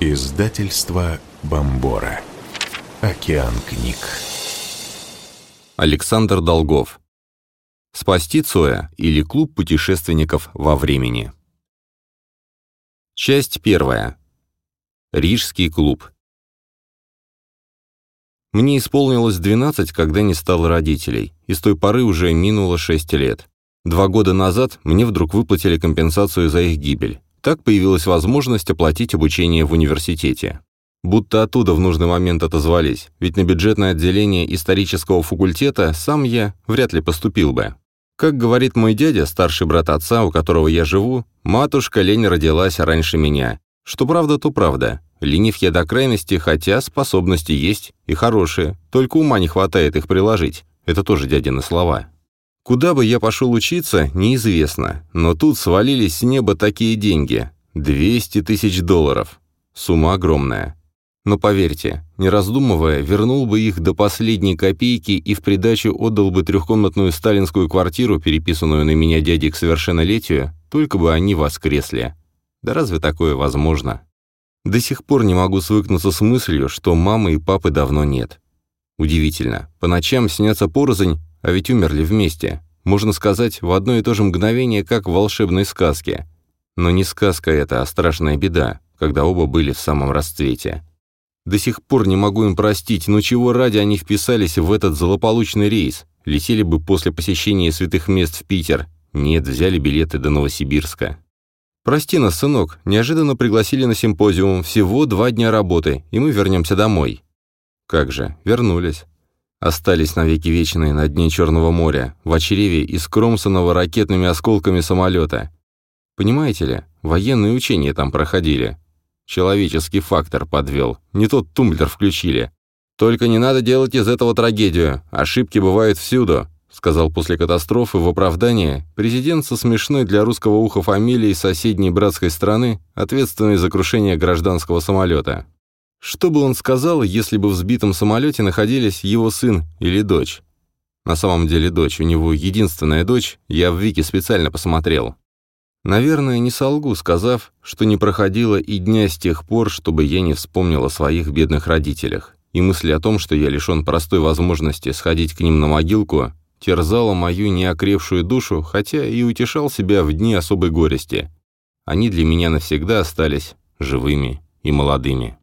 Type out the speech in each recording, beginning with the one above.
Издательство Бомбора. Океан книг. Александр Долгов. Спасти Цоя или клуб путешественников во времени. Часть первая. Рижский клуб. Мне исполнилось 12, когда не стало родителей, и с той поры уже минуло 6 лет. Два года назад мне вдруг выплатили компенсацию за их гибель. Так появилась возможность оплатить обучение в университете. Будто оттуда в нужный момент отозвались, ведь на бюджетное отделение исторического факультета сам я вряд ли поступил бы. Как говорит мой дядя, старший брат отца, у которого я живу, матушка лень родилась раньше меня. Что правда, то правда. Ленив я до крайности, хотя способности есть и хорошие, только ума не хватает их приложить. Это тоже дядины слова. Куда бы я пошел учиться, неизвестно, но тут свалились с неба такие деньги. 200 тысяч долларов. Сумма огромная. Но поверьте, не раздумывая, вернул бы их до последней копейки и в придачу отдал бы трехкомнатную сталинскую квартиру, переписанную на меня дядей к совершеннолетию, только бы они воскресли. Да разве такое возможно? До сих пор не могу свыкнуться с мыслью, что мамы и папы давно нет. Удивительно, по ночам снятся порознь, а ведь умерли вместе. Можно сказать, в одно и то же мгновение, как в волшебной сказке. Но не сказка это, а страшная беда, когда оба были в самом расцвете. До сих пор не могу им простить, но чего ради они вписались в этот злополучный рейс? Летели бы после посещения святых мест в Питер. Нет, взяли билеты до Новосибирска. «Прости нас, сынок, неожиданно пригласили на симпозиум, всего два дня работы, и мы вернемся домой». Как же, вернулись остались навеки вечные на дне Черного моря, в очреве из кромсанного ракетными осколками самолета. Понимаете ли, военные учения там проходили. Человеческий фактор подвел, не тот тумблер включили. «Только не надо делать из этого трагедию, ошибки бывают всюду», сказал после катастрофы в оправдание президент со смешной для русского уха фамилией соседней братской страны, ответственный за крушение гражданского самолета. Что бы он сказал, если бы в сбитом самолете находились его сын или дочь? На самом деле дочь, у него единственная дочь, я в Вики специально посмотрел. Наверное, не солгу, сказав, что не проходило и дня с тех пор, чтобы я не вспомнил о своих бедных родителях. И мысли о том, что я лишен простой возможности сходить к ним на могилку, терзала мою неокревшую душу, хотя и утешал себя в дни особой горести. Они для меня навсегда остались живыми и молодыми.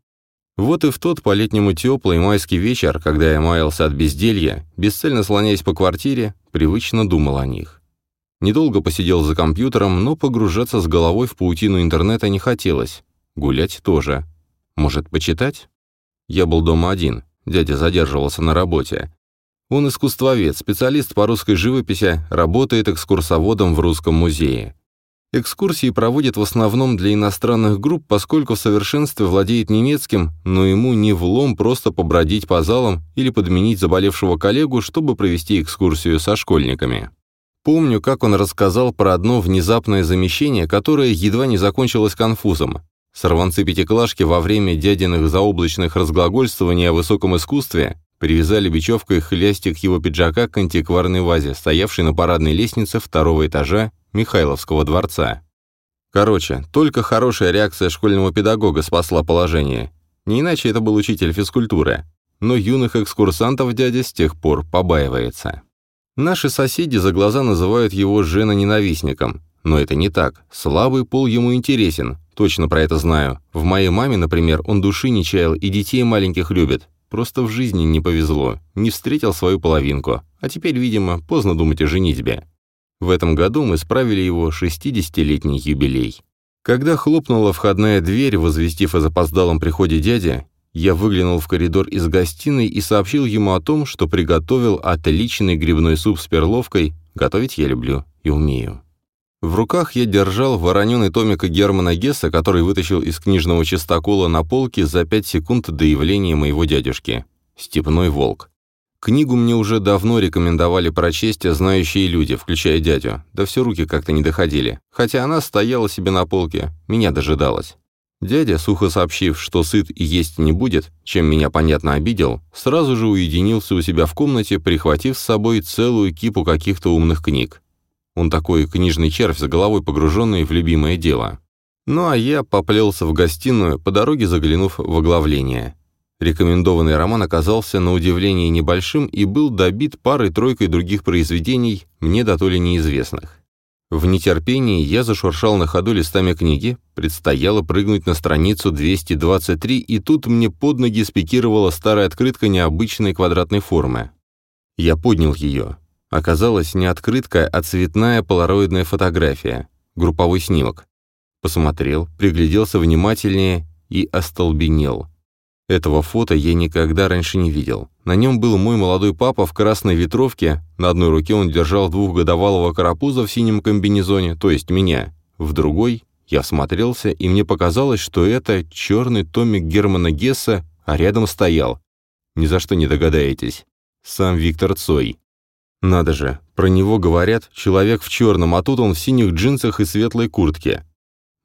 Вот и в тот по-летнему теплый майский вечер, когда я маялся от безделья, бесцельно слоняясь по квартире, привычно думал о них. Недолго посидел за компьютером, но погружаться с головой в паутину интернета не хотелось. Гулять тоже. Может, почитать? Я был дома один, дядя задерживался на работе. Он искусствовед, специалист по русской живописи, работает экскурсоводом в Русском музее. Экскурсии проводит в основном для иностранных групп, поскольку в совершенстве владеет немецким, но ему не влом просто побродить по залам или подменить заболевшего коллегу, чтобы провести экскурсию со школьниками. Помню, как он рассказал про одно внезапное замещение, которое едва не закончилось конфузом. Сорванцы-пятиклашки во время дядиных заоблачных разглагольствований о высоком искусстве привязали бечевкой хлястик его пиджака к антикварной вазе, стоявшей на парадной лестнице второго этажа Михайловского дворца. Короче, только хорошая реакция школьного педагога спасла положение. Не иначе это был учитель физкультуры. Но юных экскурсантов дядя с тех пор побаивается. Наши соседи за глаза называют его жена-ненавистником. Но это не так. Слабый пол ему интересен. Точно про это знаю. В моей маме, например, он души не чаял и детей маленьких любит. Просто в жизни не повезло. Не встретил свою половинку. А теперь, видимо, поздно думать о женитьбе. В этом году мы справили его 60-летний юбилей. Когда хлопнула входная дверь, возвестив о запоздалом приходе дяди, я выглянул в коридор из гостиной и сообщил ему о том, что приготовил отличный грибной суп с перловкой, готовить я люблю и умею. В руках я держал вороненый томик Германа Гесса, который вытащил из книжного чистокола на полке за пять секунд до явления моего дядюшки. «Степной волк». Книгу мне уже давно рекомендовали прочесть знающие люди, включая дядю, да все руки как-то не доходили, хотя она стояла себе на полке, меня дожидалась. Дядя, сухо сообщив, что сыт и есть не будет, чем меня, понятно, обидел, сразу же уединился у себя в комнате, прихватив с собой целую кипу каких-то умных книг. Он такой книжный червь, за головой погруженный в любимое дело. Ну а я поплелся в гостиную, по дороге заглянув в оглавление. Рекомендованный роман оказался на удивление небольшим и был добит парой-тройкой других произведений, мне до то ли неизвестных. В нетерпении я зашуршал на ходу листами книги, предстояло прыгнуть на страницу 223, и тут мне под ноги спикировала старая открытка необычной квадратной формы. Я поднял ее. Оказалось, не открытка, а цветная полароидная фотография, групповой снимок. Посмотрел, пригляделся внимательнее и остолбенел. Этого фото я никогда раньше не видел. На нем был мой молодой папа в красной ветровке, на одной руке он держал двухгодовалого карапуза в синем комбинезоне, то есть меня, в другой я всмотрелся, и мне показалось, что это черный томик Германа Гесса, а рядом стоял. Ни за что не догадаетесь. Сам Виктор Цой. Надо же, про него говорят, человек в черном, а тут он в синих джинсах и светлой куртке.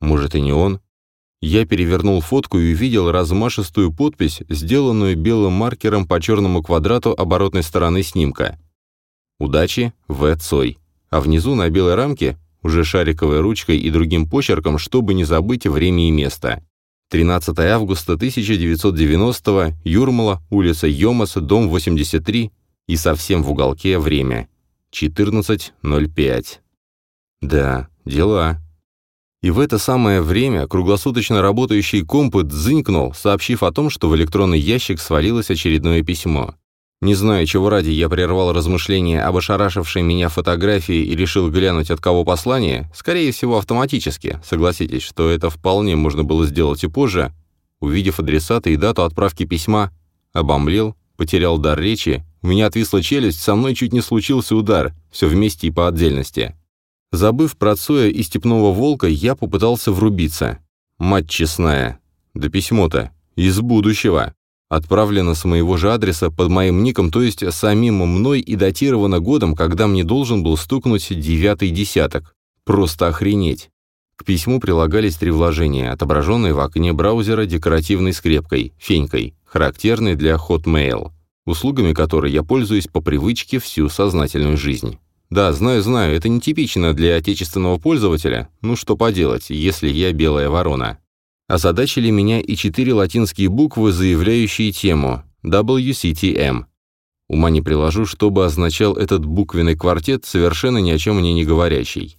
Может, и не он? Я перевернул фотку и увидел размашистую подпись, сделанную белым маркером по черному квадрату оборотной стороны снимка. «Удачи, В. Цой». А внизу на белой рамке, уже шариковой ручкой и другим почерком, чтобы не забыть время и место. 13 августа 1990 Юрмала, улица Йомас, дом 83, и совсем в уголке время. 14.05. Да, дела. И в это самое время круглосуточно работающий комп дзынькнул, сообщив о том, что в электронный ящик свалилось очередное письмо. Не знаю, чего ради я прервал размышления об ошарашившей меня фотографии и решил глянуть, от кого послание, скорее всего, автоматически. Согласитесь, что это вполне можно было сделать и позже. Увидев адресата и дату отправки письма, обомлел, потерял дар речи, у меня отвисла челюсть, со мной чуть не случился удар, все вместе и по отдельности. Забыв про Цоя и Степного Волка, я попытался врубиться. Мать честная. Да письмо-то. Из будущего. Отправлено с моего же адреса под моим ником, то есть самим мной и датировано годом, когда мне должен был стукнуть девятый десяток. Просто охренеть. К письму прилагались три вложения, отображенные в окне браузера декоративной скрепкой, фенькой, характерной для Hotmail, услугами которой я пользуюсь по привычке всю сознательную жизнь. Да, знаю, знаю, это нетипично для отечественного пользователя. Ну что поделать, если я белая ворона. Озадачили меня и четыре латинские буквы, заявляющие тему WCTM. Ума не приложу, что бы означал этот буквенный квартет, совершенно ни о чем мне не говорящий.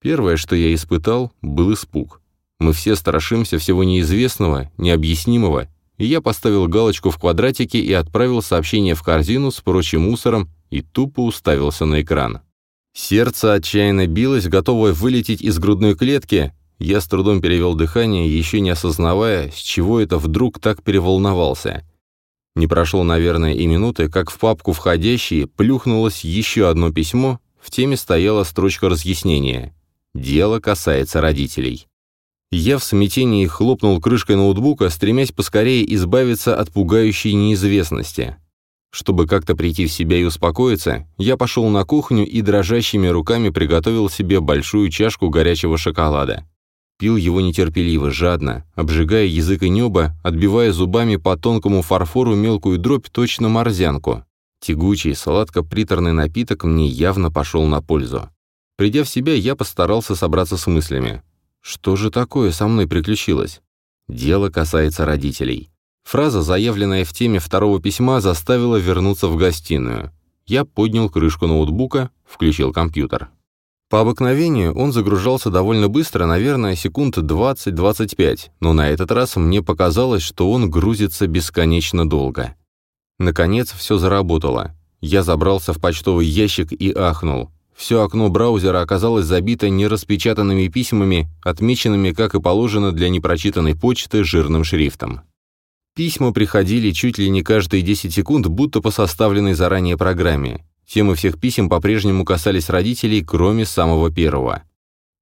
Первое, что я испытал, был испуг. Мы все страшимся всего неизвестного, необъяснимого, и я поставил галочку в квадратике и отправил сообщение в корзину с прочим мусором, и тупо уставился на экран. Сердце отчаянно билось, готовое вылететь из грудной клетки. Я с трудом перевел дыхание, еще не осознавая, с чего это вдруг так переволновался. Не прошло, наверное, и минуты, как в папку «Входящие» плюхнулось еще одно письмо, в теме стояла строчка разъяснения. «Дело касается родителей». Я в смятении хлопнул крышкой ноутбука, стремясь поскорее избавиться от пугающей неизвестности. Чтобы как-то прийти в себя и успокоиться, я пошел на кухню и дрожащими руками приготовил себе большую чашку горячего шоколада. Пил его нетерпеливо, жадно, обжигая язык и небо, отбивая зубами по тонкому фарфору мелкую дробь, точно морзянку. Тягучий, сладко-приторный напиток мне явно пошел на пользу. Придя в себя, я постарался собраться с мыслями. Что же такое со мной приключилось? Дело касается родителей. Фраза, заявленная в теме второго письма, заставила вернуться в гостиную. Я поднял крышку ноутбука, включил компьютер. По обыкновению он загружался довольно быстро, наверное, секунд 20-25, но на этот раз мне показалось, что он грузится бесконечно долго. Наконец, все заработало. Я забрался в почтовый ящик и ахнул. Все окно браузера оказалось забито нераспечатанными письмами, отмеченными, как и положено для непрочитанной почты, жирным шрифтом. Письма приходили чуть ли не каждые 10 секунд, будто по составленной заранее программе. Темы всех писем по-прежнему касались родителей, кроме самого первого.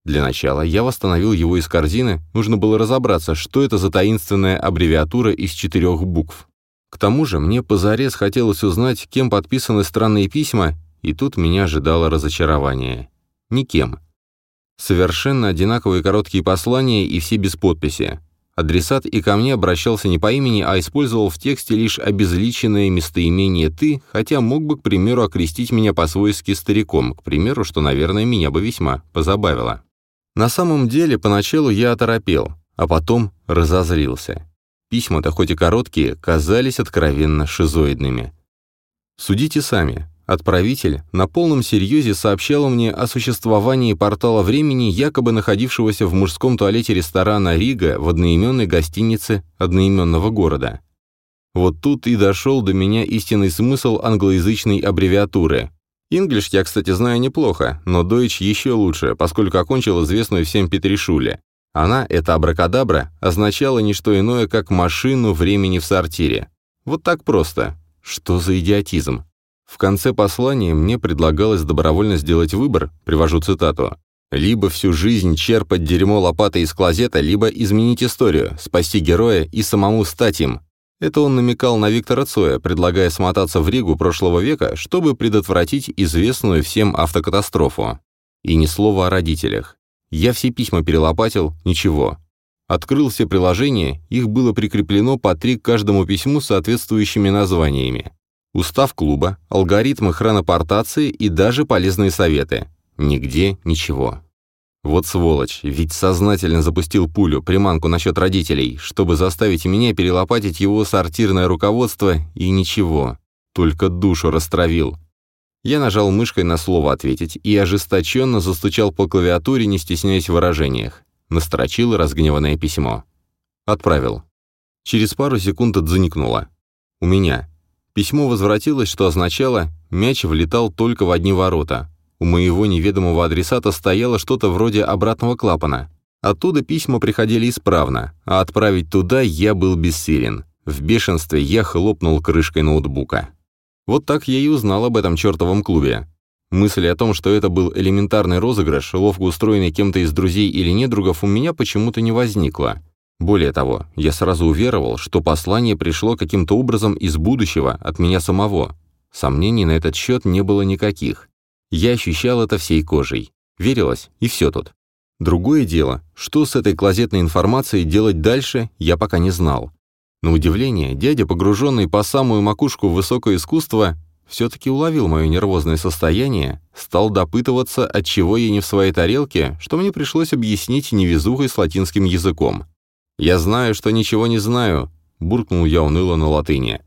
Для начала я восстановил его из корзины, нужно было разобраться, что это за таинственная аббревиатура из четырех букв. К тому же мне позарез хотелось узнать, кем подписаны странные письма, и тут меня ожидало разочарование. Никем. Совершенно одинаковые короткие послания и все без подписи. Адресат и ко мне обращался не по имени, а использовал в тексте лишь обезличенное местоимение «ты», хотя мог бы, к примеру, окрестить меня по-свойски стариком, к примеру, что, наверное, меня бы весьма позабавило. На самом деле, поначалу я оторопел, а потом разозлился. Письма-то хоть и короткие, казались откровенно шизоидными. Судите сами. Отправитель на полном серьезе сообщал мне о существовании портала времени, якобы находившегося в мужском туалете ресторана «Рига» в одноименной гостинице одноименного города. Вот тут и дошел до меня истинный смысл англоязычной аббревиатуры. Инглиш я, кстати, знаю неплохо, но Deutsch еще лучше, поскольку окончил известную всем Петришуле. Она, эта абракадабра, означала не что иное, как «машину времени в сортире». Вот так просто. Что за идиотизм? В конце послания мне предлагалось добровольно сделать выбор, привожу цитату, либо всю жизнь черпать дерьмо лопатой из клозета, либо изменить историю, спасти героя и самому стать им. Это он намекал на Виктора Цоя, предлагая смотаться в Ригу прошлого века, чтобы предотвратить известную всем автокатастрофу. И ни слова о родителях. Я все письма перелопатил, ничего. Открыл все приложения, их было прикреплено по три к каждому письму соответствующими названиями. Устав клуба, алгоритмы хронопортации и даже полезные советы. Нигде ничего. Вот сволочь, ведь сознательно запустил пулю, приманку насчет родителей, чтобы заставить меня перелопатить его сортирное руководство, и ничего. Только душу растравил. Я нажал мышкой на слово «ответить» и ожесточенно застучал по клавиатуре, не стесняясь в выражениях. Настрочил разгневанное письмо. Отправил. Через пару секунд отзаникнуло. У меня. Письмо возвратилось, что означало «мяч влетал только в одни ворота». У моего неведомого адресата стояло что-то вроде обратного клапана. Оттуда письма приходили исправно, а отправить туда я был бессилен. В бешенстве я хлопнул крышкой ноутбука. Вот так я и узнал об этом чертовом клубе. Мысль о том, что это был элементарный розыгрыш, ловко устроенный кем-то из друзей или недругов, у меня почему-то не возникла. Более того, я сразу уверовал, что послание пришло каким-то образом из будущего, от меня самого. Сомнений на этот счет не было никаких. Я ощущал это всей кожей. Верилось, и все тут. Другое дело, что с этой клозетной информацией делать дальше, я пока не знал. На удивление, дядя, погруженный по самую макушку в высокое искусство, все-таки уловил мое нервозное состояние, стал допытываться, от чего я не в своей тарелке, что мне пришлось объяснить невезухой с латинским языком. «Я знаю, что ничего не знаю», — буркнул я уныло на латыни.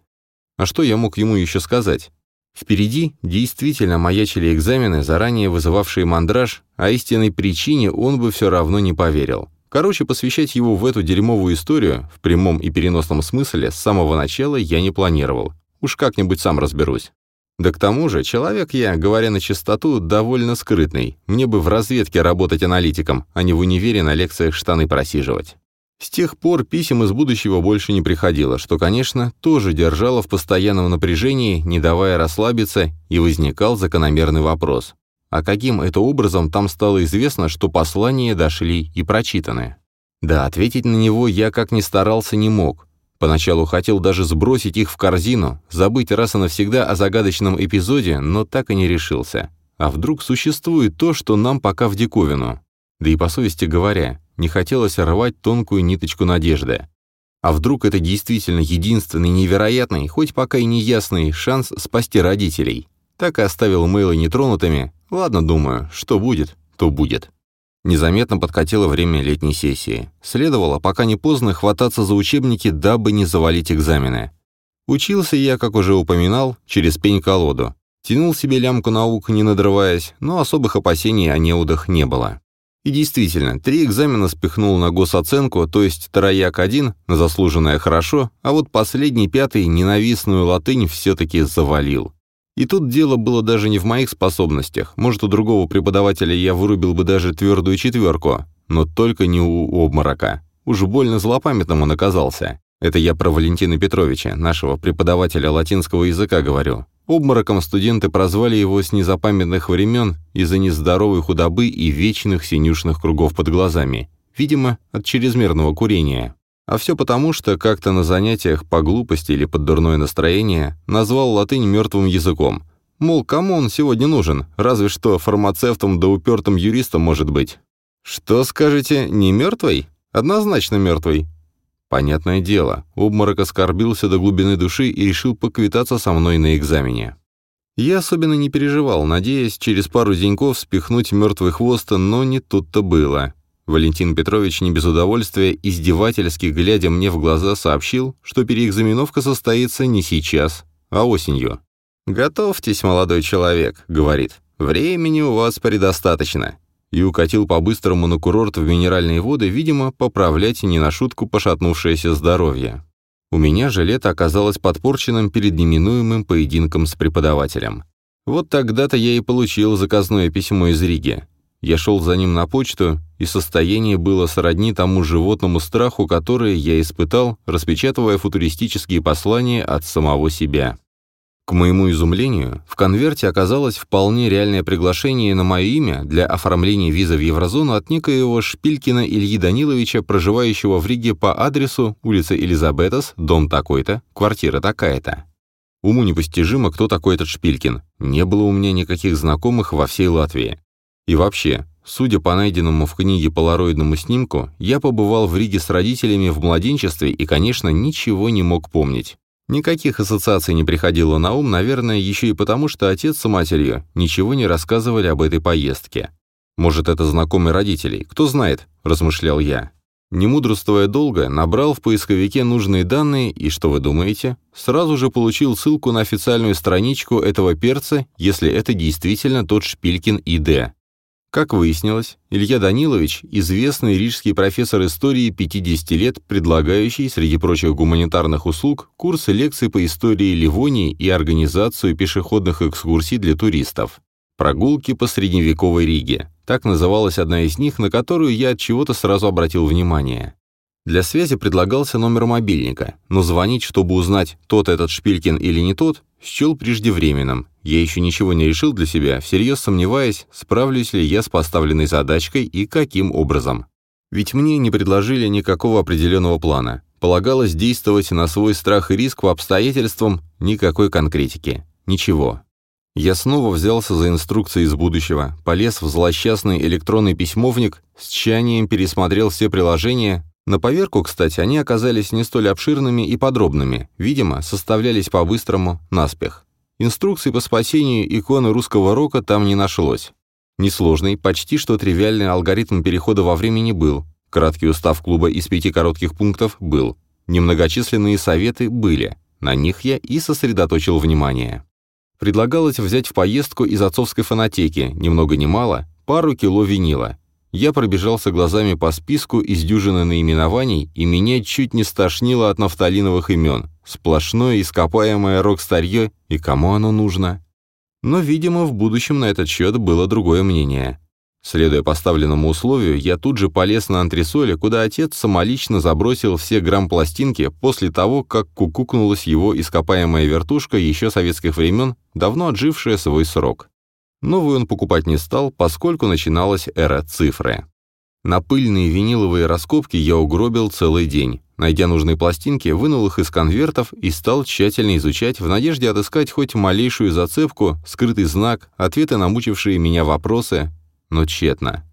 А что я мог ему еще сказать? Впереди действительно маячили экзамены, заранее вызывавшие мандраж, а истинной причине он бы все равно не поверил. Короче, посвящать его в эту дерьмовую историю, в прямом и переносном смысле, с самого начала я не планировал. Уж как-нибудь сам разберусь. Да к тому же, человек я, говоря на чистоту, довольно скрытный. Мне бы в разведке работать аналитиком, а не в универе на лекциях штаны просиживать. С тех пор писем из будущего больше не приходило, что, конечно, тоже держало в постоянном напряжении, не давая расслабиться, и возникал закономерный вопрос. А каким это образом там стало известно, что послания дошли и прочитаны? Да, ответить на него я как ни старался не мог. Поначалу хотел даже сбросить их в корзину, забыть раз и навсегда о загадочном эпизоде, но так и не решился. А вдруг существует то, что нам пока в диковину? Да и по совести говоря, не хотелось рвать тонкую ниточку надежды. А вдруг это действительно единственный невероятный, хоть пока и неясный, шанс спасти родителей? Так и оставил мейлы нетронутыми. Ладно, думаю, что будет, то будет. Незаметно подкатило время летней сессии. Следовало, пока не поздно, хвататься за учебники, дабы не завалить экзамены. Учился я, как уже упоминал, через пень-колоду. Тянул себе лямку наук, не надрываясь, но особых опасений о неудах не было. И действительно, три экзамена спихнул на госоценку, то есть трояк-1, на заслуженное хорошо, а вот последний, пятый, ненавистную латынь все-таки завалил. И тут дело было даже не в моих способностях. Может, у другого преподавателя я вырубил бы даже твердую четверку, но только не у обморока. Уж больно злопамятным он оказался. Это я про Валентина Петровича, нашего преподавателя латинского языка, говорю. Обмороком студенты прозвали его с незапамятных времен из-за нездоровой худобы и вечных синюшных кругов под глазами, видимо, от чрезмерного курения. А все потому, что как-то на занятиях по глупости или под дурное настроение назвал латынь мертвым языком. Мол, кому он сегодня нужен? Разве что фармацевтом да упертым юристом может быть. Что скажете, не мертвый? Однозначно мертвый. Понятное дело, обморок оскорбился до глубины души и решил поквитаться со мной на экзамене. Я особенно не переживал, надеясь через пару деньков спихнуть мертвый хвост, но не тут-то было. Валентин Петрович не без удовольствия, издевательски глядя мне в глаза, сообщил, что переэкзаменовка состоится не сейчас, а осенью. «Готовьтесь, молодой человек», — говорит. «Времени у вас предостаточно». И укатил по-быстрому на курорт в минеральные воды, видимо, поправлять не на шутку пошатнувшееся здоровье. У меня же лето оказалось подпорченным перед неминуемым поединком с преподавателем. Вот тогда-то я и получил заказное письмо из Риги. Я шел за ним на почту, и состояние было сродни тому животному страху, который я испытал, распечатывая футуристические послания от самого себя. К моему изумлению, в конверте оказалось вполне реальное приглашение на мое имя для оформления визы в Еврозону от некоего Шпилькина Ильи Даниловича, проживающего в Риге по адресу улица Элизабетас, дом такой-то, квартира такая-то. Уму непостижимо, кто такой этот Шпилькин. Не было у меня никаких знакомых во всей Латвии. И вообще, судя по найденному в книге полароидному снимку, я побывал в Риге с родителями в младенчестве и, конечно, ничего не мог помнить. Никаких ассоциаций не приходило на ум, наверное, еще и потому, что отец с матерью ничего не рассказывали об этой поездке. Может, это знакомый родителей, кто знает, размышлял я. Не мудрствуя долго, набрал в поисковике нужные данные и, что вы думаете, сразу же получил ссылку на официальную страничку этого перца, если это действительно тот Шпилькин ИД. Как выяснилось, Илья Данилович – известный рижский профессор истории 50 лет, предлагающий, среди прочих гуманитарных услуг, курсы лекций по истории Ливонии и организацию пешеходных экскурсий для туристов. «Прогулки по средневековой Риге». Так называлась одна из них, на которую я от чего-то сразу обратил внимание. Для связи предлагался номер мобильника, но звонить, чтобы узнать, тот этот Шпилькин или не тот, счел преждевременным. Я еще ничего не решил для себя, всерьез сомневаясь, справлюсь ли я с поставленной задачкой и каким образом. Ведь мне не предложили никакого определенного плана. Полагалось действовать на свой страх и риск по обстоятельствам, никакой конкретики. Ничего. Я снова взялся за инструкции из будущего, полез в злосчастный электронный письмовник, с тщанием пересмотрел все приложения, на поверку, кстати, они оказались не столь обширными и подробными, видимо, составлялись по-быстрому, наспех. Инструкций по спасению иконы русского рока там не нашлось. Несложный, почти что тривиальный алгоритм перехода во времени был, краткий устав клуба из пяти коротких пунктов был, немногочисленные советы были, на них я и сосредоточил внимание. Предлагалось взять в поездку из отцовской фонотеки, ни много ни мало, пару кило винила, я пробежался глазами по списку из дюжины наименований, и меня чуть не стошнило от нафталиновых имен. Сплошное ископаемое рок-старье, и кому оно нужно? Но, видимо, в будущем на этот счет было другое мнение. Следуя поставленному условию, я тут же полез на антресоли, куда отец самолично забросил все грамм-пластинки после того, как кукукнулась его ископаемая вертушка еще советских времен, давно отжившая свой срок. Новую он покупать не стал, поскольку начиналась эра цифры. На пыльные виниловые раскопки я угробил целый день. Найдя нужные пластинки, вынул их из конвертов и стал тщательно изучать в надежде отыскать хоть малейшую зацепку, скрытый знак, ответы на мучившие меня вопросы, но тщетно.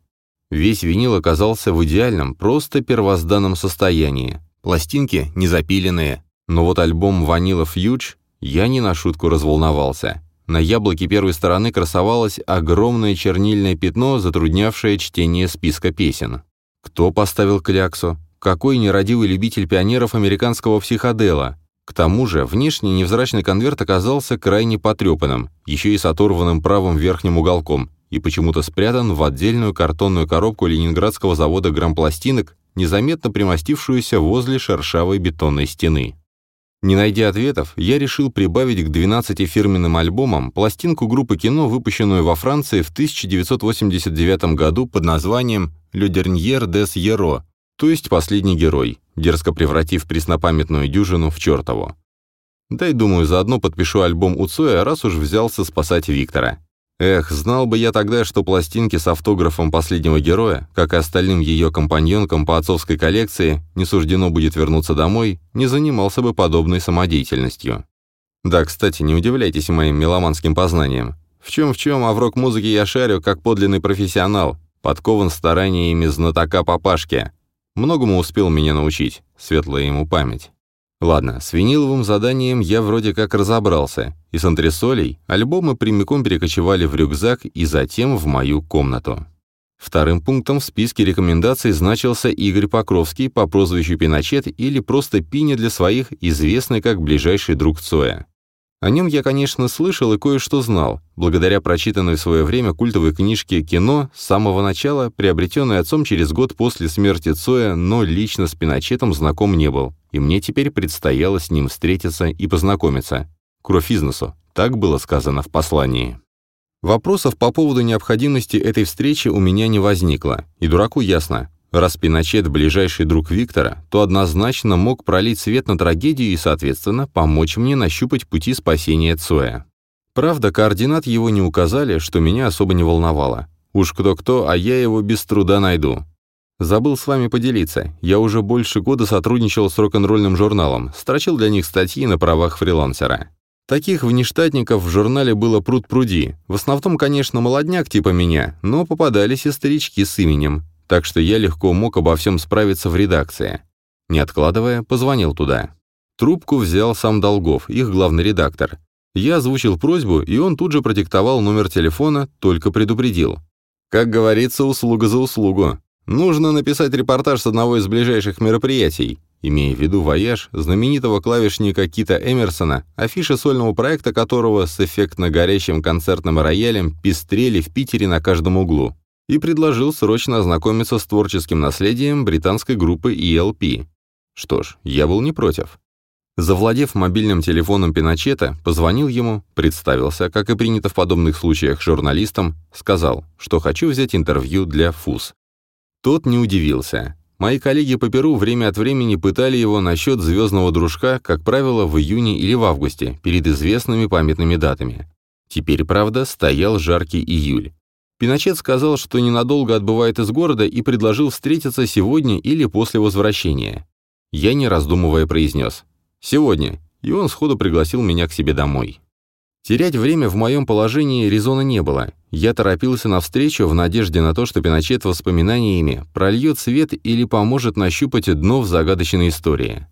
Весь винил оказался в идеальном, просто первозданном состоянии. Пластинки не запиленные. Но вот альбом «Ванила Фьюдж» я не на шутку разволновался. На яблоке первой стороны красовалось огромное чернильное пятно, затруднявшее чтение списка песен. Кто поставил кляксу? Какой нерадивый любитель пионеров американского психодела? К тому же, внешне невзрачный конверт оказался крайне потрепанным, еще и с оторванным правым верхним уголком, и почему-то спрятан в отдельную картонную коробку ленинградского завода грампластинок, незаметно примостившуюся возле шершавой бетонной стены. Не найдя ответов, я решил прибавить к 12 фирменным альбомам пластинку группы кино, выпущенную во Франции в 1989 году под названием «Le Dernier des Héros», то есть «Последний герой», дерзко превратив преснопамятную дюжину в чертову. И думаю, заодно подпишу альбом Уцоя, раз уж взялся спасать Виктора. Эх, знал бы я тогда, что пластинки с автографом последнего героя, как и остальным ее компаньонкам по отцовской коллекции, не суждено будет вернуться домой, не занимался бы подобной самодеятельностью. Да, кстати, не удивляйтесь моим меломанским познаниям. В чем-в чем, а в рок-музыке я шарю, как подлинный профессионал, подкован стараниями знатока папашки. Многому успел меня научить, светлая ему память. Ладно, с виниловым заданием я вроде как разобрался, и с антресолей альбомы прямиком перекочевали в рюкзак и затем в мою комнату. Вторым пунктом в списке рекомендаций значился Игорь Покровский по прозвищу Пиночет или просто Пиня для своих, известный как ближайший друг Цоя. О нем я, конечно, слышал и кое-что знал, благодаря прочитанной в свое время культовой книжке «Кино» с самого начала, приобретенной отцом через год после смерти Цоя, но лично с Пиночетом знаком не был, и мне теперь предстояло с ним встретиться и познакомиться. Кровь из носу, так было сказано в послании. Вопросов по поводу необходимости этой встречи у меня не возникло, и дураку ясно, Раз Пиночет – ближайший друг Виктора, то однозначно мог пролить свет на трагедию и, соответственно, помочь мне нащупать пути спасения Цоя. Правда, координат его не указали, что меня особо не волновало. Уж кто-кто, а я его без труда найду. Забыл с вами поделиться. Я уже больше года сотрудничал с рок-н-ролльным журналом, строчил для них статьи на правах фрилансера. Таких внештатников в журнале было пруд-пруди. В основном, конечно, молодняк типа меня, но попадались и старички с именем так что я легко мог обо всем справиться в редакции. Не откладывая, позвонил туда. Трубку взял сам Долгов, их главный редактор. Я озвучил просьбу, и он тут же продиктовал номер телефона, только предупредил. Как говорится, услуга за услугу. Нужно написать репортаж с одного из ближайших мероприятий, имея в виду «Вояж» знаменитого клавишника Кита Эмерсона, афиша сольного проекта которого с эффектно горящим концертным роялем пестрели в Питере на каждом углу и предложил срочно ознакомиться с творческим наследием британской группы ELP. Что ж, я был не против. Завладев мобильным телефоном Пиночета, позвонил ему, представился, как и принято в подобных случаях журналистам, сказал, что хочу взять интервью для ФУС. Тот не удивился. Мои коллеги по Перу время от времени пытали его насчет «Звездного дружка», как правило, в июне или в августе, перед известными памятными датами. Теперь, правда, стоял жаркий июль. Пиночет сказал, что ненадолго отбывает из города и предложил встретиться сегодня или после возвращения. Я, не раздумывая, произнес «Сегодня», и он сходу пригласил меня к себе домой. Терять время в моем положении резона не было. Я торопился навстречу в надежде на то, что Пиночет воспоминаниями прольет свет или поможет нащупать дно в загадочной истории.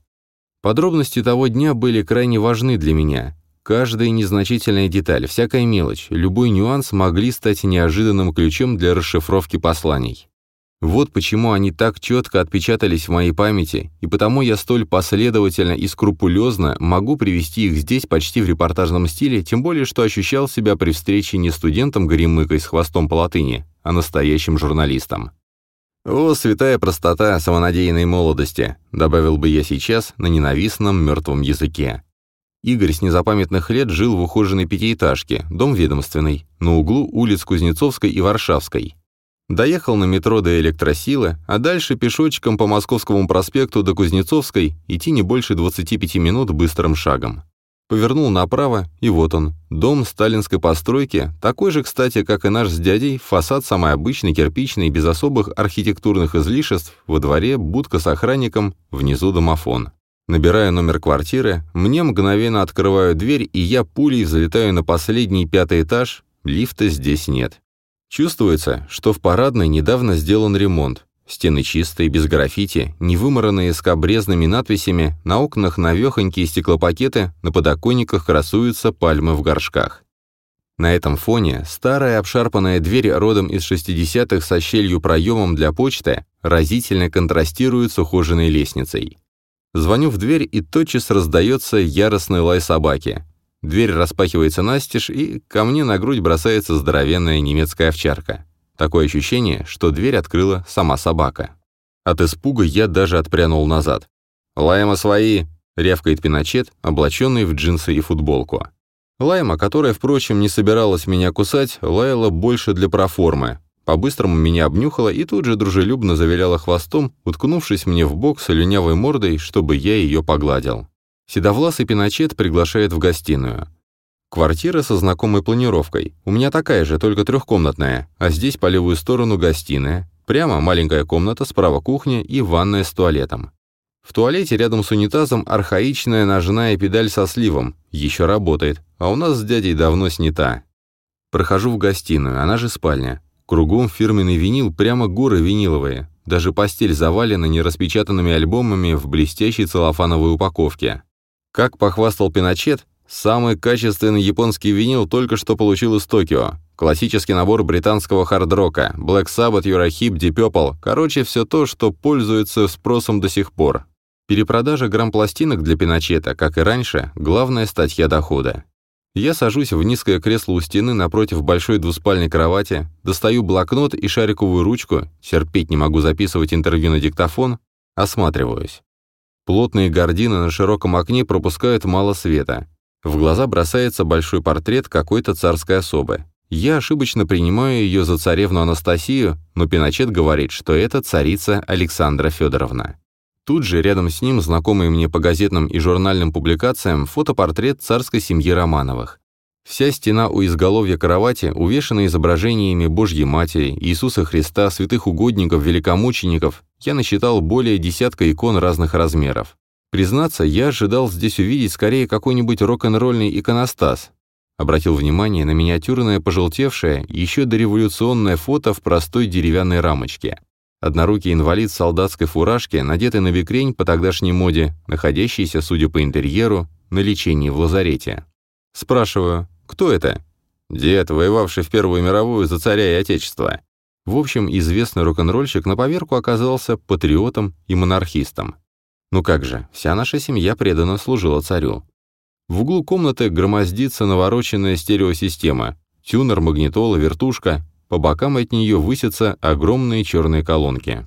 Подробности того дня были крайне важны для меня, Каждая незначительная деталь, всякая мелочь, любой нюанс могли стать неожиданным ключом для расшифровки посланий. Вот почему они так четко отпечатались в моей памяти, и потому я столь последовательно и скрупулезно могу привести их здесь почти в репортажном стиле, тем более что ощущал себя при встрече не студентом-горемыкой с хвостом по латыни, а настоящим журналистом. «О, святая простота самонадеянной молодости», добавил бы я сейчас на ненавистном мертвом языке. Игорь с незапамятных лет жил в ухоженной пятиэтажке, дом ведомственный, на углу улиц Кузнецовской и Варшавской. Доехал на метро до электросилы, а дальше пешочком по Московскому проспекту до Кузнецовской идти не больше 25 минут быстрым шагом. Повернул направо, и вот он, дом сталинской постройки, такой же, кстати, как и наш с дядей, фасад самый обычный, кирпичный, без особых архитектурных излишеств, во дворе будка с охранником, внизу домофон. Набираю номер квартиры, мне мгновенно открывают дверь, и я пулей взлетаю на последний пятый этаж, лифта здесь нет. Чувствуется, что в парадной недавно сделан ремонт. Стены чистые, без граффити, не вымаранные скобрезными надписями, на окнах навехонькие стеклопакеты, на подоконниках красуются пальмы в горшках. На этом фоне старая обшарпанная дверь родом из 60-х со щелью проемом для почты разительно контрастирует с ухоженной лестницей. Звоню в дверь, и тотчас раздается яростный лай собаки. Дверь распахивается настежь, и ко мне на грудь бросается здоровенная немецкая овчарка. Такое ощущение, что дверь открыла сама собака. От испуга я даже отпрянул назад. «Лайма свои!» — рявкает Пиночет, облаченный в джинсы и футболку. Лайма, которая, впрочем, не собиралась меня кусать, лаяла больше для проформы, по-быстрому меня обнюхала и тут же дружелюбно завиляла хвостом, уткнувшись мне в бок слюнявой мордой, чтобы я ее погладил. Седовласый пиночет приглашает в гостиную. Квартира со знакомой планировкой. У меня такая же, только трехкомнатная, а здесь по левую сторону гостиная. Прямо маленькая комната, справа кухня и ванная с туалетом. В туалете рядом с унитазом архаичная ножная педаль со сливом. Еще работает, а у нас с дядей давно снята. Прохожу в гостиную, она же спальня. Кругом фирменный винил, прямо горы виниловые. Даже постель завалена нераспечатанными альбомами в блестящей целлофановой упаковке. Как похвастал Пиночет, Самый качественный японский винил только что получил из Токио. Классический набор британского хард-рока, Black Sabbath, Eurahip, Deep Purple. Короче, все то, что пользуется спросом до сих пор. Перепродажа грамм-пластинок для Пиночета, как и раньше, главная статья дохода. Я сажусь в низкое кресло у стены напротив большой двуспальной кровати, достаю блокнот и шариковую ручку, терпеть не могу записывать интервью на диктофон, осматриваюсь. Плотные гардины на широком окне пропускают мало света. В глаза бросается большой портрет какой-то царской особы. Я ошибочно принимаю ее за царевну Анастасию, но Пиночет говорит, что это царица Александра Федоровна. Тут же рядом с ним, знакомый мне по газетным и журнальным публикациям, фотопортрет царской семьи Романовых. Вся стена у изголовья кровати увешана изображениями Божьей Матери, Иисуса Христа, святых угодников, великомучеников. Я насчитал более десятка икон разных размеров. Признаться, я ожидал здесь увидеть скорее какой-нибудь рок-н-ролльный иконостас. Обратил внимание на миниатюрное, пожелтевшее, еще дореволюционное фото в простой деревянной рамочке. Однорукий инвалид в солдатской фуражке, надетый на бекрень по тогдашней моде, находящийся, судя по интерьеру, на лечении в лазарете. Спрашиваю, кто это? Дед, воевавший в Первую мировую за царя и отечество. В общем, известный рок-н-ролльщик на поверку оказался патриотом и монархистом. Ну как же, вся наша семья преданно служила царю. В углу комнаты громоздится навороченная стереосистема. Тюнер, магнитола, вертушка. По бокам от нее высятся огромные черные колонки.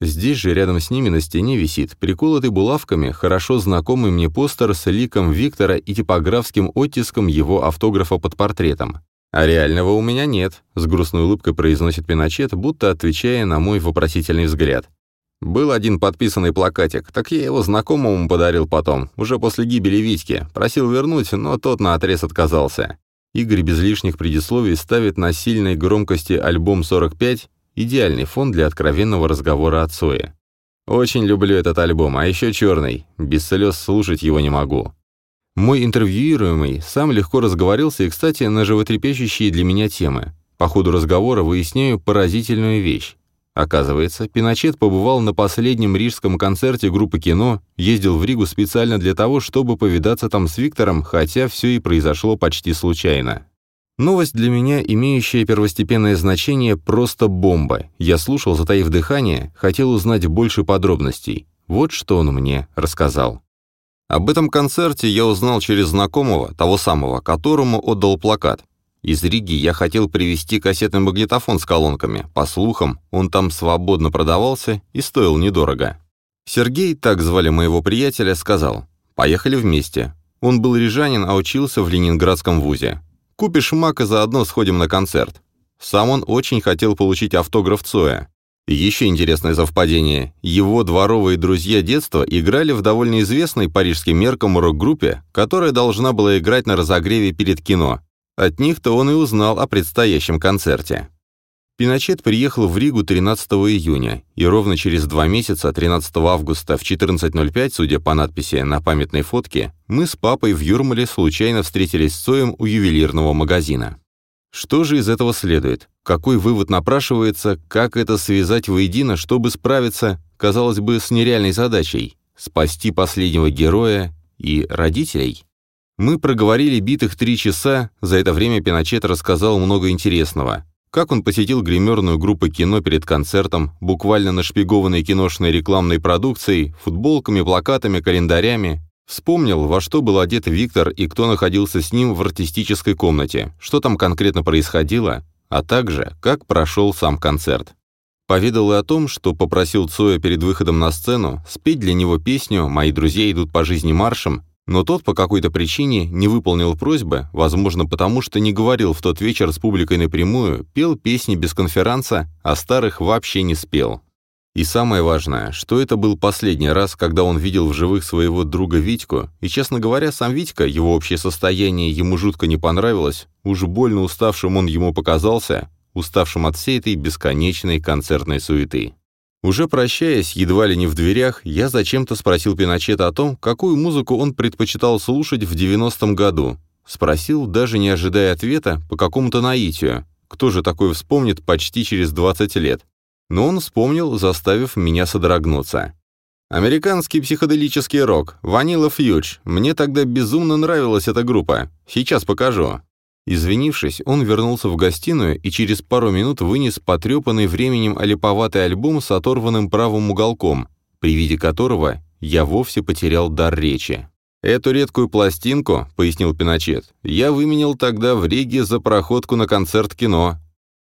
Здесь же рядом с ними на стене висит приколотый булавками хорошо знакомый мне постер с ликом Виктора и типографским оттиском его автографа под портретом. «А реального у меня нет», — с грустной улыбкой произносит Пиночет, будто отвечая на мой вопросительный взгляд. Был один подписанный плакатик, так я его знакомому подарил потом, уже после гибели Витьки. Просил вернуть, но тот наотрез отказался. Игорь без лишних предисловий ставит на сильной громкости альбом 45 идеальный фон для откровенного разговора о Цое. Очень люблю этот альбом, а еще черный. Без слез слушать его не могу. Мой интервьюируемый сам легко разговорился и, кстати, на животрепещущие для меня темы. По ходу разговора выясняю поразительную вещь. Оказывается, Пиночет побывал на последнем рижском концерте группы «Кино», ездил в Ригу специально для того, чтобы повидаться там с Виктором, хотя все и произошло почти случайно. Новость для меня, имеющая первостепенное значение, просто бомба. Я слушал, затаив дыхание, хотел узнать больше подробностей. Вот что он мне рассказал. Об этом концерте я узнал через знакомого, того самого, которому отдал плакат. Из Риги я хотел привезти кассетный магнитофон с колонками. По слухам, он там свободно продавался и стоил недорого. Сергей, так звали моего приятеля, сказал, «Поехали вместе». Он был рижанин, а учился в Ленинградском вузе. «Купишь мак и заодно сходим на концерт». Сам он очень хотел получить автограф Цоя. Еще интересное совпадение. Его дворовые друзья детства играли в довольно известной парижским меркам рок-группе, которая должна была играть на разогреве перед кино. От них-то он и узнал о предстоящем концерте. Пиночет приехал в Ригу 13 июня, и ровно через два месяца, 13 августа в 14.05, судя по надписи на памятной фотке, мы с папой в Юрмале случайно встретились с Цоем у ювелирного магазина. Что же из этого следует? Какой вывод напрашивается, как это связать воедино, чтобы справиться, казалось бы, с нереальной задачей – спасти последнего героя и родителей? Мы проговорили битых три часа, за это время Пиночет рассказал много интересного. Как он посетил гримерную группу кино перед концертом, буквально нашпигованной киношной рекламной продукцией, футболками, плакатами, календарями. Вспомнил, во что был одет Виктор и кто находился с ним в артистической комнате, что там конкретно происходило, а также, как прошел сам концерт. Поведал и о том, что попросил Цоя перед выходом на сцену спеть для него песню «Мои друзья идут по жизни маршем», но тот по какой-то причине не выполнил просьбы, возможно, потому что не говорил в тот вечер с публикой напрямую, пел песни без конферанса, а старых вообще не спел. И самое важное, что это был последний раз, когда он видел в живых своего друга Витьку, и, честно говоря, сам Витька, его общее состояние ему жутко не понравилось, уж больно уставшим он ему показался, уставшим от всей этой бесконечной концертной суеты. Уже прощаясь, едва ли не в дверях, я зачем-то спросил Пиночета о том, какую музыку он предпочитал слушать в 90-м году. Спросил, даже не ожидая ответа, по какому-то наитию. Кто же такое вспомнит почти через 20 лет? Но он вспомнил, заставив меня содрогнуться. Американский психоделический рок, Ванила Фьюч. Мне тогда безумно нравилась эта группа. Сейчас покажу». Извинившись, он вернулся в гостиную и через пару минут вынес потрепанный временем олиповатый альбом с оторванным правым уголком, при виде которого я вовсе потерял дар речи. «Эту редкую пластинку, — пояснил Пиночет, — я выменял тогда в Риге за проходку на концерт кино».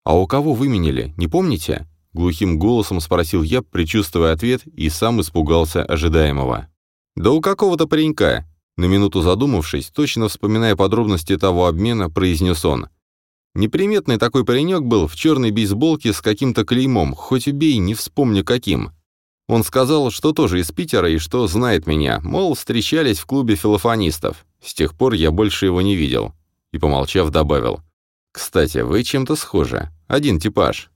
«А у кого выменяли, не помните?» — глухим голосом спросил я, предчувствуя ответ, и сам испугался ожидаемого. «Да у какого-то паренька», на минуту задумавшись, точно вспоминая подробности того обмена, произнес он. Неприметный такой паренек был в черной бейсболке с каким-то клеймом, хоть убей, не вспомню каким. Он сказал, что тоже из Питера и что знает меня, мол, встречались в клубе филофонистов. С тех пор я больше его не видел. И, помолчав, добавил. «Кстати, вы чем-то схожи. Один типаж».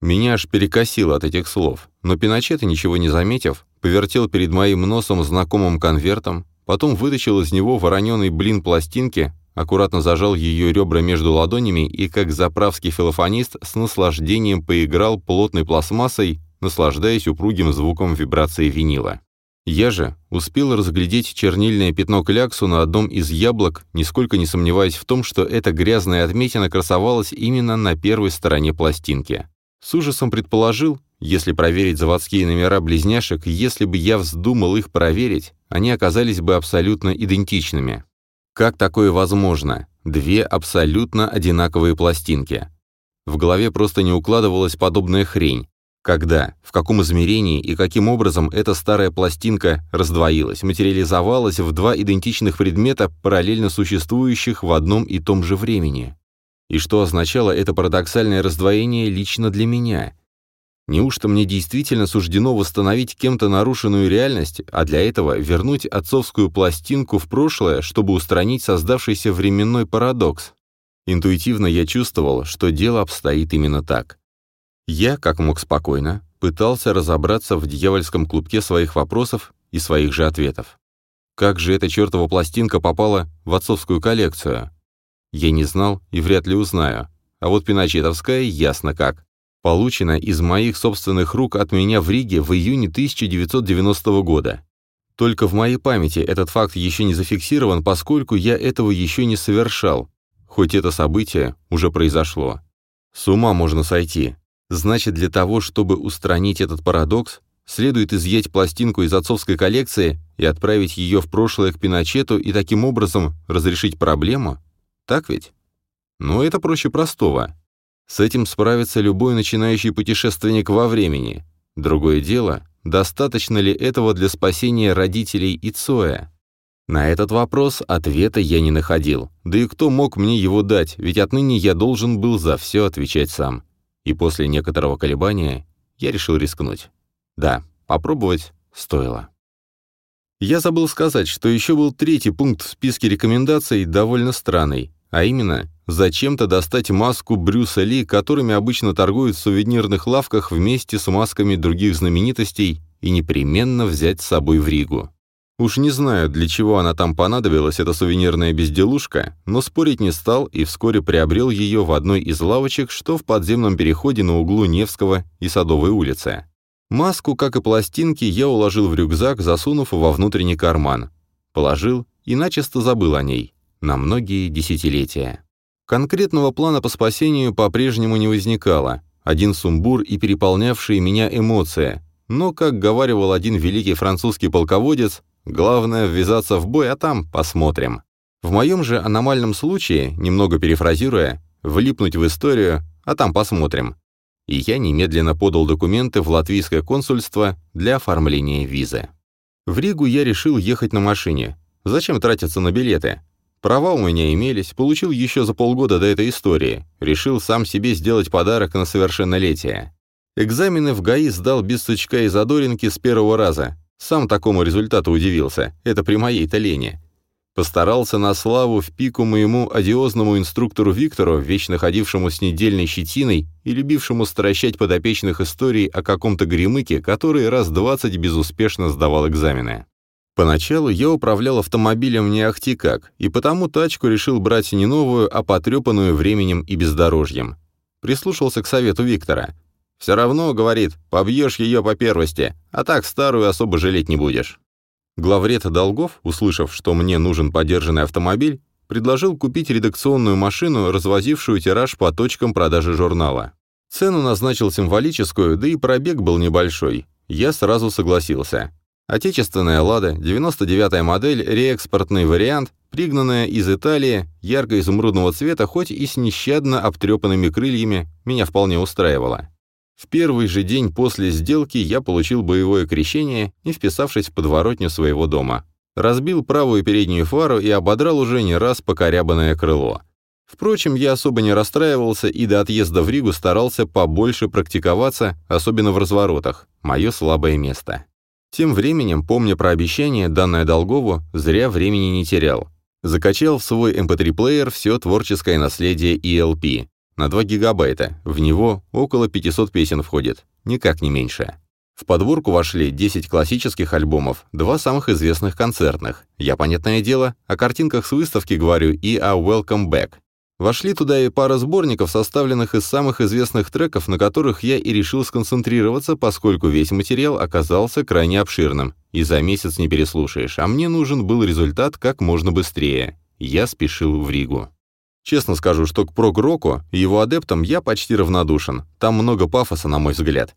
Меня аж перекосило от этих слов, но Пиночет, ничего не заметив, повертел перед моим носом знакомым конвертом, Потом вытащил из него вороненый блин пластинки, аккуратно зажал ее ребра между ладонями и, как заправский филофонист, с наслаждением поиграл плотной пластмассой, наслаждаясь упругим звуком вибрации винила. Я же успел разглядеть чернильное пятно кляксу на одном из яблок, нисколько не сомневаясь в том, что эта грязная отметина красовалась именно на первой стороне пластинки. С ужасом предположил, если проверить заводские номера близняшек, если бы я вздумал их проверить, они оказались бы абсолютно идентичными. Как такое возможно? Две абсолютно одинаковые пластинки. В голове просто не укладывалась подобная хрень. Когда, в каком измерении и каким образом эта старая пластинка раздвоилась, материализовалась в два идентичных предмета, параллельно существующих в одном и том же времени? И что означало это парадоксальное раздвоение лично для меня? Неужто мне действительно суждено восстановить кем-то нарушенную реальность, а для этого вернуть отцовскую пластинку в прошлое, чтобы устранить создавшийся временной парадокс? Интуитивно я чувствовал, что дело обстоит именно так. Я, как мог спокойно, пытался разобраться в дьявольском клубке своих вопросов и своих же ответов. Как же эта чертова пластинка попала в отцовскую коллекцию? Я не знал и вряд ли узнаю. А вот Пиночетовская ясно как получена из моих собственных рук от меня в Риге в июне 1990 года. Только в моей памяти этот факт еще не зафиксирован, поскольку я этого еще не совершал, хоть это событие уже произошло. С ума можно сойти. Значит, для того, чтобы устранить этот парадокс, следует изъять пластинку из отцовской коллекции и отправить ее в прошлое к Пиночету и таким образом разрешить проблему? Так ведь? Но это проще простого. С этим справится любой начинающий путешественник во времени. Другое дело, достаточно ли этого для спасения родителей и Цоя? На этот вопрос ответа я не находил. Да и кто мог мне его дать, ведь отныне я должен был за все отвечать сам. И после некоторого колебания я решил рискнуть. Да, попробовать стоило. Я забыл сказать, что еще был третий пункт в списке рекомендаций, довольно странный, а именно зачем-то достать маску Брюса Ли, которыми обычно торгуют в сувенирных лавках вместе с масками других знаменитостей, и непременно взять с собой в Ригу. Уж не знаю, для чего она там понадобилась, эта сувенирная безделушка, но спорить не стал и вскоре приобрел ее в одной из лавочек, что в подземном переходе на углу Невского и Садовой улицы. Маску, как и пластинки, я уложил в рюкзак, засунув во внутренний карман. Положил и начисто забыл о ней. На многие десятилетия. Конкретного плана по спасению по-прежнему не возникало. Один сумбур и переполнявшие меня эмоции. Но, как говаривал один великий французский полководец, главное ввязаться в бой, а там посмотрим. В моем же аномальном случае, немного перефразируя, влипнуть в историю, а там посмотрим. И я немедленно подал документы в латвийское консульство для оформления визы. В Ригу я решил ехать на машине. Зачем тратиться на билеты? Права у меня имелись, получил еще за полгода до этой истории. Решил сам себе сделать подарок на совершеннолетие. Экзамены в ГАИ сдал без сучка и задоринки с первого раза. Сам такому результату удивился. Это при моей-то лени. Постарался на славу в пику моему одиозному инструктору Виктору, вечно ходившему с недельной щетиной и любившему стращать подопечных историй о каком-то гремыке, который раз двадцать безуспешно сдавал экзамены. Поначалу я управлял автомобилем не ахти как, и потому тачку решил брать не новую, а потрепанную временем и бездорожьем. Прислушался к совету Виктора. Все равно, говорит, побьешь ее по первости, а так старую особо жалеть не будешь. Главред Долгов, услышав, что мне нужен подержанный автомобиль, предложил купить редакционную машину, развозившую тираж по точкам продажи журнала. Цену назначил символическую, да и пробег был небольшой. Я сразу согласился. Отечественная «Лада», 99-я модель, реэкспортный вариант, пригнанная из Италии, ярко-изумрудного цвета, хоть и с нещадно обтрепанными крыльями, меня вполне устраивала. В первый же день после сделки я получил боевое крещение и вписавшись в подворотню своего дома. Разбил правую переднюю фару и ободрал уже не раз покорябанное крыло. Впрочем, я особо не расстраивался и до отъезда в Ригу старался побольше практиковаться, особенно в разворотах, мое слабое место. Тем временем, помня про обещание, данное Долгову, зря времени не терял. Закачал в свой MP3-плеер эм все творческое наследие ELP на 2 гигабайта, в него около 500 песен входит, никак не меньше. В подборку вошли 10 классических альбомов, два самых известных концертных. Я, понятное дело, о картинках с выставки говорю и о Welcome Back. Вошли туда и пара сборников, составленных из самых известных треков, на которых я и решил сконцентрироваться, поскольку весь материал оказался крайне обширным, и за месяц не переслушаешь, а мне нужен был результат как можно быстрее. Я спешил в Ригу. Честно скажу, что к прог-року и его адептам я почти равнодушен. Там много пафоса, на мой взгляд.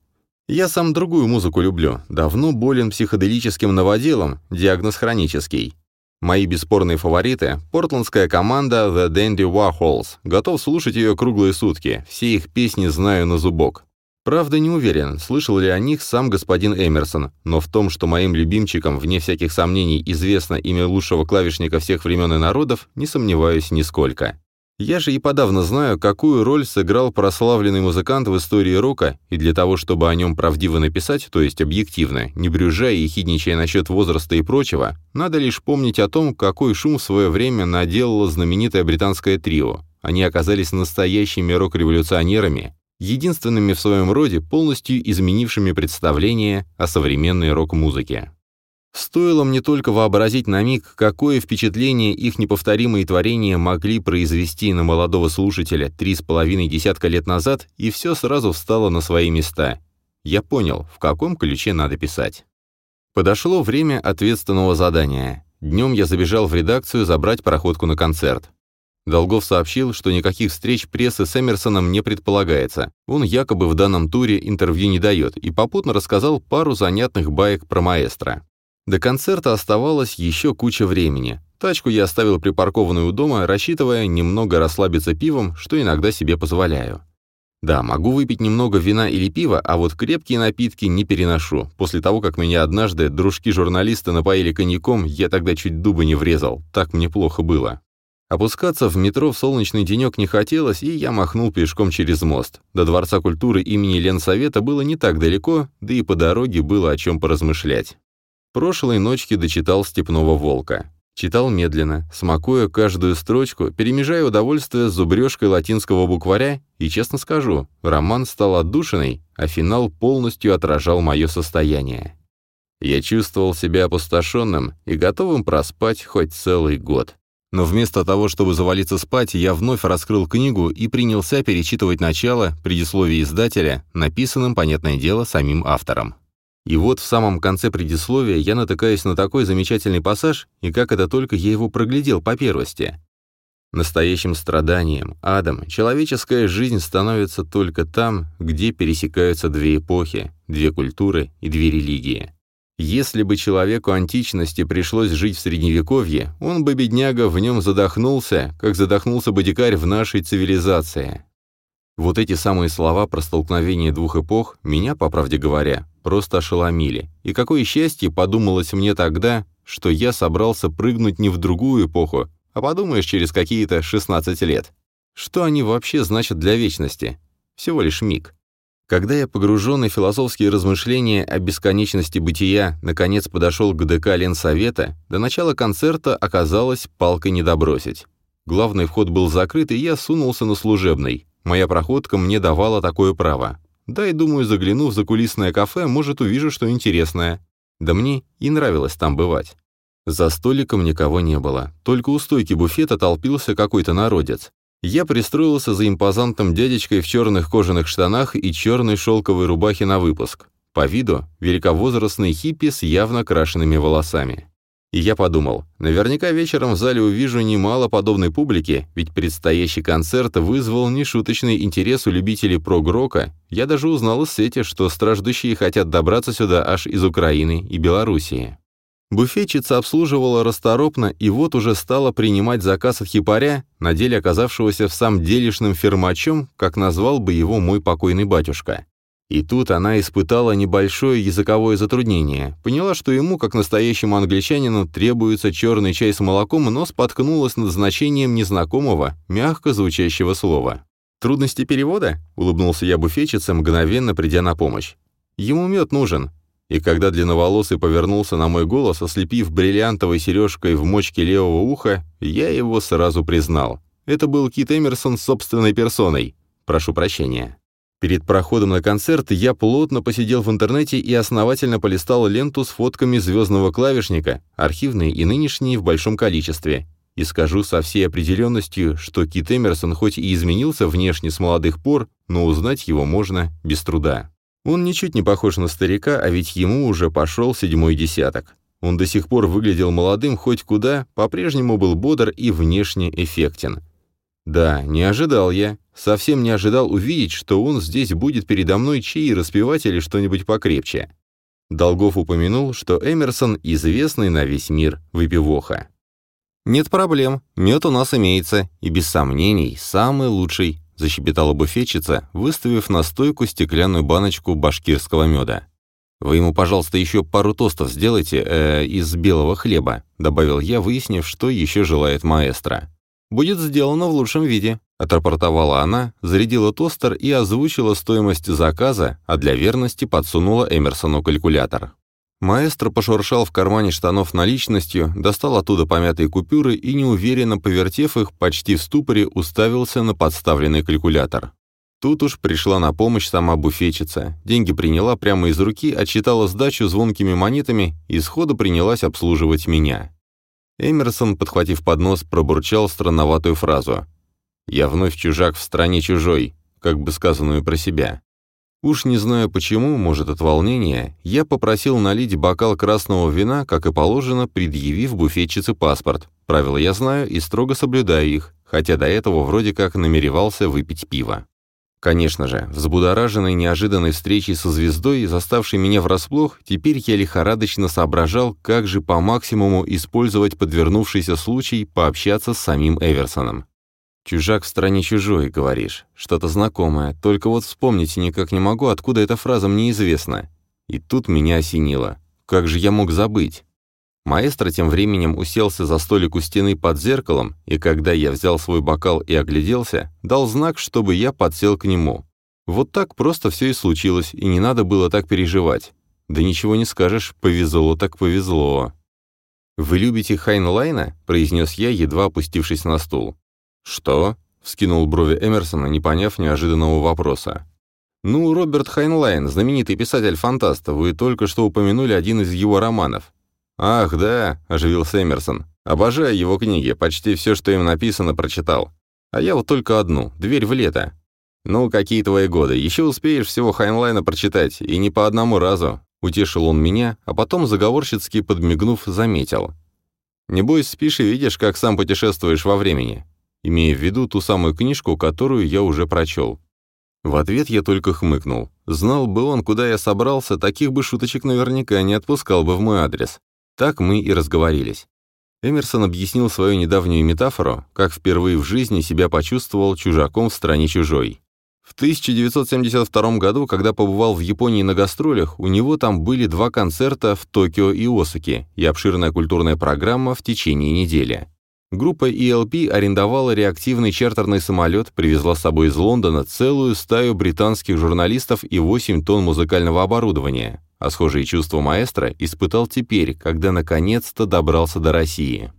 Я сам другую музыку люблю. Давно болен психоделическим новоделом, диагноз хронический. Мои бесспорные фавориты — портландская команда The Dandy Warhols. Готов слушать ее круглые сутки, все их песни знаю на зубок. Правда, не уверен, слышал ли о них сам господин Эмерсон, но в том, что моим любимчикам, вне всяких сомнений, известно имя лучшего клавишника всех времен и народов, не сомневаюсь нисколько. Я же и подавно знаю, какую роль сыграл прославленный музыкант в истории рока, и для того, чтобы о нем правдиво написать, то есть объективно, не брюжая и хидничая насчет возраста и прочего, надо лишь помнить о том, какой шум в свое время наделало знаменитое британское трио. Они оказались настоящими рок-революционерами, единственными в своем роде, полностью изменившими представление о современной рок-музыке. Стоило мне только вообразить на миг, какое впечатление их неповторимые творения могли произвести на молодого слушателя три с половиной десятка лет назад, и все сразу встало на свои места. Я понял, в каком ключе надо писать. Подошло время ответственного задания. Днем я забежал в редакцию забрать проходку на концерт. Долгов сообщил, что никаких встреч прессы с Эмерсоном не предполагается. Он якобы в данном туре интервью не дает и попутно рассказал пару занятных баек про маэстро. До концерта оставалось еще куча времени. Тачку я оставил припаркованную у дома, рассчитывая немного расслабиться пивом, что иногда себе позволяю. Да, могу выпить немного вина или пива, а вот крепкие напитки не переношу. После того, как меня однажды дружки-журналисты напоили коньяком, я тогда чуть дубы не врезал. Так мне плохо было. Опускаться в метро в солнечный денек не хотелось, и я махнул пешком через мост. До Дворца культуры имени Ленсовета было не так далеко, да и по дороге было о чем поразмышлять. Прошлой ночки дочитал «Степного волка». Читал медленно, смакуя каждую строчку, перемежая удовольствие с зубрежкой латинского букваря, и, честно скажу, роман стал отдушиной, а финал полностью отражал мое состояние. Я чувствовал себя опустошенным и готовым проспать хоть целый год. Но вместо того, чтобы завалиться спать, я вновь раскрыл книгу и принялся перечитывать начало, предисловие издателя, написанным, понятное дело, самим автором. И вот в самом конце предисловия я натыкаюсь на такой замечательный пассаж, и как это только я его проглядел по первости. Настоящим страданием, адом, человеческая жизнь становится только там, где пересекаются две эпохи, две культуры и две религии. Если бы человеку античности пришлось жить в Средневековье, он бы, бедняга, в нем задохнулся, как задохнулся бы дикарь в нашей цивилизации. Вот эти самые слова про столкновение двух эпох меня, по правде говоря, просто ошеломили. И какое счастье подумалось мне тогда, что я собрался прыгнуть не в другую эпоху, а подумаешь, через какие-то 16 лет. Что они вообще значат для вечности? Всего лишь миг. Когда я, погруженный в философские размышления о бесконечности бытия, наконец подошел к ДК Ленсовета, до начала концерта оказалось палкой не добросить. Главный вход был закрыт, и я сунулся на служебный. Моя проходка мне давала такое право. Да и думаю, заглянув в закулисное кафе, может, увижу что интересное. Да мне и нравилось там бывать. За столиком никого не было. Только у стойки буфета толпился какой-то народец. Я пристроился за импозантным дядечкой в черных кожаных штанах и черной шелковой рубахе на выпуск. По виду великовозрастный хиппи с явно крашенными волосами. И я подумал, наверняка вечером в зале увижу немало подобной публики, ведь предстоящий концерт вызвал нешуточный интерес у любителей прогрока. Я даже узнал из сети, что страждущие хотят добраться сюда аж из Украины и Белоруссии. Буфетчица обслуживала расторопно и вот уже стала принимать заказ от хипаря, на деле оказавшегося в самом делишным фермачом, как назвал бы его мой покойный батюшка. И тут она испытала небольшое языковое затруднение. Поняла, что ему, как настоящему англичанину, требуется черный чай с молоком, но споткнулась над значением незнакомого, мягко звучащего слова. «Трудности перевода?» — улыбнулся я буфетчице, мгновенно придя на помощь. «Ему мед нужен». И когда длинноволосый повернулся на мой голос, ослепив бриллиантовой сережкой в мочке левого уха, я его сразу признал. Это был Кит Эмерсон собственной персоной. Прошу прощения. Перед проходом на концерт я плотно посидел в интернете и основательно полистал ленту с фотками звездного клавишника, архивные и нынешние в большом количестве. И скажу со всей определенностью, что Кит Эмерсон хоть и изменился внешне с молодых пор, но узнать его можно без труда. Он ничуть не похож на старика, а ведь ему уже пошел седьмой десяток. Он до сих пор выглядел молодым хоть куда, по-прежнему был бодр и внешне эффектен. Да, не ожидал я, совсем не ожидал увидеть, что он здесь будет передо мной чаи распевать или что-нибудь покрепче. Долгов упомянул, что Эмерсон — известный на весь мир выпивоха. «Нет проблем, мед у нас имеется, и без сомнений, самый лучший», — защебетала буфетчица, выставив на стойку стеклянную баночку башкирского меда. «Вы ему, пожалуйста, еще пару тостов сделайте э, из белого хлеба», — добавил я, выяснив, что еще желает маэстро будет сделано в лучшем виде», — отрапортовала она, зарядила тостер и озвучила стоимость заказа, а для верности подсунула Эмерсону калькулятор. Маэстро пошуршал в кармане штанов наличностью, достал оттуда помятые купюры и, неуверенно повертев их, почти в ступоре уставился на подставленный калькулятор. Тут уж пришла на помощь сама буфетчица. Деньги приняла прямо из руки, отчитала сдачу звонкими монетами и сходу принялась обслуживать меня. Эмерсон, подхватив поднос, пробурчал странноватую фразу. «Я вновь чужак в стране чужой», как бы сказанную про себя. Уж не знаю почему, может от волнения, я попросил налить бокал красного вина, как и положено, предъявив буфетчице паспорт. Правила я знаю и строго соблюдаю их, хотя до этого вроде как намеревался выпить пиво. Конечно же, взбудораженной неожиданной встречей со звездой, заставшей меня врасплох, теперь я лихорадочно соображал, как же по максимуму использовать подвернувшийся случай пообщаться с самим Эверсоном. «Чужак в стране чужой», — говоришь. Что-то знакомое, только вот вспомнить никак не могу, откуда эта фраза мне известна. И тут меня осенило. Как же я мог забыть? Маэстро тем временем уселся за столик у стены под зеркалом, и когда я взял свой бокал и огляделся, дал знак, чтобы я подсел к нему. Вот так просто все и случилось, и не надо было так переживать. Да ничего не скажешь, повезло так повезло. «Вы любите Хайнлайна?» — произнес я, едва опустившись на стул. «Что?» — вскинул брови Эмерсона, не поняв неожиданного вопроса. «Ну, Роберт Хайнлайн, знаменитый писатель-фантаст, вы только что упомянули один из его романов. «Ах, да», — оживился Эмерсон. «Обожаю его книги, почти все, что им написано, прочитал. А я вот только одну, «Дверь в лето». «Ну, какие твои годы? Еще успеешь всего Хайнлайна прочитать, и не по одному разу», — утешил он меня, а потом, заговорщицки подмигнув, заметил. «Небось, спишь и видишь, как сам путешествуешь во времени», имея в виду ту самую книжку, которую я уже прочел. В ответ я только хмыкнул. Знал бы он, куда я собрался, таких бы шуточек наверняка не отпускал бы в мой адрес. Так мы и разговорились. Эмерсон объяснил свою недавнюю метафору, как впервые в жизни себя почувствовал чужаком в стране чужой. В 1972 году, когда побывал в Японии на гастролях, у него там были два концерта в Токио и Осаке и обширная культурная программа в течение недели. Группа ELP арендовала реактивный чартерный самолет, привезла с собой из Лондона целую стаю британских журналистов и 8 тонн музыкального оборудования а схожие чувства маэстро испытал теперь, когда наконец-то добрался до России.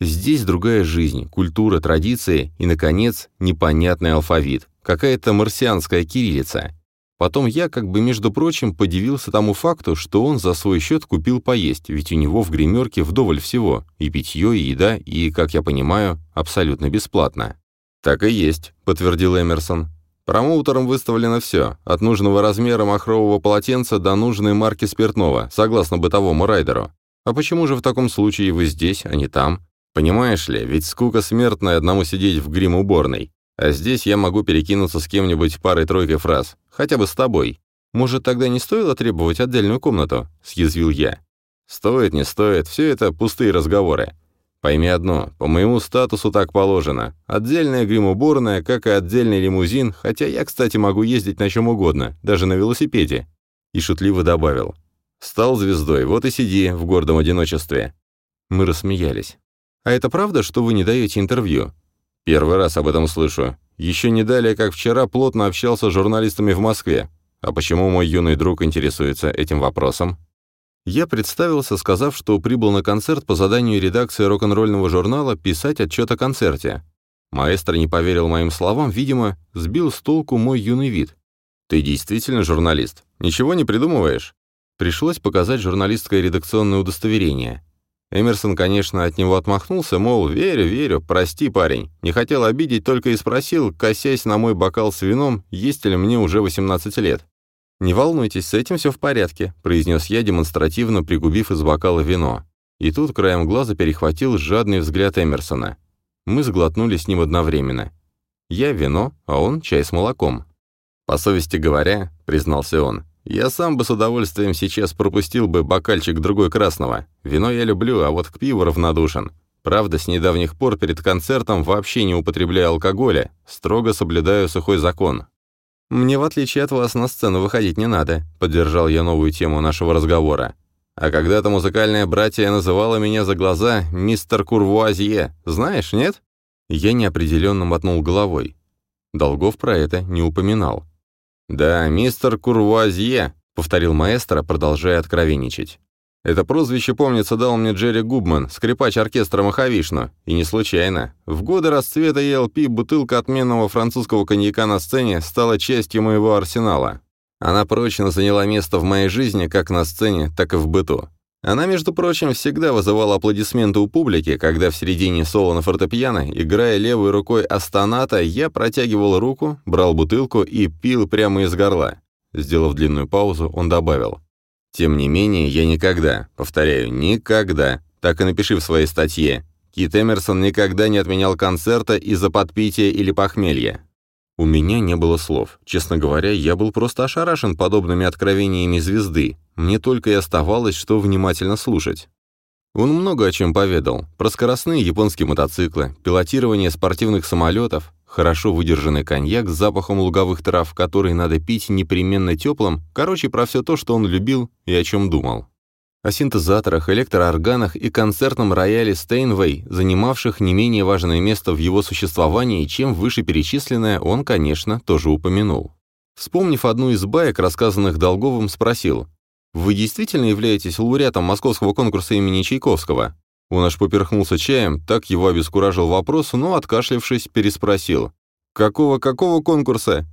Здесь другая жизнь, культура, традиции и, наконец, непонятный алфавит, какая-то марсианская кириллица. Потом я, как бы между прочим, подивился тому факту, что он за свой счет купил поесть, ведь у него в гримерке вдоволь всего, и питье, и еда, и, как я понимаю, абсолютно бесплатно. «Так и есть», — подтвердил Эмерсон. «Промоутером выставлено все, от нужного размера махрового полотенца до нужной марки спиртного, согласно бытовому райдеру. А почему же в таком случае вы здесь, а не там? Понимаешь ли, ведь скука смертная одному сидеть в грим-уборной. А здесь я могу перекинуться с кем-нибудь парой-тройкой фраз, хотя бы с тобой. Может, тогда не стоило требовать отдельную комнату?» — съязвил я. «Стоит, не стоит, все это пустые разговоры. Пойми одно, по моему статусу так положено. Отдельная грим-уборная, как и отдельный лимузин, хотя я, кстати, могу ездить на чем угодно, даже на велосипеде». И шутливо добавил. «Стал звездой, вот и сиди в гордом одиночестве». Мы рассмеялись. «А это правда, что вы не даете интервью?» «Первый раз об этом слышу. Еще не далее, как вчера, плотно общался с журналистами в Москве. А почему мой юный друг интересуется этим вопросом?» Я представился, сказав, что прибыл на концерт по заданию редакции рок-н-ролльного журнала писать отчет о концерте. Маэстро не поверил моим словам, видимо, сбил с толку мой юный вид. «Ты действительно журналист? Ничего не придумываешь?» Пришлось показать журналистское редакционное удостоверение. Эмерсон, конечно, от него отмахнулся, мол, верю, верю, прости, парень. Не хотел обидеть, только и спросил, косясь на мой бокал с вином, есть ли мне уже 18 лет. «Не волнуйтесь, с этим все в порядке», — произнес я, демонстративно пригубив из бокала вино. И тут краем глаза перехватил жадный взгляд Эмерсона. Мы сглотнули с ним одновременно. Я вино, а он чай с молоком. «По совести говоря», — признался он, — «я сам бы с удовольствием сейчас пропустил бы бокальчик другой красного. Вино я люблю, а вот к пиву равнодушен. Правда, с недавних пор перед концертом вообще не употребляю алкоголя, строго соблюдаю сухой закон, «Мне, в отличие от вас, на сцену выходить не надо», — поддержал я новую тему нашего разговора. «А когда-то музыкальное братья называло меня за глаза мистер Курвуазье. Знаешь, нет?» Я неопределенно мотнул головой. Долгов про это не упоминал. «Да, мистер Курвуазье», — повторил маэстро, продолжая откровенничать. Это прозвище, помнится, дал мне Джерри Губман, скрипач оркестра Махавишну. И не случайно. В годы расцвета ELP бутылка отменного французского коньяка на сцене стала частью моего арсенала. Она прочно заняла место в моей жизни как на сцене, так и в быту. Она, между прочим, всегда вызывала аплодисменты у публики, когда в середине соло на фортепиано, играя левой рукой астоната, я протягивал руку, брал бутылку и пил прямо из горла. Сделав длинную паузу, он добавил. Тем не менее, я никогда, повторяю, никогда, так и напиши в своей статье, Кит Эмерсон никогда не отменял концерта из-за подпития или похмелья. У меня не было слов. Честно говоря, я был просто ошарашен подобными откровениями звезды. Мне только и оставалось, что внимательно слушать. Он много о чем поведал. Про скоростные японские мотоциклы, пилотирование спортивных самолетов, Хорошо выдержанный коньяк с запахом луговых трав, который надо пить непременно теплым, короче, про все то, что он любил и о чем думал. О синтезаторах, электроорганах и концертном рояле Стейнвей, занимавших не менее важное место в его существовании, чем вышеперечисленное, он, конечно, тоже упомянул. Вспомнив одну из баек, рассказанных Долговым, спросил, «Вы действительно являетесь лауреатом московского конкурса имени Чайковского?» Он аж поперхнулся чаем, так его обескуражил вопрос, но, откашлившись, переспросил. «Какого-какого конкурса?»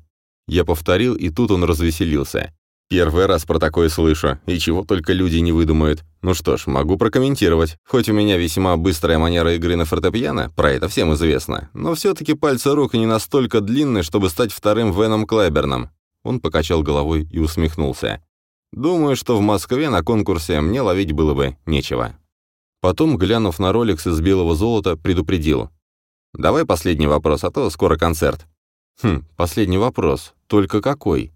Я повторил, и тут он развеселился. «Первый раз про такое слышу, и чего только люди не выдумают. Ну что ж, могу прокомментировать. Хоть у меня весьма быстрая манера игры на фортепиано, про это всем известно, но все-таки пальцы рук не настолько длинны, чтобы стать вторым Веном Клайберном». Он покачал головой и усмехнулся. «Думаю, что в Москве на конкурсе мне ловить было бы нечего». Потом, глянув на роликс из белого золота, предупредил. «Давай последний вопрос, а то скоро концерт». «Хм, последний вопрос. Только какой?»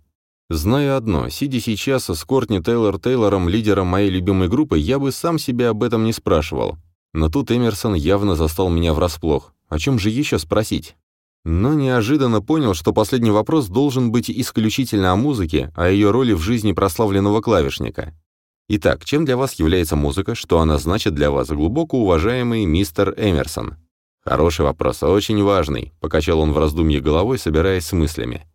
Знаю одно, сидя сейчас с Кортни Тейлор Тейлором, лидером моей любимой группы, я бы сам себя об этом не спрашивал. Но тут Эмерсон явно застал меня врасплох. О чем же еще спросить? Но неожиданно понял, что последний вопрос должен быть исключительно о музыке, о ее роли в жизни прославленного клавишника. Итак, чем для вас является музыка, что она значит для вас, глубоко уважаемый мистер Эмерсон? Хороший вопрос, очень важный, покачал он в раздумье головой, собираясь с мыслями.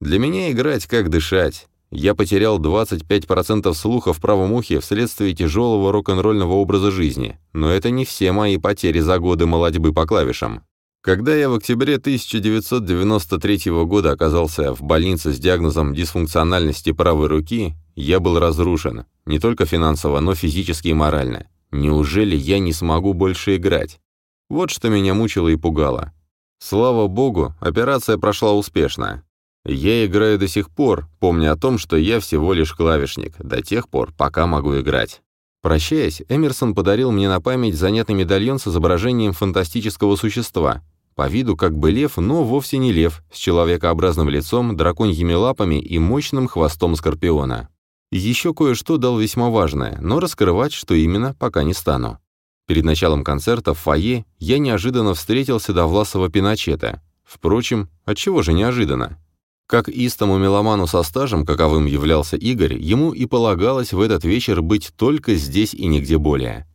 Для меня играть как дышать. Я потерял 25% слуха в правом ухе вследствие тяжелого рок-н-ролльного образа жизни, но это не все мои потери за годы молодьбы по клавишам. Когда я в октябре 1993 года оказался в больнице с диагнозом дисфункциональности правой руки, я был разрушен, не только финансово, но физически и морально. Неужели я не смогу больше играть? Вот что меня мучило и пугало. Слава богу, операция прошла успешно. Я играю до сих пор, помня о том, что я всего лишь клавишник, до тех пор, пока могу играть. Прощаясь, Эмерсон подарил мне на память занятный медальон с изображением фантастического существа. По виду как бы лев, но вовсе не лев, с человекообразным лицом, драконьими лапами и мощным хвостом скорпиона. Еще кое-что дал весьма важное, но раскрывать, что именно, пока не стану. Перед началом концерта в фойе я неожиданно встретился до Власова Пиночета. Впрочем, отчего же неожиданно? Как истому меломану со стажем, каковым являлся Игорь, ему и полагалось в этот вечер быть только здесь и нигде более.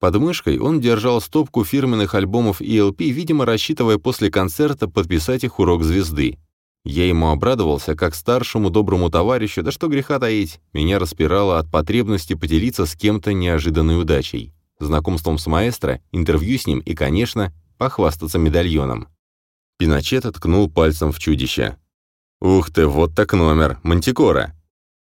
Под мышкой он держал стопку фирменных альбомов ELP, видимо, рассчитывая после концерта подписать их урок звезды. Я ему обрадовался, как старшему доброму товарищу, да что греха таить, меня распирало от потребности поделиться с кем-то неожиданной удачей знакомством с маэстро, интервью с ним и, конечно, похвастаться медальоном. Пиночет ткнул пальцем в чудище. «Ух ты, вот так номер! Мантикора!»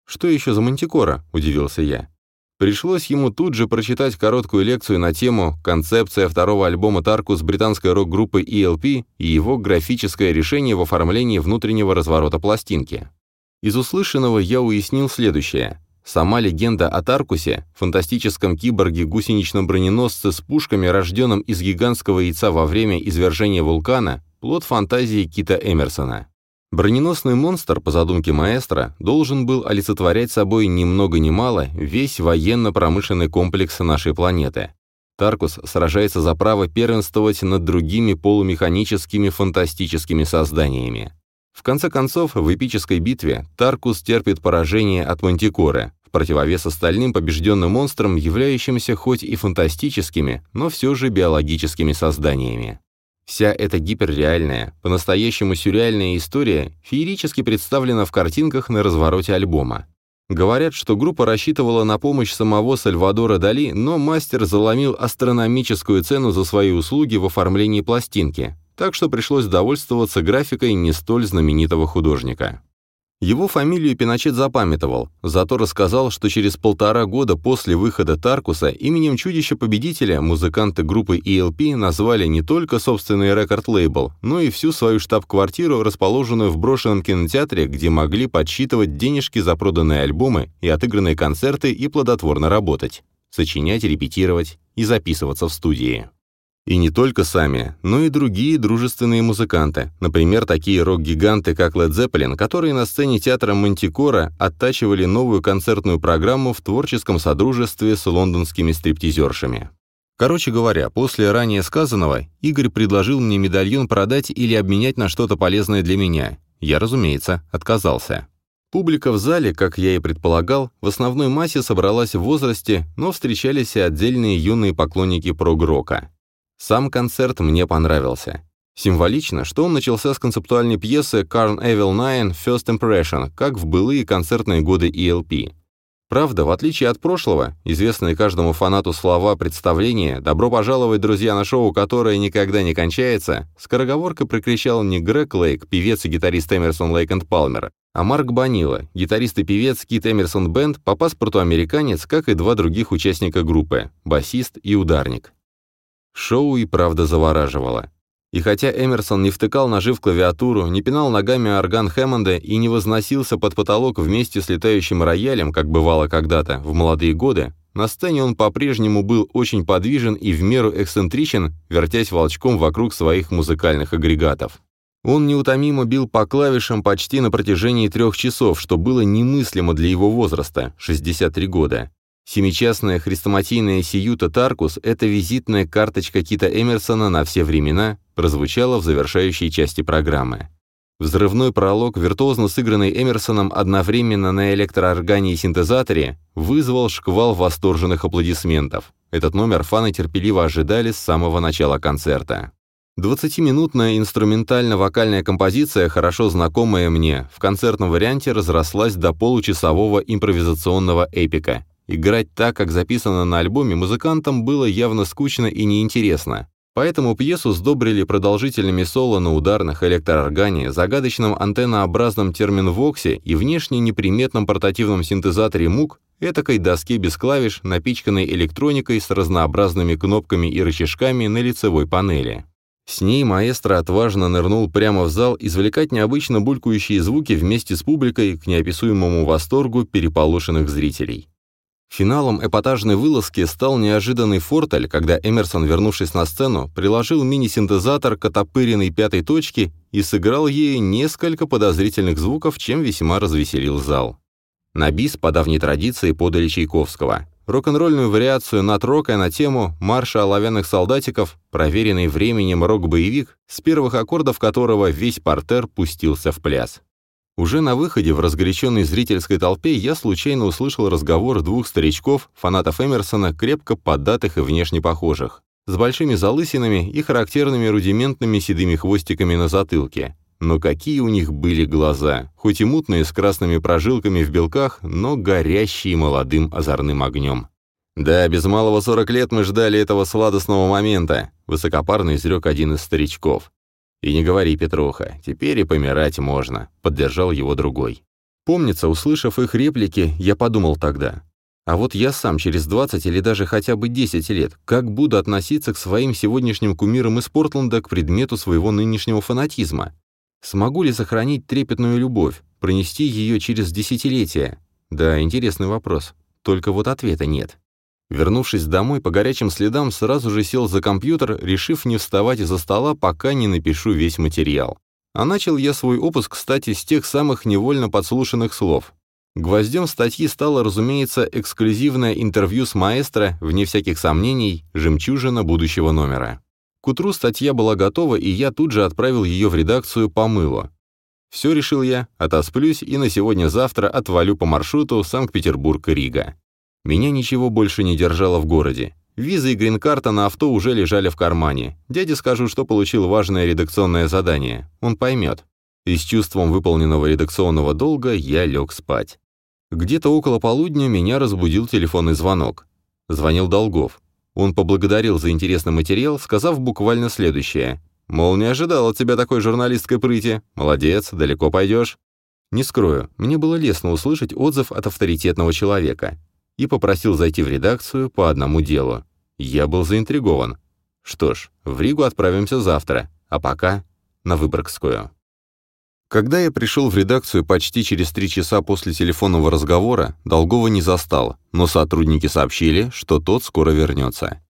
«Что еще за мантикора?» – удивился я. Пришлось ему тут же прочитать короткую лекцию на тему «Концепция второго альбома Таркус британской рок-группы ELP и его графическое решение в оформлении внутреннего разворота пластинки». Из услышанного я уяснил следующее. Сама легенда о Таркусе, фантастическом киборге-гусеничном броненосце с пушками, рожденном из гигантского яйца во время извержения вулкана, плод фантазии Кита Эмерсона. Броненосный монстр, по задумке маэстро, должен был олицетворять собой ни много ни мало весь военно-промышленный комплекс нашей планеты. Таркус сражается за право первенствовать над другими полумеханическими фантастическими созданиями. В конце концов, в эпической битве Таркус терпит поражение от Мантикоры, в противовес остальным побежденным монстрам, являющимся хоть и фантастическими, но все же биологическими созданиями. Вся эта гиперреальная, по-настоящему сюрреальная история феерически представлена в картинках на развороте альбома. Говорят, что группа рассчитывала на помощь самого Сальвадора Дали, но мастер заломил астрономическую цену за свои услуги в оформлении пластинки, так что пришлось довольствоваться графикой не столь знаменитого художника. Его фамилию Пиночет запамятовал, зато рассказал, что через полтора года после выхода Таркуса именем чудища-победителя музыканты группы ELP назвали не только собственный рекорд-лейбл, но и всю свою штаб-квартиру, расположенную в брошенном кинотеатре, где могли подсчитывать денежки за проданные альбомы и отыгранные концерты и плодотворно работать, сочинять, репетировать и записываться в студии. И не только сами, но и другие дружественные музыканты, например, такие рок-гиганты, как Led Zeppelin, которые на сцене театра Мантикора оттачивали новую концертную программу в творческом содружестве с лондонскими стриптизершами. Короче говоря, после ранее сказанного, Игорь предложил мне медальон продать или обменять на что-то полезное для меня. Я, разумеется, отказался. Публика в зале, как я и предполагал, в основной массе собралась в возрасте, но встречались и отдельные юные поклонники прог-рока. Сам концерт мне понравился. Символично, что он начался с концептуальной пьесы «Carn Evil Nine First Impression», как в былые концертные годы ELP. Правда, в отличие от прошлого, известные каждому фанату слова представления «Добро пожаловать, друзья, на шоу, которое никогда не кончается», скороговоркой прокричал не Грег Лейк, певец и гитарист Эмерсон Лейк энд Палмер, а Марк Банила, гитарист и певец Кит Эмерсон Бенд, по паспорту американец, как и два других участника группы, басист и ударник. Шоу и правда завораживало. И хотя Эмерсон не втыкал ножи в клавиатуру, не пинал ногами орган Хэммонда и не возносился под потолок вместе с летающим роялем, как бывало когда-то, в молодые годы, на сцене он по-прежнему был очень подвижен и в меру эксцентричен, вертясь волчком вокруг своих музыкальных агрегатов. Он неутомимо бил по клавишам почти на протяжении трех часов, что было немыслимо для его возраста – 63 года. Семичастная хрестоматийная сиюта Таркус — это визитная карточка Кита Эмерсона на все времена, прозвучала в завершающей части программы. Взрывной пролог, виртуозно сыгранный Эмерсоном одновременно на электрооргане и синтезаторе, вызвал шквал восторженных аплодисментов. Этот номер фаны терпеливо ожидали с самого начала концерта. Двадцатиминутная инструментально-вокальная композиция, хорошо знакомая мне, в концертном варианте разрослась до получасового импровизационного эпика, Играть так, как записано на альбоме, музыкантам было явно скучно и неинтересно. Поэтому пьесу сдобрили продолжительными соло на ударных электрооргане, загадочном антеннообразном терминвоксе и внешне неприметном портативном синтезаторе МУК, этакой доске без клавиш, напичканной электроникой с разнообразными кнопками и рычажками на лицевой панели. С ней маэстро отважно нырнул прямо в зал извлекать необычно булькающие звуки вместе с публикой к неописуемому восторгу переполошенных зрителей. Финалом эпатажной вылазки стал неожиданный фортель, когда Эмерсон, вернувшись на сцену, приложил мини-синтезатор к отопыренной пятой точке и сыграл ей несколько подозрительных звуков, чем весьма развеселил зал. На бис по давней традиции подали Чайковского. Рок-н-ролльную вариацию над рока на тему «Марша оловянных солдатиков», проверенный временем рок-боевик, с первых аккордов которого весь портер пустился в пляс. Уже на выходе в разгоряченной зрительской толпе я случайно услышал разговор двух старичков, фанатов Эмерсона, крепко поддатых и внешне похожих, с большими залысинами и характерными рудиментными седыми хвостиками на затылке. Но какие у них были глаза, хоть и мутные с красными прожилками в белках, но горящие молодым озорным огнем. «Да, без малого сорок лет мы ждали этого сладостного момента», высокопарно изрек один из старичков. «И не говори, Петруха, теперь и помирать можно», — поддержал его другой. Помнится, услышав их реплики, я подумал тогда. А вот я сам через 20 или даже хотя бы 10 лет, как буду относиться к своим сегодняшним кумирам из Портленда к предмету своего нынешнего фанатизма? Смогу ли сохранить трепетную любовь, пронести ее через десятилетия? Да, интересный вопрос. Только вот ответа нет. Вернувшись домой, по горячим следам сразу же сел за компьютер, решив не вставать из-за стола, пока не напишу весь материал. А начал я свой опуск, кстати, с тех самых невольно подслушанных слов. Гвоздем статьи стало, разумеется, эксклюзивное интервью с маэстро, вне всяких сомнений, жемчужина будущего номера. К утру статья была готова, и я тут же отправил ее в редакцию по мылу. Все решил я, отосплюсь и на сегодня-завтра отвалю по маршруту Санкт-Петербург-Рига. Меня ничего больше не держало в городе. Виза и грин-карта на авто уже лежали в кармане. Дяде скажу, что получил важное редакционное задание. Он поймет. И с чувством выполненного редакционного долга я лег спать. Где-то около полудня меня разбудил телефонный звонок. Звонил Долгов. Он поблагодарил за интересный материал, сказав буквально следующее. Мол, не ожидал от тебя такой журналистской прыти. Молодец, далеко пойдешь. Не скрою, мне было лестно услышать отзыв от авторитетного человека и попросил зайти в редакцию по одному делу. Я был заинтригован. Что ж, в Ригу отправимся завтра, а пока на Выборгскую. Когда я пришел в редакцию почти через три часа после телефонного разговора, Долгова не застал, но сотрудники сообщили, что тот скоро вернется.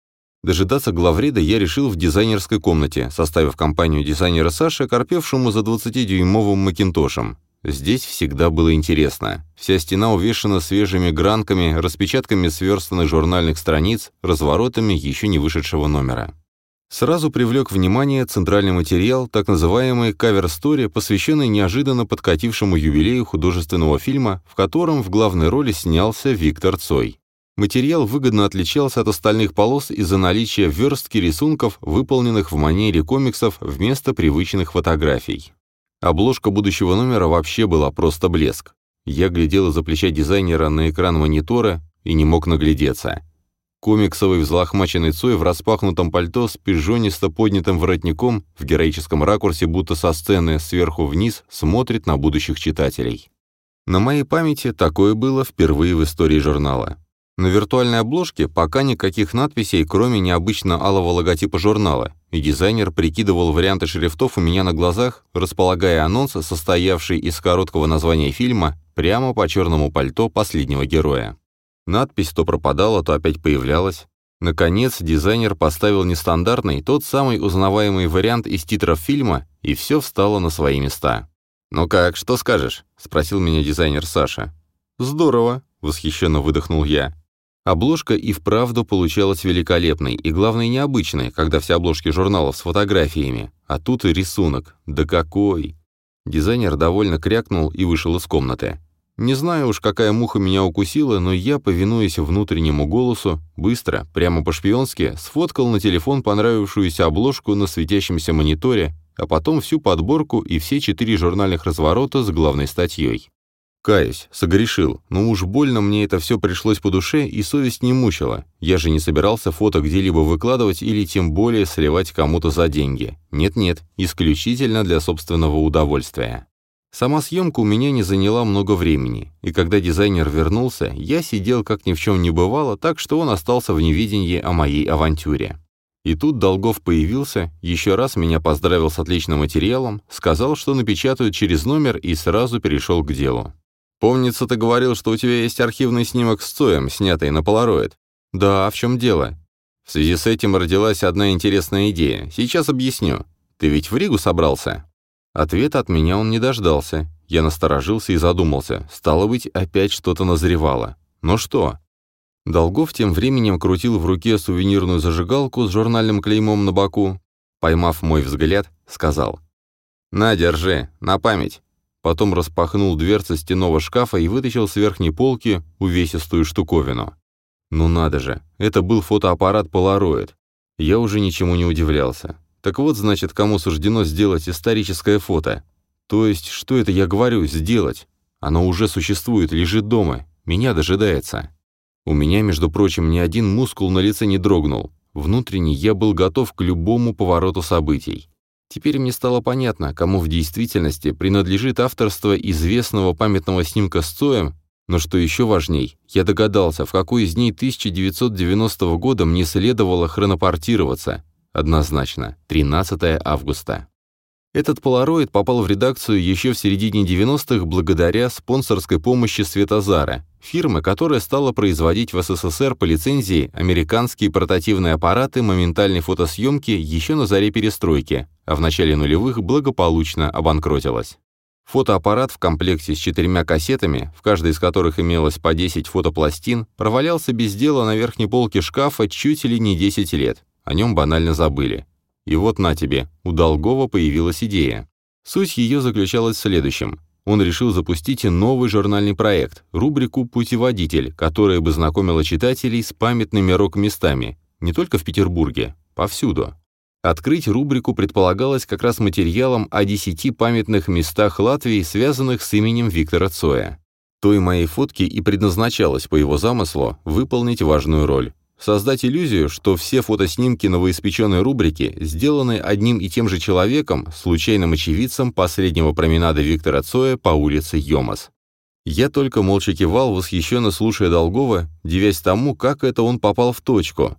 Дожидаться главреда я решил в дизайнерской комнате, составив компанию дизайнера Саши, корпевшему за 20-дюймовым макинтошем. Здесь всегда было интересно. Вся стена увешана свежими гранками, распечатками сверстанных журнальных страниц, разворотами еще не вышедшего номера. Сразу привлек внимание центральный материал, так называемый кавер-стори, посвященный неожиданно подкатившему юбилею художественного фильма, в котором в главной роли снялся Виктор Цой. Материал выгодно отличался от остальных полос из-за наличия верстки рисунков, выполненных в манере комиксов вместо привычных фотографий. Обложка будущего номера вообще была просто блеск. Я глядел из-за плеча дизайнера на экран монитора и не мог наглядеться. Комиксовый взлохмаченный Цой в распахнутом пальто с пижонисто поднятым воротником в героическом ракурсе, будто со сцены сверху вниз, смотрит на будущих читателей. На моей памяти такое было впервые в истории журнала. На виртуальной обложке пока никаких надписей, кроме необычно алого логотипа журнала, и дизайнер прикидывал варианты шрифтов у меня на глазах, располагая анонс, состоявший из короткого названия фильма, прямо по черному пальто последнего героя. Надпись то пропадала, то опять появлялась. Наконец, дизайнер поставил нестандартный, тот самый узнаваемый вариант из титров фильма, и все встало на свои места. «Ну как, что скажешь?» — спросил меня дизайнер Саша. «Здорово», — восхищенно выдохнул я. Обложка и вправду получалась великолепной, и главное необычной, когда все обложки журналов с фотографиями. А тут и рисунок. Да какой! Дизайнер довольно крякнул и вышел из комнаты. Не знаю уж, какая муха меня укусила, но я, повинуясь внутреннему голосу, быстро, прямо по-шпионски, сфоткал на телефон понравившуюся обложку на светящемся мониторе, а потом всю подборку и все четыре журнальных разворота с главной статьей. Каюсь, согрешил, но уж больно мне это все пришлось по душе, и совесть не мучила. Я же не собирался фото где-либо выкладывать или тем более сливать кому-то за деньги. Нет-нет, исключительно для собственного удовольствия. Сама съемка у меня не заняла много времени, и когда дизайнер вернулся, я сидел как ни в чем не бывало, так что он остался в невидении о моей авантюре. И тут Долгов появился, еще раз меня поздравил с отличным материалом, сказал, что напечатают через номер и сразу перешел к делу. «Помнится, ты говорил, что у тебя есть архивный снимок с Цоем, снятый на полароид». «Да, а в чем дело?» В связи с этим родилась одна интересная идея. Сейчас объясню. Ты ведь в Ригу собрался?» Ответа от меня он не дождался. Я насторожился и задумался. Стало быть, опять что-то назревало. Но что? Долгов тем временем крутил в руке сувенирную зажигалку с журнальным клеймом на боку. Поймав мой взгляд, сказал. «На, держи, на память». Потом распахнул дверцы стенного шкафа и вытащил с верхней полки увесистую штуковину. Ну надо же, это был фотоаппарат Polaroid. Я уже ничему не удивлялся. Так вот, значит, кому суждено сделать историческое фото. То есть, что это я говорю, сделать? Оно уже существует, лежит дома, меня дожидается. У меня, между прочим, ни один мускул на лице не дрогнул. Внутренне я был готов к любому повороту событий. Теперь мне стало понятно, кому в действительности принадлежит авторство известного памятного снимка с Цоем, но что еще важней, я догадался, в какой из дней 1990 года мне следовало хронопортироваться. Однозначно, 13 августа. Этот полароид попал в редакцию еще в середине 90-х благодаря спонсорской помощи Светозара, фирмы, которая стала производить в СССР по лицензии американские портативные аппараты моментальной фотосъемки еще на заре перестройки, а в начале нулевых благополучно обанкротилась. Фотоаппарат в комплекте с четырьмя кассетами, в каждой из которых имелось по 10 фотопластин, провалялся без дела на верхней полке шкафа чуть ли не 10 лет. О нем банально забыли. И вот на тебе, у Долгова появилась идея. Суть ее заключалась в следующем. Он решил запустить новый журнальный проект, рубрику «Путеводитель», которая бы знакомила читателей с памятными рок-местами, не только в Петербурге, повсюду. Открыть рубрику предполагалось как раз материалом о десяти памятных местах Латвии, связанных с именем Виктора Цоя. Той моей фотке и предназначалось, по его замыслу, выполнить важную роль создать иллюзию, что все фотоснимки новоиспеченной рубрики сделаны одним и тем же человеком, случайным очевидцем последнего променада Виктора Цоя по улице Йомас. Я только молча кивал, восхищенно слушая Долгова, девясь тому, как это он попал в точку.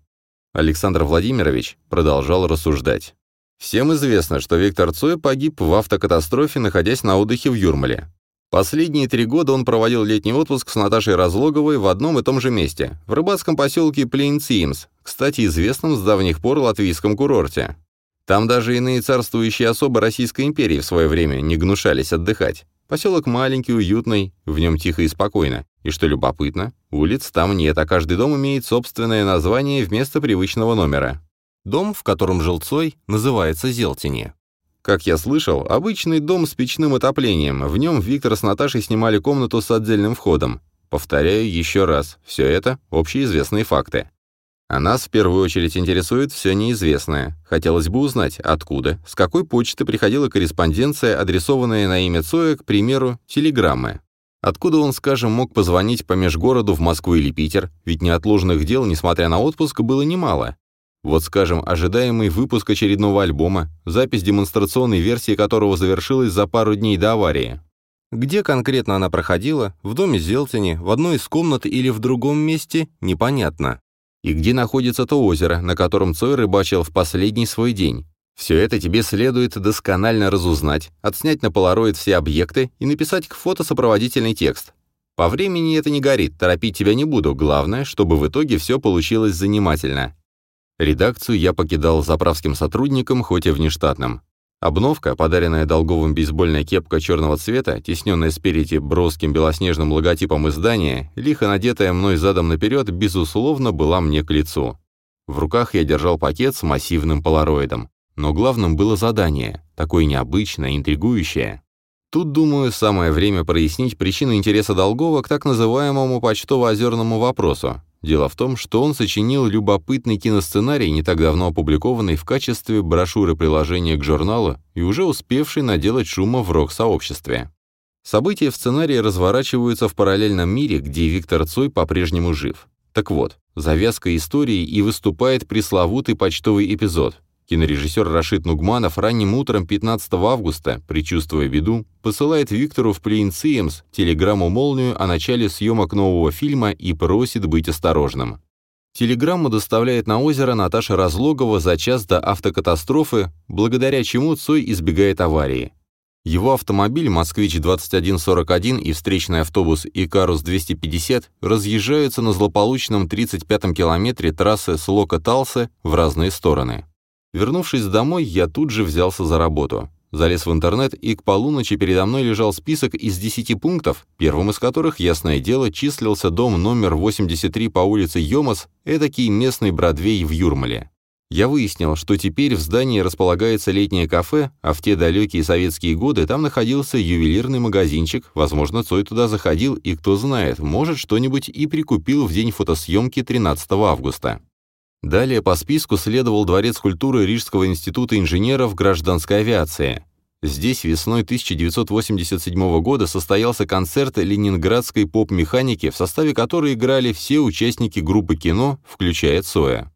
Александр Владимирович продолжал рассуждать. Всем известно, что Виктор Цой погиб в автокатастрофе, находясь на отдыхе в Юрмале. Последние три года он проводил летний отпуск с Наташей Разлоговой в одном и том же месте, в рыбацком поселке Плейнцимс, кстати, известном с давних пор латвийском курорте. Там даже иные царствующие особы Российской империи в свое время не гнушались отдыхать. Поселок маленький, уютный, в нем тихо и спокойно. И что любопытно, улиц там нет, а каждый дом имеет собственное название вместо привычного номера. Дом, в котором жил Цой, называется Зелтине. Как я слышал, обычный дом с печным отоплением. В нем Виктор с Наташей снимали комнату с отдельным входом. Повторяю еще раз, все это общеизвестные факты. А нас в первую очередь интересует все неизвестное. Хотелось бы узнать, откуда, с какой почты приходила корреспонденция, адресованная на имя Цоя, к примеру, телеграммы. Откуда он, скажем, мог позвонить по межгороду в Москву или Питер, ведь неотложных дел, несмотря на отпуск, было немало. Вот, скажем, ожидаемый выпуск очередного альбома, запись демонстрационной версии которого завершилась за пару дней до аварии. Где конкретно она проходила, в доме Зелтини, в одной из комнат или в другом месте, непонятно. И где находится то озеро, на котором Цой рыбачил в последний свой день. Все это тебе следует досконально разузнать, отснять на полароид все объекты и написать к фото сопроводительный текст. По времени это не горит, торопить тебя не буду, главное, чтобы в итоге все получилось занимательно. Редакцию я покидал заправским сотрудником, хоть и внештатным. Обновка, подаренная Долговым бейсбольная кепка черного цвета, тесненная спереди броским белоснежным логотипом издания, лихо надетая мной задом наперед, безусловно, была мне к лицу. В руках я держал пакет с массивным полароидом. Но главным было задание, такое необычное, интригующее. Тут, думаю, самое время прояснить причину интереса Долгова к так называемому почтово-озерному вопросу, Дело в том, что он сочинил любопытный киносценарий, не так давно опубликованный в качестве брошюры приложения к журналу и уже успевший наделать шума в рок-сообществе. События в сценарии разворачиваются в параллельном мире, где Виктор Цой по-прежнему жив. Так вот, завязка истории и выступает пресловутый почтовый эпизод, Кинорежиссер Рашид Нугманов ранним утром 15 августа, предчувствуя беду, посылает Виктору в Сиемс телеграмму-молнию о начале съемок нового фильма и просит быть осторожным. Телеграмму доставляет на озеро Наташа Разлогова за час до автокатастрофы, благодаря чему Цой избегает аварии. Его автомобиль «Москвич-2141» и встречный автобус «Икарус-250» разъезжаются на злополучном 35-м километре трассы Слока-Талсе в разные стороны. Вернувшись домой, я тут же взялся за работу. Залез в интернет, и к полуночи передо мной лежал список из 10 пунктов, первым из которых, ясное дело, числился дом номер 83 по улице Йомас, эдакий местный Бродвей в Юрмале. Я выяснил, что теперь в здании располагается летнее кафе, а в те далекие советские годы там находился ювелирный магазинчик, возможно, Цой туда заходил и, кто знает, может, что-нибудь и прикупил в день фотосъемки 13 августа. Далее по списку следовал Дворец культуры Рижского института инженеров гражданской авиации. Здесь весной 1987 года состоялся концерт ленинградской поп-механики, в составе которой играли все участники группы кино, включая Цоя.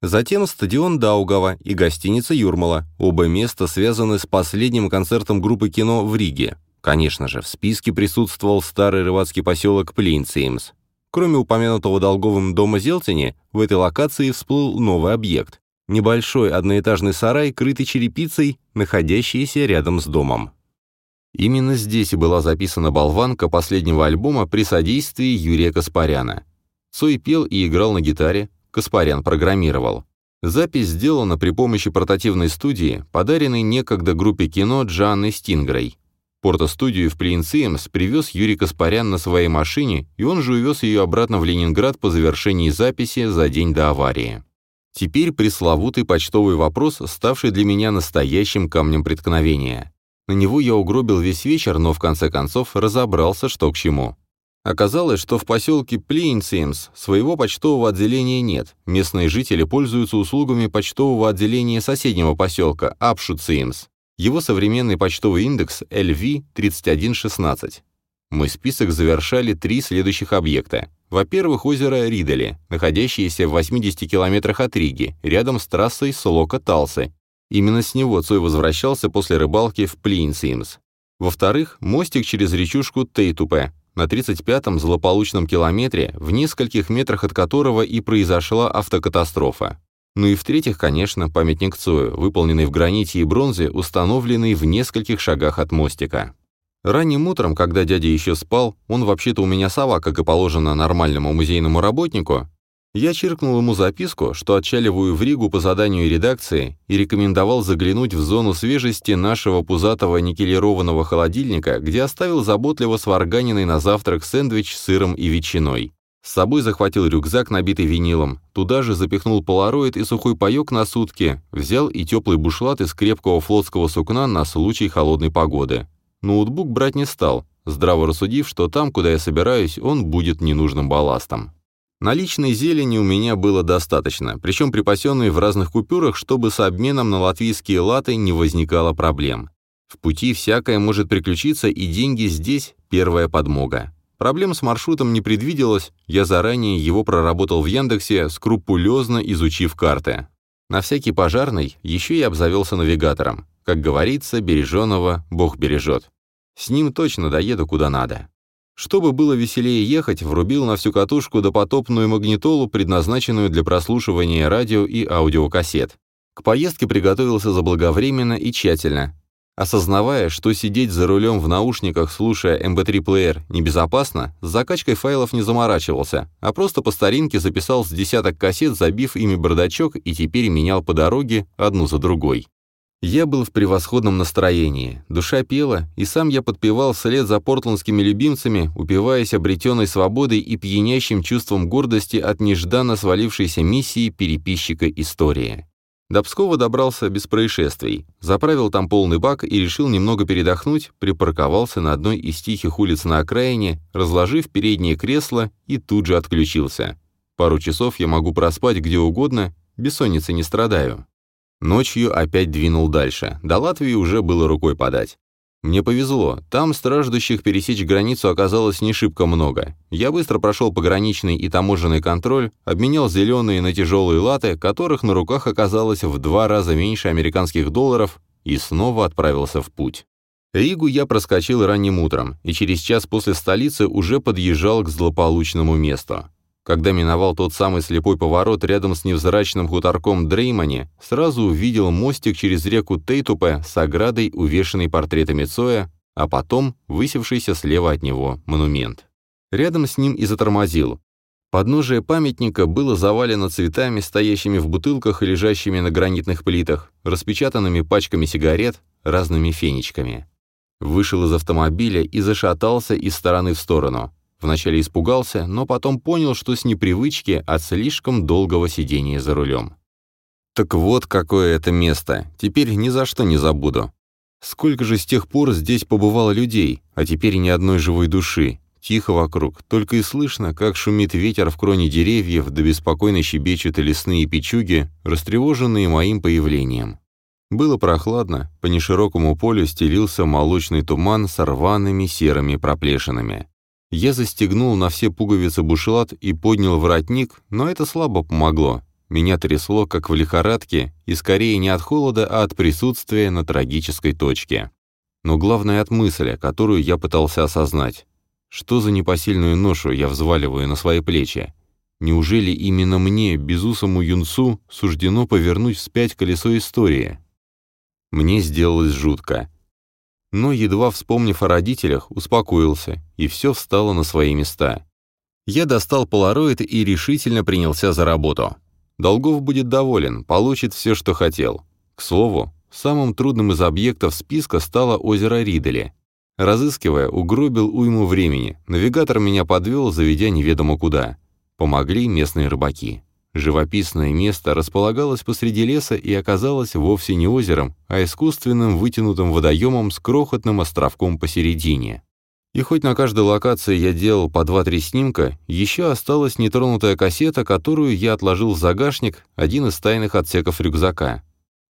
Затем стадион Даугава и гостиница Юрмала. Оба места связаны с последним концертом группы кино в Риге. Конечно же, в списке присутствовал старый рыбацкий поселок Плинцеймс. Кроме упомянутого долговым дома Зелтине, в этой локации всплыл новый объект. Небольшой одноэтажный сарай, крытый черепицей, находящийся рядом с домом. Именно здесь и была записана болванка последнего альбома при содействии Юрия Каспаряна. Цой пел и играл на гитаре, Каспарян программировал. Запись сделана при помощи портативной студии, подаренной некогда группе кино Джанны Стингрей. Портостудию в Плинциемс привез Юрий Каспарян на своей машине, и он же увез ее обратно в Ленинград по завершении записи за день до аварии. Теперь пресловутый почтовый вопрос, ставший для меня настоящим камнем преткновения. На него я угробил весь вечер, но в конце концов разобрался, что к чему. Оказалось, что в поселке Плейнсимс своего почтового отделения нет. Местные жители пользуются услугами почтового отделения соседнего поселка Апшуцимс. Его современный почтовый индекс LV3116. Мой список завершали три следующих объекта. Во-первых, озеро Ридали, находящееся в 80 километрах от Риги, рядом с трассой Солока-Талсы. Именно с него Цой возвращался после рыбалки в Плейнсимс. Во-вторых, мостик через речушку Тейтупе, на 35-м злополучном километре, в нескольких метрах от которого и произошла автокатастрофа. Ну и в-третьих, конечно, памятник Цою, выполненный в граните и бронзе, установленный в нескольких шагах от мостика. Ранним утром, когда дядя еще спал, он вообще-то у меня сова, как и положено нормальному музейному работнику, я чиркнул ему записку, что отчаливаю в Ригу по заданию редакции и рекомендовал заглянуть в зону свежести нашего пузатого никелированного холодильника, где оставил заботливо сварганенный на завтрак сэндвич с сыром и ветчиной. С собой захватил рюкзак, набитый винилом, туда же запихнул полароид и сухой паёк на сутки, взял и теплый бушлат из крепкого флотского сукна на случай холодной погоды. Ноутбук брать не стал, здраво рассудив, что там, куда я собираюсь, он будет ненужным балластом. Наличной зелени у меня было достаточно, причем припасенной в разных купюрах, чтобы с обменом на латвийские латы не возникало проблем. В пути всякое может приключиться, и деньги здесь – первая подмога. Проблем с маршрутом не предвиделось, я заранее его проработал в Яндексе, скрупулезно изучив карты. На всякий пожарный еще и обзавелся навигатором. Как говорится, береженого Бог бережет. С ним точно доеду куда надо. Чтобы было веселее ехать, врубил на всю катушку допотопную магнитолу, предназначенную для прослушивания радио и аудиокассет. К поездке приготовился заблаговременно и тщательно. Осознавая, что сидеть за рулем в наушниках, слушая MP3-плеер, небезопасно, с закачкой файлов не заморачивался, а просто по старинке записал с десяток кассет, забив ими бардачок и теперь менял по дороге одну за другой. Я был в превосходном настроении, душа пела, и сам я подпевал вслед за портландскими любимцами, упиваясь обретенной свободой и пьянящим чувством гордости от нежданно свалившейся миссии переписчика истории. До Пскова добрался без происшествий, заправил там полный бак и решил немного передохнуть, припарковался на одной из тихих улиц на окраине, разложив переднее кресло и тут же отключился. Пару часов я могу проспать где угодно, бессонницы не страдаю. Ночью опять двинул дальше. До Латвии уже было рукой подать. Мне повезло, там страждущих пересечь границу оказалось не шибко много. Я быстро прошел пограничный и таможенный контроль, обменял зеленые на тяжелые латы, которых на руках оказалось в два раза меньше американских долларов, и снова отправился в путь. Ригу я проскочил ранним утром, и через час после столицы уже подъезжал к злополучному месту. Когда миновал тот самый слепой поворот рядом с невзрачным хуторком Дреймани, сразу увидел мостик через реку Тейтупе с оградой, увешанной портретами Цоя, а потом высевшийся слева от него монумент. Рядом с ним и затормозил. Подножие памятника было завалено цветами, стоящими в бутылках и лежащими на гранитных плитах, распечатанными пачками сигарет, разными фенечками. Вышел из автомобиля и зашатался из стороны в сторону. Вначале испугался, но потом понял, что с непривычки от слишком долгого сидения за рулем. Так вот какое это место, теперь ни за что не забуду. Сколько же с тех пор здесь побывало людей, а теперь ни одной живой души. Тихо вокруг, только и слышно, как шумит ветер в кроне деревьев, да беспокойно щебечут лесные печуги, растревоженные моим появлением. Было прохладно, по неширокому полю стелился молочный туман с рваными серыми проплешинами. Я застегнул на все пуговицы бушлат и поднял воротник, но это слабо помогло. Меня трясло, как в лихорадке, и скорее не от холода, а от присутствия на трагической точке. Но главное от мысли, которую я пытался осознать. Что за непосильную ношу я взваливаю на свои плечи? Неужели именно мне, безусому юнцу, суждено повернуть вспять колесо истории? Мне сделалось жутко но, едва вспомнив о родителях, успокоился, и все встало на свои места. Я достал полароид и решительно принялся за работу. Долгов будет доволен, получит все, что хотел. К слову, самым трудным из объектов списка стало озеро Ридели. Разыскивая, угробил уйму времени, навигатор меня подвел, заведя неведомо куда. Помогли местные рыбаки. Живописное место располагалось посреди леса и оказалось вовсе не озером, а искусственным вытянутым водоемом с крохотным островком посередине. И хоть на каждой локации я делал по два-три снимка, еще осталась нетронутая кассета, которую я отложил в загашник, один из тайных отсеков рюкзака.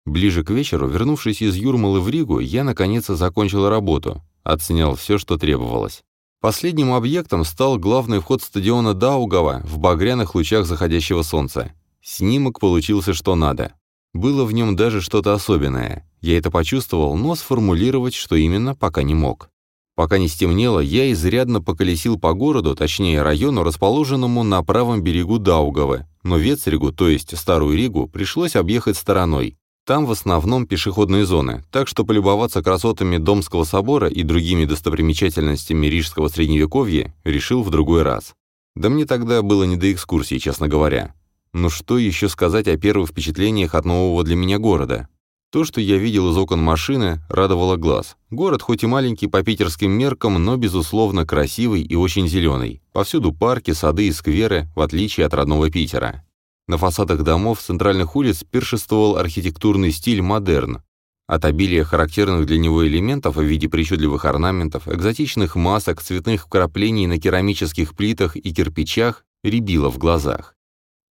Ближе к вечеру, вернувшись из Юрмалы в Ригу, я наконец закончил работу, отснял все, что требовалось. Последним объектом стал главный вход стадиона Даугава в багряных лучах заходящего солнца. Снимок получился что надо. Было в нем даже что-то особенное. Я это почувствовал, но сформулировать, что именно, пока не мог. Пока не стемнело, я изрядно поколесил по городу, точнее району, расположенному на правом берегу Даугавы, но Ветсригу, то есть Старую Ригу, пришлось объехать стороной. Там в основном пешеходные зоны, так что полюбоваться красотами Домского собора и другими достопримечательностями рижского средневековья решил в другой раз. Да мне тогда было не до экскурсии, честно говоря. Но что еще сказать о первых впечатлениях от нового для меня города? То, что я видел из окон машины, радовало глаз. Город хоть и маленький по питерским меркам, но, безусловно, красивый и очень зеленый. Повсюду парки, сады и скверы, в отличие от родного Питера. На фасадах домов центральных улиц пиршествовал архитектурный стиль модерн. От обилия характерных для него элементов в виде причудливых орнаментов, экзотичных масок, цветных вкраплений на керамических плитах и кирпичах рябило в глазах.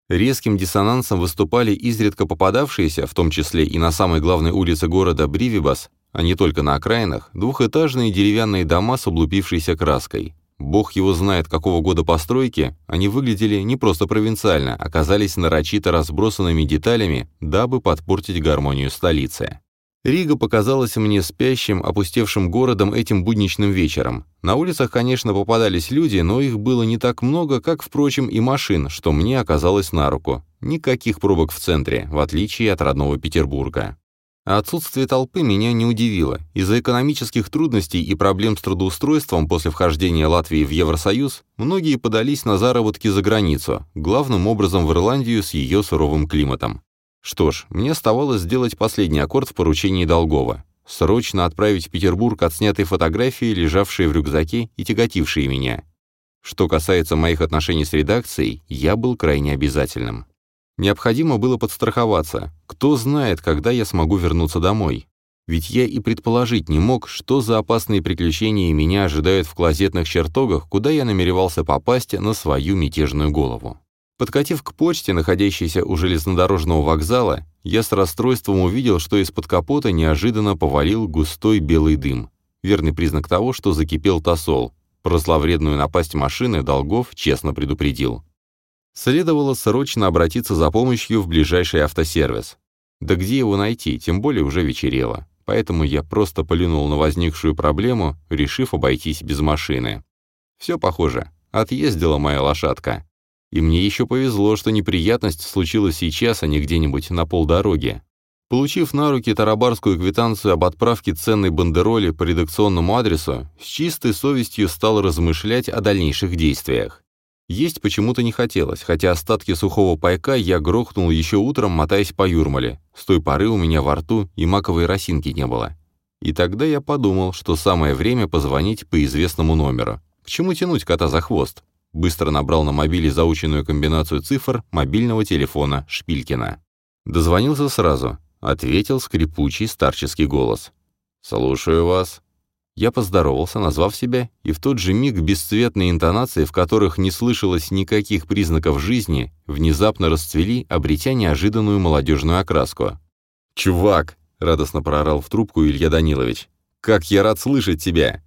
Резким диссонансом выступали изредка попадавшиеся, в том числе и на самой главной улице города Бривибас, а не только на окраинах, двухэтажные деревянные дома с облупившейся краской. Бог его знает, какого года постройки, они выглядели не просто провинциально, оказались нарочито разбросанными деталями, дабы подпортить гармонию столицы. Рига показалась мне спящим, опустевшим городом этим будничным вечером. На улицах, конечно, попадались люди, но их было не так много, как, впрочем, и машин, что мне оказалось на руку. Никаких пробок в центре, в отличие от родного Петербурга. А отсутствие толпы меня не удивило. Из-за экономических трудностей и проблем с трудоустройством после вхождения Латвии в Евросоюз многие подались на заработки за границу, главным образом в Ирландию с ее суровым климатом. Что ж, мне оставалось сделать последний аккорд в поручении Долгова. Срочно отправить в Петербург отснятые фотографии, лежавшие в рюкзаке и тяготившие меня. Что касается моих отношений с редакцией, я был крайне обязательным. Необходимо было подстраховаться. Кто знает, когда я смогу вернуться домой. Ведь я и предположить не мог, что за опасные приключения меня ожидают в клозетных чертогах, куда я намеревался попасть на свою мятежную голову. Подкатив к почте, находящейся у железнодорожного вокзала, я с расстройством увидел, что из-под капота неожиданно повалил густой белый дым. Верный признак того, что закипел тосол. Про зловредную напасть машины Долгов честно предупредил. Следовало срочно обратиться за помощью в ближайший автосервис. Да где его найти, тем более уже вечерело. Поэтому я просто полюнул на возникшую проблему, решив обойтись без машины. Все похоже. Отъездила моя лошадка. И мне еще повезло, что неприятность случилась сейчас, а не где-нибудь на полдороги. Получив на руки тарабарскую квитанцию об отправке ценной бандероли по редакционному адресу, с чистой совестью стал размышлять о дальнейших действиях. Есть почему-то не хотелось, хотя остатки сухого пайка я грохнул еще утром, мотаясь по Юрмале. С той поры у меня во рту и маковой росинки не было. И тогда я подумал, что самое время позвонить по известному номеру. К чему тянуть кота за хвост? Быстро набрал на мобиле заученную комбинацию цифр мобильного телефона Шпилькина. Дозвонился сразу. Ответил скрипучий старческий голос. «Слушаю вас». Я поздоровался, назвав себя, и в тот же миг бесцветные интонации, в которых не слышалось никаких признаков жизни, внезапно расцвели, обретя неожиданную молодежную окраску. «Чувак!» — радостно проорал в трубку Илья Данилович. «Как я рад слышать тебя!»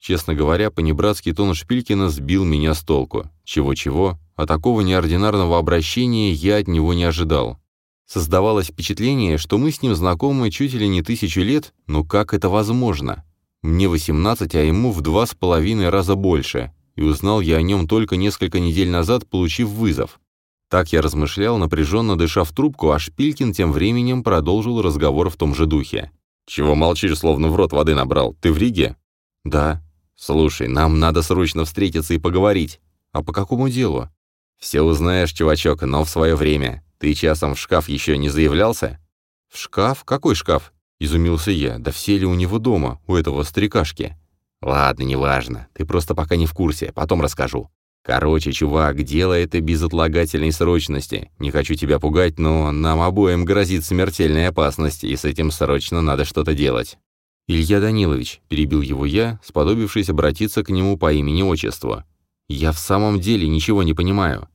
Честно говоря, понебратский тон Шпилькина сбил меня с толку. Чего-чего, а такого неординарного обращения я от него не ожидал. Создавалось впечатление, что мы с ним знакомы чуть ли не тысячу лет, но как это возможно? Мне 18, а ему в два с половиной раза больше, и узнал я о нем только несколько недель назад, получив вызов. Так я размышлял, напряженно дыша в трубку, а Шпилькин тем временем продолжил разговор в том же духе. «Чего молчишь, словно в рот воды набрал? Ты в Риге?» «Да». «Слушай, нам надо срочно встретиться и поговорить». «А по какому делу?» «Все узнаешь, чувачок, но в свое время. Ты часом в шкаф еще не заявлялся?» «В шкаф? Какой шкаф?» Изумился я. Да все ли у него дома, у этого старикашки? Ладно, неважно. Ты просто пока не в курсе, потом расскажу. Короче, чувак, дело это без отлагательной срочности. Не хочу тебя пугать, но нам обоим грозит смертельная опасность, и с этим срочно надо что-то делать. «Илья Данилович», — перебил его я, сподобившись обратиться к нему по имени-отчеству. «Я в самом деле ничего не понимаю».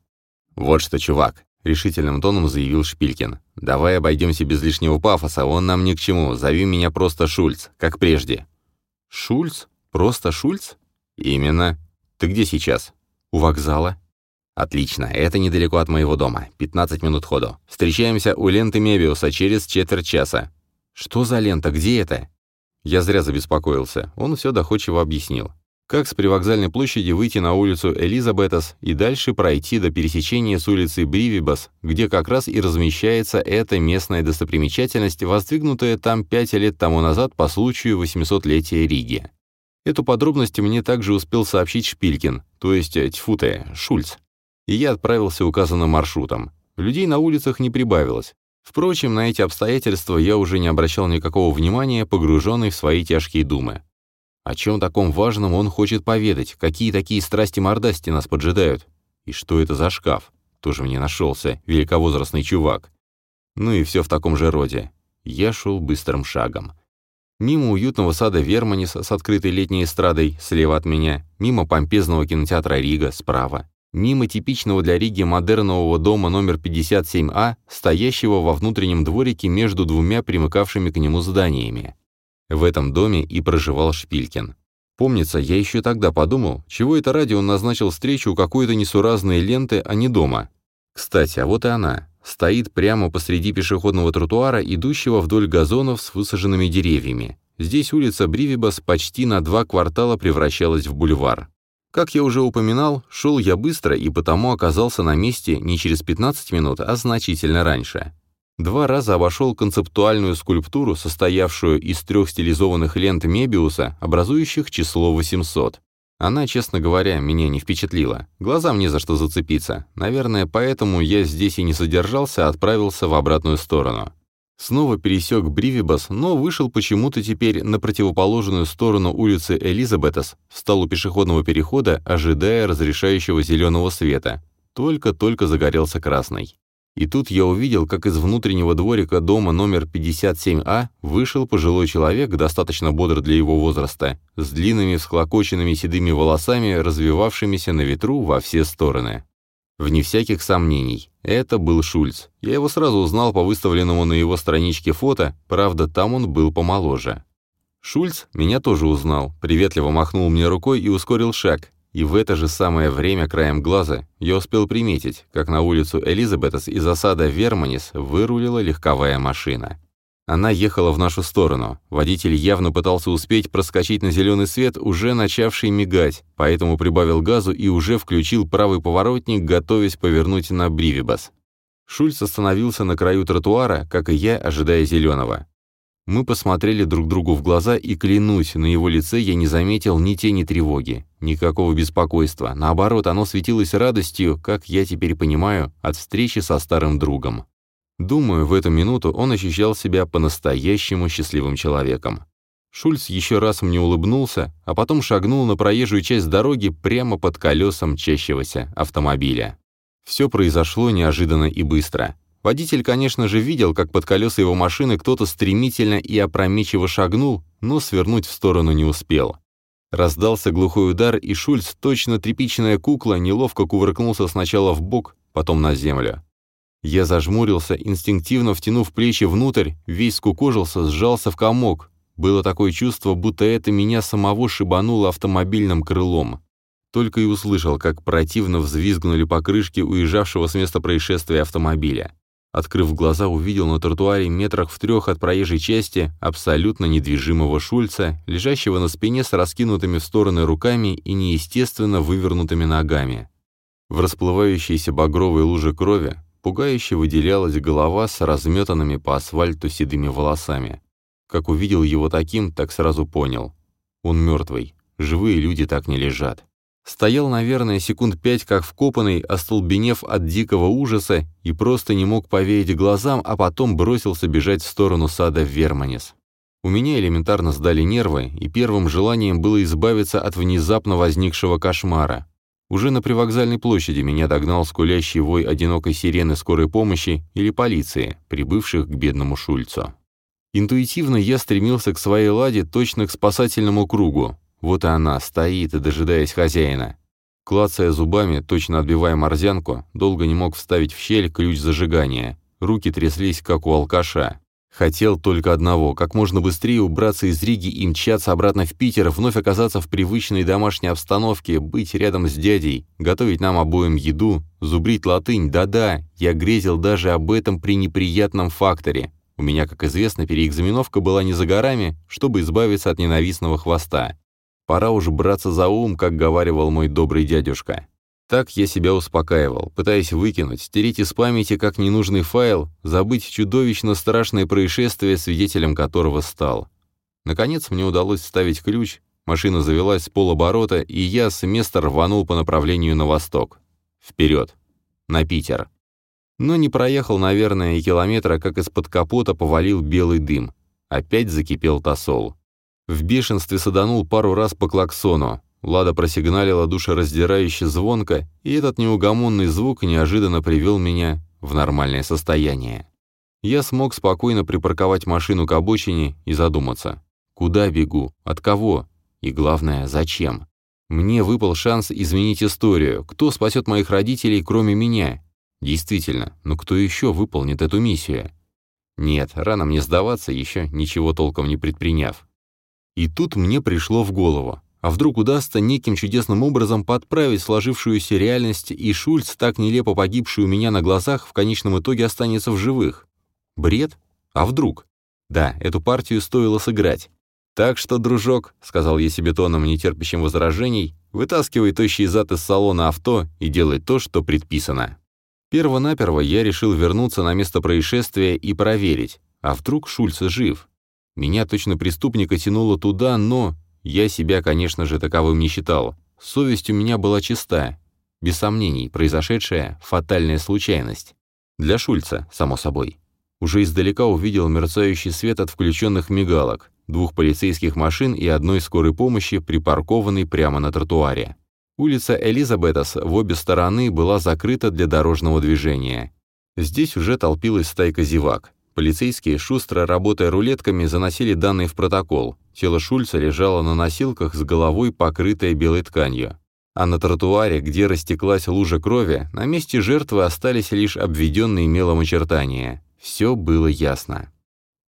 «Вот что, чувак, — решительным тоном заявил Шпилькин. «Давай обойдемся без лишнего пафоса, он нам ни к чему. Зови меня просто Шульц, как прежде». «Шульц? Просто Шульц?» «Именно. Ты где сейчас?» «У вокзала». «Отлично, это недалеко от моего дома. 15 минут ходу. Встречаемся у ленты Мебиуса через четверть часа». «Что за лента? Где это?» Я зря забеспокоился. Он все доходчиво объяснил как с привокзальной площади выйти на улицу Элизабетас и дальше пройти до пересечения с улицей Бривибас, где как раз и размещается эта местная достопримечательность, воздвигнутая там пять лет тому назад по случаю 800-летия Риги. Эту подробность мне также успел сообщить Шпилькин, то есть, э, тьфу ты, Шульц. И я отправился указанным маршрутом. Людей на улицах не прибавилось. Впрочем, на эти обстоятельства я уже не обращал никакого внимания, погруженный в свои тяжкие думы. О чем таком важном он хочет поведать? Какие такие страсти-мордасти нас поджидают? И что это за шкаф? Тоже мне нашелся, великовозрастный чувак. Ну и все в таком же роде. Я шел быстрым шагом. Мимо уютного сада Верманис с открытой летней эстрадой слева от меня, мимо помпезного кинотеатра Рига справа, мимо типичного для Риги модернового дома номер 57А, стоящего во внутреннем дворике между двумя примыкавшими к нему зданиями. В этом доме и проживал Шпилькин. Помнится, я еще тогда подумал, чего это ради он назначил встречу у какой-то несуразной ленты, а не дома. Кстати, а вот и она. Стоит прямо посреди пешеходного тротуара, идущего вдоль газонов с высаженными деревьями. Здесь улица Бривибас почти на два квартала превращалась в бульвар. Как я уже упоминал, шел я быстро и потому оказался на месте не через 15 минут, а значительно раньше. Два раза обошел концептуальную скульптуру, состоявшую из трех стилизованных лент Мебиуса, образующих число 800. Она, честно говоря, меня не впечатлила. Глазам не за что зацепиться. Наверное, поэтому я здесь и не задержался, а отправился в обратную сторону. Снова пересек Бривибас, но вышел почему-то теперь на противоположную сторону улицы Элизабетас, встал у пешеходного перехода, ожидая разрешающего зеленого света. Только-только загорелся красный. И тут я увидел, как из внутреннего дворика дома номер 57А вышел пожилой человек, достаточно бодр для его возраста, с длинными всклокоченными седыми волосами, развивавшимися на ветру во все стороны. Вне всяких сомнений, это был Шульц. Я его сразу узнал по выставленному на его страничке фото, правда, там он был помоложе. Шульц меня тоже узнал, приветливо махнул мне рукой и ускорил шаг, и в это же самое время краем глаза я успел приметить, как на улицу Элизабетас из осада Верманис вырулила легковая машина. Она ехала в нашу сторону. Водитель явно пытался успеть проскочить на зеленый свет, уже начавший мигать, поэтому прибавил газу и уже включил правый поворотник, готовясь повернуть на Бривибас. Шульц остановился на краю тротуара, как и я, ожидая зеленого. Мы посмотрели друг другу в глаза, и, клянусь, на его лице я не заметил ни тени тревоги, никакого беспокойства. Наоборот, оно светилось радостью, как я теперь понимаю, от встречи со старым другом. Думаю, в эту минуту он ощущал себя по-настоящему счастливым человеком. Шульц еще раз мне улыбнулся, а потом шагнул на проезжую часть дороги прямо под колесом чащегося автомобиля. Все произошло неожиданно и быстро. Водитель, конечно же, видел, как под колеса его машины кто-то стремительно и опрометчиво шагнул, но свернуть в сторону не успел. Раздался глухой удар, и Шульц, точно тряпичная кукла, неловко кувыркнулся сначала в бок, потом на землю. Я зажмурился, инстинктивно втянув плечи внутрь, весь скукожился, сжался в комок. Было такое чувство, будто это меня самого шибануло автомобильным крылом. Только и услышал, как противно взвизгнули покрышки уезжавшего с места происшествия автомобиля. Открыв глаза, увидел на тротуаре метрах в трех от проезжей части абсолютно недвижимого Шульца, лежащего на спине с раскинутыми в стороны руками и неестественно вывернутыми ногами. В расплывающейся багровой луже крови Пугающе выделялась голова с разметанными по асфальту седыми волосами. Как увидел его таким, так сразу понял. Он мертвый. Живые люди так не лежат. Стоял, наверное, секунд пять, как вкопанный, остолбенев от дикого ужаса, и просто не мог поверить глазам, а потом бросился бежать в сторону сада Верманис. У меня элементарно сдали нервы, и первым желанием было избавиться от внезапно возникшего кошмара. Уже на привокзальной площади меня догнал скулящий вой одинокой сирены скорой помощи или полиции, прибывших к бедному Шульцу. Интуитивно я стремился к своей ладе точно к спасательному кругу. Вот и она, стоит, дожидаясь хозяина. Клацая зубами, точно отбивая морзянку, долго не мог вставить в щель ключ зажигания. Руки тряслись, как у алкаша. Хотел только одного – как можно быстрее убраться из Риги и мчаться обратно в Питер, вновь оказаться в привычной домашней обстановке, быть рядом с дядей, готовить нам обоим еду, зубрить латынь, да-да, я грезил даже об этом при неприятном факторе. У меня, как известно, переэкзаменовка была не за горами, чтобы избавиться от ненавистного хвоста. Пора уже браться за ум, как говаривал мой добрый дядюшка. Так я себя успокаивал, пытаясь выкинуть, стереть из памяти как ненужный файл, забыть чудовищно страшное происшествие, свидетелем которого стал. Наконец мне удалось вставить ключ, машина завелась с полоборота, и я с места рванул по направлению на восток. Вперед. На Питер. Но не проехал, наверное, и километра, как из-под капота повалил белый дым. Опять закипел тосол. В бешенстве саданул пару раз по клаксону. Лада просигналила душераздирающе звонко, и этот неугомонный звук неожиданно привел меня в нормальное состояние. Я смог спокойно припарковать машину к обочине и задуматься. Куда бегу? От кого? И главное, зачем? Мне выпал шанс изменить историю. Кто спасет моих родителей, кроме меня? Действительно, но кто еще выполнит эту миссию? Нет, рано мне сдаваться, еще ничего толком не предприняв. И тут мне пришло в голову. А вдруг удастся неким чудесным образом подправить сложившуюся реальность, и Шульц, так нелепо погибший у меня на глазах, в конечном итоге останется в живых? Бред? А вдруг? Да, эту партию стоило сыграть. «Так что, дружок», — сказал я себе тоном, нетерпящим возражений, «вытаскивай тощий зад из салона авто и делай то, что предписано». Первонаперво я решил вернуться на место происшествия и проверить, а вдруг Шульц жив. Меня точно преступника тянуло туда, но я себя, конечно же, таковым не считал. Совесть у меня была чиста. Без сомнений, произошедшая — фатальная случайность. Для Шульца, само собой. Уже издалека увидел мерцающий свет от включенных мигалок, двух полицейских машин и одной скорой помощи, припаркованной прямо на тротуаре. Улица Элизабетас в обе стороны была закрыта для дорожного движения. Здесь уже толпилась стайка зевак. Полицейские, шустро работая рулетками, заносили данные в протокол. Тело Шульца лежало на носилках с головой, покрытой белой тканью. А на тротуаре, где растеклась лужа крови, на месте жертвы остались лишь обведенные мелом очертания. Все было ясно.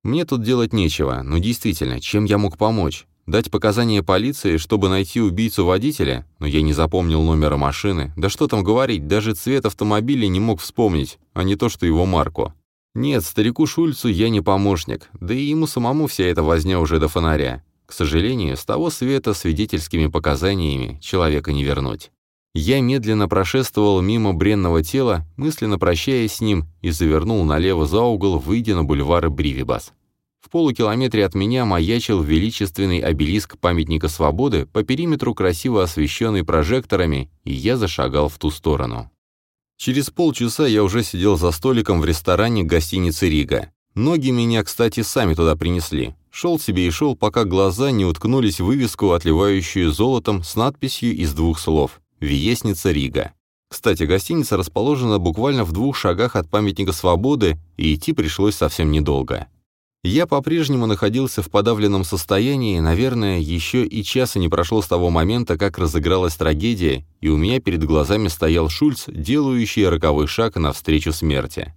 Мне тут делать нечего, но действительно, чем я мог помочь? Дать показания полиции, чтобы найти убийцу водителя? Но я не запомнил номера машины. Да что там говорить, даже цвет автомобиля не мог вспомнить, а не то, что его марку. Нет, старику Шульцу я не помощник, да и ему самому вся эта возня уже до фонаря. К сожалению, с того света свидетельскими показаниями человека не вернуть. Я медленно прошествовал мимо бренного тела, мысленно прощаясь с ним, и завернул налево за угол, выйдя на бульвар Бривибас. В полукилометре от меня маячил величественный обелиск памятника свободы, по периметру красиво освещенный прожекторами, и я зашагал в ту сторону. Через полчаса я уже сидел за столиком в ресторане гостиницы «Рига». Ноги меня, кстати, сами туда принесли. Шел себе и шел, пока глаза не уткнулись в вывеску, отливающую золотом, с надписью из двух слов Виесница Рига. Кстати, гостиница расположена буквально в двух шагах от памятника свободы, и идти пришлось совсем недолго. Я по-прежнему находился в подавленном состоянии, наверное, еще и часа не прошло с того момента, как разыгралась трагедия, и у меня перед глазами стоял Шульц, делающий роковой шаг навстречу смерти.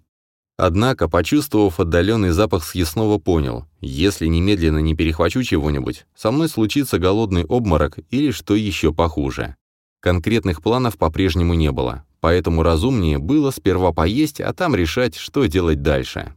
Однако, почувствовав отдаленный запах съестного, понял, если немедленно не перехвачу чего-нибудь, со мной случится голодный обморок или что еще похуже. Конкретных планов по-прежнему не было, поэтому разумнее было сперва поесть, а там решать, что делать дальше.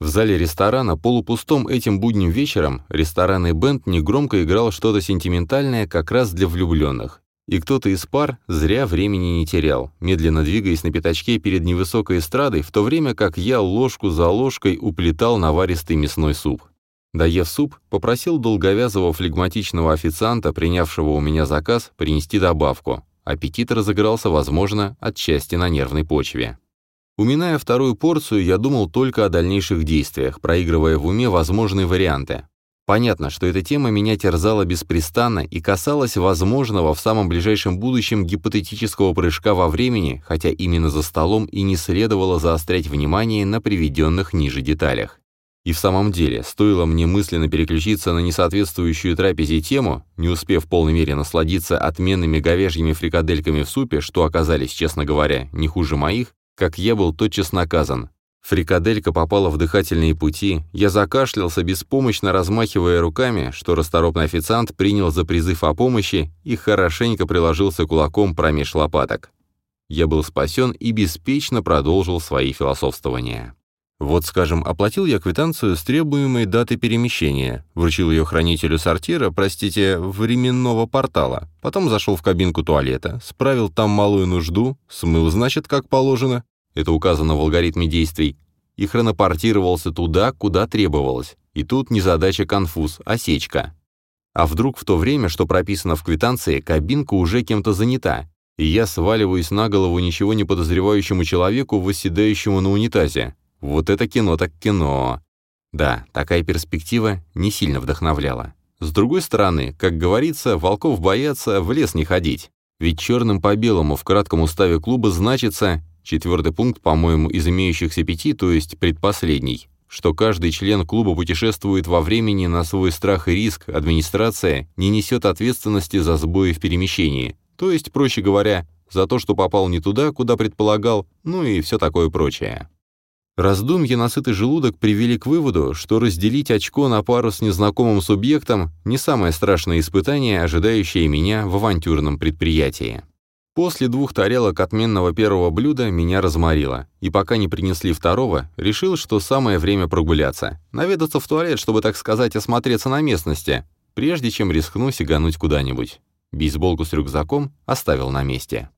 В зале ресторана, полупустом этим будним вечером, ресторанный бенд негромко играл что-то сентиментальное как раз для влюбленных. И кто-то из пар зря времени не терял, медленно двигаясь на пятачке перед невысокой эстрадой, в то время как я ложку за ложкой уплетал наваристый мясной суп. Доев суп, попросил долговязого флегматичного официанта, принявшего у меня заказ, принести добавку. Аппетит разыгрался, возможно, отчасти на нервной почве. Уминая вторую порцию, я думал только о дальнейших действиях, проигрывая в уме возможные варианты. Понятно, что эта тема меня терзала беспрестанно и касалась возможного в самом ближайшем будущем гипотетического прыжка во времени, хотя именно за столом и не следовало заострять внимание на приведенных ниже деталях. И в самом деле, стоило мне мысленно переключиться на несоответствующую трапезе тему, не успев в полной мере насладиться отменными говяжьими фрикадельками в супе, что оказались, честно говоря, не хуже моих, как я был тотчас наказан. Фрикаделька попала в дыхательные пути, я закашлялся, беспомощно размахивая руками, что расторопный официант принял за призыв о помощи и хорошенько приложился кулаком промеж лопаток. Я был спасен и беспечно продолжил свои философствования. Вот, скажем, оплатил я квитанцию с требуемой датой перемещения, вручил ее хранителю сортира, простите, временного портала, потом зашел в кабинку туалета, справил там малую нужду, смыл, значит, как положено, это указано в алгоритме действий, и хронопортировался туда, куда требовалось. И тут не задача конфуз, а сечка. А вдруг в то время, что прописано в квитанции, кабинка уже кем-то занята, и я сваливаюсь на голову ничего не подозревающему человеку, восседающему на унитазе. Вот это кино так кино. Да, такая перспектива не сильно вдохновляла. С другой стороны, как говорится, волков боятся в лес не ходить. Ведь черным по белому в кратком уставе клуба значится, четвертый пункт, по-моему, из имеющихся пяти, то есть предпоследний, что каждый член клуба путешествует во времени на свой страх и риск, администрация не несет ответственности за сбои в перемещении, то есть, проще говоря, за то, что попал не туда, куда предполагал, ну и все такое прочее. Раздумья на сытый желудок привели к выводу, что разделить очко на пару с незнакомым субъектом – не самое страшное испытание, ожидающее меня в авантюрном предприятии. После двух тарелок отменного первого блюда меня разморило, и пока не принесли второго, решил, что самое время прогуляться, наведаться в туалет, чтобы, так сказать, осмотреться на местности, прежде чем рискну сигануть куда-нибудь. Бейсболку с рюкзаком оставил на месте.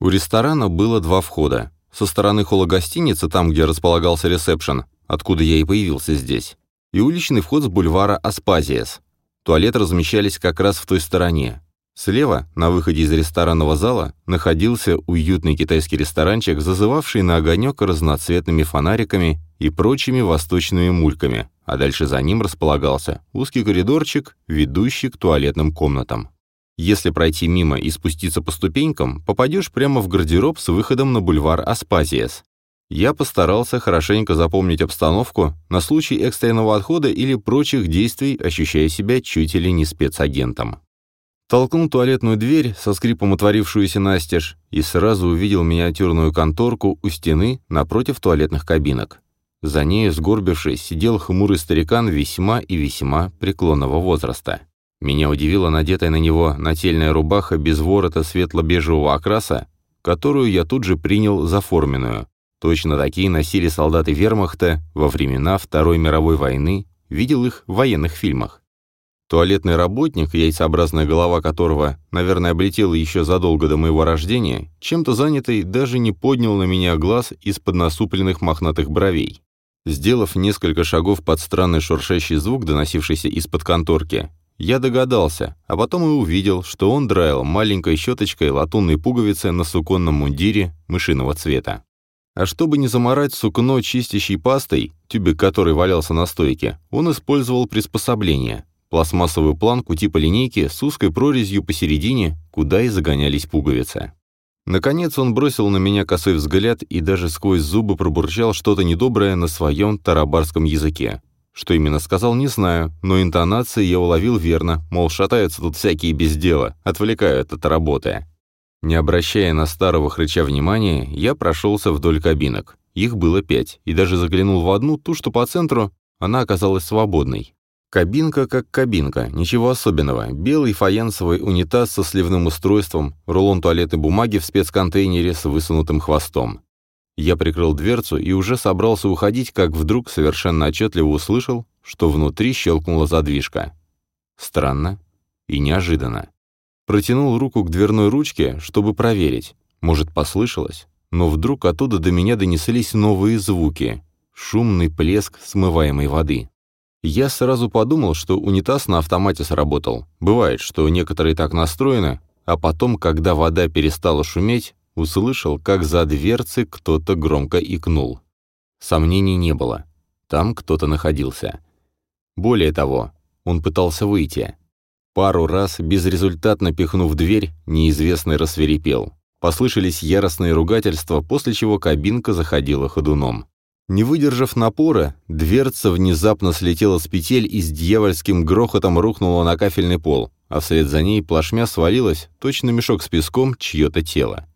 У ресторана было два входа. Со стороны холла гостиницы, там, где располагался ресепшн, откуда я и появился здесь, и уличный вход с бульвара Аспазиес. Туалеты размещались как раз в той стороне. Слева, на выходе из ресторанного зала, находился уютный китайский ресторанчик, зазывавший на огонек разноцветными фонариками и прочими восточными мульками, а дальше за ним располагался узкий коридорчик, ведущий к туалетным комнатам. Если пройти мимо и спуститься по ступенькам, попадешь прямо в гардероб с выходом на бульвар Аспазиес. Я постарался хорошенько запомнить обстановку на случай экстренного отхода или прочих действий, ощущая себя чуть ли не спецагентом. Толкнул туалетную дверь, со скрипом отворившуюся настежь, и сразу увидел миниатюрную конторку у стены напротив туалетных кабинок. За нею, сгорбившись, сидел хмурый старикан весьма и весьма преклонного возраста. Меня удивила надетая на него нательная рубаха без ворота светло-бежевого окраса, которую я тут же принял за форменную. Точно такие носили солдаты вермахта во времена Второй мировой войны, видел их в военных фильмах. Туалетный работник, яйцеобразная голова которого, наверное, облетела еще задолго до моего рождения, чем-то занятый даже не поднял на меня глаз из-под насупленных мохнатых бровей. Сделав несколько шагов под странный шуршащий звук, доносившийся из-под конторки, я догадался, а потом и увидел, что он драил маленькой щеточкой латунные пуговицы на суконном мундире мышиного цвета. А чтобы не заморать сукно чистящей пастой, тюбик которой валялся на стойке, он использовал приспособление – пластмассовую планку типа линейки с узкой прорезью посередине, куда и загонялись пуговицы. Наконец он бросил на меня косой взгляд и даже сквозь зубы пробурчал что-то недоброе на своем тарабарском языке. Что именно сказал, не знаю, но интонации я уловил верно, мол, шатаются тут всякие без дела, отвлекают от работы. Не обращая на старого хрыча внимания, я прошелся вдоль кабинок. Их было пять, и даже заглянул в одну, ту, что по центру, она оказалась свободной. Кабинка как кабинка, ничего особенного. Белый фаянсовый унитаз со сливным устройством, рулон туалетной бумаги в спецконтейнере с высунутым хвостом. Я прикрыл дверцу и уже собрался уходить, как вдруг совершенно отчетливо услышал, что внутри щелкнула задвижка. Странно и неожиданно. Протянул руку к дверной ручке, чтобы проверить. Может, послышалось? Но вдруг оттуда до меня донеслись новые звуки. Шумный плеск смываемой воды. Я сразу подумал, что унитаз на автомате сработал. Бывает, что некоторые так настроены, а потом, когда вода перестала шуметь, услышал, как за дверцей кто-то громко икнул. Сомнений не было. Там кто-то находился. Более того, он пытался выйти. Пару раз, безрезультатно пихнув дверь, неизвестный рассверепел. Послышались яростные ругательства, после чего кабинка заходила ходуном. Не выдержав напора, дверца внезапно слетела с петель и с дьявольским грохотом рухнула на кафельный пол, а вслед за ней плашмя свалилась, точно мешок с песком, чье-то тело.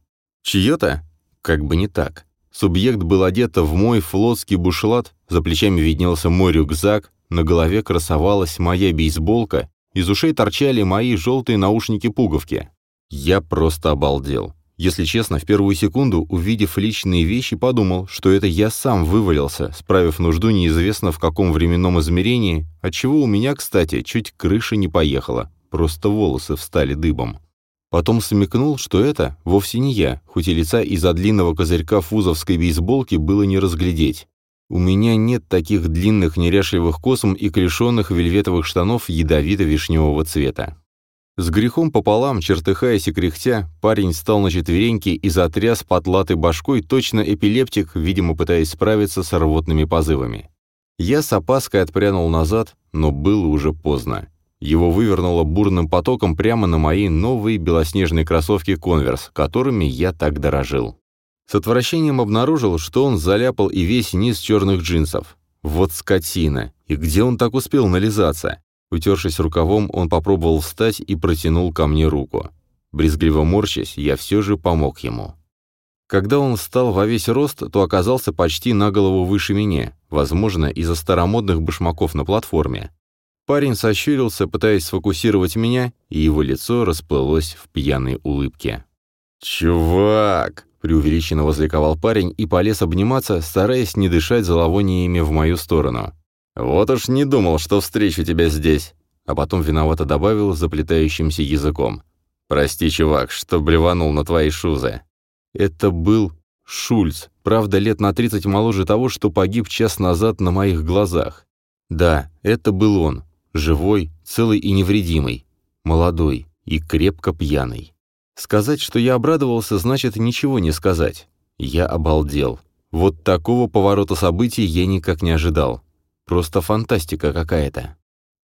Чье-то? Как бы не так. Субъект был одет в мой флотский бушлат, за плечами виднелся мой рюкзак, на голове красовалась моя бейсболка, из ушей торчали мои желтые наушники-пуговки. Я просто обалдел. Если честно, в первую секунду, увидев личные вещи, подумал, что это я сам вывалился, справив нужду неизвестно в каком временном измерении, отчего у меня, кстати, чуть крыша не поехала, просто волосы встали дыбом. Потом смекнул, что это вовсе не я, хоть и лица из-за длинного козырька фузовской бейсболки было не разглядеть. У меня нет таких длинных неряшливых косм и клешенных вельветовых штанов ядовито-вишневого цвета. С грехом пополам, чертыхаясь и кряхтя, парень встал на четвереньки и затряс потлатой башкой точно эпилептик, видимо, пытаясь справиться с рвотными позывами. Я с опаской отпрянул назад, но было уже поздно. Его вывернуло бурным потоком прямо на мои новые белоснежные кроссовки «Конверс», которыми я так дорожил. С отвращением обнаружил, что он заляпал и весь низ черных джинсов. Вот скотина! И где он так успел нализаться? Утершись рукавом, он попробовал встать и протянул ко мне руку. Брезгливо морщась, я все же помог ему. Когда он встал во весь рост, то оказался почти на голову выше меня, возможно, из-за старомодных башмаков на платформе. Парень сощурился, пытаясь сфокусировать меня, и его лицо расплылось в пьяной улыбке. «Чувак!» — преувеличенно возликовал парень и полез обниматься, стараясь не дышать зловониями в мою сторону. «Вот уж не думал, что встречу тебя здесь!» А потом виновато добавил заплетающимся языком. «Прости, чувак, что блеванул на твои шузы». Это был Шульц, правда, лет на 30 моложе того, что погиб час назад на моих глазах. Да, это был он, Живой, целый и невредимый. Молодой и крепко пьяный. Сказать, что я обрадовался, значит ничего не сказать. Я обалдел. Вот такого поворота событий я никак не ожидал. Просто фантастика какая-то.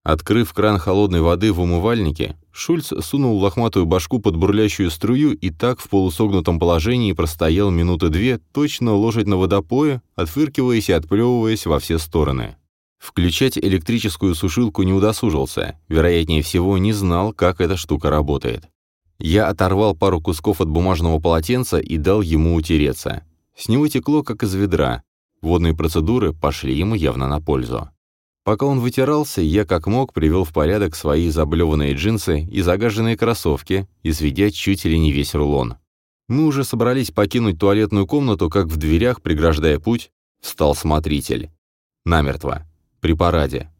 Открыв кран холодной воды в умывальнике, Шульц сунул лохматую башку под бурлящую струю и так в полусогнутом положении простоял минуты две, точно лошадь на водопое, отфыркиваясь и отплевываясь во все стороны. Включать электрическую сушилку не удосужился, вероятнее всего не знал, как эта штука работает. Я оторвал пару кусков от бумажного полотенца и дал ему утереться. С него текло, как из ведра. Водные процедуры пошли ему явно на пользу. Пока он вытирался, я как мог привел в порядок свои заблеванные джинсы и загаженные кроссовки, изведя чуть ли не весь рулон. Мы уже собрались покинуть туалетную комнату, как в дверях, преграждая путь, встал смотритель. Намертво. При параде.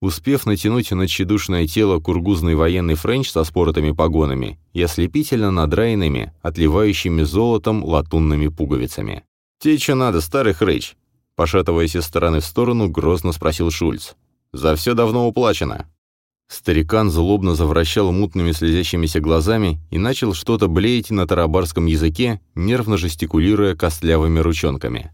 Успев натянуть на тщедушное тело кургузый военный френч со споротыми погонами и ослепительно надраенными, отливающими золотом латунными пуговицами. «Те, что надо, старый хрыч?» Пошатываясь из стороны в сторону, грозно спросил Шульц. «За все давно уплачено». Старикан злобно завращал мутными слезящимися глазами и начал что-то блеять на тарабарском языке, нервно жестикулируя костлявыми ручонками.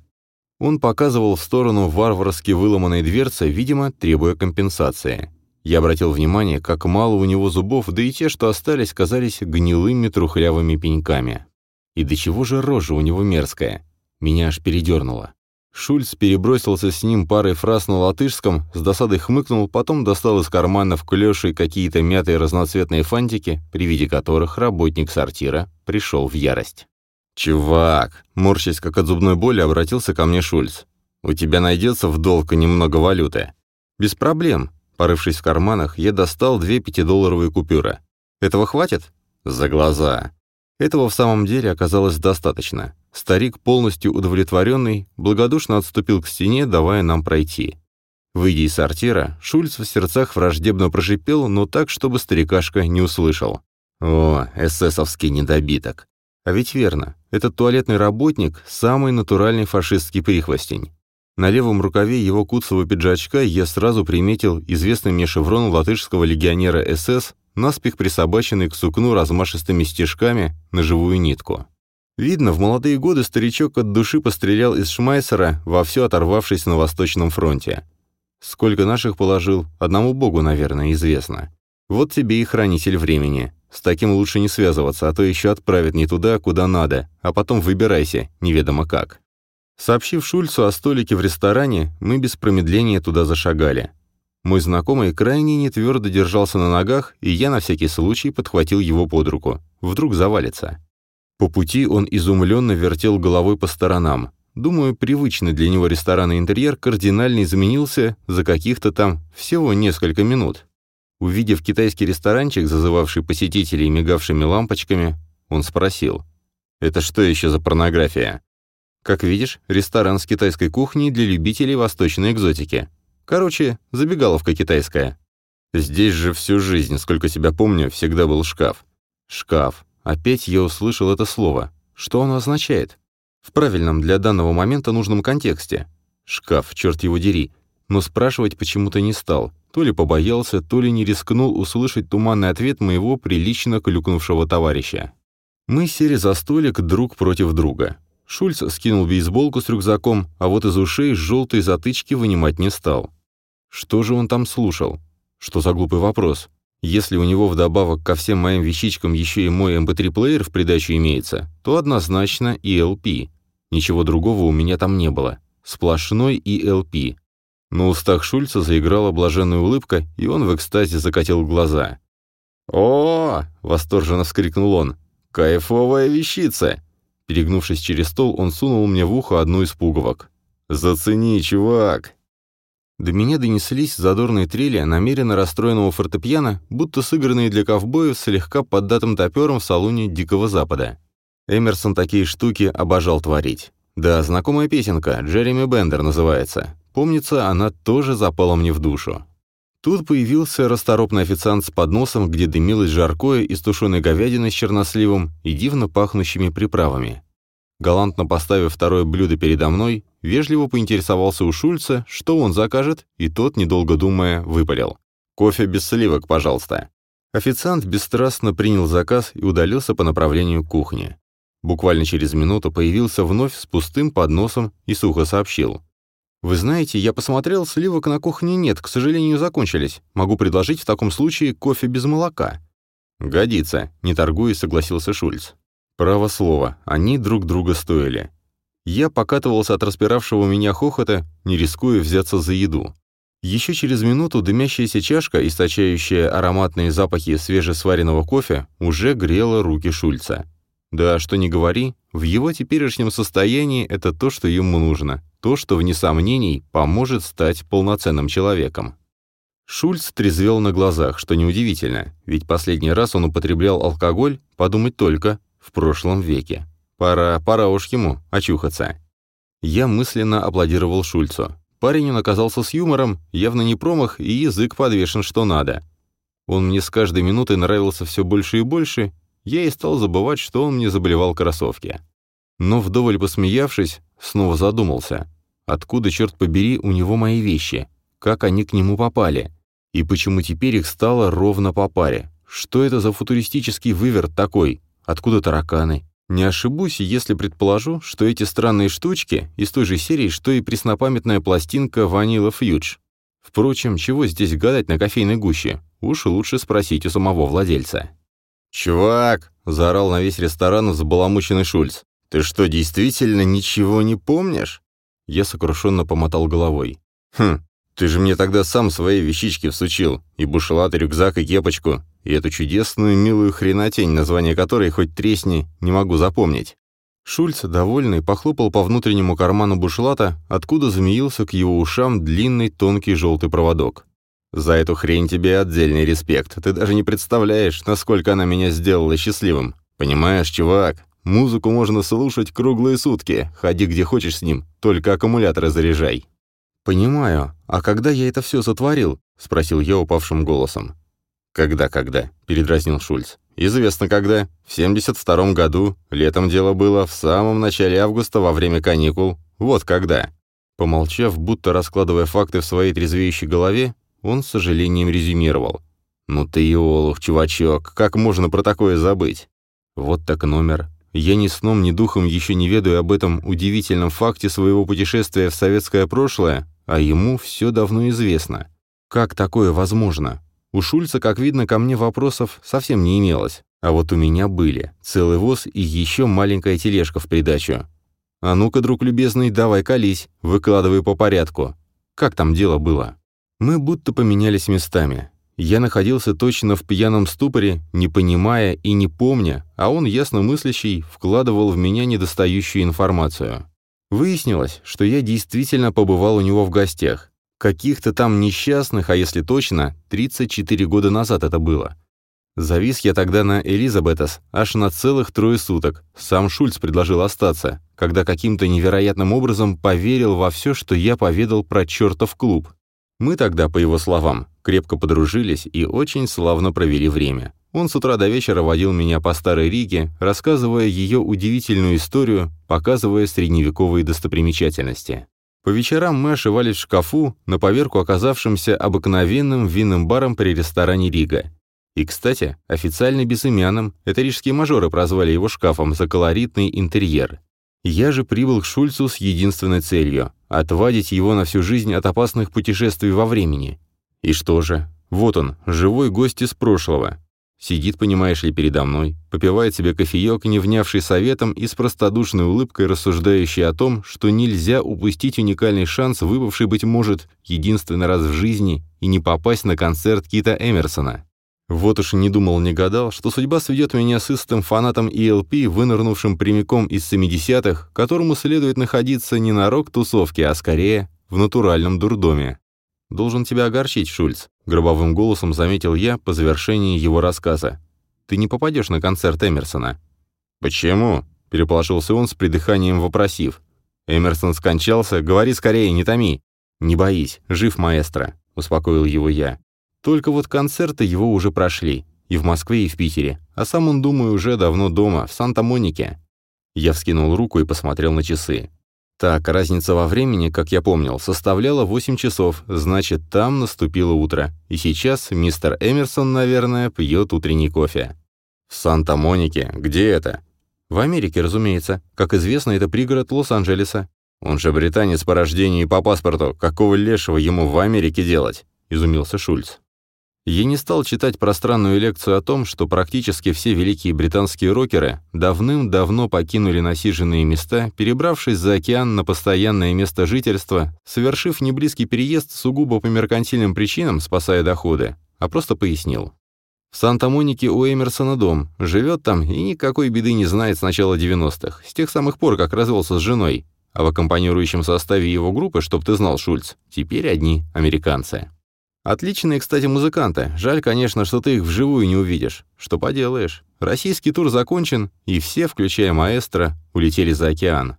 Он показывал в сторону варварски выломанной дверцы, видимо, требуя компенсации. Я обратил внимание, как мало у него зубов, да и те, что остались, казались гнилыми трухлявыми пеньками. И до чего же рожа у него мерзкая. Меня аж передернуло. Шульц перебросился с ним парой фраз на латышском, с досадой хмыкнул, потом достал из карманов клёши какие-то мятые разноцветные фантики, при виде которых работник сортира пришел в ярость. «Чувак!» — морщась как от зубной боли, обратился ко мне Шульц. «У тебя найдется в долг немного валюты?» «Без проблем». Порывшись в карманах, я достал две пятидолларовые купюры. «Этого хватит?» «За глаза». Этого в самом деле оказалось достаточно. Старик, полностью удовлетворенный, благодушно отступил к стене, давая нам пройти. Выйдя из сортира, Шульц в сердцах враждебно прошипел, но так, чтобы старикашка не услышал. «О, эсэсовский недобиток!» А ведь верно, этот туалетный работник – самый натуральный фашистский прихвостень. На левом рукаве его куцевого пиджачка я сразу приметил известный мне шеврон латышского легионера СС, наспех присобаченный к сукну размашистыми стежками на живую нитку. Видно, в молодые годы старичок от души пострелял из Шмайсера, вовсю оторвавшись на Восточном фронте. Сколько наших положил, одному богу, наверное, известно. Вот тебе и хранитель времени. С таким лучше не связываться, а то еще отправят не туда, куда надо, а потом выбирайся, неведомо как. Сообщив Шульцу о столике в ресторане, мы без промедления туда зашагали. Мой знакомый крайне нетвердо держался на ногах, и я на всякий случай подхватил его под руку. Вдруг завалится. По пути он изумленно вертел головой по сторонам. Думаю, привычный для него ресторанный интерьер кардинально изменился за каких-то там всего несколько минут. Увидев китайский ресторанчик, зазывавший посетителей мигавшими лампочками, он спросил, «Это что еще за порнография?» «Как видишь, ресторан с китайской кухней для любителей восточной экзотики. Короче, забегаловка китайская. Здесь же всю жизнь, сколько себя помню, всегда был шкаф. Шкаф. Опять я услышал это слово. Что оно означает? В правильном для данного момента нужном контексте. Шкаф, черт его дери. Но спрашивать почему-то не стал. То ли побоялся, то ли не рискнул услышать туманный ответ моего прилично клюкнувшего товарища. Мы сели за столик друг против друга. Шульц скинул бейсболку с рюкзаком, а вот из ушей желтые затычки вынимать не стал. Что же он там слушал? Что за глупый вопрос? Если у него вдобавок ко всем моим вещичкам еще и мой MP3-плеер эм в придачу имеется, то однозначно ELP. Ничего другого у меня там не было. Сплошной ELP. На устах Шульца заиграла блаженная улыбка, и он в экстазе закатил глаза. «О!» — восторженно вскрикнул он. «Кайфовая вещица!» Перегнувшись через стол, он сунул мне в ухо одну из пуговок. «Зацени, чувак!» До меня донеслись задорные трели намеренно расстроенного фортепиано, будто сыгранные для ковбоев слегка поддатым топером в салоне Дикого Запада. Эмерсон такие штуки обожал творить. Да, знакомая песенка, Джереми Бендер называется. Помнится, она тоже запала мне в душу. Тут появился расторопный официант с подносом, где дымилось жаркое из тушеной говядины с черносливом и дивно пахнущими приправами. Галантно поставив второе блюдо передо мной, вежливо поинтересовался у Шульца, что он закажет, и тот, недолго думая, выпалил. «Кофе без сливок, пожалуйста». Официант бесстрастно принял заказ и удалился по направлению к кухне. Буквально через минуту появился вновь с пустым подносом и сухо сообщил. «Вы знаете, я посмотрел, сливок на кухне нет, к сожалению, закончились. Могу предложить в таком случае кофе без молока». «Годится», — не торгуясь, согласился Шульц. Право слово, они друг друга стоили. Я покатывался от распиравшего меня хохота, не рискуя взяться за еду. Еще через минуту дымящаяся чашка, источающая ароматные запахи свежесваренного кофе, уже грела руки Шульца. Да, что не говори, в его теперешнем состоянии это то, что ему нужно, то, что, вне сомнений, поможет стать полноценным человеком. Шульц трезвел на глазах, что неудивительно, ведь последний раз он употреблял алкоголь, подумать только, в прошлом веке. Пора, пора уж ему очухаться. Я мысленно аплодировал Шульцу. Парень он оказался с юмором, явно не промах, и язык подвешен что надо. Он мне с каждой минутой нравился все больше и больше, я и стал забывать, что он мне заболевал кроссовки. Но вдоволь посмеявшись, снова задумался. Откуда, черт побери, у него мои вещи? Как они к нему попали? И почему теперь их стало ровно по паре? Что это за футуристический выверт такой? Откуда тараканы? Не ошибусь, если предположу, что эти странные штучки из той же серии, что и преснопамятная пластинка «Ванила Фьюдж». Впрочем, чего здесь гадать на кофейной гуще? Уж лучше спросить у самого владельца. «Чувак!» — заорал на весь ресторан забаламученный Шульц. «Ты что, действительно ничего не помнишь?» Я сокрушенно помотал головой. «Хм, ты же мне тогда сам свои вещички всучил. И бушлат, и рюкзак, и кепочку. И эту чудесную, милую хренотень, название которой хоть тресни, не могу запомнить». Шульц, довольный, похлопал по внутреннему карману бушлата, откуда замеился к его ушам длинный тонкий желтый проводок. «За эту хрень тебе отдельный респект. Ты даже не представляешь, насколько она меня сделала счастливым. Понимаешь, чувак, музыку можно слушать круглые сутки. Ходи где хочешь с ним, только аккумуляторы заряжай». «Понимаю. А когда я это все сотворил?» — спросил я упавшим голосом. «Когда-когда?» — передразнил Шульц. «Известно когда. В 72-м году. Летом дело было. В самом начале августа, во время каникул. Вот когда». Помолчав, будто раскладывая факты в своей трезвеющей голове, он с сожалением резюмировал. «Ну ты и олух, чувачок, как можно про такое забыть?» Вот так номер. Я ни сном, ни духом еще не ведаю об этом удивительном факте своего путешествия в советское прошлое, а ему все давно известно. Как такое возможно? У Шульца, как видно, ко мне вопросов совсем не имелось. А вот у меня были. Целый воз и еще маленькая тележка в придачу. А ну-ка, друг любезный, давай колись, выкладывай по порядку. Как там дело было? Мы будто поменялись местами. Я находился точно в пьяном ступоре, не понимая и не помня, а он, ясно мыслящий, вкладывал в меня недостающую информацию. Выяснилось, что я действительно побывал у него в гостях. Каких-то там несчастных, а если точно, 34 года назад это было. Завис я тогда на Элизабетас аж на целых трое суток. Сам Шульц предложил остаться, когда каким-то невероятным образом поверил во все, что я поведал про чертов клуб. Мы тогда, по его словам, крепко подружились и очень славно провели время. Он с утра до вечера водил меня по Старой Риге, рассказывая ее удивительную историю, показывая средневековые достопримечательности. По вечерам мы ошивались в шкафу, на поверку оказавшимся обыкновенным винным баром при ресторане Рига. И, кстати, официально безымянным, это рижские мажоры прозвали его шкафом за колоритный интерьер. Я же прибыл к Шульцу с единственной целью — отвадить его на всю жизнь от опасных путешествий во времени. И что же? Вот он, живой гость из прошлого, Сидит, понимаешь ли, передо мной, попивает себе кофеек, не внявший советом и с простодушной улыбкой рассуждающий о том, что нельзя упустить уникальный шанс, выпавший, быть может, единственный раз в жизни, и не попасть на концерт Кита Эмерсона. Вот уж не думал, не гадал, что судьба сведет меня с истым фанатом ELP, вынырнувшим прямиком из 70-х, которому следует находиться не на рок-тусовке, а скорее в натуральном дурдоме. «Должен тебя огорчить, Шульц», — гробовым голосом заметил я по завершении его рассказа. «Ты не попадешь на концерт Эмерсона». «Почему?» — переполошился он с придыханием вопросив. «Эмерсон скончался? Говори скорее, не томи». «Не боись, жив маэстро», — успокоил его я. «Только вот концерты его уже прошли. И в Москве, и в Питере. А сам он, думаю, уже давно дома, в Санта-Монике». Я вскинул руку и посмотрел на часы. Так, разница во времени, как я помнил, составляла 8 часов, значит, там наступило утро. И сейчас мистер Эмерсон, наверное, пьет утренний кофе. В Санта-Монике? Где это? В Америке, разумеется. Как известно, это пригород Лос-Анджелеса. Он же британец по рождению и по паспорту. Какого лешего ему в Америке делать? Изумился Шульц. Я не стал читать пространную лекцию о том, что практически все великие британские рокеры давным-давно покинули насиженные места, перебравшись за океан на постоянное место жительства, совершив неблизкий переезд сугубо по меркантильным причинам, спасая доходы, а просто пояснил. В Санта-Монике у Эмерсона дом, живет там и никакой беды не знает с начала 90-х, с тех самых пор, как развелся с женой, а в аккомпанирующем составе его группы, чтоб ты знал, Шульц, теперь одни американцы. Отличные, кстати, музыканты. Жаль, конечно, что ты их вживую не увидишь. Что поделаешь? Российский тур закончен, и все, включая маэстро, улетели за океан.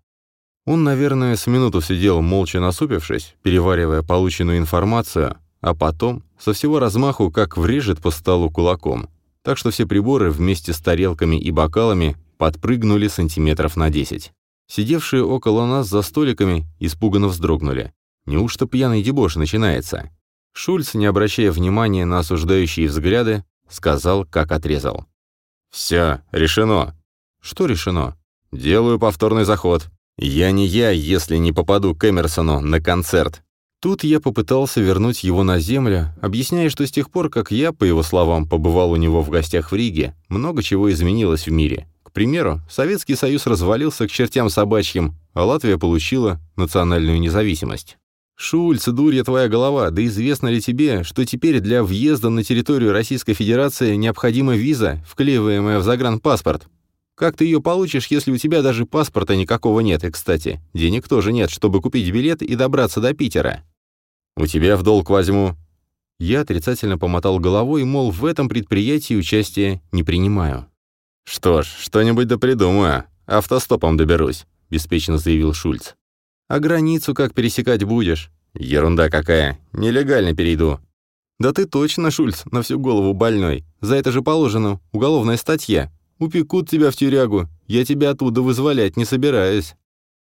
Он, наверное, с минуту сидел, молча насупившись, переваривая полученную информацию, а потом со всего размаху как врежет по столу кулаком. Так что все приборы вместе с тарелками и бокалами подпрыгнули сантиметров на 10. Сидевшие около нас за столиками испуганно вздрогнули. Неужто пьяный дебош начинается? Шульц, не обращая внимания на осуждающие взгляды, сказал, как отрезал. «Все, решено». «Что решено?» «Делаю повторный заход. Я не я, если не попаду к Эмерсону на концерт». Тут я попытался вернуть его на землю, объясняя, что с тех пор, как я, по его словам, побывал у него в гостях в Риге, много чего изменилось в мире. К примеру, Советский Союз развалился к чертям собачьим, а Латвия получила национальную независимость. «Шульц, дурья твоя голова, да известно ли тебе, что теперь для въезда на территорию Российской Федерации необходима виза, вклеиваемая в загранпаспорт? Как ты ее получишь, если у тебя даже паспорта никакого нет, и, кстати, денег тоже нет, чтобы купить билет и добраться до Питера?» «У тебя в долг возьму». Я отрицательно помотал головой, мол, в этом предприятии участия не принимаю. «Что ж, что-нибудь да придумаю. Автостопом доберусь», — беспечно заявил Шульц. А границу как пересекать будешь? Ерунда какая. Нелегально перейду. Да ты точно, Шульц, на всю голову больной. За это же положено. Уголовная статья. Упекут тебя в тюрягу. Я тебя оттуда вызволять не собираюсь.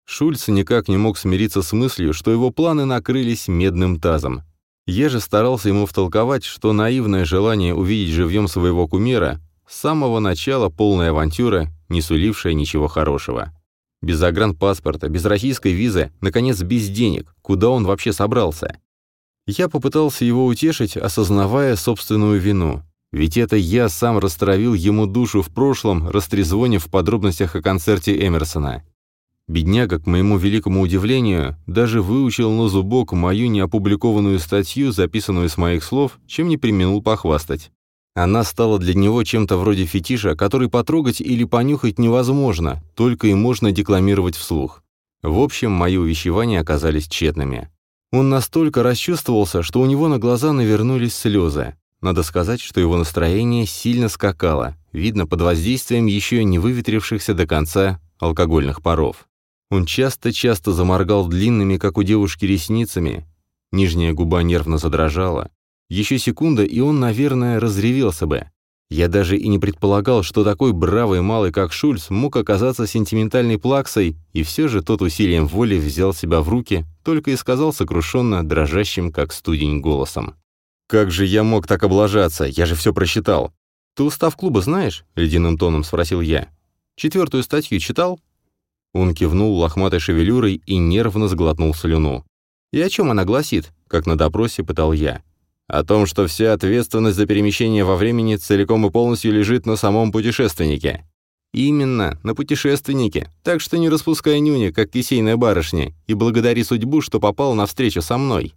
Шульц никак не мог смириться с мыслью, что его планы накрылись медным тазом. Я же старался ему втолковать, что наивное желание увидеть живьем своего кумира с самого начала полная авантюра, не сулившая ничего хорошего. Без загранпаспорта, без российской визы, наконец, без денег. Куда он вообще собрался? Я попытался его утешить, осознавая собственную вину. Ведь это я сам растравил ему душу в прошлом, растрезвонив в подробностях о концерте Эмерсона. Бедняга, к моему великому удивлению, даже выучил на зубок мою неопубликованную статью, записанную с моих слов, чем не применил похвастать. Она стала для него чем-то вроде фетиша, который потрогать или понюхать невозможно, только и можно декламировать вслух. В общем, мои увещевания оказались тщетными. Он настолько расчувствовался, что у него на глаза навернулись слезы. Надо сказать, что его настроение сильно скакало, видно под воздействием еще не выветрившихся до конца алкогольных паров. Он часто-часто заморгал длинными, как у девушки, ресницами, нижняя губа нервно задрожала, еще секунда, и он, наверное, разревелся бы. Я даже и не предполагал, что такой бравый малый, как Шульц, мог оказаться сентиментальной плаксой, и все же тот усилием воли взял себя в руки, только и сказал сокрушенно, дрожащим, как студень, голосом. «Как же я мог так облажаться? Я же все просчитал». «Ты устав клуба знаешь?» — ледяным тоном спросил я. «Четвертую статью читал?» Он кивнул лохматой шевелюрой и нервно сглотнул слюну. «И о чем она гласит?» — как на допросе пытал я. О том, что вся ответственность за перемещение во времени целиком и полностью лежит на самом путешественнике. Именно, на путешественнике. Так что не распускай нюни, как кисейная барышня, и благодари судьбу, что попал на встречу со мной.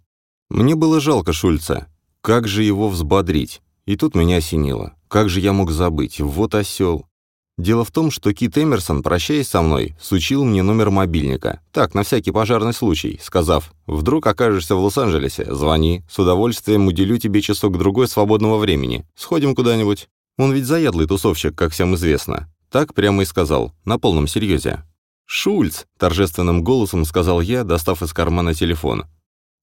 Мне было жалко Шульца. Как же его взбодрить? И тут меня осенило. Как же я мог забыть? Вот осел. Дело в том, что Кит Эмерсон, прощаясь со мной, сучил мне номер мобильника. Так, на всякий пожарный случай, сказав, «Вдруг окажешься в Лос-Анджелесе, звони, с удовольствием уделю тебе часок-другой свободного времени. Сходим куда-нибудь». Он ведь заядлый тусовщик, как всем известно. Так прямо и сказал, на полном серьезе. «Шульц!» – торжественным голосом сказал я, достав из кармана телефон.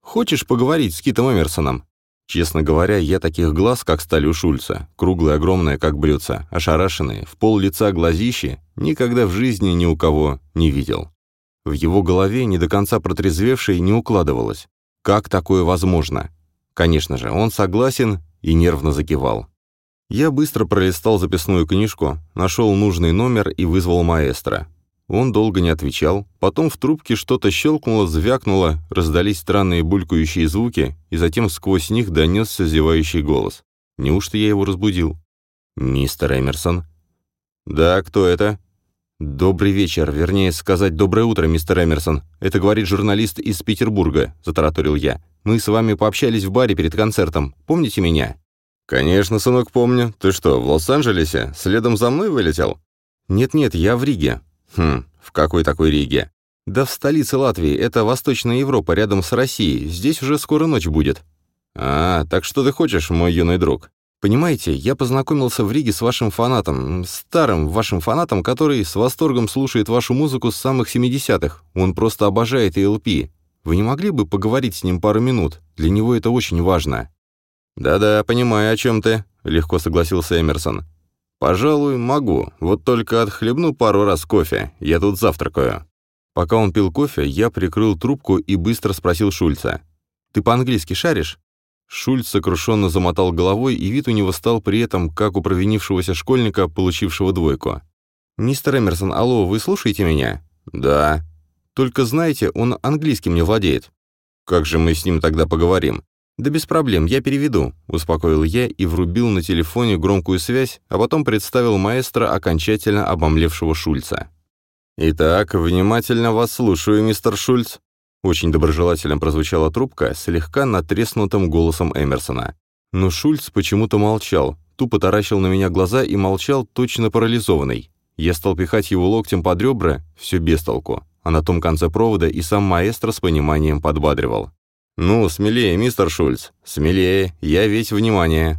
«Хочешь поговорить с Китом Эмерсоном?» Честно говоря, я таких глаз, как стали у Шульца, круглые, огромные, как блюдца, ошарашенные, в пол лица глазищи, никогда в жизни ни у кого не видел. В его голове, не до конца протрезвевшей, не укладывалось. Как такое возможно? Конечно же, он согласен и нервно закивал. Я быстро пролистал записную книжку, нашел нужный номер и вызвал маэстро. Он долго не отвечал, потом в трубке что-то щелкнуло, звякнуло, раздались странные булькающие звуки, и затем сквозь них донесся зевающий голос. Неужто я его разбудил? «Мистер Эмерсон?» «Да, кто это?» «Добрый вечер, вернее сказать, доброе утро, мистер Эмерсон. Это говорит журналист из Петербурга», — затараторил я. «Мы с вами пообщались в баре перед концертом. Помните меня?» «Конечно, сынок, помню. Ты что, в Лос-Анджелесе? Следом за мной вылетел?» «Нет-нет, я в Риге. Хм, в какой такой Риге? Да в столице Латвии, это Восточная Европа, рядом с Россией. Здесь уже скоро ночь будет. А, так что ты хочешь, мой юный друг? Понимаете, я познакомился в Риге с вашим фанатом, старым вашим фанатом, который с восторгом слушает вашу музыку с самых 70-х. Он просто обожает ELP. Вы не могли бы поговорить с ним пару минут? Для него это очень важно». «Да-да, понимаю, о чем ты», — легко согласился Эмерсон. «Пожалуй, могу. Вот только отхлебну пару раз кофе. Я тут завтракаю». Пока он пил кофе, я прикрыл трубку и быстро спросил Шульца. «Ты по-английски шаришь?» Шульц сокрушенно замотал головой, и вид у него стал при этом, как у провинившегося школьника, получившего двойку. «Мистер Эмерсон, алло, вы слушаете меня?» «Да». «Только знаете, он английским не владеет». «Как же мы с ним тогда поговорим?» «Да без проблем, я переведу», — успокоил я и врубил на телефоне громкую связь, а потом представил маэстро окончательно обомлевшего Шульца. «Итак, внимательно вас слушаю, мистер Шульц». Очень доброжелательно прозвучала трубка слегка натреснутым голосом Эмерсона. Но Шульц почему-то молчал, тупо таращил на меня глаза и молчал, точно парализованный. Я стал пихать его локтем под ребра, все без толку, а на том конце провода и сам маэстро с пониманием подбадривал. «Ну, смелее, мистер Шульц, смелее, я весь внимание».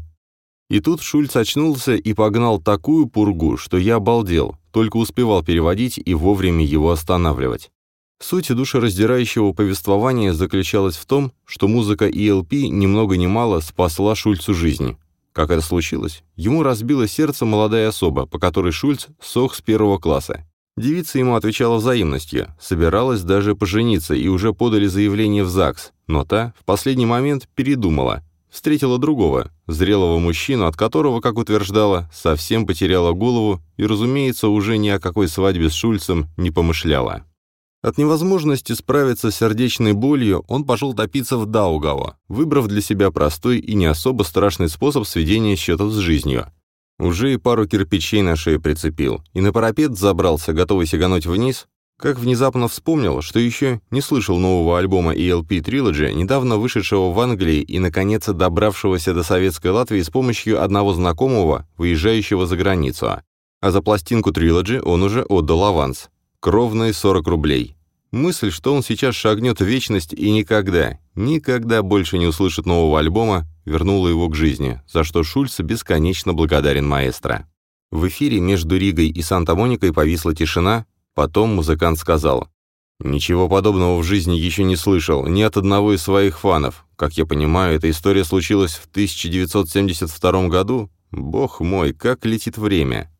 И тут Шульц очнулся и погнал такую пургу, что я обалдел, только успевал переводить и вовремя его останавливать. Суть душераздирающего повествования заключалась в том, что музыка ELP ни много ни мало спасла Шульцу жизнь. Как это случилось? Ему разбило сердце молодая особа, по которой Шульц сох с первого класса. Девица ему отвечала взаимностью, собиралась даже пожениться и уже подали заявление в ЗАГС, но та в последний момент передумала, встретила другого, зрелого мужчину, от которого, как утверждала, совсем потеряла голову и, разумеется, уже ни о какой свадьбе с Шульцем не помышляла. От невозможности справиться с сердечной болью он пошел топиться в Даугава, выбрав для себя простой и не особо страшный способ сведения счетов с жизнью – уже и пару кирпичей на шее прицепил, и на парапет забрался, готовый сигануть вниз, как внезапно вспомнил, что еще не слышал нового альбома ELP Trilogy, недавно вышедшего в Англии и, наконец, добравшегося до советской Латвии с помощью одного знакомого, выезжающего за границу. А за пластинку Trilogy он уже отдал аванс. Кровные 40 рублей. Мысль, что он сейчас шагнет в вечность и никогда, никогда больше не услышит нового альбома, вернула его к жизни, за что Шульц бесконечно благодарен маэстро. В эфире между Ригой и Санта-Моникой повисла тишина, потом музыкант сказал, «Ничего подобного в жизни еще не слышал, ни от одного из своих фанов. Как я понимаю, эта история случилась в 1972 году? Бог мой, как летит время!»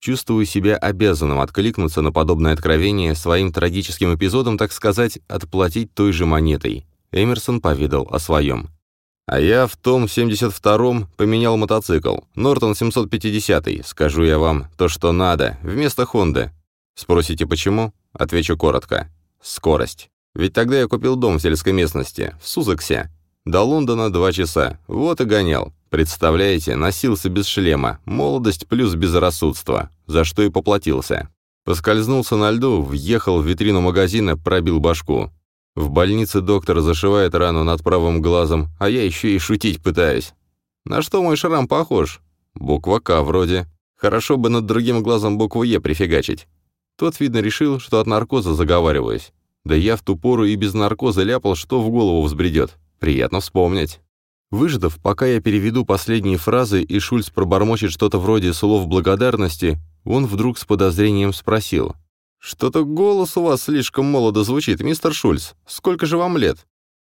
Чувствую себя обязанным откликнуться на подобное откровение своим трагическим эпизодом, так сказать, отплатить той же монетой. Эмерсон поведал о своем. А я в том 72-м поменял мотоцикл. Нортон 750 скажу я вам, то, что надо, вместо Хонды. Спросите, почему? Отвечу коротко. Скорость. Ведь тогда я купил дом в сельской местности, в Сузексе. До Лондона два часа. Вот и гонял. Представляете, носился без шлема, молодость плюс безрассудство, за что и поплатился. Поскользнулся на льду, въехал в витрину магазина, пробил башку. В больнице доктор зашивает рану над правым глазом, а я еще и шутить пытаюсь. На что мой шрам похож? Буква «К» вроде. Хорошо бы над другим глазом букву «Е» прифигачить. Тот, видно, решил, что от наркоза заговариваюсь. Да я в ту пору и без наркоза ляпал, что в голову взбредет. Приятно вспомнить. Выждав, пока я переведу последние фразы, и Шульц пробормочет что-то вроде слов благодарности, он вдруг с подозрением спросил. «Что-то голос у вас слишком молодо звучит, мистер Шульц. Сколько же вам лет?»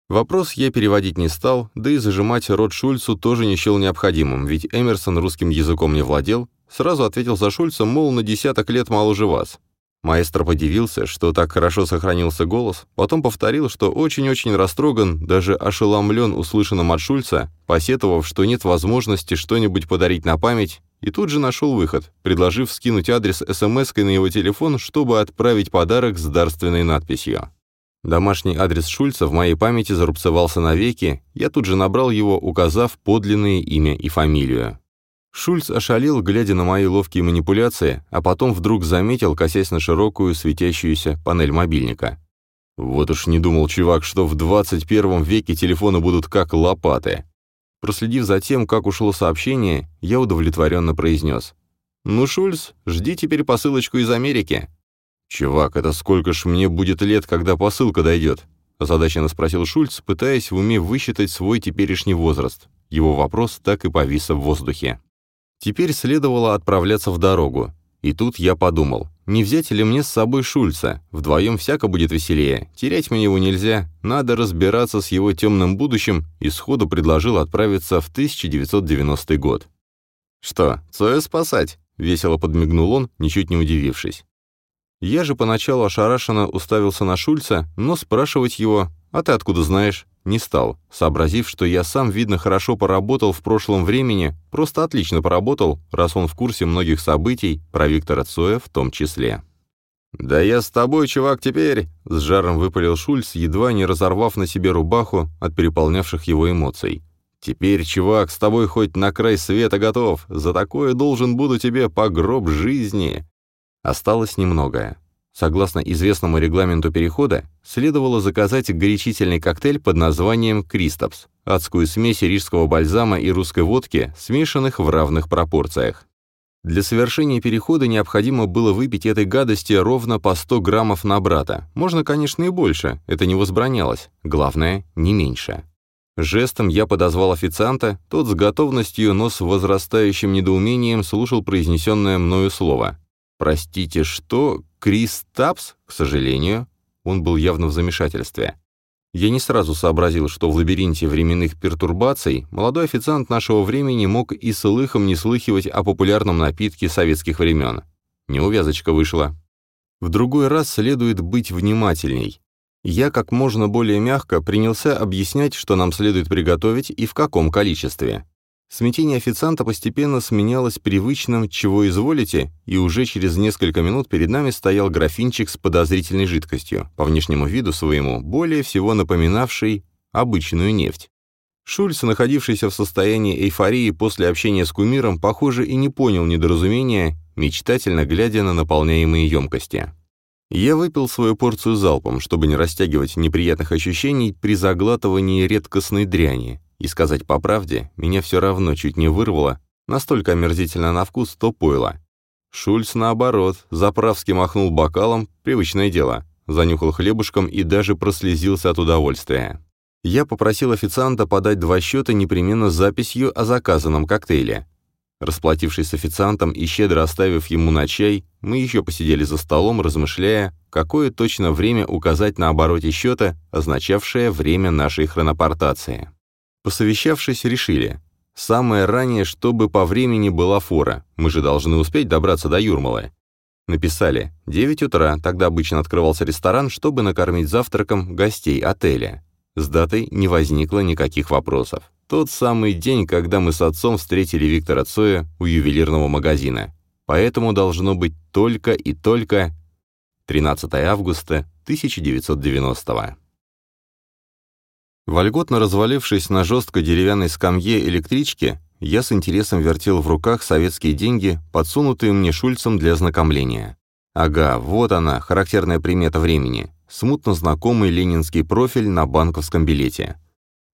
Вопрос я переводить не стал, да и зажимать рот Шульцу тоже не счел необходимым, ведь Эмерсон русским языком не владел. Сразу ответил за Шульца, мол, на десяток лет моложе вас. Маэстро подивился, что так хорошо сохранился голос, потом повторил, что очень-очень растроган, даже ошеломлен услышанным от Шульца, посетовав, что нет возможности что-нибудь подарить на память, и тут же нашел выход, предложив скинуть адрес смс на его телефон, чтобы отправить подарок с дарственной надписью. Домашний адрес Шульца в моей памяти зарубцевался навеки, я тут же набрал его, указав подлинное имя и фамилию. Шульц ошалел, глядя на мои ловкие манипуляции, а потом вдруг заметил, косясь на широкую светящуюся панель мобильника. Вот уж не думал чувак, что в 21 веке телефоны будут как лопаты. Проследив за тем, как ушло сообщение, я удовлетворенно произнес. «Ну, Шульц, жди теперь посылочку из Америки». «Чувак, это сколько ж мне будет лет, когда посылка дойдет?» озадаченно спросил Шульц, пытаясь в уме высчитать свой теперешний возраст. Его вопрос так и повис в воздухе. Теперь следовало отправляться в дорогу. И тут я подумал, не взять ли мне с собой Шульца? Вдвоем всяко будет веселее. Терять мне его нельзя. Надо разбираться с его темным будущим, и сходу предложил отправиться в 1990 год. «Что, Цоя спасать?» — весело подмигнул он, ничуть не удивившись. Я же поначалу ошарашенно уставился на Шульца, но спрашивать его «А ты откуда знаешь?» Не стал, сообразив, что я сам, видно, хорошо поработал в прошлом времени, просто отлично поработал, раз он в курсе многих событий, про Виктора Цоя в том числе. «Да я с тобой, чувак, теперь!» — с жаром выпалил Шульц, едва не разорвав на себе рубаху от переполнявших его эмоций. «Теперь, чувак, с тобой хоть на край света готов. За такое должен буду тебе по гроб жизни!» Осталось немногое. Согласно известному регламенту перехода, следовало заказать горячительный коктейль под названием «Кристопс» — адскую смесь рижского бальзама и русской водки, смешанных в равных пропорциях. Для совершения перехода необходимо было выпить этой гадости ровно по 100 граммов на брата. Можно, конечно, и больше, это не возбранялось. Главное, не меньше. Жестом я подозвал официанта, тот с готовностью, но с возрастающим недоумением слушал произнесенное мною слово. «Простите, что? Крис Тапс, к сожалению, он был явно в замешательстве. Я не сразу сообразил, что в лабиринте временных пертурбаций молодой официант нашего времени мог и слыхом не слыхивать о популярном напитке советских времен. Неувязочка вышла. В другой раз следует быть внимательней. Я как можно более мягко принялся объяснять, что нам следует приготовить и в каком количестве. Смятение официанта постепенно сменялось привычным «чего изволите», и уже через несколько минут перед нами стоял графинчик с подозрительной жидкостью, по внешнему виду своему, более всего напоминавший обычную нефть. Шульц, находившийся в состоянии эйфории после общения с кумиром, похоже, и не понял недоразумения, мечтательно глядя на наполняемые емкости. Я выпил свою порцию залпом, чтобы не растягивать неприятных ощущений при заглатывании редкостной дряни, и сказать по правде, меня все равно чуть не вырвало, настолько омерзительно на вкус то пойло. Шульц, наоборот, заправски махнул бокалом, привычное дело, занюхал хлебушком и даже прослезился от удовольствия. Я попросил официанта подать два счета непременно с записью о заказанном коктейле. Расплатившись с официантом и щедро оставив ему на чай, мы еще посидели за столом, размышляя, какое точно время указать на обороте счета, означавшее время нашей хронопортации. Посовещавшись, решили. Самое раннее, чтобы по времени была фора. Мы же должны успеть добраться до Юрмалы. Написали 9 утра, тогда обычно открывался ресторан, чтобы накормить завтраком гостей отеля. С датой не возникло никаких вопросов. Тот самый день, когда мы с отцом встретили Виктора Цоя у ювелирного магазина. Поэтому должно быть только и только 13 августа 1990 -го. Вольготно развалившись на жесткой деревянной скамье электрички, я с интересом вертел в руках советские деньги, подсунутые мне Шульцем для ознакомления. Ага, вот она, характерная примета времени. Смутно знакомый ленинский профиль на банковском билете.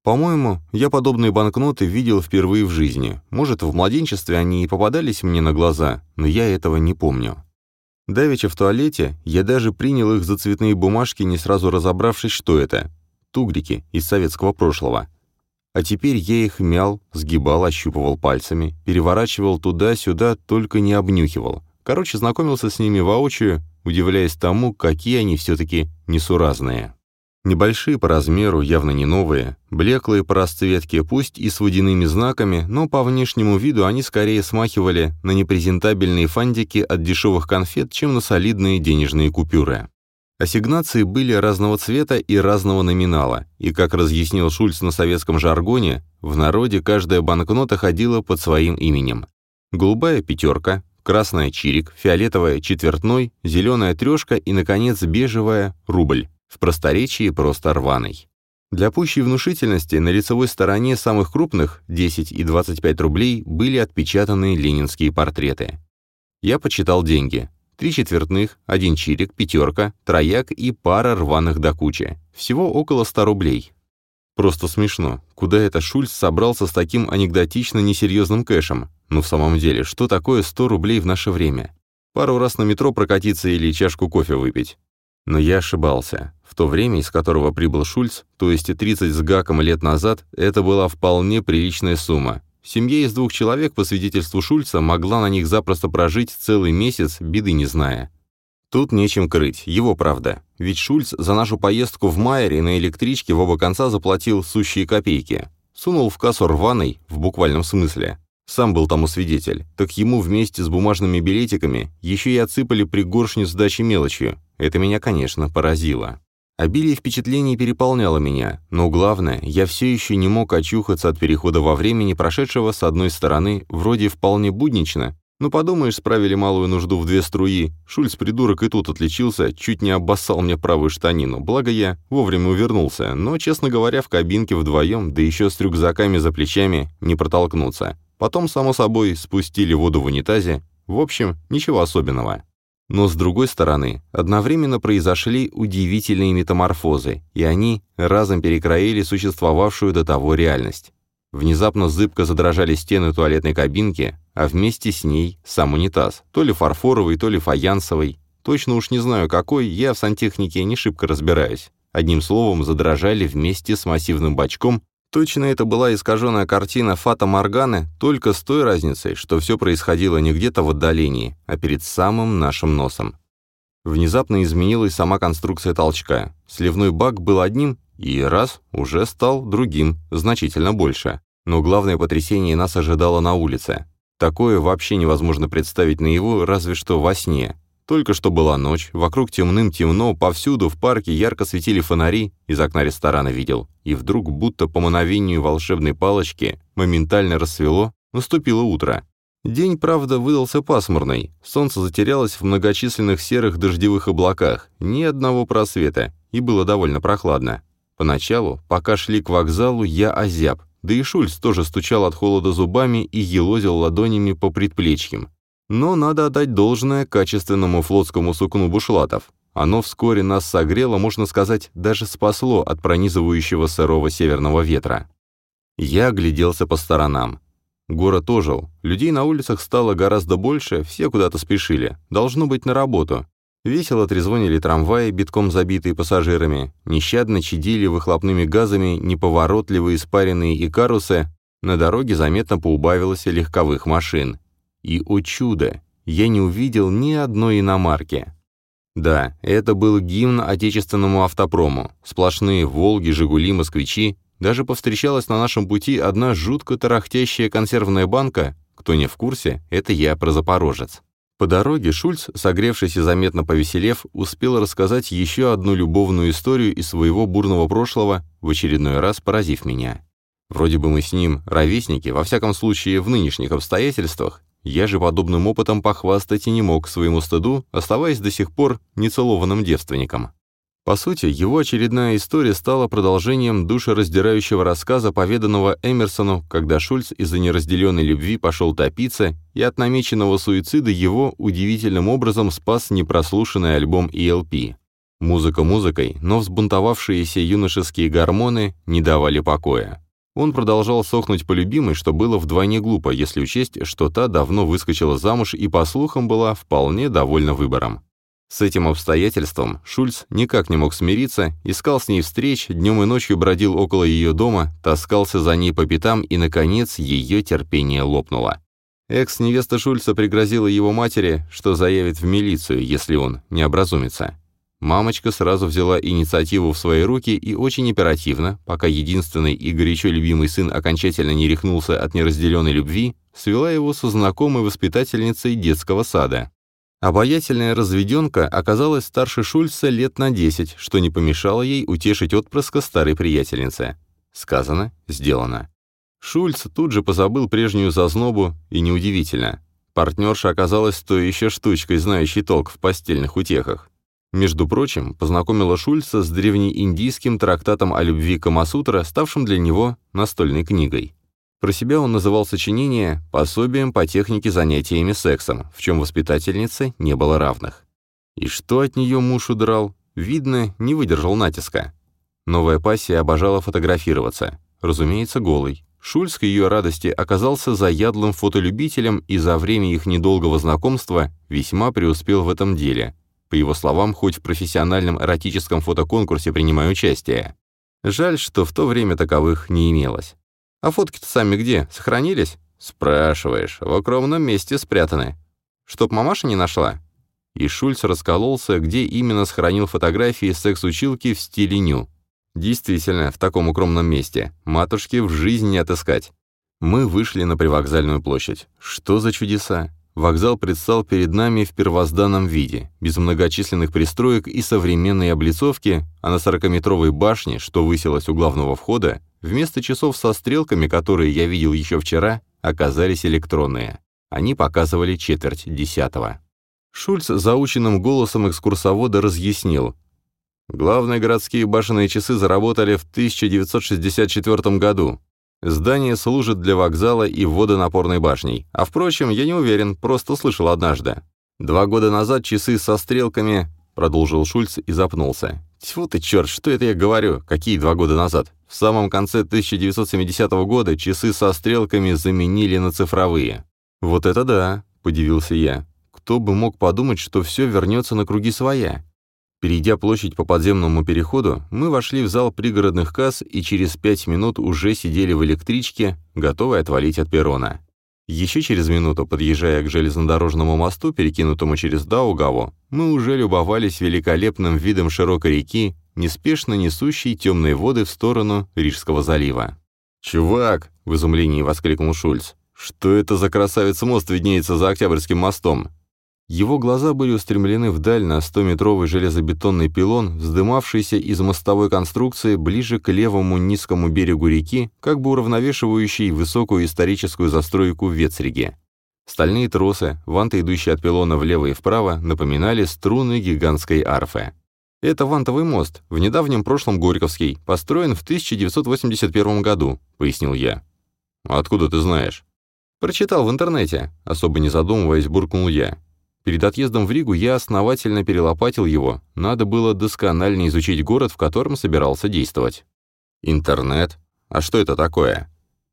По-моему, я подобные банкноты видел впервые в жизни. Может, в младенчестве они и попадались мне на глаза, но я этого не помню. Давеча в туалете я даже принял их за цветные бумажки, не сразу разобравшись, что это тугрики из советского прошлого. А теперь я их мял, сгибал, ощупывал пальцами, переворачивал туда-сюда, только не обнюхивал. Короче, знакомился с ними воочию, удивляясь тому, какие они все-таки несуразные. Небольшие по размеру, явно не новые, блеклые по расцветке, пусть и с водяными знаками, но по внешнему виду они скорее смахивали на непрезентабельные фантики от дешевых конфет, чем на солидные денежные купюры. Ассигнации были разного цвета и разного номинала, и, как разъяснил Шульц на советском жаргоне, в народе каждая банкнота ходила под своим именем. Голубая пятерка, красная чирик, фиолетовая четвертной, зеленая трешка и, наконец, бежевая рубль, в просторечии просто рваный. Для пущей внушительности на лицевой стороне самых крупных, 10 и 25 рублей, были отпечатаны ленинские портреты. Я почитал деньги. Три четвертных, один чирик, пятерка, трояк и пара рваных до кучи. Всего около ста рублей. Просто смешно. Куда это Шульц собрался с таким анекдотично несерьезным кэшем? Ну в самом деле, что такое 100 рублей в наше время? Пару раз на метро прокатиться или чашку кофе выпить. Но я ошибался. В то время, из которого прибыл Шульц, то есть 30 с гаком лет назад, это была вполне приличная сумма. Семья из двух человек, по свидетельству Шульца, могла на них запросто прожить целый месяц, беды не зная. Тут нечем крыть, его правда. Ведь Шульц за нашу поездку в Майере на электричке в оба конца заплатил сущие копейки. Сунул в кассу рваный, в буквальном смысле. Сам был тому свидетель. Так ему вместе с бумажными билетиками еще и отсыпали пригоршню сдачи мелочью. Это меня, конечно, поразило. Обилие впечатлений переполняло меня, но главное, я все еще не мог очухаться от перехода во времени, прошедшего с одной стороны, вроде вполне буднично, ну подумаешь, справили малую нужду в две струи. Шульц-придурок и тут отличился, чуть не обоссал мне правую штанину. Благо я вовремя увернулся, но, честно говоря, в кабинке вдвоем, да еще с рюкзаками за плечами, не протолкнуться. Потом, само собой, спустили воду в унитазе. В общем, ничего особенного. Но с другой стороны, одновременно произошли удивительные метаморфозы, и они разом перекроили существовавшую до того реальность. Внезапно зыбко задрожали стены туалетной кабинки, а вместе с ней сам унитаз, то ли фарфоровый, то ли фаянсовый. Точно уж не знаю какой, я в сантехнике не шибко разбираюсь. Одним словом, задрожали вместе с массивным бачком. Точно это была искаженная картина Фата Морганы, только с той разницей, что все происходило не где-то в отдалении, а перед самым нашим носом. Внезапно изменилась сама конструкция толчка. Сливной бак был одним, и раз уже стал другим, значительно больше. Но главное потрясение нас ожидало на улице. Такое вообще невозможно представить наяву, разве что во сне. Только что была ночь, вокруг темным темно, повсюду в парке ярко светили фонари, из окна ресторана видел. И вдруг, будто по мановению волшебной палочки, моментально рассвело, наступило утро. День, правда, выдался пасмурный. Солнце затерялось в многочисленных серых дождевых облаках, ни одного просвета, и было довольно прохладно. Поначалу, пока шли к вокзалу, я озяб, да и Шульц тоже стучал от холода зубами и елозил ладонями по предплечьям. Но надо отдать должное качественному флотскому сукну бушлатов. Оно вскоре нас согрело, можно сказать, даже спасло от пронизывающего сырого северного ветра. Я огляделся по сторонам. Город ожил, людей на улицах стало гораздо больше, все куда-то спешили, должно быть на работу. Весело трезвонили трамваи, битком забитые пассажирами, нещадно чадили выхлопными газами неповоротливые спаренные икарусы, на дороге заметно поубавилось легковых машин. И, о чудо, я не увидел ни одной иномарки. Да, это был гимн отечественному автопрому. Сплошные «Волги», «Жигули», «Москвичи». Даже повстречалась на нашем пути одна жутко тарахтящая консервная банка. Кто не в курсе, это я про Запорожец. По дороге Шульц, согревшись и заметно повеселев, успел рассказать еще одну любовную историю из своего бурного прошлого, в очередной раз поразив меня. Вроде бы мы с ним ровесники, во всяком случае в нынешних обстоятельствах, я же подобным опытом похвастать и не мог своему стыду, оставаясь до сих пор нецелованным девственником. По сути, его очередная история стала продолжением душераздирающего рассказа, поведанного Эмерсону, когда Шульц из-за неразделенной любви пошел топиться, и от намеченного суицида его удивительным образом спас непрослушанный альбом ELP. Музыка музыкой, но взбунтовавшиеся юношеские гормоны не давали покоя. Он продолжал сохнуть по любимой, что было вдвойне глупо, если учесть, что та давно выскочила замуж и, по слухам, была вполне довольна выбором. С этим обстоятельством Шульц никак не мог смириться, искал с ней встреч, днем и ночью бродил около ее дома, таскался за ней по пятам и, наконец, ее терпение лопнуло. Экс-невеста Шульца пригрозила его матери, что заявит в милицию, если он не образумится. Мамочка сразу взяла инициативу в свои руки и очень оперативно, пока единственный и горячо любимый сын окончательно не рехнулся от неразделенной любви, свела его со знакомой воспитательницей детского сада. Обаятельная разведенка оказалась старше Шульца лет на 10, что не помешало ей утешить отпрыска старой приятельницы. Сказано, сделано. Шульц тут же позабыл прежнюю зазнобу, и неудивительно. Партнерша оказалась еще штучкой, знающей толк в постельных утехах. Между прочим, познакомила Шульца с древнеиндийским трактатом о любви Камасутра, ставшим для него настольной книгой. Про себя он называл сочинение «пособием по технике занятиями сексом», в чем воспитательнице не было равных. И что от нее муж удрал, видно, не выдержал натиска. Новая пассия обожала фотографироваться, разумеется, голой. Шульц к ее радости оказался заядлым фотолюбителем и за время их недолгого знакомства весьма преуспел в этом деле. По его словам, хоть в профессиональном эротическом фотоконкурсе принимаю участие. Жаль, что в то время таковых не имелось. А фотки-то сами где? Сохранились? Спрашиваешь. В укромном месте спрятаны. Чтоб мамаша не нашла? И Шульц раскололся, где именно сохранил фотографии секс-училки в стиле ню. Действительно, в таком укромном месте. Матушки в жизни не отыскать. Мы вышли на привокзальную площадь. Что за чудеса? Вокзал предстал перед нами в первозданном виде, без многочисленных пристроек и современной облицовки, а на сорокаметровой башне, что высилась у главного входа, вместо часов со стрелками, которые я видел еще вчера, оказались электронные. Они показывали четверть десятого. Шульц заученным голосом экскурсовода разъяснил. Главные городские башенные часы заработали в 1964 году. Здание служит для вокзала и водонапорной башней. А впрочем, я не уверен, просто слышал однажды. Два года назад часы со стрелками... Продолжил Шульц и запнулся. Тьфу ты, черт, что это я говорю? Какие два года назад? В самом конце 1970 года часы со стрелками заменили на цифровые. Вот это да, подивился я. Кто бы мог подумать, что все вернется на круги своя? Перейдя площадь по подземному переходу, мы вошли в зал пригородных касс и через пять минут уже сидели в электричке, готовые отвалить от перрона. Еще через минуту, подъезжая к железнодорожному мосту, перекинутому через Даугаву, мы уже любовались великолепным видом широкой реки, неспешно несущей темные воды в сторону Рижского залива. «Чувак!» — в изумлении воскликнул Шульц. «Что это за красавец мост виднеется за Октябрьским мостом?» Его глаза были устремлены вдаль на 100-метровый железобетонный пилон, вздымавшийся из мостовой конструкции ближе к левому низкому берегу реки, как бы уравновешивающий высокую историческую застройку в Ветсриге. Стальные тросы, ванты, идущие от пилона влево и вправо, напоминали струны гигантской арфы. «Это вантовый мост, в недавнем прошлом Горьковский, построен в 1981 году», — пояснил я. «Откуда ты знаешь?» «Прочитал в интернете», — особо не задумываясь, буркнул я. Перед отъездом в Ригу я основательно перелопатил его. Надо было досконально изучить город, в котором собирался действовать. Интернет? А что это такое?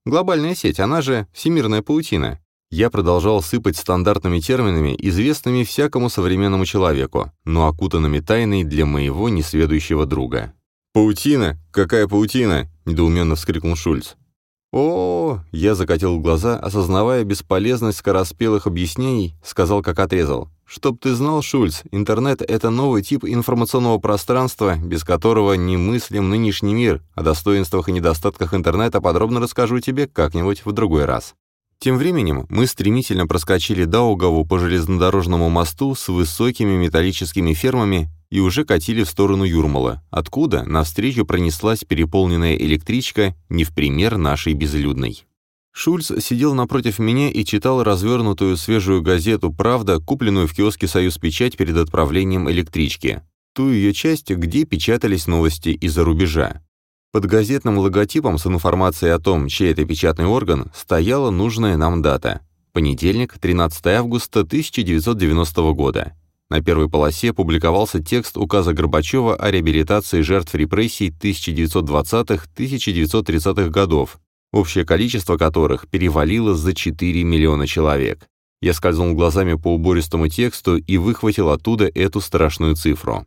Глобальная сеть, она же всемирная паутина. Я продолжал сыпать стандартными терминами, известными всякому современному человеку, но окутанными тайной для моего несведущего друга. «Паутина? Какая паутина?» — недоуменно вскрикнул Шульц. О, я закатил глаза, осознавая бесполезность скороспелых объяснений, сказал, как отрезал. «Чтоб ты знал, Шульц, интернет — это новый тип информационного пространства, без которого не мыслим нынешний мир. О достоинствах и недостатках интернета подробно расскажу тебе как-нибудь в другой раз». Тем временем мы стремительно проскочили Даугаву по железнодорожному мосту с высокими металлическими фермами и уже катили в сторону Юрмала, откуда навстречу пронеслась переполненная электричка не в пример нашей безлюдной. Шульц сидел напротив меня и читал развернутую свежую газету «Правда», купленную в киоске «Союз Печать» перед отправлением электрички. Ту ее часть, где печатались новости из-за рубежа. Под газетным логотипом с информацией о том, чей это печатный орган, стояла нужная нам дата. Понедельник, 13 августа 1990 года. На первой полосе публиковался текст указа Горбачева о реабилитации жертв репрессий 1920-1930-х годов, общее количество которых перевалило за 4 миллиона человек. Я скользнул глазами по убористому тексту и выхватил оттуда эту страшную цифру.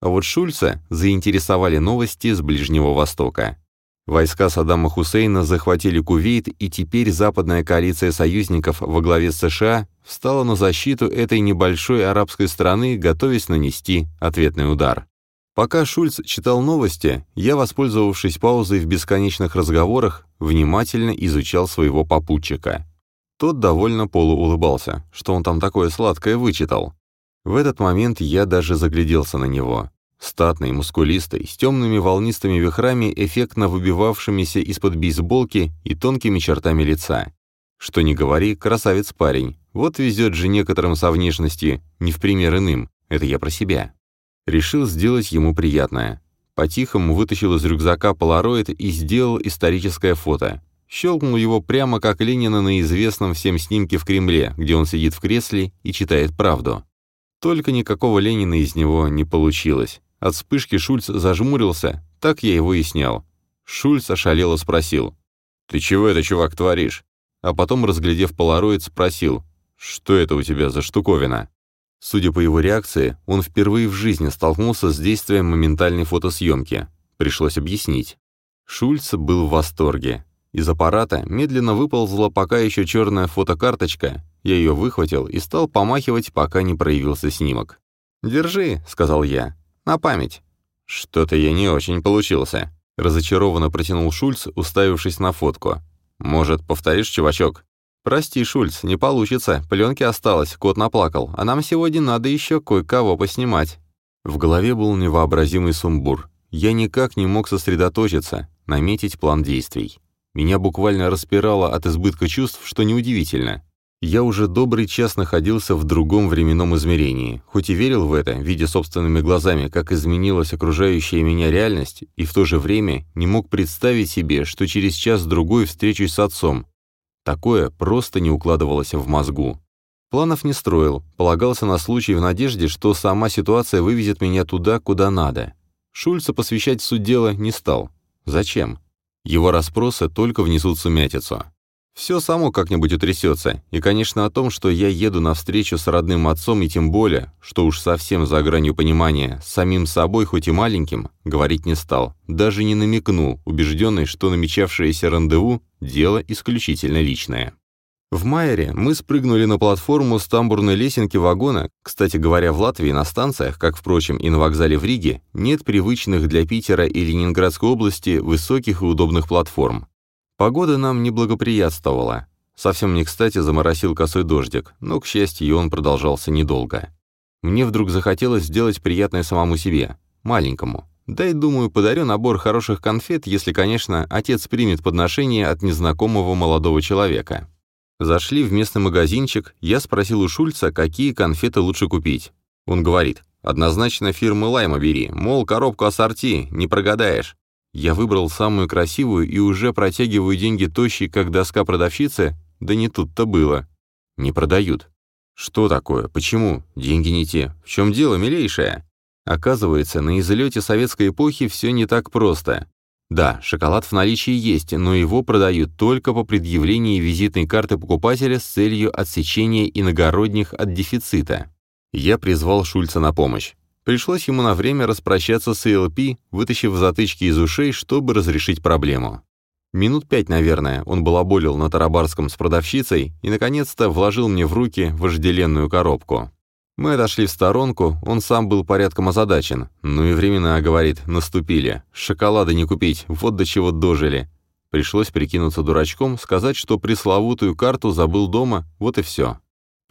А вот Шульца заинтересовали новости с Ближнего Востока. Войска Саддама Хусейна захватили Кувейт, и теперь западная коалиция союзников во главе с США встала на защиту этой небольшой арабской страны, готовясь нанести ответный удар. Пока Шульц читал новости, я, воспользовавшись паузой в бесконечных разговорах, внимательно изучал своего попутчика. Тот довольно полуулыбался, что он там такое сладкое вычитал. В этот момент я даже загляделся на него. Статный, мускулистый, с темными волнистыми вихрами, эффектно выбивавшимися из-под бейсболки и тонкими чертами лица. Что ни говори, красавец парень. Вот везет же некоторым со внешности, не в пример иным. Это я про себя. Решил сделать ему приятное. По-тихому вытащил из рюкзака полароид и сделал историческое фото. Щелкнул его прямо как Ленина на известном всем снимке в Кремле, где он сидит в кресле и читает правду. Только никакого Ленина из него не получилось. От вспышки Шульц зажмурился, так я его и снял. Шульц ошалело спросил. «Ты чего это, чувак, творишь?» А потом, разглядев полароид, спросил. «Что это у тебя за штуковина?» Судя по его реакции, он впервые в жизни столкнулся с действием моментальной фотосъемки. Пришлось объяснить. Шульц был в восторге. Из аппарата медленно выползла пока еще черная фотокарточка, я ее выхватил и стал помахивать, пока не проявился снимок. «Держи», — сказал я, — «на память». «Что-то я не очень получился», — разочарованно протянул Шульц, уставившись на фотку. «Может, повторишь, чувачок?» «Прости, Шульц, не получится, пленки осталось, кот наплакал, а нам сегодня надо еще кое-кого поснимать». В голове был невообразимый сумбур. Я никак не мог сосредоточиться, наметить план действий. Меня буквально распирало от избытка чувств, что неудивительно. Я уже добрый час находился в другом временном измерении, хоть и верил в это, видя собственными глазами, как изменилась окружающая меня реальность, и в то же время не мог представить себе, что через час-другой встречусь с отцом. Такое просто не укладывалось в мозгу. Планов не строил, полагался на случай в надежде, что сама ситуация вывезет меня туда, куда надо. Шульца посвящать в суть дела не стал. Зачем? Его расспросы только внесут сумятицу. Все само как-нибудь утрясется, и, конечно, о том, что я еду навстречу с родным отцом, и тем более, что уж совсем за гранью понимания, самим собой, хоть и маленьким, говорить не стал, даже не намекнул, убежденный, что намечавшееся рандеву – дело исключительно личное. В Майере мы спрыгнули на платформу с тамбурной лесенки вагона. Кстати говоря, в Латвии на станциях, как, впрочем, и на вокзале в Риге, нет привычных для Питера и Ленинградской области высоких и удобных платформ. Погода нам не благоприятствовала. Совсем не кстати заморосил косой дождик, но, к счастью, он продолжался недолго. Мне вдруг захотелось сделать приятное самому себе, маленькому. Да и, думаю, подарю набор хороших конфет, если, конечно, отец примет подношение от незнакомого молодого человека. Зашли в местный магазинчик, я спросил у Шульца, какие конфеты лучше купить. Он говорит, однозначно фирмы Лайма бери, мол, коробку ассорти, не прогадаешь. Я выбрал самую красивую и уже протягиваю деньги тощей, как доска продавщицы, да не тут-то было. Не продают. Что такое? Почему? Деньги не те. В чем дело, милейшая? Оказывается, на излете советской эпохи все не так просто. Да, шоколад в наличии есть, но его продают только по предъявлении визитной карты покупателя с целью отсечения иногородних от дефицита. Я призвал Шульца на помощь. Пришлось ему на время распрощаться с ELP, вытащив затычки из ушей, чтобы разрешить проблему. Минут пять, наверное, он балаболил на Тарабарском с продавщицей и, наконец-то, вложил мне в руки вожделенную коробку. Мы отошли в сторонку, он сам был порядком озадачен. Ну и времена, говорит, наступили. Шоколада не купить, вот до чего дожили. Пришлось прикинуться дурачком, сказать, что пресловутую карту забыл дома, вот и все.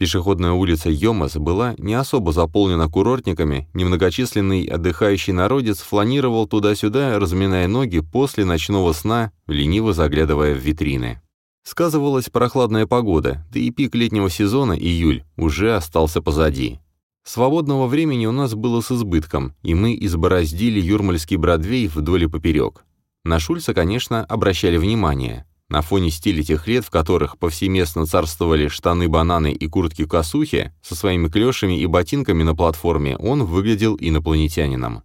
Пешеходная улица Йомас была не особо заполнена курортниками, немногочисленный отдыхающий народец фланировал туда-сюда, разминая ноги после ночного сна, лениво заглядывая в витрины. Сказывалась прохладная погода, да и пик летнего сезона, июль, уже остался позади. Свободного времени у нас было с избытком, и мы избороздили Юрмальский Бродвей вдоль и поперек. На Шульца, конечно, обращали внимание. На фоне стиля тех лет, в которых повсеместно царствовали штаны-бананы и куртки-косухи, со своими клёшами и ботинками на платформе, он выглядел инопланетянином.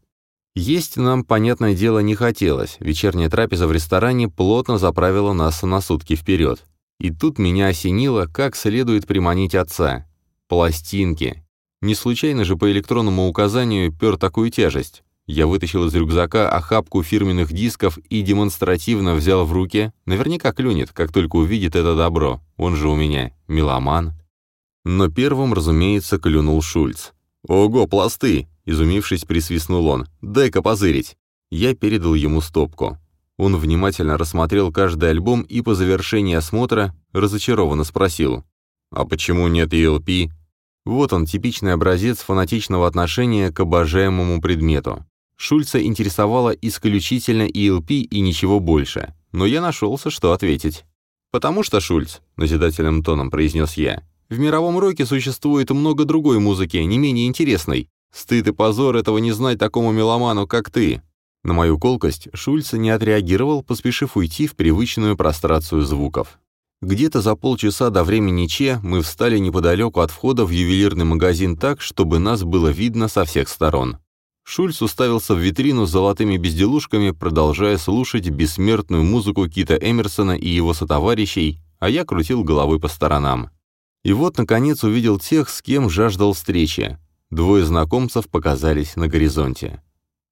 Есть нам, понятное дело, не хотелось. Вечерняя трапеза в ресторане плотно заправила нас на сутки вперед. И тут меня осенило, как следует приманить отца. Пластинки. Не случайно же по электронному указанию пер такую тяжесть. Я вытащил из рюкзака охапку фирменных дисков и демонстративно взял в руки. Наверняка клюнет, как только увидит это добро. Он же у меня меломан. Но первым, разумеется, клюнул Шульц. «Ого, пласты!» — изумившись, присвистнул он. «Дай-ка позырить!» Я передал ему стопку. Он внимательно рассмотрел каждый альбом и по завершении осмотра разочарованно спросил. «А почему нет ELP?» Вот он, типичный образец фанатичного отношения к обожаемому предмету. Шульца интересовала исключительно ELP и ничего больше, но я нашелся, что ответить. «Потому что, Шульц», — назидательным тоном произнес я, «в мировом роке существует много другой музыки, не менее интересной. Стыд и позор этого не знать такому меломану, как ты». На мою колкость Шульц не отреагировал, поспешив уйти в привычную прострацию звуков. Где-то за полчаса до времени Че мы встали неподалеку от входа в ювелирный магазин так, чтобы нас было видно со всех сторон. Шульц уставился в витрину с золотыми безделушками, продолжая слушать бессмертную музыку Кита Эмерсона и его сотоварищей, а я крутил головой по сторонам. И вот, наконец, увидел тех, с кем жаждал встречи. Двое знакомцев показались на горизонте.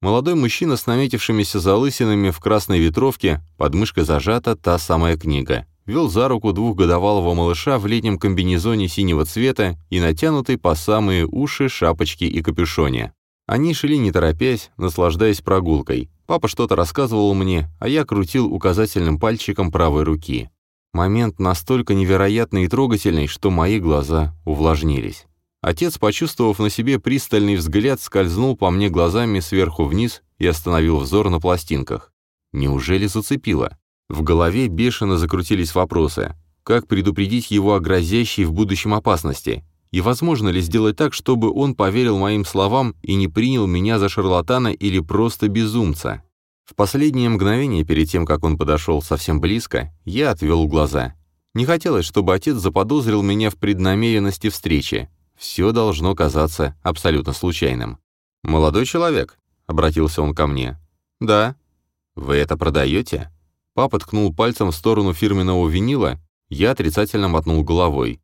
Молодой мужчина с наметившимися залысинами в красной ветровке, под мышкой зажата та самая книга. Вел за руку двухгодовалого малыша в летнем комбинезоне синего цвета и натянутой по самые уши шапочки и капюшоне. Они шли не торопясь, наслаждаясь прогулкой. Папа что-то рассказывал мне, а я крутил указательным пальчиком правой руки. Момент настолько невероятный и трогательный, что мои глаза увлажнились. Отец, почувствовав на себе пристальный взгляд, скользнул по мне глазами сверху вниз и остановил взор на пластинках. Неужели зацепило? В голове бешено закрутились вопросы. Как предупредить его о грозящей в будущем опасности? И возможно ли сделать так, чтобы он поверил моим словам и не принял меня за шарлатана или просто безумца? В последнее мгновение, перед тем, как он подошел совсем близко, я отвел глаза. Не хотелось, чтобы отец заподозрил меня в преднамеренности встречи. Все должно казаться абсолютно случайным. «Молодой человек», — обратился он ко мне. «Да». «Вы это продаете?» Папа ткнул пальцем в сторону фирменного винила, я отрицательно мотнул головой.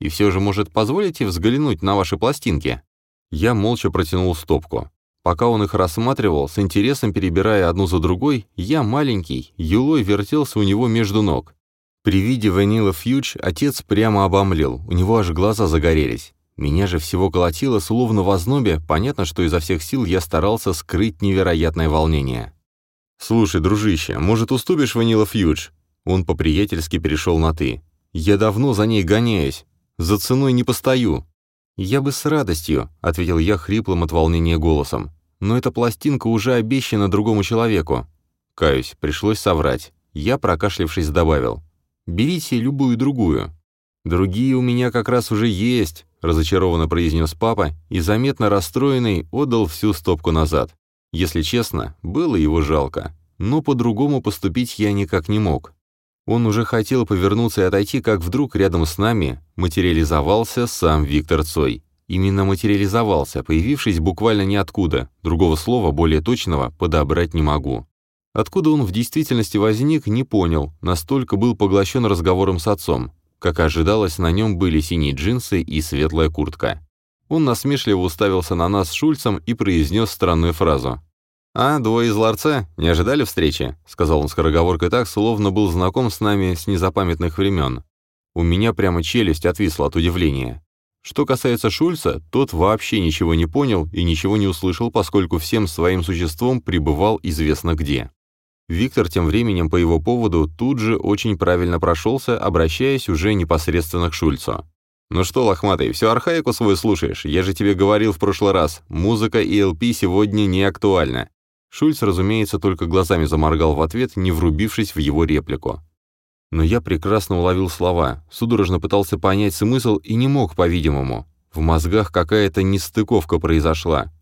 «И все же, может, позволите взглянуть на ваши пластинки?» Я молча протянул стопку. Пока он их рассматривал, с интересом перебирая одну за другой, я маленький, юлой вертелся у него между ног. При виде Ванила Фьюч отец прямо обомлел, у него аж глаза загорелись. Меня же всего колотило, словно в ознобе, понятно, что изо всех сил я старался скрыть невероятное волнение. «Слушай, дружище, может, уступишь Ванила Фьюч?» Он по-приятельски перешел на «ты». «Я давно за ней гоняюсь. За ценой не постою». «Я бы с радостью», — ответил я хриплым от волнения голосом. «Но эта пластинка уже обещана другому человеку». Каюсь, пришлось соврать. Я, прокашлявшись, добавил. «Берите любую другую». «Другие у меня как раз уже есть», — разочарованно произнес папа и, заметно расстроенный, отдал всю стопку назад. Если честно, было его жалко. Но по-другому поступить я никак не мог. Он уже хотел повернуться и отойти, как вдруг рядом с нами материализовался сам Виктор Цой. Именно материализовался, появившись буквально ниоткуда, другого слова, более точного, подобрать не могу. Откуда он в действительности возник, не понял, настолько был поглощен разговором с отцом. Как ожидалось, на нем были синие джинсы и светлая куртка. Он насмешливо уставился на нас с Шульцем и произнес странную фразу. «А, двое из ларца? Не ожидали встречи?» — сказал он скороговоркой так, словно был знаком с нами с незапамятных времен. У меня прямо челюсть отвисла от удивления. Что касается Шульца, тот вообще ничего не понял и ничего не услышал, поскольку всем своим существом пребывал известно где. Виктор тем временем по его поводу тут же очень правильно прошелся, обращаясь уже непосредственно к Шульцу. «Ну что, лохматый, все архаику свою слушаешь? Я же тебе говорил в прошлый раз, музыка и ЛП сегодня не актуальна. Шульц, разумеется, только глазами заморгал в ответ, не врубившись в его реплику. Но я прекрасно уловил слова, судорожно пытался понять смысл и не мог, по-видимому. В мозгах какая-то нестыковка произошла.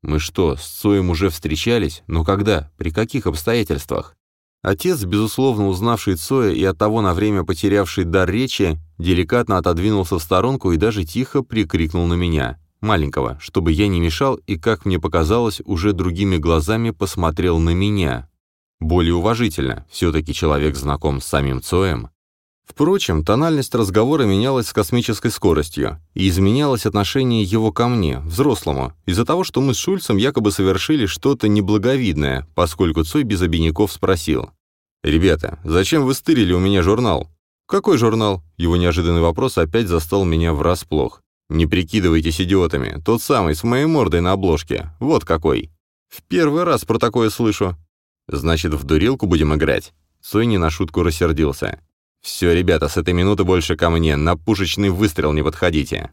Мы что, с Цоем уже встречались? Но когда? При каких обстоятельствах? Отец, безусловно узнавший Цоя и оттого на время потерявший дар речи, деликатно отодвинулся в сторонку и даже тихо прикрикнул на меня маленького, чтобы я не мешал и, как мне показалось, уже другими глазами посмотрел на меня. Более уважительно, все-таки человек знаком с самим Цоем. Впрочем, тональность разговора менялась с космической скоростью, и изменялось отношение его ко мне, взрослому, из-за того, что мы с Шульцем якобы совершили что-то неблаговидное, поскольку Цой без обиняков спросил. «Ребята, зачем вы стырили у меня журнал?» «Какой журнал?» Его неожиданный вопрос опять застал меня врасплох. «Не прикидывайтесь идиотами. Тот самый, с моей мордой на обложке. Вот какой». «В первый раз про такое слышу». «Значит, в дурилку будем играть?» Цой на шутку рассердился. «Все, ребята, с этой минуты больше ко мне. На пушечный выстрел не подходите».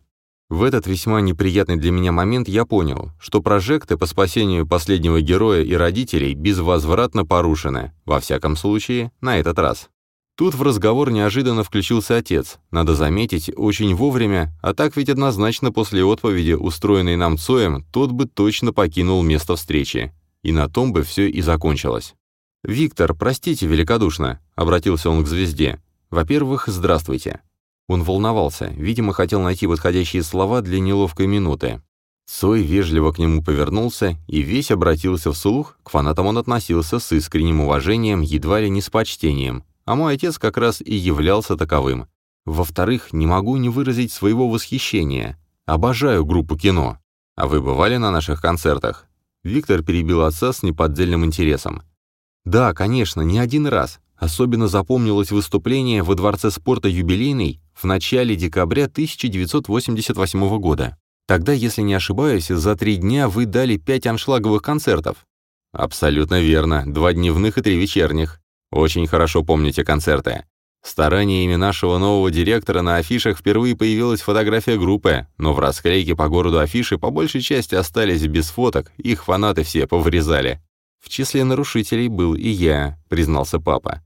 В этот весьма неприятный для меня момент я понял, что прожекты по спасению последнего героя и родителей безвозвратно порушены, во всяком случае, на этот раз. Тут в разговор неожиданно включился отец, надо заметить, очень вовремя, а так ведь однозначно после отповеди, устроенной нам Цоем, тот бы точно покинул место встречи. И на том бы все и закончилось. «Виктор, простите великодушно», — обратился он к звезде. «Во-первых, здравствуйте». Он волновался, видимо, хотел найти подходящие слова для неловкой минуты. Цой вежливо к нему повернулся и весь обратился вслух, к фанатам он относился с искренним уважением, едва ли не с почтением, а мой отец как раз и являлся таковым. Во-вторых, не могу не выразить своего восхищения. Обожаю группу кино. А вы бывали на наших концертах? Виктор перебил отца с неподдельным интересом. Да, конечно, не один раз. Особенно запомнилось выступление во Дворце спорта «Юбилейный» в начале декабря 1988 года. Тогда, если не ошибаюсь, за три дня вы дали пять аншлаговых концертов. Абсолютно верно, два дневных и три вечерних. Очень хорошо помните концерты. Стараниями нашего нового директора на афишах впервые появилась фотография группы, но в расклейке по городу афиши по большей части остались без фоток, их фанаты все повырезали. В числе нарушителей был и я, признался папа.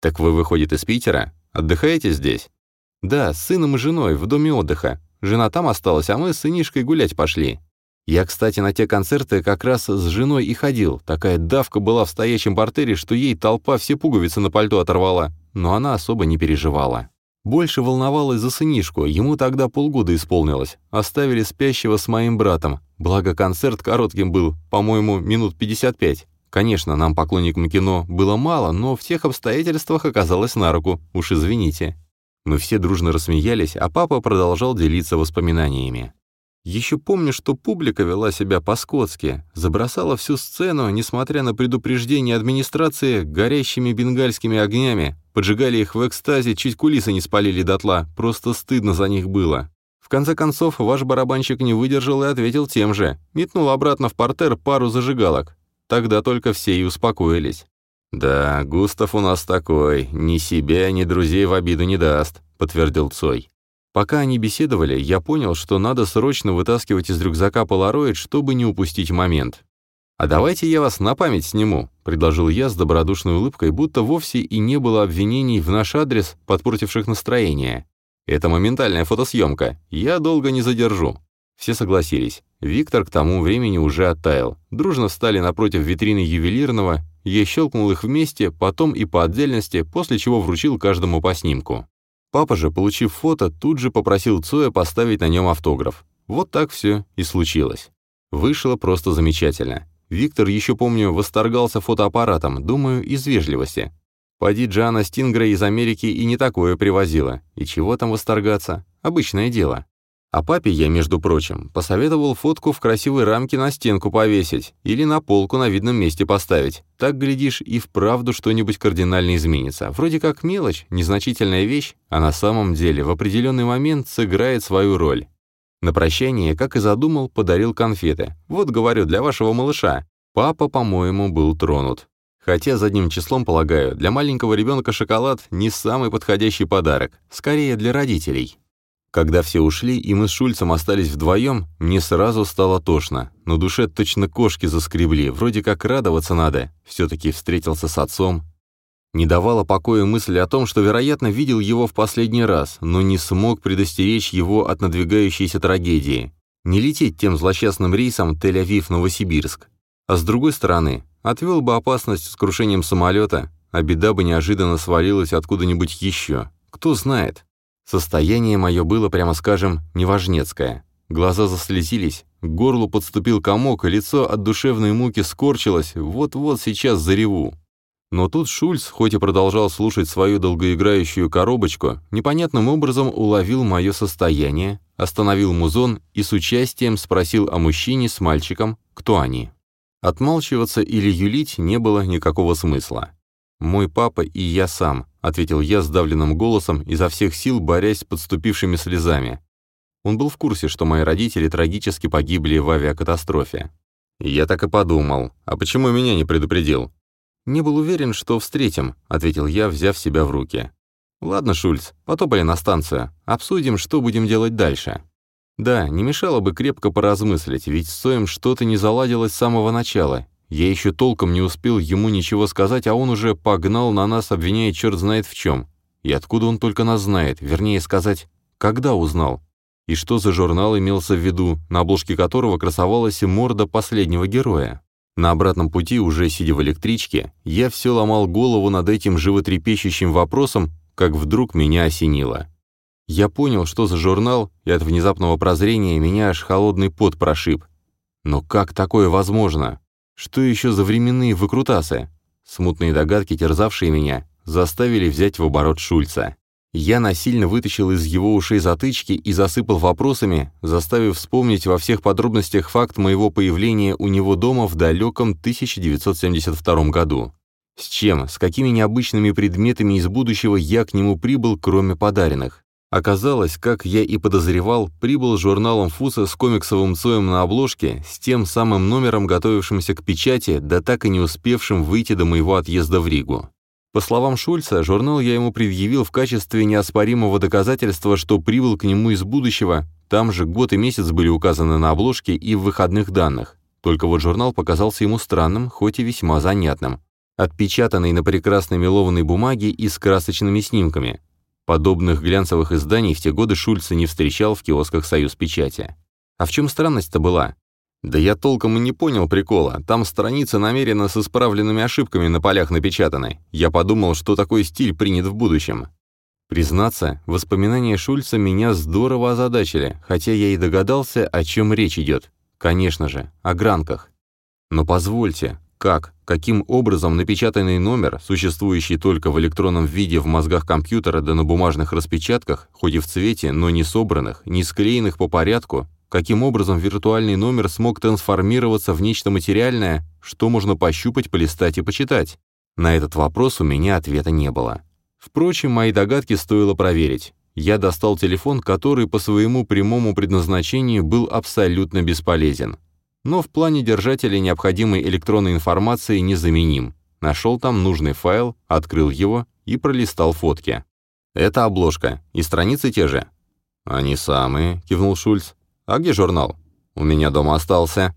Так вы, выходит, из Питера? Отдыхаете здесь? Да, с сыном и женой, в доме отдыха. Жена там осталась, а мы с сынишкой гулять пошли. Я, кстати, на те концерты как раз с женой и ходил. Такая давка была в стоящем портере, что ей толпа все пуговицы на пальто оторвала но она особо не переживала. Больше волновалась за сынишку, ему тогда полгода исполнилось. Оставили спящего с моим братом, благо концерт коротким был, по-моему, минут 55. Конечно, нам, поклонникам кино, было мало, но в тех обстоятельствах оказалось на руку, уж извините. Мы все дружно рассмеялись, а папа продолжал делиться воспоминаниями. Еще помню, что публика вела себя по-скотски, забросала всю сцену, несмотря на предупреждение администрации, горящими бенгальскими огнями, поджигали их в экстазе, чуть кулисы не спалили дотла, просто стыдно за них было. В конце концов, ваш барабанщик не выдержал и ответил тем же, метнул обратно в портер пару зажигалок. Тогда только все и успокоились. «Да, Густав у нас такой, ни себя, ни друзей в обиду не даст», — подтвердил Цой. Пока они беседовали, я понял, что надо срочно вытаскивать из рюкзака полароид, чтобы не упустить момент. «А давайте я вас на память сниму», — предложил я с добродушной улыбкой, будто вовсе и не было обвинений в наш адрес, подпортивших настроение. «Это моментальная фотосъемка, я долго не задержу». Все согласились. Виктор к тому времени уже оттаял. Дружно встали напротив витрины ювелирного, я щелкнул их вместе, потом и по отдельности, после чего вручил каждому по снимку. Папа же, получив фото, тут же попросил Цоя поставить на нем автограф. Вот так все и случилось. Вышло просто замечательно. Виктор, еще помню, восторгался фотоаппаратом, думаю, из вежливости. Поди Джана Стингра из Америки и не такое привозила. И чего там восторгаться? Обычное дело. А папе я, между прочим, посоветовал фотку в красивой рамке на стенку повесить или на полку на видном месте поставить. Так, глядишь, и вправду что-нибудь кардинально изменится. Вроде как мелочь, незначительная вещь, а на самом деле в определенный момент сыграет свою роль. На прощание, как и задумал, подарил конфеты. Вот, говорю, для вашего малыша. Папа, по-моему, был тронут. Хотя задним числом, полагаю, для маленького ребенка шоколад не самый подходящий подарок, скорее для родителей. Когда все ушли, и мы с Шульцем остались вдвоем, мне сразу стало тошно. На душе точно кошки заскребли, вроде как радоваться надо. Все-таки встретился с отцом. Не давала покоя мысль о том, что, вероятно, видел его в последний раз, но не смог предостеречь его от надвигающейся трагедии. Не лететь тем злосчастным рейсом Тель-Авив-Новосибирск. А с другой стороны, отвел бы опасность с крушением самолета, а беда бы неожиданно свалилась откуда-нибудь еще. Кто знает. Состояние мое было, прямо скажем, неважнецкое. Глаза заслезились, к горлу подступил комок, и лицо от душевной муки скорчилось, вот-вот сейчас зареву. Но тут Шульц, хоть и продолжал слушать свою долгоиграющую коробочку, непонятным образом уловил мое состояние, остановил музон и с участием спросил о мужчине с мальчиком, кто они. Отмалчиваться или юлить не было никакого смысла. «Мой папа и я сам», — ответил я сдавленным голосом, изо всех сил борясь с подступившими слезами. Он был в курсе, что мои родители трагически погибли в авиакатастрофе. «Я так и подумал. А почему меня не предупредил?» «Не был уверен, что встретим», — ответил я, взяв себя в руки. «Ладно, Шульц, потопали на станцию. Обсудим, что будем делать дальше». Да, не мешало бы крепко поразмыслить, ведь с Соем что-то не заладилось с самого начала, я еще толком не успел ему ничего сказать, а он уже погнал на нас, обвиняя черт знает в чем. И откуда он только нас знает, вернее сказать, когда узнал. И что за журнал имелся в виду, на обложке которого красовалась морда последнего героя. На обратном пути, уже сидя в электричке, я все ломал голову над этим животрепещущим вопросом, как вдруг меня осенило. Я понял, что за журнал, и от внезапного прозрения меня аж холодный пот прошиб. Но как такое возможно? Что еще за временные выкрутасы? Смутные догадки, терзавшие меня, заставили взять в оборот Шульца. Я насильно вытащил из его ушей затычки и засыпал вопросами, заставив вспомнить во всех подробностях факт моего появления у него дома в далеком 1972 году. С чем, с какими необычными предметами из будущего я к нему прибыл, кроме подаренных? Оказалось, как я и подозревал, прибыл с журналом Фуса с комиксовым Цоем на обложке, с тем самым номером, готовившимся к печати, да так и не успевшим выйти до моего отъезда в Ригу. По словам Шульца, журнал я ему предъявил в качестве неоспоримого доказательства, что прибыл к нему из будущего, там же год и месяц были указаны на обложке и в выходных данных. Только вот журнал показался ему странным, хоть и весьма занятным. Отпечатанный на прекрасной мелованной бумаге и с красочными снимками. Подобных глянцевых изданий в те годы Шульца не встречал в киосках «Союз Печати». А в чем странность-то была? Да я толком и не понял прикола. Там страницы намеренно с исправленными ошибками на полях напечатаны. Я подумал, что такой стиль принят в будущем. Признаться, воспоминания Шульца меня здорово озадачили, хотя я и догадался, о чем речь идет. Конечно же, о гранках. Но позвольте, как, каким образом напечатанный номер, существующий только в электронном виде в мозгах компьютера да на бумажных распечатках, хоть и в цвете, но не собранных, не склеенных по порядку, каким образом виртуальный номер смог трансформироваться в нечто материальное, что можно пощупать, полистать и почитать? На этот вопрос у меня ответа не было. Впрочем, мои догадки стоило проверить. Я достал телефон, который по своему прямому предназначению был абсолютно бесполезен. Но в плане держателя необходимой электронной информации незаменим. Нашел там нужный файл, открыл его и пролистал фотки. Это обложка, и страницы те же. «Они самые», — кивнул Шульц. «А где журнал?» «У меня дома остался».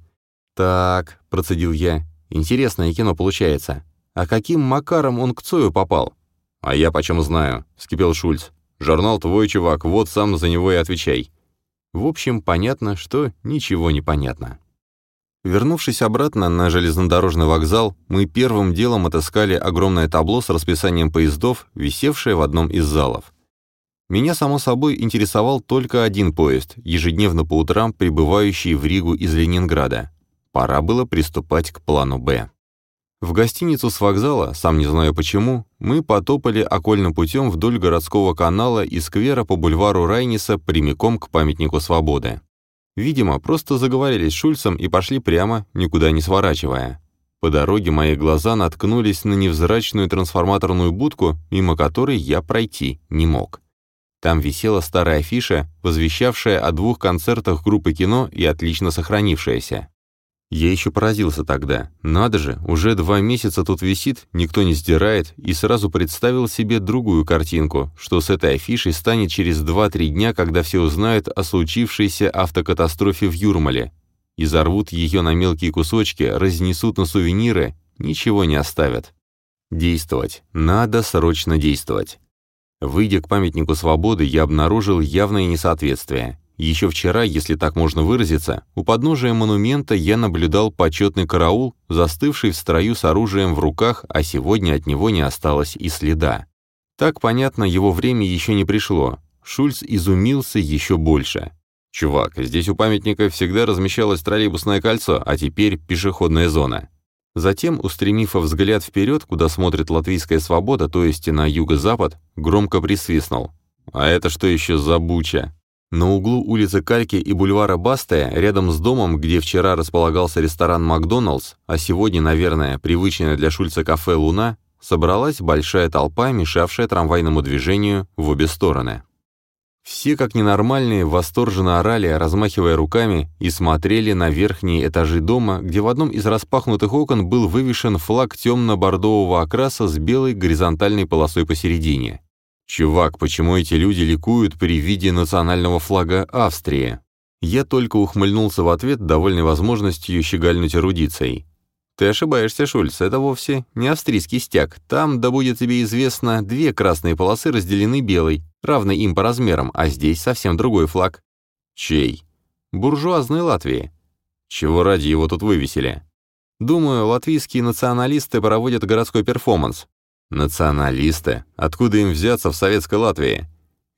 «Так», — процедил я, — «интересное кино получается. А каким макаром он к Цою попал?» «А я почем знаю», — вскипел Шульц. «Журнал твой, чувак, вот сам за него и отвечай». В общем, понятно, что ничего не понятно. Вернувшись обратно на железнодорожный вокзал, мы первым делом отыскали огромное табло с расписанием поездов, висевшее в одном из залов. Меня, само собой, интересовал только один поезд, ежедневно по утрам прибывающий в Ригу из Ленинграда. Пора было приступать к плану «Б». В гостиницу с вокзала, сам не знаю почему, мы потопали окольным путем вдоль городского канала и сквера по бульвару Райниса прямиком к памятнику свободы. Видимо, просто заговорили с Шульцем и пошли прямо, никуда не сворачивая. По дороге мои глаза наткнулись на невзрачную трансформаторную будку, мимо которой я пройти не мог. Там висела старая афиша, возвещавшая о двух концертах группы кино и отлично сохранившаяся. Я еще поразился тогда. Надо же, уже два месяца тут висит, никто не сдирает, и сразу представил себе другую картинку, что с этой афишей станет через 2-3 дня, когда все узнают о случившейся автокатастрофе в Юрмале. И зарвут ее на мелкие кусочки, разнесут на сувениры, ничего не оставят. Действовать. Надо срочно действовать. Выйдя к памятнику свободы, я обнаружил явное несоответствие. Еще вчера, если так можно выразиться, у подножия монумента я наблюдал почетный караул, застывший в строю с оружием в руках, а сегодня от него не осталось и следа. Так понятно, его время еще не пришло. Шульц изумился еще больше. «Чувак, здесь у памятника всегда размещалось троллейбусное кольцо, а теперь пешеходная зона. Затем, устремив взгляд вперед, куда смотрит латвийская свобода, то есть на юго-запад, громко присвистнул. «А это что еще за буча?» На углу улицы Кальки и бульвара Бастая, рядом с домом, где вчера располагался ресторан «Макдоналдс», а сегодня, наверное, привычное для Шульца кафе «Луна», собралась большая толпа, мешавшая трамвайному движению в обе стороны. Все, как ненормальные, восторженно орали, размахивая руками, и смотрели на верхние этажи дома, где в одном из распахнутых окон был вывешен флаг темно-бордового окраса с белой горизонтальной полосой посередине. «Чувак, почему эти люди ликуют при виде национального флага Австрии?» Я только ухмыльнулся в ответ, довольной возможностью щегольнуть эрудицией. «Ты ошибаешься, Шульц, это вовсе не австрийский стяг. Там, да будет тебе известно, две красные полосы разделены белой, равной им по размерам, а здесь совсем другой флаг». «Чей?» «Буржуазной Латвии». «Чего ради его тут вывесили?» «Думаю, латвийские националисты проводят городской перформанс». «Националисты? Откуда им взяться в советской Латвии?»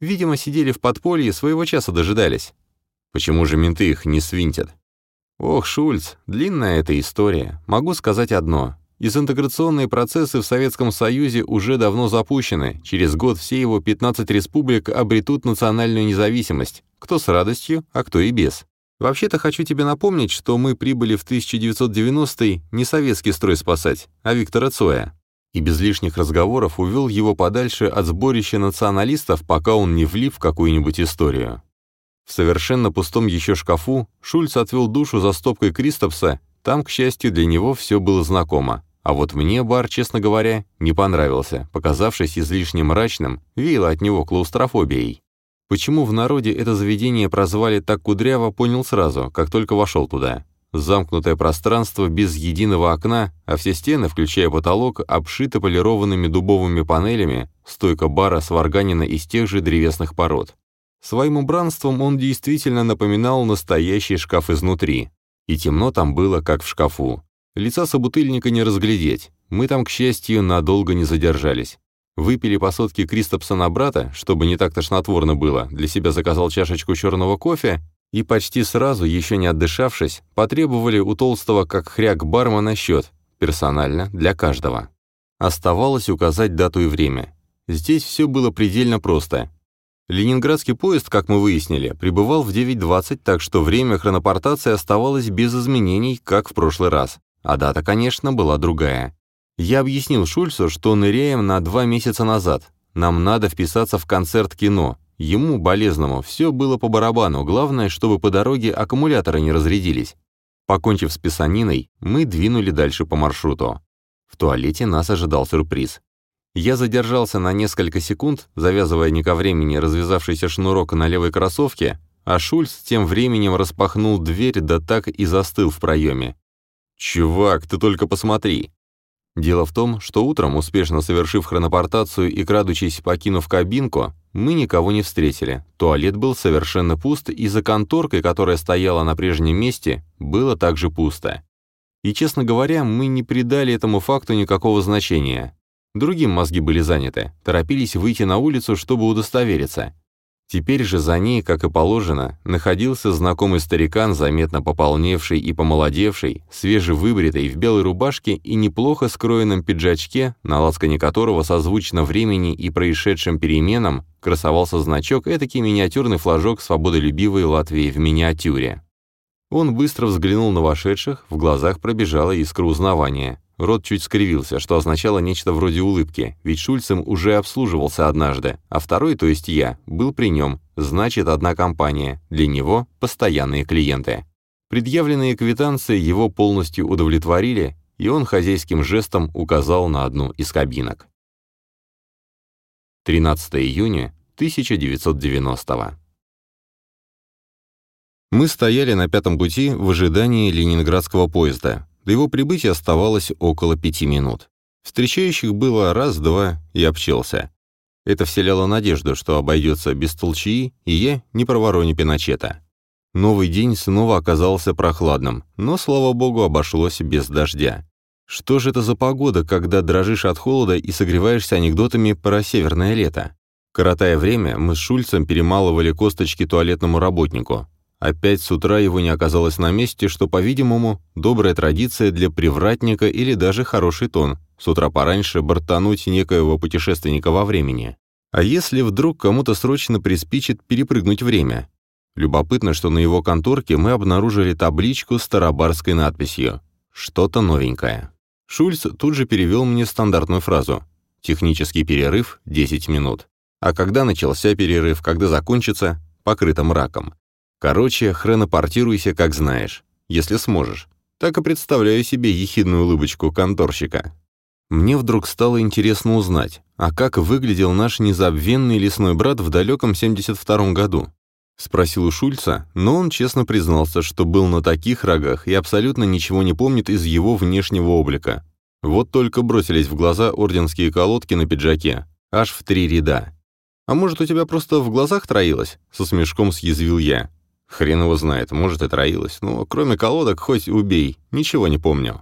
«Видимо, сидели в подполье и своего часа дожидались». «Почему же менты их не свинтят?» «Ох, Шульц, длинная эта история. Могу сказать одно. Дезинтеграционные процессы в Советском Союзе уже давно запущены. Через год все его 15 республик обретут национальную независимость. Кто с радостью, а кто и без. Вообще-то хочу тебе напомнить, что мы прибыли в 1990-й не советский строй спасать, а Виктора Цоя. И без лишних разговоров увел его подальше от сборища националистов, пока он не влип в какую-нибудь историю. В совершенно пустом еще шкафу Шульц отвел душу за стопкой Кристопса, там, к счастью, для него все было знакомо. А вот мне бар, честно говоря, не понравился, показавшись излишне мрачным, веяло от него клаустрофобией. Почему в народе это заведение прозвали так кудряво, понял сразу, как только вошел туда. Замкнутое пространство без единого окна, а все стены, включая потолок, обшиты полированными дубовыми панелями, стойка бара сварганена из тех же древесных пород. Своим убранством он действительно напоминал настоящий шкаф изнутри. И темно там было, как в шкафу. Лица собутыльника не разглядеть. Мы там, к счастью, надолго не задержались. Выпили по сотке Кристопса на брата, чтобы не так тошнотворно было, для себя заказал чашечку черного кофе и почти сразу, еще не отдышавшись, потребовали у толстого как хряк бармена счет, персонально, для каждого. Оставалось указать дату и время. Здесь все было предельно просто. Ленинградский поезд, как мы выяснили, прибывал в 9.20, так что время хронопортации оставалось без изменений, как в прошлый раз. А дата, конечно, была другая. Я объяснил Шульцу, что ныряем на два месяца назад. Нам надо вписаться в концерт кино. Ему, болезному, все было по барабану, главное, чтобы по дороге аккумуляторы не разрядились. Покончив с писаниной, мы двинули дальше по маршруту. В туалете нас ожидал сюрприз. Я задержался на несколько секунд, завязывая не ко времени развязавшийся шнурок на левой кроссовке, а Шульц тем временем распахнул дверь, да так и застыл в проеме. «Чувак, ты только посмотри!» Дело в том, что утром, успешно совершив хронопортацию и крадучись покинув кабинку, мы никого не встретили. Туалет был совершенно пуст, и за конторкой, которая стояла на прежнем месте, было также пусто. И, честно говоря, мы не придали этому факту никакого значения. Другим мозги были заняты, торопились выйти на улицу, чтобы удостовериться. Теперь же за ней, как и положено, находился знакомый старикан, заметно пополневший и помолодевший, свежевыбритый, в белой рубашке и неплохо скроенном пиджачке, на лацкане которого созвучно времени и происшедшим переменам красовался значок этакий миниатюрный флажок свободолюбивой Латвии в миниатюре. Он быстро взглянул на вошедших, в глазах пробежала искра узнавания. Рот чуть скривился, что означало нечто вроде улыбки, ведь Шульцем уже обслуживался однажды, а второй, то есть я, был при нем, значит, одна компания, для него постоянные клиенты. Предъявленные квитанции его полностью удовлетворили, и он хозяйским жестом указал на одну из кабинок. 13 июня 1990 Мы стояли на пятом пути в ожидании ленинградского поезда. До его прибытия оставалось около пяти минут. Встречающих было раз-два и общался. Это вселяло надежду, что обойдется без толчии, и я не провороню Пиночета. Новый день снова оказался прохладным, но, слава богу, обошлось без дождя. Что же это за погода, когда дрожишь от холода и согреваешься анекдотами про северное лето? Коротая время, мы с Шульцем перемалывали косточки туалетному работнику. Опять с утра его не оказалось на месте, что, по-видимому, добрая традиция для привратника или даже хороший тон. С утра пораньше бортануть некоего путешественника во времени. А если вдруг кому-то срочно приспичит перепрыгнуть время? Любопытно, что на его конторке мы обнаружили табличку с тарабарской надписью «Что-то новенькое». Шульц тут же перевел мне стандартную фразу «Технический перерыв – 10 минут». А когда начался перерыв, когда закончится – покрыто мраком. Короче, хронопортируйся, как знаешь, если сможешь. Так и представляю себе ехидную улыбочку конторщика. Мне вдруг стало интересно узнать, а как выглядел наш незабвенный лесной брат в далеком 72-м году? Спросил у Шульца, но он честно признался, что был на таких рогах и абсолютно ничего не помнит из его внешнего облика. Вот только бросились в глаза орденские колодки на пиджаке, аж в три ряда. «А может, у тебя просто в глазах троилось?» — со смешком съязвил я. Хрен его знает, может и троилось, но кроме колодок хоть убей, ничего не помню.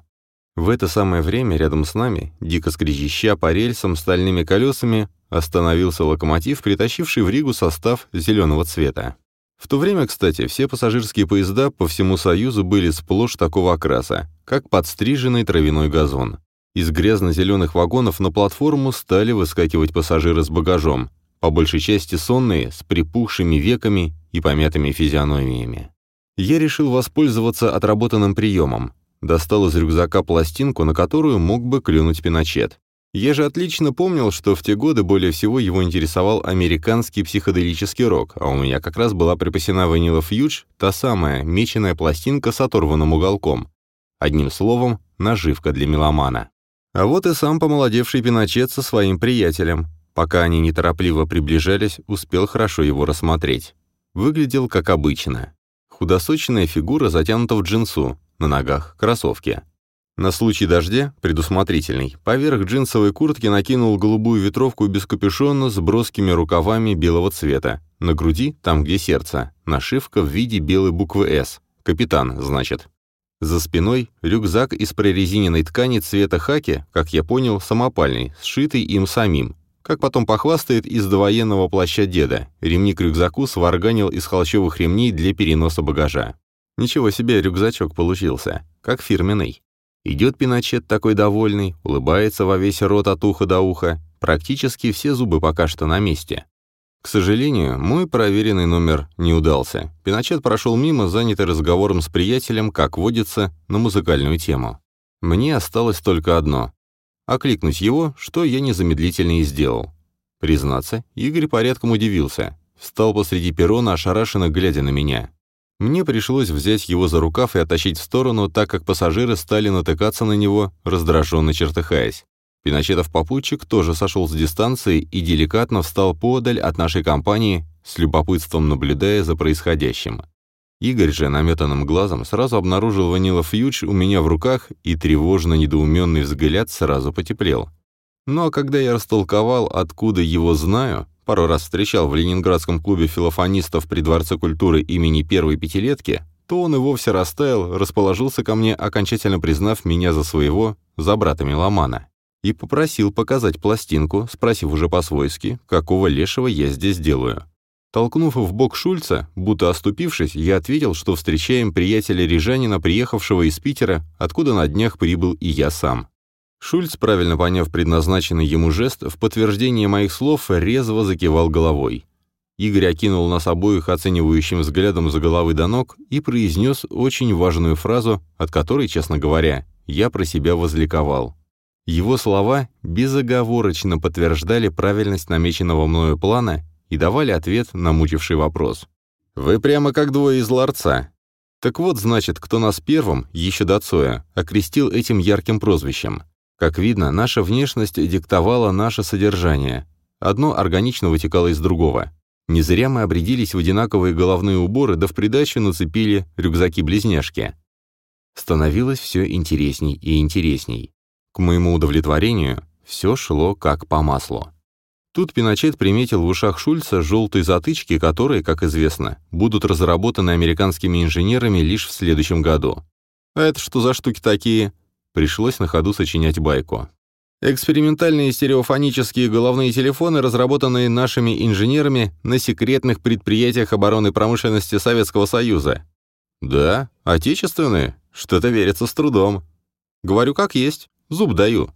В это самое время рядом с нами, дико скрежеща по рельсам стальными колесами, остановился локомотив, притащивший в Ригу состав зеленого цвета. В то время, кстати, все пассажирские поезда по всему Союзу были сплошь такого окраса, как подстриженный травяной газон. Из грязно-зеленых вагонов на платформу стали выскакивать пассажиры с багажом, по большей части сонные, с припухшими веками и помятыми физиономиями. Я решил воспользоваться отработанным приемом. Достал из рюкзака пластинку, на которую мог бы клюнуть Пиночет. Я же отлично помнил, что в те годы более всего его интересовал американский психоделический рок, а у меня как раз была припасена ванила Фьюдж, та самая меченая пластинка с оторванным уголком. Одним словом, наживка для меломана. А вот и сам помолодевший Пиночет со своим приятелем. Пока они неторопливо приближались, успел хорошо его рассмотреть. Выглядел как обычно. Худосочная фигура затянута в джинсу, на ногах кроссовки. На случай дождя, предусмотрительный, поверх джинсовой куртки накинул голубую ветровку без капюшона с броскими рукавами белого цвета. На груди, там где сердце, нашивка в виде белой буквы «С». Капитан, значит. За спиной рюкзак из прорезиненной ткани цвета хаки, как я понял, самопальный, сшитый им самим, как потом похвастает из довоенного плаща деда, ремни к рюкзаку сварганил из холщовых ремней для переноса багажа. Ничего себе рюкзачок получился, как фирменный. Идет Пиночет такой довольный, улыбается во весь рот от уха до уха, практически все зубы пока что на месте. К сожалению, мой проверенный номер не удался. Пиночет прошел мимо, занятый разговором с приятелем, как водится, на музыкальную тему. Мне осталось только одно окликнуть его, что я незамедлительно и сделал. Признаться, Игорь порядком удивился. Встал посреди перрона, ошарашенно глядя на меня. Мне пришлось взять его за рукав и оттащить в сторону, так как пассажиры стали натыкаться на него, раздраженно чертыхаясь. Пиночетов попутчик тоже сошел с дистанции и деликатно встал подаль от нашей компании, с любопытством наблюдая за происходящим. Игорь же наметанным глазом сразу обнаружил ванила фьюдж у меня в руках, и тревожно недоуменный взгляд сразу потеплел. Ну а когда я растолковал, откуда его знаю, пару раз встречал в Ленинградском клубе филофонистов при Дворце культуры имени первой пятилетки, то он и вовсе растаял, расположился ко мне, окончательно признав меня за своего, за брата Меломана, и попросил показать пластинку, спросив уже по-свойски, какого лешего я здесь делаю. Толкнув в бок Шульца, будто оступившись, я ответил, что встречаем приятеля Рижанина, приехавшего из Питера, откуда на днях прибыл и я сам. Шульц, правильно поняв предназначенный ему жест, в подтверждение моих слов резво закивал головой. Игорь окинул нас обоих оценивающим взглядом за головы до ног и произнес очень важную фразу, от которой, честно говоря, я про себя возликовал. Его слова безоговорочно подтверждали правильность намеченного мною плана и давали ответ на мучивший вопрос. «Вы прямо как двое из ларца». Так вот, значит, кто нас первым, еще до Цоя, окрестил этим ярким прозвищем. Как видно, наша внешность диктовала наше содержание. Одно органично вытекало из другого. Не зря мы обрядились в одинаковые головные уборы, да в придачу нацепили рюкзаки-близняшки. Становилось все интересней и интересней. К моему удовлетворению, все шло как по маслу. Тут Пиночет приметил в ушах Шульца желтые затычки, которые, как известно, будут разработаны американскими инженерами лишь в следующем году. А это что за штуки такие? Пришлось на ходу сочинять байку. Экспериментальные стереофонические головные телефоны, разработанные нашими инженерами на секретных предприятиях обороны промышленности Советского Союза. Да, отечественные, что-то верится с трудом. Говорю как есть, зуб даю.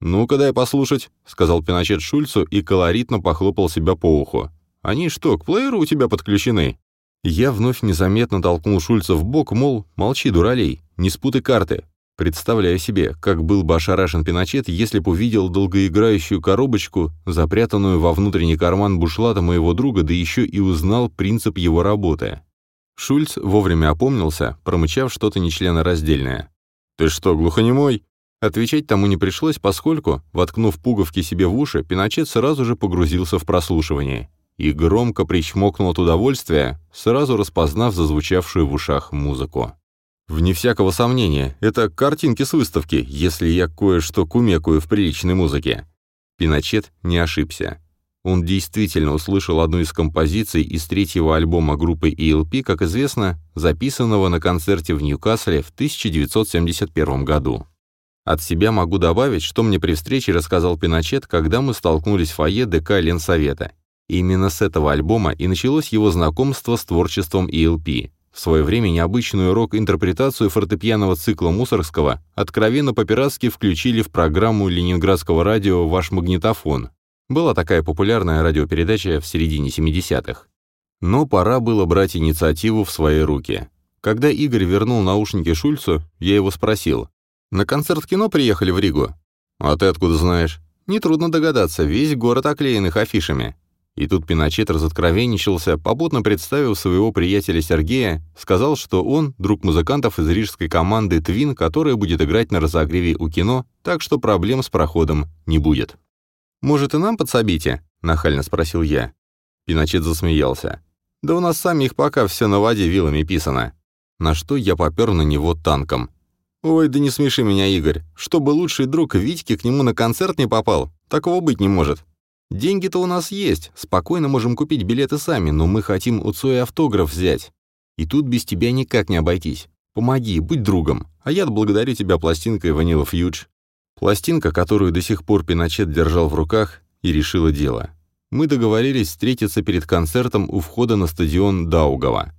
«Ну-ка дай послушать», — сказал Пиночет Шульцу и колоритно похлопал себя по уху. «Они что, к плееру у тебя подключены?» Я вновь незаметно толкнул Шульца в бок, мол, молчи, дуралей, не спутай карты. Представляю себе, как был бы ошарашен Пиночет, если бы увидел долгоиграющую коробочку, запрятанную во внутренний карман бушлата моего друга, да еще и узнал принцип его работы. Шульц вовремя опомнился, промычав что-то нечленораздельное. «Ты что, глухонемой?» Отвечать тому не пришлось, поскольку, воткнув пуговки себе в уши, Пиночет сразу же погрузился в прослушивание и громко причмокнул от удовольствия, сразу распознав зазвучавшую в ушах музыку. Вне всякого сомнения, это картинки с выставки, если я кое-что кумекаю в приличной музыке. Пиночет не ошибся. Он действительно услышал одну из композиций из третьего альбома группы ELP, как известно, записанного на концерте в Ньюкасле в 1971 году. От себя могу добавить, что мне при встрече рассказал Пиночет, когда мы столкнулись в фойе ДК Ленсовета. Именно с этого альбома и началось его знакомство с творчеством ELP. В свое время необычную рок-интерпретацию фортепианного цикла Мусоргского откровенно по-пиратски включили в программу ленинградского радио «Ваш магнитофон». Была такая популярная радиопередача в середине 70-х. Но пора было брать инициативу в свои руки. Когда Игорь вернул наушники Шульцу, я его спросил. «На концерт кино приехали в Ригу?» «А ты откуда знаешь?» «Нетрудно догадаться, весь город оклеен их афишами». И тут Пиночет разоткровенничался, попутно представив своего приятеля Сергея, сказал, что он друг музыкантов из рижской команды «Твин», которая будет играть на разогреве у кино, так что проблем с проходом не будет. «Может, и нам подсобите?» — нахально спросил я. Пиночет засмеялся. «Да у нас сами их пока все на воде вилами писано». На что я попер на него танком. «Ой, да не смеши меня, Игорь. Чтобы лучший друг Витьки к нему на концерт не попал, такого быть не может. Деньги-то у нас есть, спокойно можем купить билеты сами, но мы хотим у Цоя автограф взять. И тут без тебя никак не обойтись. Помоги, будь другом, а я благодарю тебя пластинкой «Ванила Фьюдж». Пластинка, которую до сих пор Пиночет держал в руках, и решила дело. Мы договорились встретиться перед концертом у входа на стадион Даугава.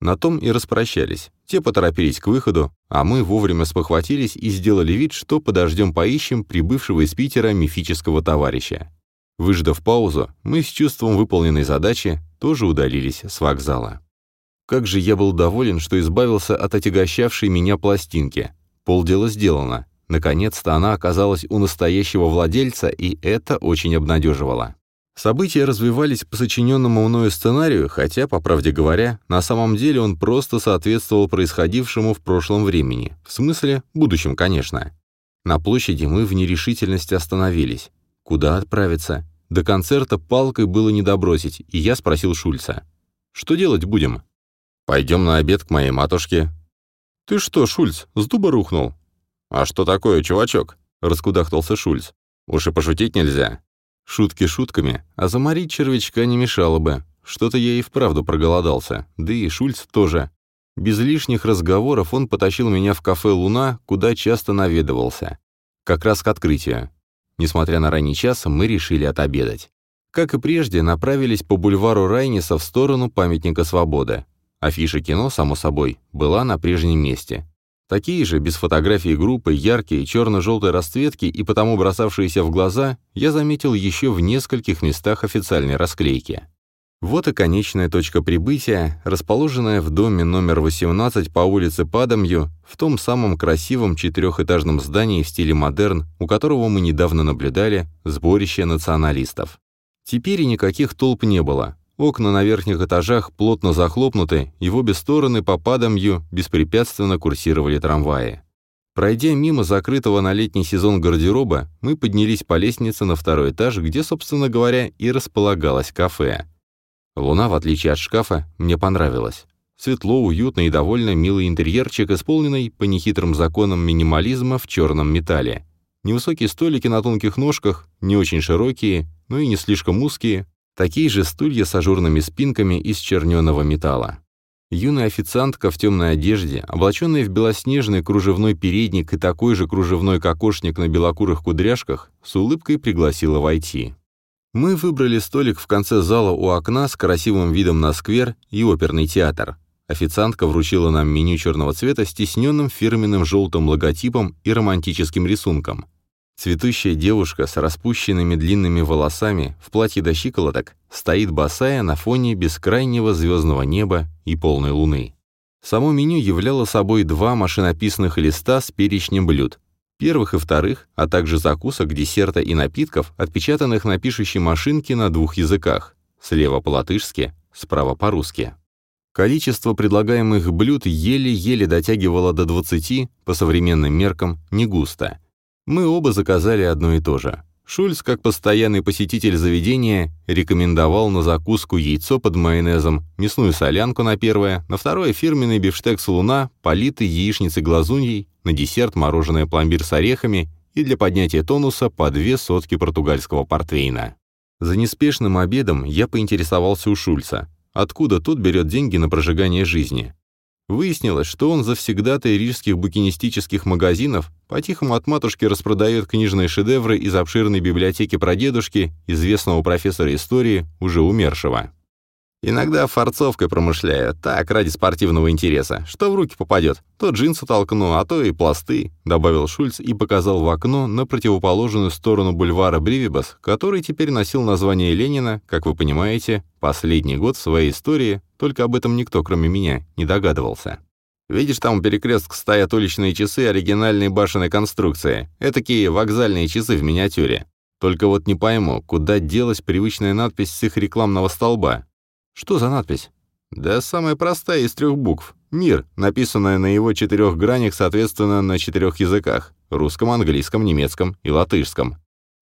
На том и распрощались. Те поторопились к выходу, а мы вовремя спохватились и сделали вид, что подождем поищем прибывшего из Питера мифического товарища. Выждав паузу, мы с чувством выполненной задачи тоже удалились с вокзала. Как же я был доволен, что избавился от отягощавшей меня пластинки. Полдела сделано. Наконец-то она оказалась у настоящего владельца, и это очень обнадеживало. События развивались по сочиненному мною сценарию, хотя, по правде говоря, на самом деле он просто соответствовал происходившему в прошлом времени. В смысле, будущем, конечно. На площади мы в нерешительности остановились. Куда отправиться? До концерта палкой было не добросить, и я спросил Шульца. «Что делать будем?» «Пойдем на обед к моей матушке». «Ты что, Шульц, с дуба рухнул?» «А что такое, чувачок?» — раскудахтался Шульц. «Уж и пошутить нельзя». Шутки шутками, а заморить червячка не мешало бы. Что-то я и вправду проголодался, да и Шульц тоже. Без лишних разговоров он потащил меня в кафе «Луна», куда часто наведывался. Как раз к открытию. Несмотря на ранний час, мы решили отобедать. Как и прежде, направились по бульвару Райниса в сторону памятника свободы. Афиша кино, само собой, была на прежнем месте. Такие же, без фотографий группы, яркие, черно-желтой расцветки и потому бросавшиеся в глаза, я заметил еще в нескольких местах официальной расклейки. Вот и конечная точка прибытия, расположенная в доме номер 18 по улице Падамью, в том самом красивом четырехэтажном здании в стиле модерн, у которого мы недавно наблюдали сборище националистов. Теперь никаких толп не было. Окна на верхних этажах плотно захлопнуты, и в обе стороны по Падамью беспрепятственно курсировали трамваи. Пройдя мимо закрытого на летний сезон гардероба, мы поднялись по лестнице на второй этаж, где, собственно говоря, и располагалось кафе. Луна, в отличие от шкафа, мне понравилась. Светло, уютно и довольно милый интерьерчик, исполненный по нехитрым законам минимализма в черном металле. Невысокие столики на тонких ножках, не очень широкие, но и не слишком узкие, такие же стулья с ажурными спинками из черненого металла. Юная официантка в темной одежде, облаченная в белоснежный кружевной передник и такой же кружевной кокошник на белокурых кудряшках, с улыбкой пригласила войти. Мы выбрали столик в конце зала у окна с красивым видом на сквер и оперный театр. Официантка вручила нам меню черного цвета с тисненным фирменным желтым логотипом и романтическим рисунком. Цветущая девушка с распущенными длинными волосами в платье до щиколоток стоит босая на фоне бескрайнего звездного неба и полной луны. Само меню являло собой два машинописных листа с перечнем блюд, первых и вторых, а также закусок, десерта и напитков, отпечатанных на пишущей машинке на двух языках, слева по-латышски, справа по-русски. Количество предлагаемых блюд еле-еле дотягивало до 20, по современным меркам, не густо. Мы оба заказали одно и то же. Шульц, как постоянный посетитель заведения, рекомендовал на закуску яйцо под майонезом, мясную солянку на первое, на второе фирменный бифштекс «Луна», политый яичницей глазуньей, на десерт мороженое пломбир с орехами и для поднятия тонуса по две сотки португальского портвейна. За неспешным обедом я поинтересовался у Шульца, откуда тот берет деньги на прожигание жизни. Выяснилось, что он завсегдатый рижских букинистических магазинов по-тихому от матушки распродает книжные шедевры из обширной библиотеки прадедушки, известного профессора истории, уже умершего. Иногда форцовкой промышляю, так, ради спортивного интереса. Что в руки попадет? То джинсы толкну, а то и пласты», — добавил Шульц и показал в окно на противоположную сторону бульвара Бривибас, который теперь носил название Ленина, как вы понимаете, последний год своей истории, только об этом никто, кроме меня, не догадывался. Видишь, там у перекрестка стоят уличные часы оригинальной башенной конструкции. Этакие вокзальные часы в миниатюре. Только вот не пойму, куда делась привычная надпись с их рекламного столба. Что за надпись? Да самая простая из трех букв. «Мир», написанная на его четырех гранях, соответственно, на четырех языках. Русском, английском, немецком и латышском.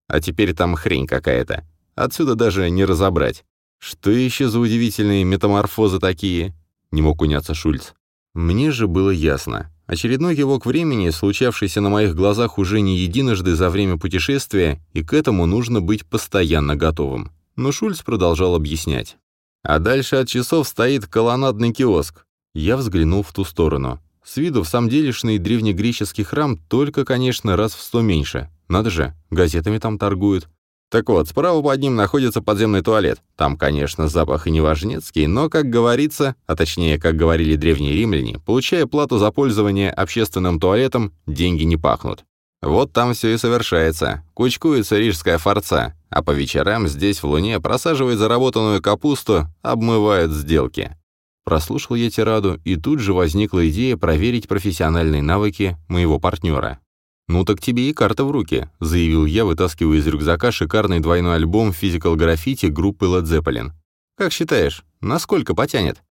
А теперь там хрень какая-то. Отсюда даже не разобрать. Что еще за удивительные метаморфозы такие? Не мог уняться Шульц. Мне же было ясно. Очередной кивок времени, случавшийся на моих глазах уже не единожды за время путешествия, и к этому нужно быть постоянно готовым. Но Шульц продолжал объяснять. А дальше от часов стоит колоннадный киоск. Я взглянул в ту сторону. С виду в самом делешный древнегреческий храм только, конечно, раз в сто меньше. Надо же, газетами там торгуют. Так вот, справа под ним находится подземный туалет. Там, конечно, запах и неважнецкий, но, как говорится, а точнее, как говорили древние римляне, получая плату за пользование общественным туалетом, деньги не пахнут. Вот там все и совершается. Кучкуется рижская форца, а по вечерам здесь в Луне просаживает заработанную капусту, обмывают сделки. Прослушал я тираду, и тут же возникла идея проверить профессиональные навыки моего партнера. «Ну так тебе и карта в руки», — заявил я, вытаскивая из рюкзака шикарный двойной альбом Physical Graffiti группы Led Zeppelin. «Как считаешь, насколько потянет?»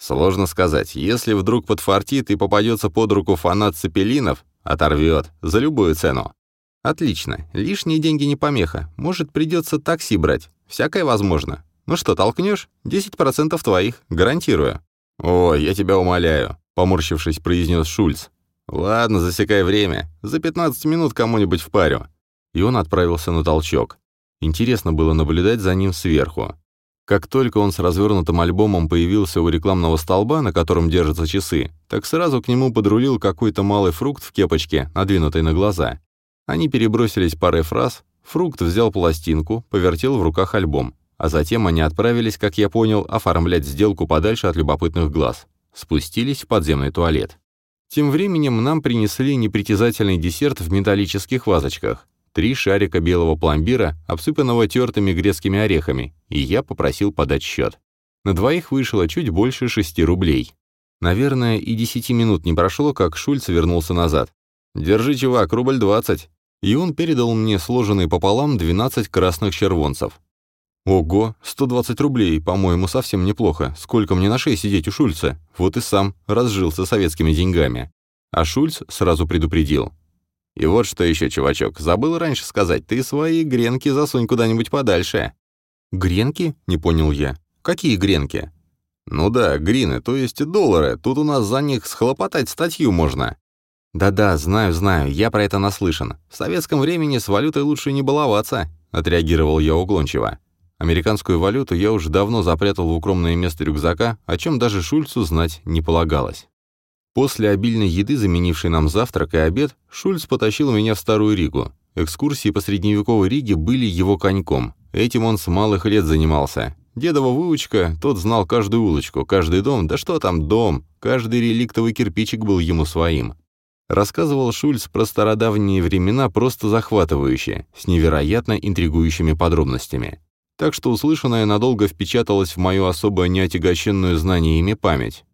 «Сложно сказать. Если вдруг подфартит и попадется под руку фанат цепелинов, Оторвет. За любую цену. Отлично. Лишние деньги не помеха. Может, придется такси брать. Всякое возможно. Ну что, толкнешь? 10% твоих. Гарантирую. Ой, я тебя умоляю. Поморщившись, произнес Шульц. Ладно, засекай время. За 15 минут кому-нибудь в парю. И он отправился на толчок. Интересно было наблюдать за ним сверху. Как только он с развернутым альбомом появился у рекламного столба, на котором держатся часы, так сразу к нему подрулил какой-то малый фрукт в кепочке, надвинутой на глаза. Они перебросились парой фраз, фрукт взял пластинку, повертел в руках альбом, а затем они отправились, как я понял, оформлять сделку подальше от любопытных глаз. Спустились в подземный туалет. Тем временем нам принесли непритязательный десерт в металлических вазочках три шарика белого пломбира, обсыпанного тертыми грецкими орехами, и я попросил подать счет. На двоих вышло чуть больше шести рублей. Наверное, и десяти минут не прошло, как Шульц вернулся назад. «Держи, чувак, рубль двадцать». И он передал мне сложенные пополам 12 красных червонцев. Ого, 120 рублей, по-моему, совсем неплохо. Сколько мне на шее сидеть у Шульца? Вот и сам разжился советскими деньгами. А Шульц сразу предупредил. И вот что еще, чувачок, забыл раньше сказать, ты свои гренки засунь куда-нибудь подальше». «Гренки?» — не понял я. «Какие гренки?» «Ну да, грины, то есть доллары. Тут у нас за них схлопотать статью можно». «Да-да, знаю, знаю, я про это наслышан. В советском времени с валютой лучше не баловаться», — отреагировал я уклончиво. Американскую валюту я уже давно запрятал в укромное место рюкзака, о чем даже Шульцу знать не полагалось. После обильной еды, заменившей нам завтрак и обед, Шульц потащил меня в Старую Ригу. Экскурсии по средневековой Риге были его коньком. Этим он с малых лет занимался. Дедова выучка, тот знал каждую улочку, каждый дом, да что там дом, каждый реликтовый кирпичик был ему своим. Рассказывал Шульц про стародавние времена просто захватывающе, с невероятно интригующими подробностями. Так что услышанное надолго впечаталось в мою особо неотягощенную знаниями память.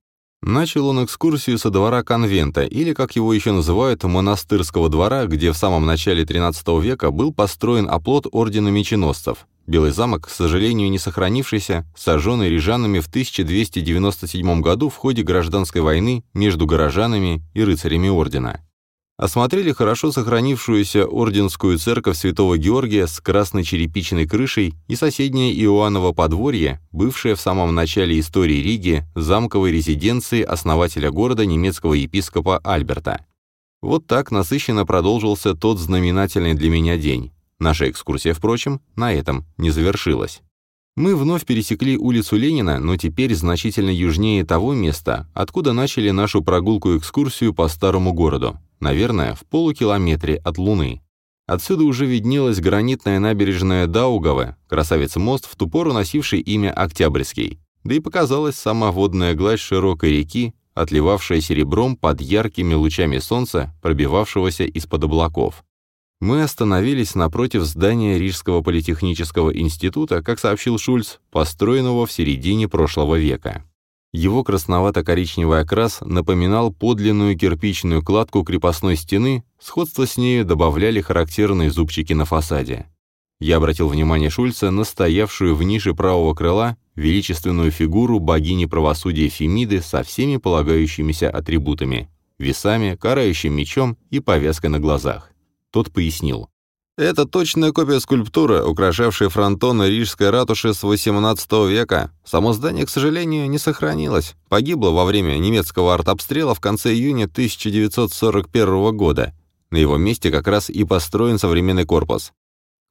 Начал он экскурсию со двора конвента, или, как его еще называют, монастырского двора, где в самом начале XIII века был построен оплот ордена меченосцев. Белый замок, к сожалению, не сохранившийся, сожженный рижанами в 1297 году в ходе гражданской войны между горожанами и рыцарями ордена. Осмотрели хорошо сохранившуюся орденскую церковь Святого Георгия с красной черепичной крышей и соседнее Иоанново подворье, бывшее в самом начале истории Риги замковой резиденции основателя города немецкого епископа Альберта. Вот так насыщенно продолжился тот знаменательный для меня день. Наша экскурсия, впрочем, на этом не завершилась. Мы вновь пересекли улицу Ленина, но теперь значительно южнее того места, откуда начали нашу прогулку-экскурсию по старому городу наверное, в полукилометре от Луны. Отсюда уже виднелась гранитная набережная Даугавы, красавец мост, в ту пору носивший имя Октябрьский. да и показалась сама водная гладь широкой реки, отливавшая серебром под яркими лучами солнца, пробивавшегося из-под облаков. Мы остановились напротив здания Рижского политехнического института, как сообщил Шульц, построенного в середине прошлого века. Его красновато-коричневый окрас напоминал подлинную кирпичную кладку крепостной стены, сходство с нею добавляли характерные зубчики на фасаде. Я обратил внимание Шульца на стоявшую в нише правого крыла величественную фигуру богини правосудия Фемиды со всеми полагающимися атрибутами — весами, карающим мечом и повязкой на глазах. Тот пояснил. Это точная копия скульптуры, украшавшей фронтоны Рижской ратуши с XVIII века. Само здание, к сожалению, не сохранилось. Погибло во время немецкого артобстрела в конце июня 1941 года. На его месте как раз и построен современный корпус.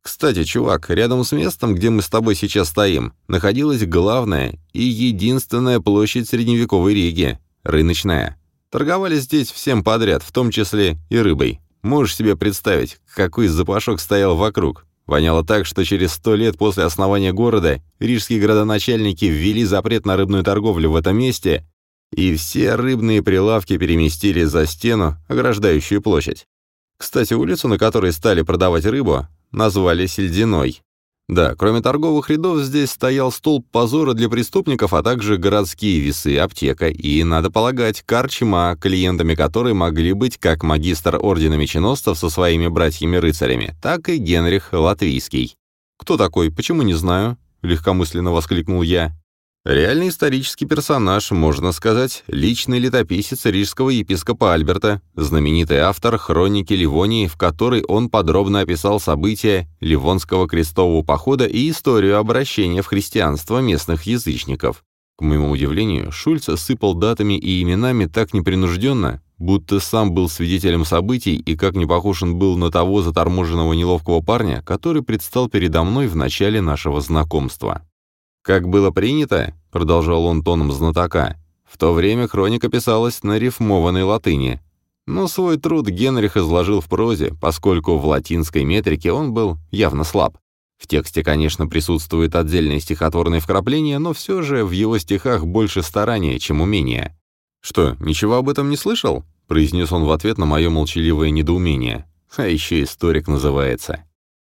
Кстати, чувак, рядом с местом, где мы с тобой сейчас стоим, находилась главная и единственная площадь средневековой Риги — рыночная. Торговали здесь всем подряд, в том числе и рыбой. Можешь себе представить, какой запашок стоял вокруг. Воняло так, что через сто лет после основания города рижские градоначальники ввели запрет на рыбную торговлю в этом месте, и все рыбные прилавки переместили за стену, ограждающую площадь. Кстати, улицу, на которой стали продавать рыбу, назвали Сельдиной. Да, кроме торговых рядов, здесь стоял столб позора для преступников, а также городские весы, аптека и, надо полагать, карчма, клиентами которой могли быть как магистр Ордена Меченосцев со своими братьями-рыцарями, так и Генрих Латвийский. «Кто такой? Почему не знаю?» — легкомысленно воскликнул я. Реальный исторический персонаж, можно сказать, личный летописец рижского епископа Альберта, знаменитый автор хроники Ливонии, в которой он подробно описал события Ливонского крестового похода и историю обращения в христианство местных язычников. К моему удивлению, Шульц сыпал датами и именами так непринужденно, будто сам был свидетелем событий и как не похож он был на того заторможенного неловкого парня, который предстал передо мной в начале нашего знакомства. «Как было принято», — продолжал он тоном знатока, «в то время хроника писалась на рифмованной латыни. Но свой труд Генрих изложил в прозе, поскольку в латинской метрике он был явно слаб. В тексте, конечно, присутствует отдельное стихотворное вкрапление, но все же в его стихах больше старания, чем умения. «Что, ничего об этом не слышал?» — произнес он в ответ на мое молчаливое недоумение. «А еще историк называется».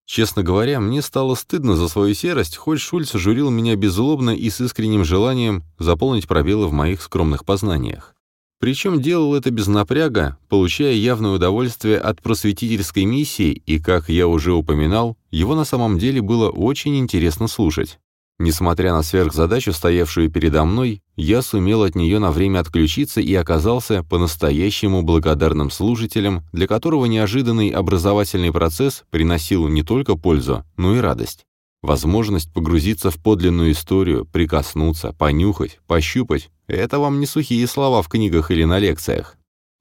Честно говоря, мне стало стыдно за свою серость, хоть Шульц журил меня беззлобно и с искренним желанием заполнить пробелы в моих скромных познаниях. Причем делал это без напряга, получая явное удовольствие от просветительской миссии, и, как я уже упоминал, его на самом деле было очень интересно слушать. Несмотря на сверхзадачу, стоявшую передо мной, я сумел от нее на время отключиться и оказался по-настоящему благодарным служителем, для которого неожиданный образовательный процесс приносил не только пользу, но и радость. Возможность погрузиться в подлинную историю, прикоснуться, понюхать, пощупать — это вам не сухие слова в книгах или на лекциях.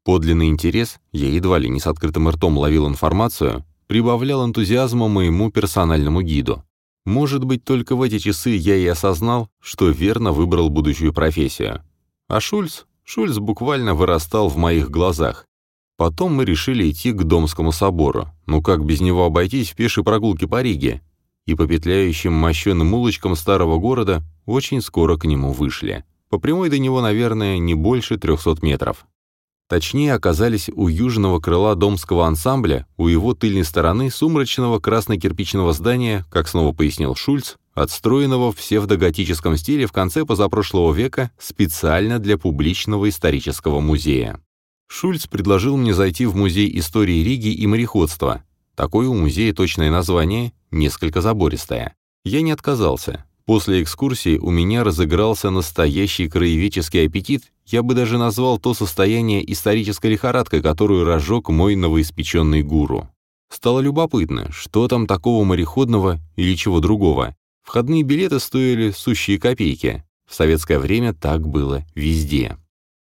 Подлинный интерес, я едва ли не с открытым ртом ловил информацию, прибавлял энтузиазма моему персональному гиду. Может быть, только в эти часы я и осознал, что верно выбрал будущую профессию. А Шульц? Шульц буквально вырастал в моих глазах. Потом мы решили идти к Домскому собору. Ну как без него обойтись в пешей прогулке по Риге? И по петляющим мощеным улочкам старого города очень скоро к нему вышли. По прямой до него, наверное, не больше 300 метров. Точнее, оказались у южного крыла домского ансамбля, у его тыльной стороны сумрачного красно-кирпичного здания, как снова пояснил Шульц, отстроенного в псевдоготическом стиле в конце позапрошлого века специально для публичного исторического музея. Шульц предложил мне зайти в Музей истории Риги и мореходства. Такое у музея точное название, несколько забористое. Я не отказался. После экскурсии у меня разыгрался настоящий краеведческий аппетит, я бы даже назвал то состояние исторической лихорадкой, которую разжег мой новоиспеченный гуру. Стало любопытно, что там такого мореходного или чего другого. Входные билеты стоили сущие копейки. В советское время так было везде.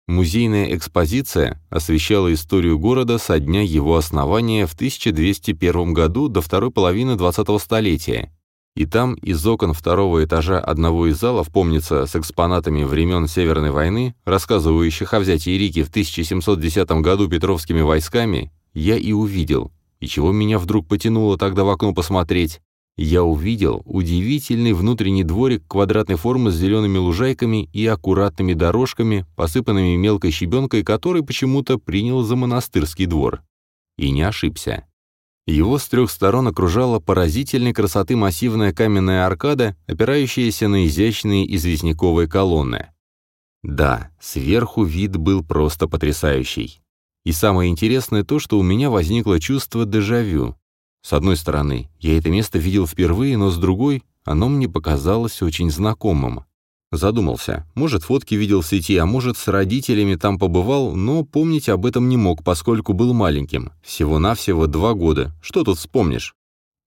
Музейная экспозиция освещала историю города со дня его основания в 1201 году до второй половины 20-го столетия и там из окон второго этажа одного из залов, помнится, с экспонатами времен Северной войны, рассказывающих о взятии Риги в 1710 году петровскими войсками, я и увидел, и чего меня вдруг потянуло тогда в окно посмотреть, я увидел удивительный внутренний дворик квадратной формы с зелеными лужайками и аккуратными дорожками, посыпанными мелкой щебенкой, который почему-то принял за монастырский двор. И не ошибся. Его с трех сторон окружала поразительной красоты массивная каменная аркада, опирающаяся на изящные известняковые колонны. Да, сверху вид был просто потрясающий. И самое интересное то, что у меня возникло чувство дежавю. С одной стороны, я это место видел впервые, но с другой, оно мне показалось очень знакомым. Задумался. Может, фотки видел в сети, а может, с родителями там побывал, но помнить об этом не мог, поскольку был маленьким. Всего-навсего два года. Что тут вспомнишь?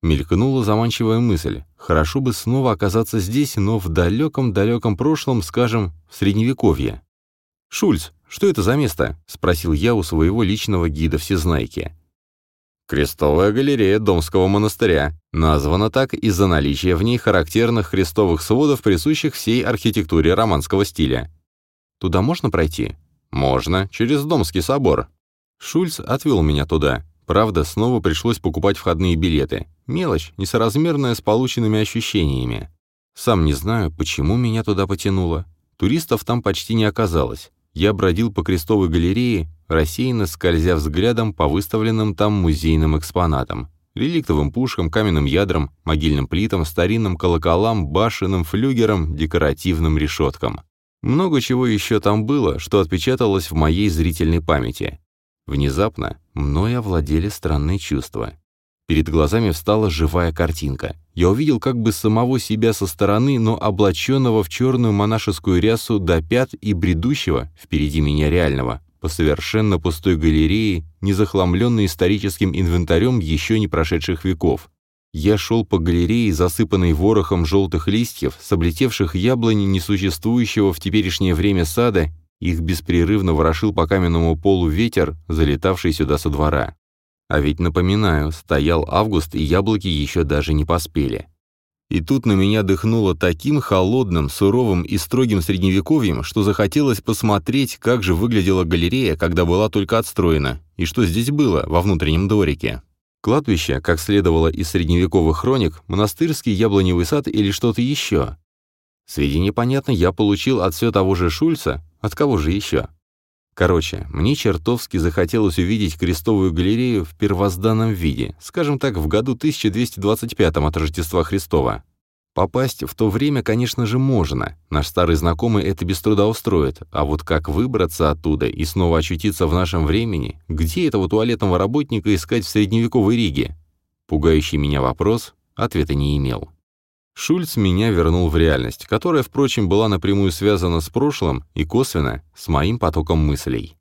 Мелькнула заманчивая мысль. Хорошо бы снова оказаться здесь, но в далеком-далеком прошлом, скажем, в Средневековье. «Шульц, что это за место?» — спросил я у своего личного гида-всезнайки. Крестовая галерея Домского монастыря. Названа так из-за наличия в ней характерных крестовых сводов, присущих всей архитектуре романского стиля. Туда можно пройти? Можно, через Домский собор. Шульц отвел меня туда. Правда, снова пришлось покупать входные билеты. Мелочь, несоразмерная с полученными ощущениями. Сам не знаю, почему меня туда потянуло. Туристов там почти не оказалось. Я бродил по крестовой галерее, рассеянно скользя взглядом по выставленным там музейным экспонатам. Реликтовым пушкам, каменным ядрам, могильным плитам, старинным колоколам, башенным флюгерам, декоративным решеткам. Много чего еще там было, что отпечаталось в моей зрительной памяти. Внезапно мной овладели странные чувства. Перед глазами встала живая картинка. Я увидел как бы самого себя со стороны, но облаченного в черную монашескую рясу до пят и бредущего, впереди меня реального, по совершенно пустой галерее, не захламленной историческим инвентарем еще не прошедших веков. Я шел по галерее, засыпанной ворохом желтых листьев, с облетевших яблони несуществующего в теперешнее время сада, их беспрерывно ворошил по каменному полу ветер, залетавший сюда со двора. А ведь, напоминаю, стоял август, и яблоки еще даже не поспели. И тут на меня дыхнуло таким холодным, суровым и строгим средневековьем, что захотелось посмотреть, как же выглядела галерея, когда была только отстроена, и что здесь было во внутреннем дворике. Кладбище, как следовало из средневековых хроник, монастырский яблоневый сад или что-то еще. Сведения, понятно, я получил от все того же Шульца, от кого же еще? Короче, мне чертовски захотелось увидеть крестовую галерею в первозданном виде, скажем так, в году 1225 от Рождества Христова. Попасть в то время, конечно же, можно. Наш старый знакомый это без труда устроит. А вот как выбраться оттуда и снова очутиться в нашем времени? Где этого туалетного работника искать в средневековой Риге? Пугающий меня вопрос ответа не имел. Шульц меня вернул в реальность, которая, впрочем, была напрямую связана с прошлым и косвенно с моим потоком мыслей.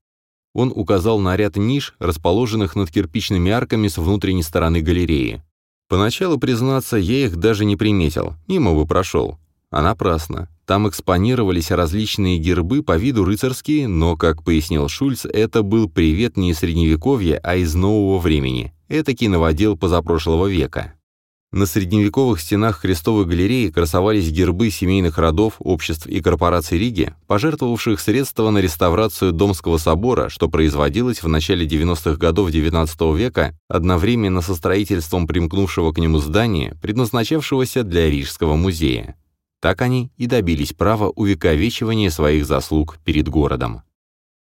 Он указал на ряд ниш, расположенных над кирпичными арками с внутренней стороны галереи. Поначалу, признаться, я их даже не приметил, мимо бы прошел. А напрасно. Там экспонировались различные гербы по виду рыцарские, но, как пояснил Шульц, это был привет не из Средневековья, а из нового времени. Это киноводел позапрошлого века. На средневековых стенах Христовой галереи красовались гербы семейных родов, обществ и корпораций Риги, пожертвовавших средства на реставрацию Домского собора, что производилось в начале 90-х годов XIX века одновременно со строительством примкнувшего к нему здания, предназначавшегося для Рижского музея. Так они и добились права увековечивания своих заслуг перед городом.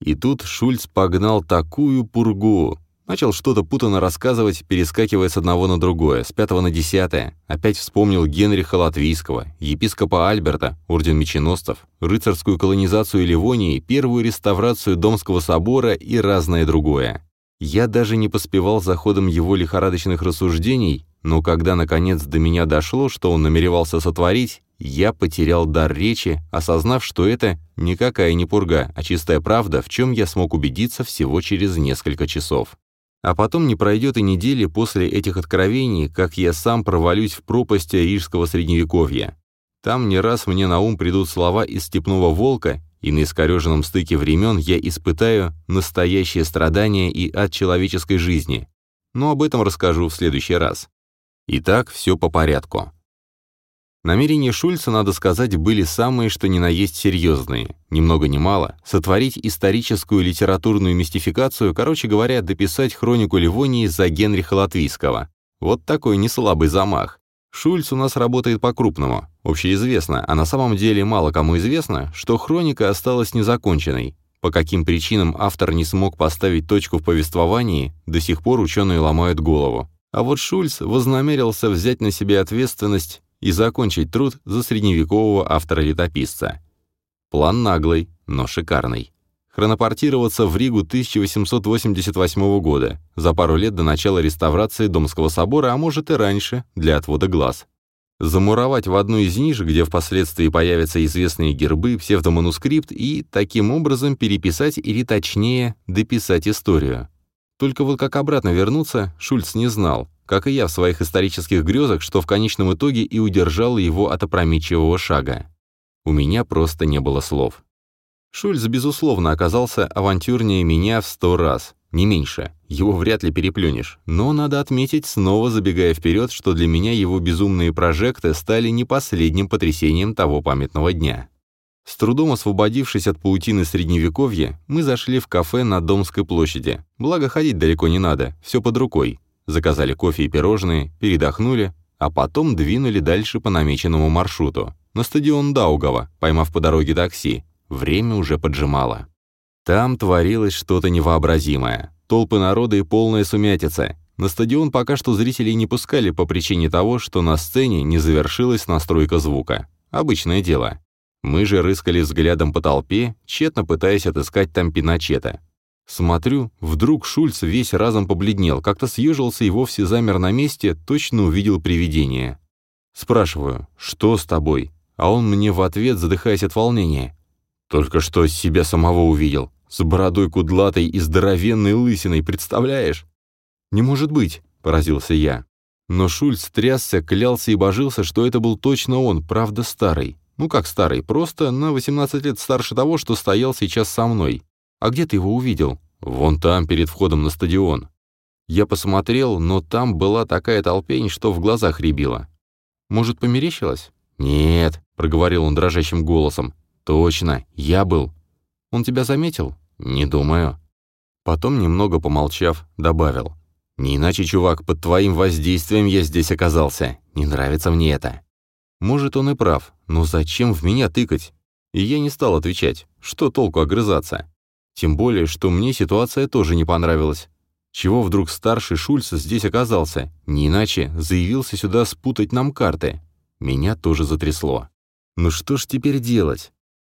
И тут Шульц погнал такую пургу, Начал что-то путанно рассказывать, перескакивая с одного на другое, с пятого на десятое. Опять вспомнил Генриха Латвийского, епископа Альберта, орден меченосцев, рыцарскую колонизацию Ливонии, первую реставрацию Домского собора и разное другое. Я даже не поспевал за ходом его лихорадочных рассуждений, но когда наконец до меня дошло, что он намеревался сотворить, я потерял дар речи, осознав, что это никакая не пурга, а чистая правда, в чем я смог убедиться всего через несколько часов. А потом не пройдет и недели после этих откровений, как я сам провалюсь в пропасть рижского средневековья. Там не раз мне на ум придут слова из «Степного волка», и на искореженном стыке времен я испытаю настоящее страдание и от человеческой жизни. Но об этом расскажу в следующий раз. Итак, все по порядку. Намерения Шульца, надо сказать, были самые что ни на есть серьезные. Ни много ни мало. Сотворить историческую литературную мистификацию, короче говоря, дописать хронику Ливонии за Генриха Латвийского. Вот такой неслабый замах. Шульц у нас работает по-крупному. Общеизвестно, а на самом деле мало кому известно, что хроника осталась незаконченной. По каким причинам автор не смог поставить точку в повествовании, до сих пор ученые ломают голову. А вот Шульц вознамерился взять на себя ответственность и закончить труд за средневекового автора-летописца. План наглый, но шикарный. Хронопортироваться в Ригу 1888 года, за пару лет до начала реставрации Домского собора, а может и раньше, для отвода глаз. Замуровать в одну из ниш, где впоследствии появятся известные гербы, псевдоманускрипт, и таким образом переписать или точнее дописать историю. Только вот как обратно вернуться, Шульц не знал, как и я в своих исторических грезах, что в конечном итоге и удержало его от опрометчивого шага. У меня просто не было слов. Шульц, безусловно, оказался авантюрнее меня в сто раз, не меньше. Его вряд ли переплюнешь. Но надо отметить, снова забегая вперед, что для меня его безумные прожекты стали не последним потрясением того памятного дня. С трудом освободившись от паутины Средневековья, мы зашли в кафе на Домской площади. Благо, ходить далеко не надо, все под рукой. Заказали кофе и пирожные, передохнули, а потом двинули дальше по намеченному маршруту. На стадион Даугава, поймав по дороге такси. Время уже поджимало. Там творилось что-то невообразимое. Толпы народа и полная сумятица. На стадион пока что зрителей не пускали по причине того, что на сцене не завершилась настройка звука. Обычное дело. Мы же рыскали взглядом по толпе, тщетно пытаясь отыскать там Пиночета. Смотрю, вдруг Шульц весь разом побледнел, как-то съежился и вовсе замер на месте, точно увидел привидение. Спрашиваю, что с тобой? А он мне в ответ, задыхаясь от волнения. Только что себя самого увидел. С бородой кудлатой и здоровенной лысиной, представляешь? «Не может быть», — поразился я. Но Шульц трясся, клялся и божился, что это был точно он, правда старый. Ну как старый, просто на 18 лет старше того, что стоял сейчас со мной. А где ты его увидел? Вон там, перед входом на стадион. Я посмотрел, но там была такая толпень, что в глазах рябило. Может, померещилось? «Нет», — проговорил он дрожащим голосом. «Точно, я был». «Он тебя заметил?» «Не думаю». Потом, немного помолчав, добавил. «Не иначе, чувак, под твоим воздействием я здесь оказался. Не нравится мне это». Может, он и прав, но зачем в меня тыкать? И я не стал отвечать. Что толку огрызаться? Тем более, что мне ситуация тоже не понравилась. Чего вдруг старший Шульц здесь оказался? Не иначе заявился сюда спутать нам карты. Меня тоже затрясло. Ну что ж теперь делать?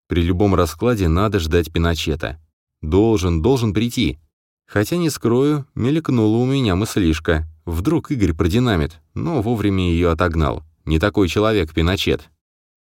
При любом раскладе надо ждать Пиночета. Должен, должен прийти. Хотя, не скрою, мелькнула у меня мыслишка. Вдруг Игорь продинамит, но вовремя ее отогнал. Не такой человек Пиночет.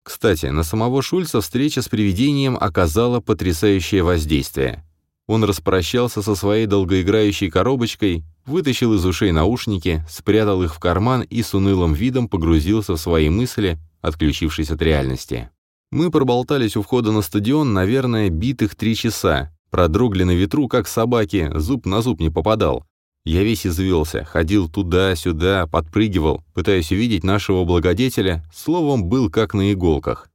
Кстати, на самого Шульца встреча с привидением оказала потрясающее воздействие. Он распрощался со своей долгоиграющей коробочкой, вытащил из ушей наушники, спрятал их в карман и с унылым видом погрузился в свои мысли, отключившись от реальности. Мы проболтались у входа на стадион, наверное, битых три часа, продрогли на ветру, как собаки, зуб на зуб не попадал. Я весь извелся, ходил туда-сюда, подпрыгивал, пытаясь увидеть нашего благодетеля, словом, был как на иголках.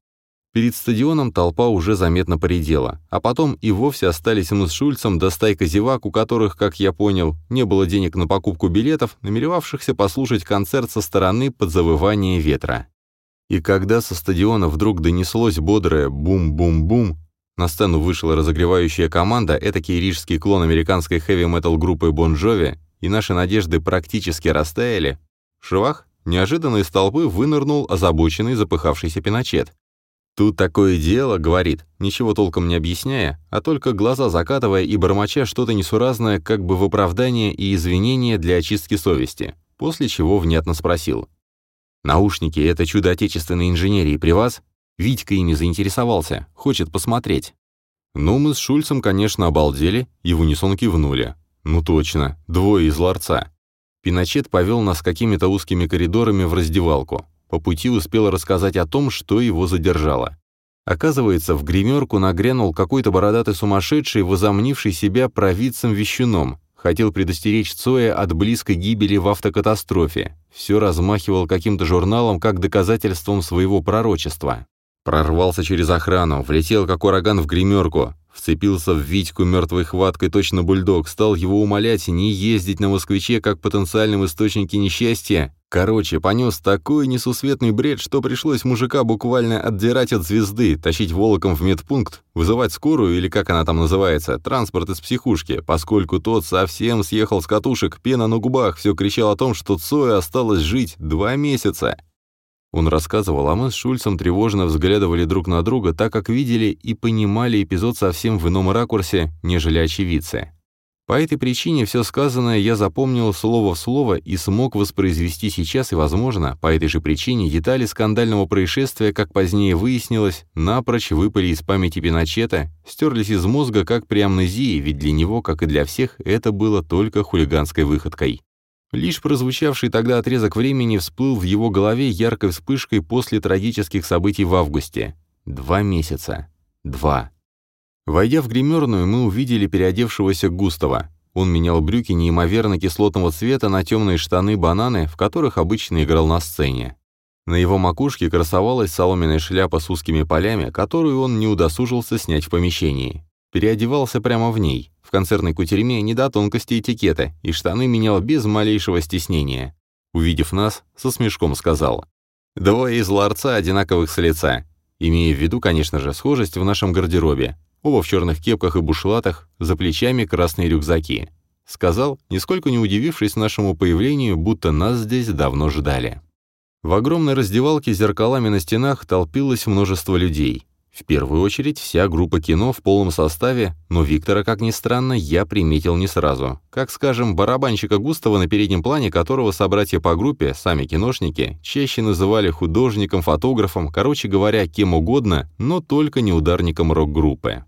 Перед стадионом толпа уже заметно поредела, а потом и вовсе остались мы с Шульцем до стайка зевак, у которых, как я понял, не было денег на покупку билетов, намеревавшихся послушать концерт со стороны под завывание ветра. И когда со стадиона вдруг донеслось бодрое «бум-бум-бум», на сцену вышла разогревающая команда, этакий рижский клон американской хэви-метал группы Бон Джови, и наши надежды практически растаяли. Швах неожиданно из толпы вынырнул озабоченный запыхавшийся Пиночет. «Тут такое дело», — говорит, ничего толком не объясняя, а только глаза закатывая и бормоча что-то несуразное как бы в оправдание и извинение для очистки совести, после чего внятно спросил. «Наушники — это чудо отечественной инженерии при вас?» Витька ими заинтересовался, хочет посмотреть. Ну, мы с Шульцем, конечно, обалдели и в унисон кивнули. Ну точно, двое из ларца. Пиночет повел нас какими-то узкими коридорами в раздевалку. По пути успел рассказать о том, что его задержало. Оказывается, в гримерку нагрянул какой-то бородатый сумасшедший, возомнивший себя провидцем-вещуном. Хотел предостеречь Цоя от близкой гибели в автокатастрофе. Все размахивал каким-то журналом как доказательством своего пророчества. Прорвался через охрану, влетел как ураган в гримерку, вцепился в Витьку мертвой хваткой, точно бульдог, стал его умолять не ездить на москвиче как потенциальном источнике несчастья. Короче, понес такой несусветный бред, что пришлось мужика буквально отдирать от звезды, тащить волоком в медпункт, вызывать скорую, или как она там называется, транспорт из психушки, поскольку тот совсем съехал с катушек, пена на губах, все кричал о том, что Цоя осталось жить два месяца. Он рассказывал, а мы с Шульцем тревожно взглядывали друг на друга, так как видели и понимали эпизод совсем в ином ракурсе, нежели очевидцы. По этой причине все сказанное я запомнил слово в слово и смог воспроизвести сейчас, и, возможно, по этой же причине детали скандального происшествия, как позднее выяснилось, напрочь выпали из памяти Пиночета, стерлись из мозга как при амнезии, ведь для него, как и для всех, это было только хулиганской выходкой. Лишь прозвучавший тогда отрезок времени всплыл в его голове яркой вспышкой после трагических событий в августе. Два месяца. Два. Войдя в гримерную, мы увидели переодевшегося Густава. Он менял брюки неимоверно кислотного цвета на темные штаны-бананы, в которых обычно играл на сцене. На его макушке красовалась соломенная шляпа с узкими полями, которую он не удосужился снять в помещении. Переодевался прямо в ней. В концертной кутерьме не до тонкости этикета, и штаны менял без малейшего стеснения. Увидев нас, со смешком сказал. «Двое из ларца одинаковых с лица». Имея в виду, конечно же, схожесть в нашем гардеробе. Оба в черных кепках и бушлатах, за плечами красные рюкзаки. Сказал, нисколько не удивившись нашему появлению, будто нас здесь давно ждали. В огромной раздевалке с зеркалами на стенах толпилось множество людей. В первую очередь вся группа кино в полном составе, но Виктора, как ни странно, я приметил не сразу. Как, скажем, барабанщика Густава, на переднем плане которого собратья по группе, сами киношники, чаще называли художником, фотографом, короче говоря, кем угодно, но только не ударником рок-группы.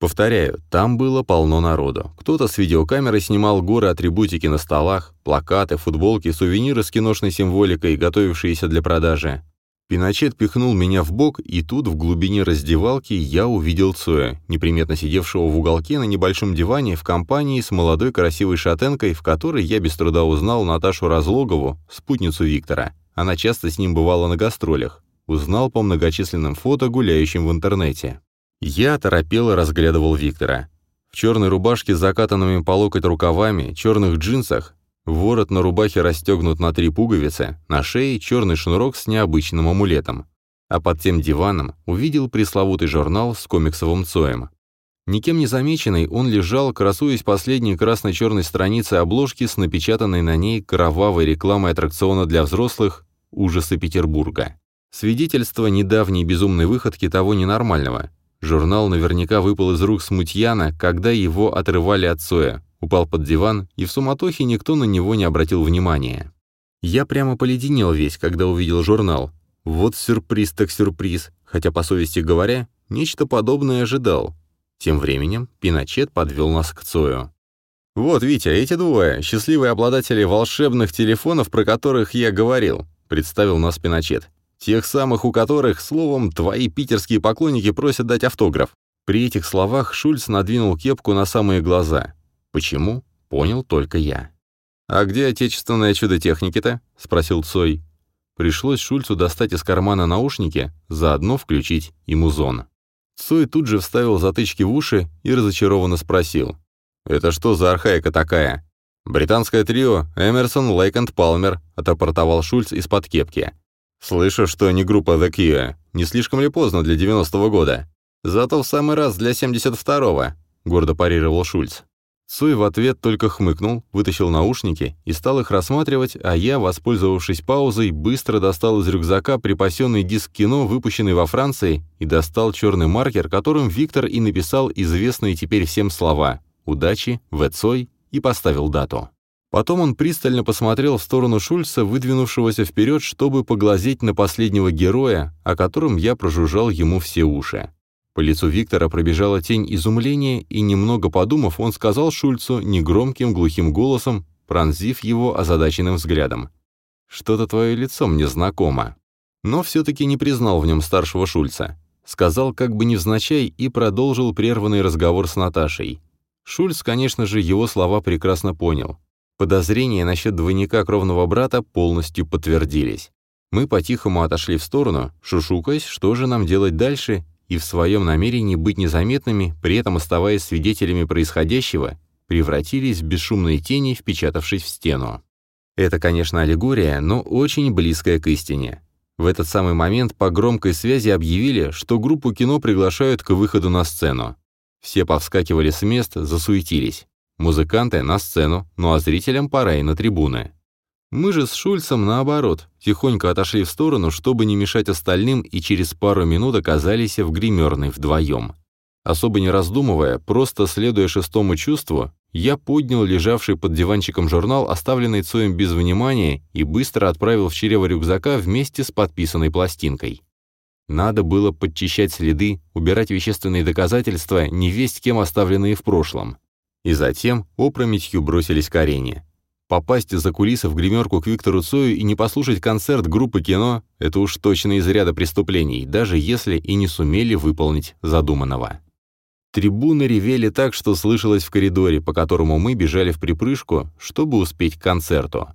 Повторяю, там было полно народу. Кто-то с видеокамерой снимал горы атрибутики на столах, плакаты, футболки, сувениры с киношной символикой, готовившиеся для продажи. Пиночет пихнул меня в бок, и тут, в глубине раздевалки, я увидел Цоя, неприметно сидевшего в уголке на небольшом диване в компании с молодой красивой шатенкой, в которой я без труда узнал Наташу Разлогову, спутницу Виктора. Она часто с ним бывала на гастролях. Узнал по многочисленным фото, гуляющим в интернете. Я торопело разглядывал Виктора. В черной рубашке с закатанными по локоть рукавами, черных джинсах, Ворот на рубахе расстегнут на три пуговицы, на шее черный шнурок с необычным амулетом. А под тем диваном увидел пресловутый журнал с комиксовым Цоем. Никем не замеченный, он лежал, красуясь последней красно-черной страницей обложки с напечатанной на ней кровавой рекламой аттракциона для взрослых «Ужасы Петербурга». Свидетельство недавней безумной выходки того ненормального. Журнал наверняка выпал из рук смутьяна, когда его отрывали от Цоя, упал под диван, и в суматохе никто на него не обратил внимания. Я прямо поледенел весь, когда увидел журнал. Вот сюрприз так сюрприз, хотя, по совести говоря, нечто подобное ожидал. Тем временем Пиночет подвел нас к Цою. «Вот, Витя, эти двое, счастливые обладатели волшебных телефонов, про которых я говорил», представил нас Пиночет. «Тех самых, у которых, словом, твои питерские поклонники просят дать автограф». При этих словах Шульц надвинул кепку на самые глаза. Почему? Понял только я. «А где отечественное чудо техники-то?» — спросил Цой. Пришлось Шульцу достать из кармана наушники, заодно включить и музон. Цой тут же вставил затычки в уши и разочарованно спросил. «Это что за архаика такая?» «Британское трио Эмерсон, Лейк энд Палмер», — отрапортовал Шульц из-под кепки. «Слышу, что не группа The Kia. Не слишком ли поздно для 90-го года?» «Зато в самый раз для 72-го», — гордо парировал Шульц. Цой в ответ только хмыкнул, вытащил наушники и стал их рассматривать, а я, воспользовавшись паузой, быстро достал из рюкзака припасенный диск кино, выпущенный во Франции, и достал черный маркер, которым Виктор и написал известные теперь всем слова «Удачи», «В Цой» и поставил дату. Потом он пристально посмотрел в сторону Шульца, выдвинувшегося вперед, чтобы поглазеть на последнего героя, о котором я прожужжал ему все уши. По лицу Виктора пробежала тень изумления, и, немного подумав, он сказал Шульцу негромким глухим голосом, пронзив его озадаченным взглядом. «Что-то твое лицо мне знакомо». Но все-таки не признал в нем старшего Шульца. Сказал как бы невзначай и продолжил прерванный разговор с Наташей. Шульц, конечно же, его слова прекрасно понял. Подозрения насчет двойника кровного брата полностью подтвердились. Мы по-тихому отошли в сторону, шушукаясь, что же нам делать дальше, и в своем намерении быть незаметными, при этом оставаясь свидетелями происходящего, превратились в бесшумные тени, впечатавшись в стену. Это, конечно, аллегория, но очень близкая к истине. В этот самый момент по громкой связи объявили, что группу кино приглашают к выходу на сцену. Все повскакивали с мест, засуетились. Музыканты на сцену, ну а зрителям пора и на трибуны. Мы же с Шульцем, наоборот, тихонько отошли в сторону, чтобы не мешать остальным, и через пару минут оказались в гримерной вдвоем. Особо не раздумывая, просто следуя шестому чувству, я поднял лежавший под диванчиком журнал, оставленный Цоем без внимания, и быстро отправил в чрево рюкзака вместе с подписанной пластинкой. Надо было подчищать следы, убирать вещественные доказательства, не весть кем оставленные в прошлом. И затем опрометью бросились к арене. Попасть за кулисы в гримерку к Виктору Цою и не послушать концерт группы кино — это уж точно из ряда преступлений, даже если и не сумели выполнить задуманного. Трибуны ревели так, что слышалось в коридоре, по которому мы бежали в припрыжку, чтобы успеть к концерту.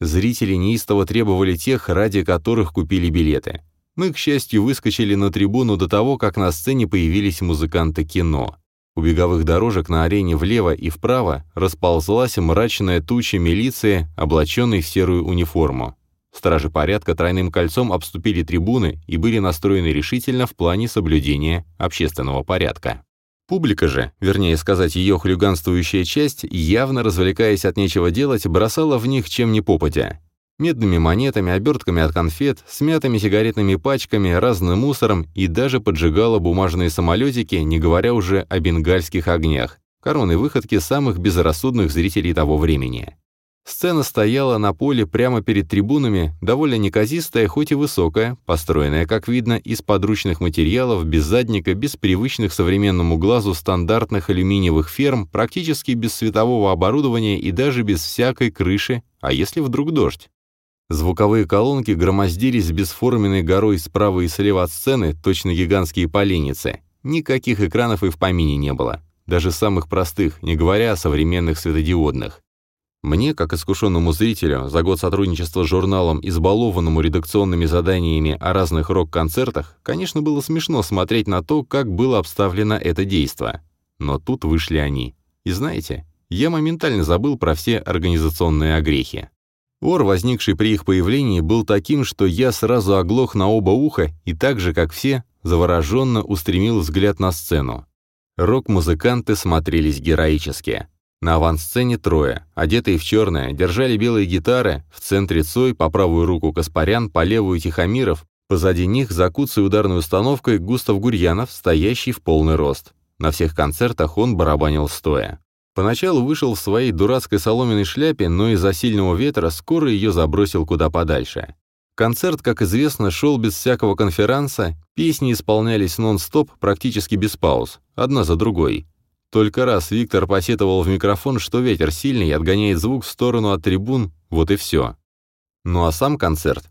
Зрители неистово требовали тех, ради которых купили билеты. Мы, к счастью, выскочили на трибуну до того, как на сцене появились музыканты кино. У беговых дорожек на арене влево и вправо расползлась мрачная туча милиции, облаченной в серую униформу. Стражи порядка тройным кольцом обступили трибуны и были настроены решительно в плане соблюдения общественного порядка. Публика же, вернее сказать, ее хулиганствующая часть, явно развлекаясь от нечего делать, бросала в них чем ни попадя. Медными монетами, обертками от конфет, смятыми сигаретными пачками, разным мусором и даже поджигала бумажные самолетики, не говоря уже о бенгальских огнях, короны выходки самых безрассудных зрителей того времени. Сцена стояла на поле прямо перед трибунами, довольно неказистая, хоть и высокая, построенная, как видно, из подручных материалов, без задника, без привычных современному глазу стандартных алюминиевых ферм, практически без светового оборудования и даже без всякой крыши, а если вдруг дождь? Звуковые колонки громоздились бесформенной горой справа и слева от сцены, точно гигантские поленницы. Никаких экранов и в помине не было. Даже самых простых, не говоря о современных светодиодных. Мне, как искушенному зрителю, за год сотрудничества с журналом, избалованному редакционными заданиями о разных рок-концертах, конечно, было смешно смотреть на то, как было обставлено это действо. Но тут вышли они. И знаете, я моментально забыл про все организационные огрехи. Ор, возникший при их появлении, был таким, что я сразу оглох на оба уха и так же, как все, завороженно устремил взгляд на сцену. Рок-музыканты смотрелись героически. На авансцене трое, одетые в черное, держали белые гитары, в центре Цой, по правую руку Каспарян, по левую Тихомиров, позади них за ударной установкой Густав Гурьянов, стоящий в полный рост. На всех концертах он барабанил стоя. Поначалу вышел в своей дурацкой соломенной шляпе, но из-за сильного ветра скоро ее забросил куда подальше. Концерт, как известно, шел без всякого конферанса, песни исполнялись нон-стоп, практически без пауз, одна за другой. Только раз Виктор посетовал в микрофон, что ветер сильный и отгоняет звук в сторону от трибун, вот и все. Ну а сам концерт?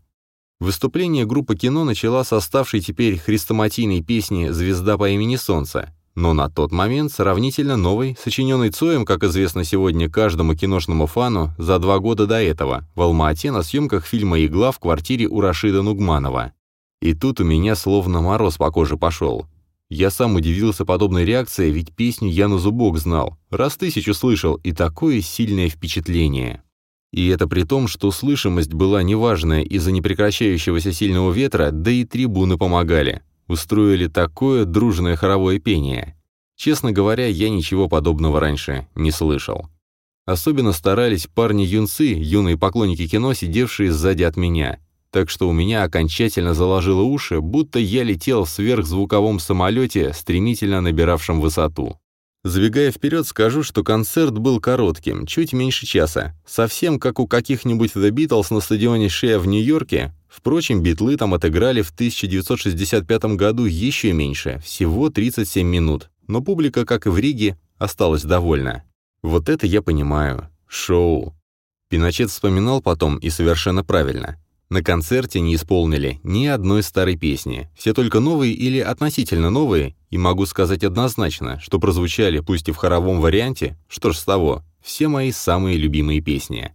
Выступление группы кино начала с оставшей теперь хрестоматийной песни «Звезда по имени Солнце», но на тот момент сравнительно новой, сочиненной Цоем, как известно сегодня каждому киношному фану, за два года до этого, в Алма-Ате на съемках фильма «Игла» в квартире у Рашида Нугманова. И тут у меня словно мороз по коже пошел. Я сам удивился подобной реакции, ведь песню я на зубок знал, раз тысячу слышал, и такое сильное впечатление. И это при том, что слышимость была неважная из-за непрекращающегося сильного ветра, да и трибуны помогали. Устроили такое дружное хоровое пение. Честно говоря, я ничего подобного раньше не слышал. Особенно старались парни-юнцы, юные поклонники кино, сидевшие сзади от меня так что у меня окончательно заложило уши, будто я летел в сверхзвуковом самолете, стремительно набиравшем высоту. Забегая вперед, скажу, что концерт был коротким, чуть меньше часа, совсем как у каких-нибудь The Beatles на стадионе Шея в Нью-Йорке. Впрочем, битлы там отыграли в 1965 году еще меньше, всего 37 минут, но публика, как и в Риге, осталась довольна. Вот это я понимаю. Шоу. Пиночет вспоминал потом, и совершенно правильно. На концерте не исполнили ни одной старой песни, все только новые или относительно новые, и могу сказать однозначно, что прозвучали, пусть и в хоровом варианте, что ж с того, все мои самые любимые песни.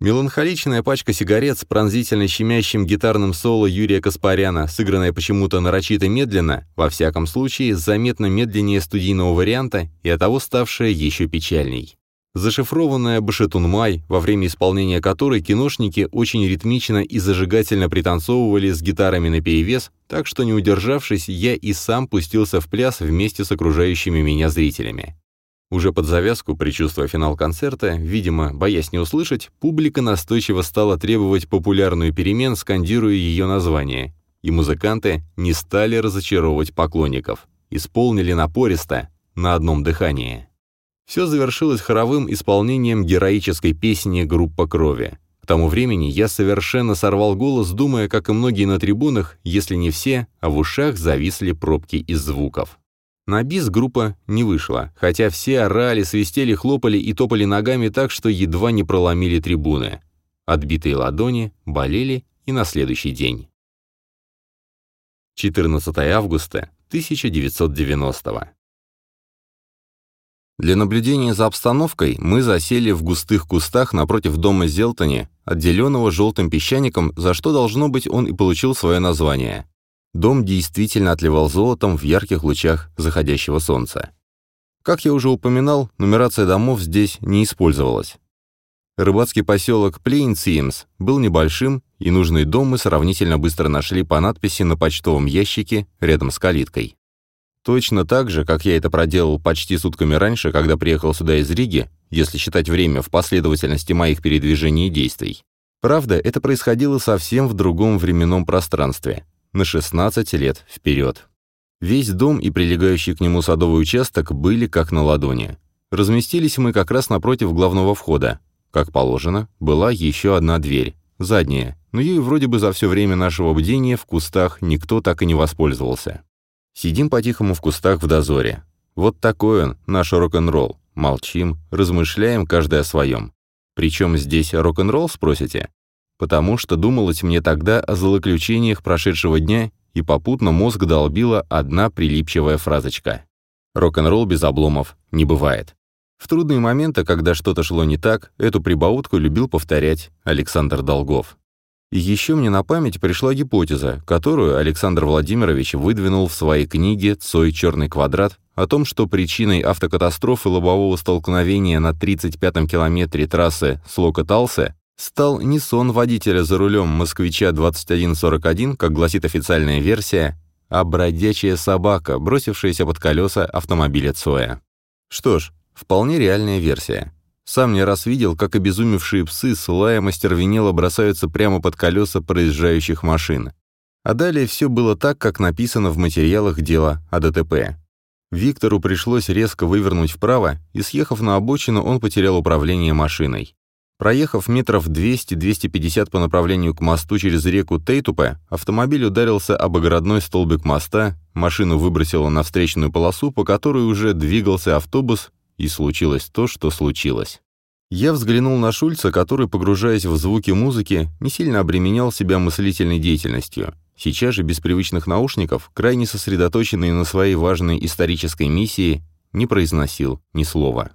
Меланхоличная пачка сигарет с пронзительно щемящим гитарным соло Юрия Каспаряна, сыгранная почему-то нарочито медленно, во всяком случае, заметно медленнее студийного варианта и оттого ставшая еще печальней. Зашифрованная Башетунмай, во время исполнения которой киношники очень ритмично и зажигательно пританцовывали с гитарами наперевес, так что, не удержавшись, я и сам пустился в пляс вместе с окружающими меня зрителями. Уже под завязку, предчувствуя финал концерта, видимо, боясь не услышать, публика настойчиво стала требовать популярную перемен, скандируя ее название. И музыканты не стали разочаровывать поклонников. Исполнили напористо, на одном дыхании. Все завершилось хоровым исполнением героической песни «Группа крови». К тому времени я совершенно сорвал голос, думая, как и многие на трибунах, если не все, а в ушах зависли пробки из звуков. На бис группа не вышла, хотя все орали, свистели, хлопали и топали ногами так, что едва не проломили трибуны. Отбитые ладони болели и на следующий день. 14 августа 1990 Для наблюдения за обстановкой мы засели в густых кустах напротив дома Зелтони, отделенного желтым песчаником, за что, должно быть, он и получил свое название. Дом действительно отливал золотом в ярких лучах заходящего солнца. Как я уже упоминал, нумерация домов здесь не использовалась. Рыбацкий поселок Плейнсиемс был небольшим, и нужный дом мы сравнительно быстро нашли по надписи на почтовом ящике рядом с калиткой. Точно так же, как я это проделал почти сутками раньше, когда приехал сюда из Риги, если считать время в последовательности моих передвижений и действий. Правда, это происходило совсем в другом временном пространстве на 16 лет вперед. Весь дом и прилегающий к нему садовый участок были как на ладони. Разместились мы как раз напротив главного входа. Как положено, была еще одна дверь, задняя, но ею вроде бы за все время нашего бдения в кустах никто так и не воспользовался. Сидим по-тихому в кустах в дозоре. Вот такой он, наш рок-н-ролл. Молчим, размышляем каждый о своем. Причем здесь рок-н-ролл, спросите? потому что думалось мне тогда о злоключениях прошедшего дня, и попутно мозг долбила одна прилипчивая фразочка. Рок-н-ролл без обломов не бывает. В трудные моменты, когда что-то шло не так, эту прибаутку любил повторять Александр Долгов. Еще мне на память пришла гипотеза, которую Александр Владимирович выдвинул в своей книге «Цой черный квадрат» о том, что причиной автокатастрофы лобового столкновения на 35-м километре трассы Слока-Талсе стал не сон водителя за рулем «Москвича-2141», как гласит официальная версия, а бродячая собака, бросившаяся под колеса автомобиля Цоя. Что ж, вполне реальная версия. Сам не раз видел, как обезумевшие псы с лаем остервенело бросаются прямо под колеса проезжающих машин. А далее все было так, как написано в материалах дела о ДТП. Виктору пришлось резко вывернуть вправо, и, съехав на обочину, он потерял управление машиной. Проехав метров 200-250 по направлению к мосту через реку Тейтупе, автомобиль ударился об огородной столбик моста, машину выбросило на встречную полосу, по которой уже двигался автобус, и случилось то, что случилось. Я взглянул на Шульца, который, погружаясь в звуки музыки, не сильно обременял себя мыслительной деятельностью. Сейчас же без привычных наушников, крайне сосредоточенный на своей важной исторической миссии, не произносил ни слова.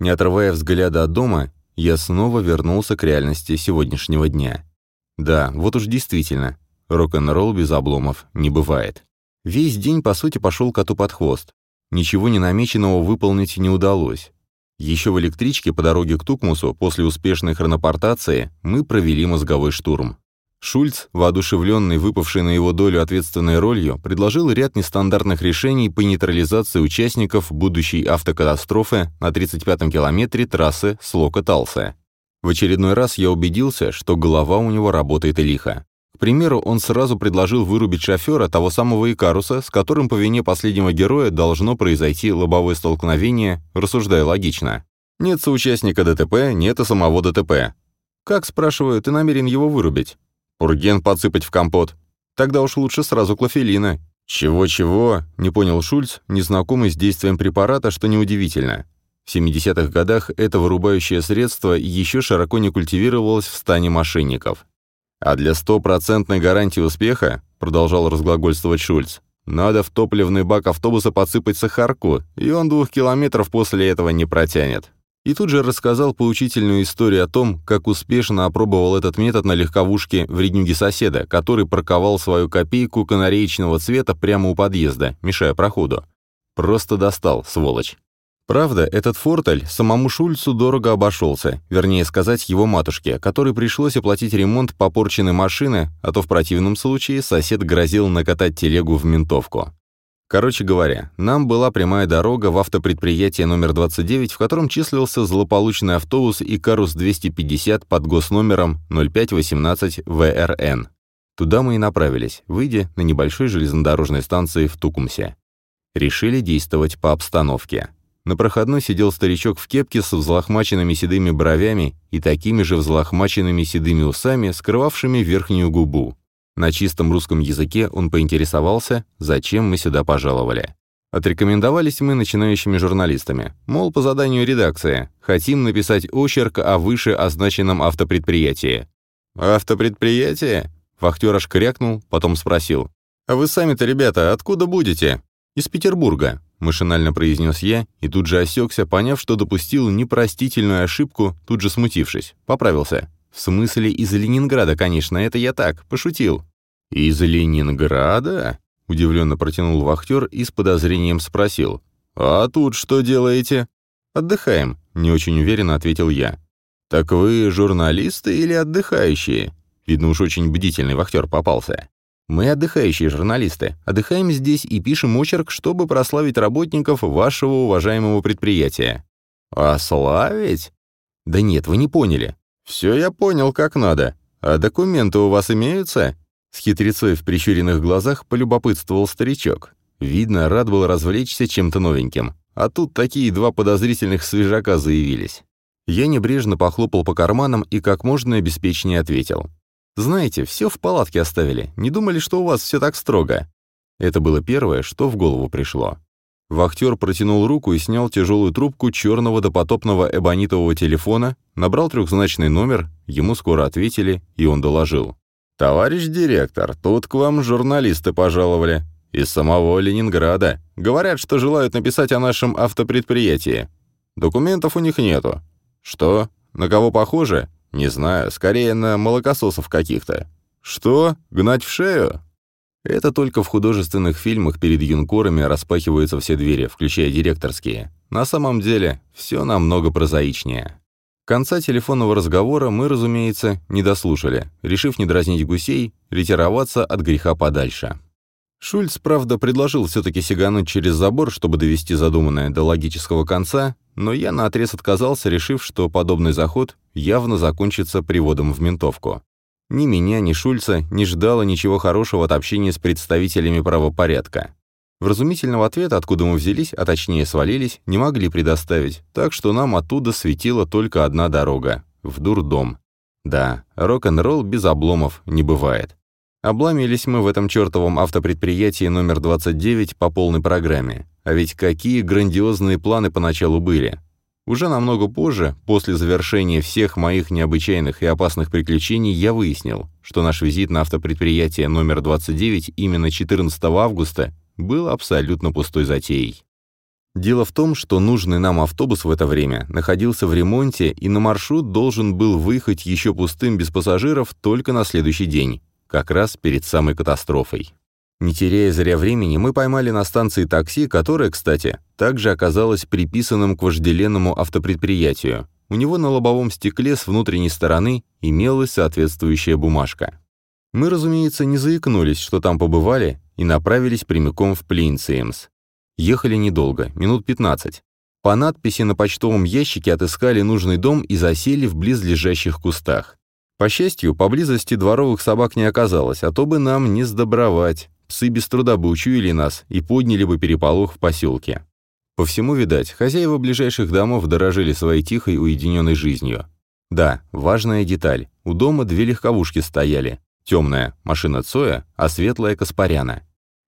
Не отрывая взгляда от дома, я снова вернулся к реальности сегодняшнего дня. Да, вот уж действительно, рок-н-ролл без обломов не бывает. Весь день, по сути, пошел коту под хвост. Ничего не намеченного выполнить не удалось. Еще в электричке по дороге к Тукмусу после успешной хронопортации мы провели мозговой штурм. Шульц, воодушевленный выпавший на его долю ответственной ролью, предложил ряд нестандартных решений по нейтрализации участников будущей автокатастрофы на 35-м километре трассы Слока-Талса. В очередной раз я убедился, что голова у него работает лихо. К примеру, он сразу предложил вырубить шофера того самого Икаруса, с которым по вине последнего героя должно произойти лобовое столкновение, рассуждая логично. Нет соучастника ДТП, нет и самого ДТП. Как, спрашиваю, ты намерен его вырубить? Урген подсыпать в компот. Тогда уж лучше сразу клофелина. Чего-чего, не понял Шульц, незнакомый с действием препарата, что неудивительно. В 70-х годах это вырубающее средство еще широко не культивировалось в стане мошенников. А для стопроцентной гарантии успеха, продолжал разглагольствовать Шульц, надо в топливный бак автобуса подсыпать сахарку, и он двух километров после этого не протянет. И тут же рассказал поучительную историю о том, как успешно опробовал этот метод на легковушке вреднюги соседа, который парковал свою копейку канареечного цвета прямо у подъезда, мешая проходу. Просто достал, сволочь. Правда, этот фортель самому Шульцу дорого обошелся, вернее сказать, его матушке, которой пришлось оплатить ремонт попорченной машины, а то в противном случае сосед грозил накатать телегу в ментовку. Короче говоря, нам была прямая дорога в автопредприятие номер 29, в котором числился злополучный автобус Икарус-250 под госномером 0518 ВРН. Туда мы и направились, выйдя на небольшой железнодорожной станции в Тукумсе. Решили действовать по обстановке. На проходной сидел старичок в кепке с взлохмаченными седыми бровями и такими же взлохмаченными седыми усами, скрывавшими верхнюю губу. На чистом русском языке он поинтересовался, зачем мы сюда пожаловали. Отрекомендовались мы начинающими журналистами. Мол, по заданию редакции. Хотим написать очерк о выше означенном автопредприятии. «Автопредприятие?» Вахтер аж крякнул, потом спросил. «А вы сами-то, ребята, откуда будете?» «Из Петербурга», — машинально произнес я, и тут же осекся, поняв, что допустил непростительную ошибку, тут же смутившись. Поправился. «В смысле, из Ленинграда, конечно, это я так, пошутил». «Из Ленинграда?» — удивленно протянул вахтер и с подозрением спросил. «А тут что делаете?» «Отдыхаем», — не очень уверенно ответил я. «Так вы журналисты или отдыхающие?» Видно уж очень бдительный вахтер попался. Мы отдыхающие журналисты. Отдыхаем здесь и пишем очерк, чтобы прославить работников вашего уважаемого предприятия». «Ославить?» «Да нет, вы не поняли». «Все я понял, как надо. А документы у вас имеются?» С хитрецой в прищуренных глазах полюбопытствовал старичок. Видно, рад был развлечься чем-то новеньким. А тут такие два подозрительных свежака заявились. Я небрежно похлопал по карманам и как можно обеспечнее ответил. Знаете, все в палатке оставили. Не думали, что у вас все так строго?» Это было первое, что в голову пришло. Вахтер протянул руку и снял тяжелую трубку черного допотопного эбонитового телефона, набрал трехзначный номер, ему скоро ответили, и он доложил. «Товарищ директор, тут к вам журналисты пожаловали. Из самого Ленинграда. Говорят, что желают написать о нашем автопредприятии. Документов у них нету. Что? На кого похоже? Не знаю, скорее на молокососов каких-то. Что? Гнать в шею? Это только в художественных фильмах перед юнкорами распахиваются все двери, включая директорские. На самом деле, все намного прозаичнее. Конца телефонного разговора мы, разумеется, не дослушали, решив не дразнить гусей, ретироваться от греха подальше. Шульц, правда, предложил все-таки сигануть через забор, чтобы довести задуманное до логического конца, но я наотрез отказался, решив, что подобный заход явно закончится приводом в ментовку. Ни меня, ни Шульца не ждало ничего хорошего от общения с представителями правопорядка. Вразумительного ответа, откуда мы взялись, а точнее свалились, не могли предоставить, так что нам оттуда светила только одна дорога — в дурдом. Да, рок-н-ролл без обломов не бывает. Обломились мы в этом чертовом автопредприятии номер 29 по полной программе. А ведь какие грандиозные планы поначалу были. Уже намного позже, после завершения всех моих необычайных и опасных приключений, я выяснил, что наш визит на автопредприятие номер 29 именно 14 августа был абсолютно пустой затеей. Дело в том, что нужный нам автобус в это время находился в ремонте и на маршрут должен был выехать еще пустым без пассажиров только на следующий день как раз перед самой катастрофой. Не теряя зря времени, мы поймали на станции такси, которое, кстати, также оказалось приписанным к вожделенному автопредприятию. У него на лобовом стекле с внутренней стороны имелась соответствующая бумажка. Мы, разумеется, не заикнулись, что там побывали, и направились прямиком в Плинциемс. Ехали недолго, минут 15. По надписи на почтовом ящике отыскали нужный дом и засели в близлежащих кустах. По счастью, поблизости дворовых собак не оказалось, а то бы нам не сдобровать. Псы без труда бы учуяли нас и подняли бы переполох в поселке. По всему, видать, хозяева ближайших домов дорожили своей тихой, уединенной жизнью. Да, важная деталь. У дома две легковушки стояли. Темная — машина Цоя, а светлая — Каспаряна.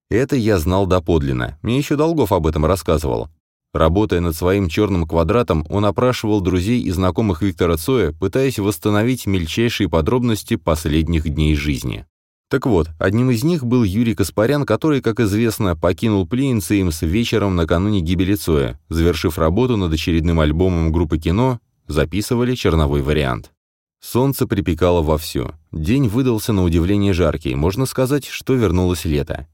Это я знал доподлинно. Мне еще Долгов об этом рассказывал. Работая над своим черным квадратом, он опрашивал друзей и знакомых Виктора Цоя, пытаясь восстановить мельчайшие подробности последних дней жизни. Так вот, одним из них был Юрий Каспарян, который, как известно, покинул Плейн Сеймс вечером накануне гибели Цоя, завершив работу над очередным альбомом группы кино, записывали черновой вариант. Солнце припекало вовсю. День выдался на удивление жаркий, можно сказать, что вернулось лето.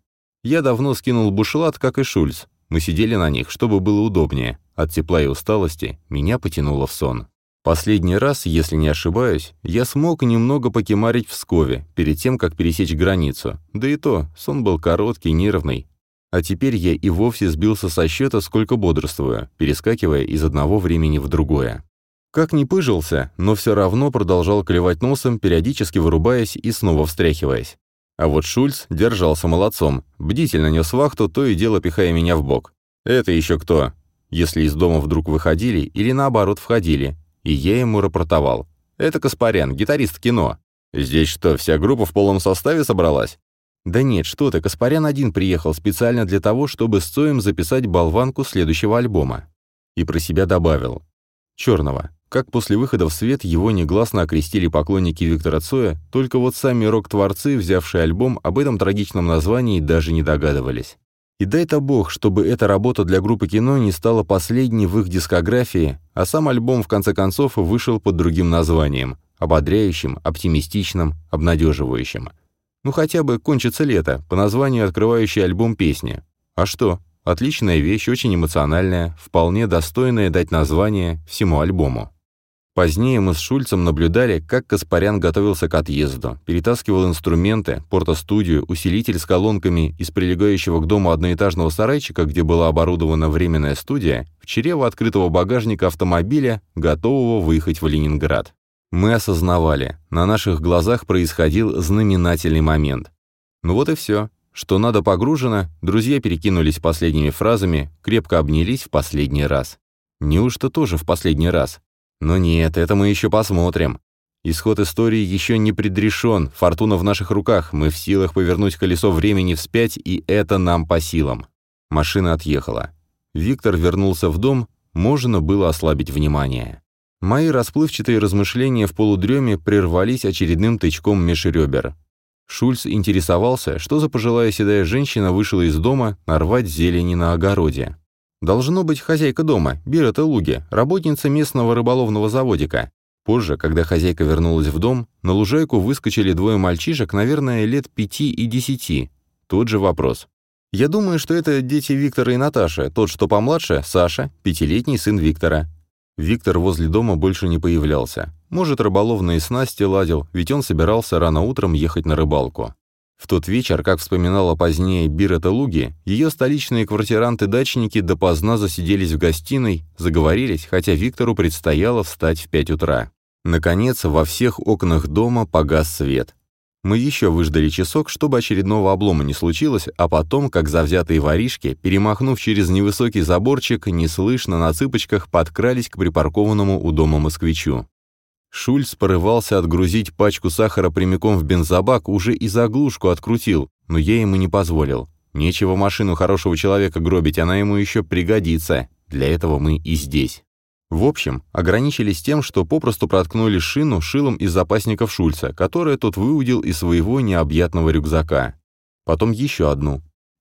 Я давно скинул бушлат, как и Шульц. Мы сидели на них, чтобы было удобнее. От тепла и усталости меня потянуло в сон. Последний раз, если не ошибаюсь, я смог немного покемарить в Скове, перед тем, как пересечь границу. Да и то, сон был короткий, нервный. А теперь я и вовсе сбился со счета, сколько бодрствую, перескакивая из одного времени в другое. Как ни пыжился, но все равно продолжал клевать носом, периодически вырубаясь и снова встряхиваясь. А вот Шульц держался молодцом, бдительно нес вахту, то и дело пихая меня в бок. «Это еще кто?» Если из дома вдруг выходили или наоборот входили, и я ему рапортовал. «Это Каспарян, гитарист кино. Здесь что, вся группа в полном составе собралась?» «Да нет, что ты, Каспарян один приехал специально для того, чтобы с Цоем записать болванку следующего альбома». И про себя добавил. «Черного. Как после выхода в свет его негласно окрестили поклонники Виктора Цоя, только вот сами рок-творцы, взявшие альбом, об этом трагичном названии даже не догадывались. И дай-то бог, чтобы эта работа для группы кино не стала последней в их дискографии, а сам альбом в конце концов вышел под другим названием – ободряющим, оптимистичным, обнадеживающим. Ну хотя бы «Кончится лето» по названию открывающий альбом песни. А что? Отличная вещь, очень эмоциональная, вполне достойная дать название всему альбому. Позднее мы с Шульцем наблюдали, как Каспарян готовился к отъезду, перетаскивал инструменты, портостудию, усилитель с колонками из прилегающего к дому одноэтажного сарайчика, где была оборудована временная студия, в чрево открытого багажника автомобиля, готового выехать в Ленинград. Мы осознавали, на наших глазах происходил знаменательный момент. Ну вот и все. Что надо погружено, друзья перекинулись последними фразами, крепко обнялись в последний раз. Неужто тоже в последний раз? Но нет, это мы еще посмотрим. Исход истории еще не предрешен, фортуна в наших руках, мы в силах повернуть колесо времени вспять, и это нам по силам. Машина отъехала. Виктор вернулся в дом, можно было ослабить внимание. Мои расплывчатые размышления в полудреме прервались очередным тычком меж. Шульц интересовался, что за пожилая седая женщина вышла из дома нарвать зелени на огороде. Должно быть хозяйка дома, Бирата Луги, работница местного рыболовного заводика. Позже, когда хозяйка вернулась в дом, на лужайку выскочили двое мальчишек, наверное, лет пяти и десяти. Тот же вопрос. Я думаю, что это дети Виктора и Наташи, тот, что помладше, Саша, пятилетний сын Виктора. Виктор возле дома больше не появлялся. Может, рыболовные снасти ладил, ведь он собирался рано утром ехать на рыбалку. В тот вечер, как вспоминала позднее Бирета Луги, ее столичные квартиранты-дачники допоздна засиделись в гостиной, заговорились, хотя Виктору предстояло встать в пять утра. Наконец, во всех окнах дома погас свет. Мы еще выждали часок, чтобы очередного облома не случилось, а потом, как завзятые воришки, перемахнув через невысокий заборчик, неслышно на цыпочках подкрались к припаркованному у дома москвичу. Шульц порывался отгрузить пачку сахара прямиком в бензобак, уже и заглушку открутил, но я ему не позволил. Нечего машину хорошего человека гробить, она ему еще пригодится. Для этого мы и здесь. В общем, ограничились тем, что попросту проткнули шину шилом из запасников Шульца, которое тот выудил из своего необъятного рюкзака. Потом еще одну.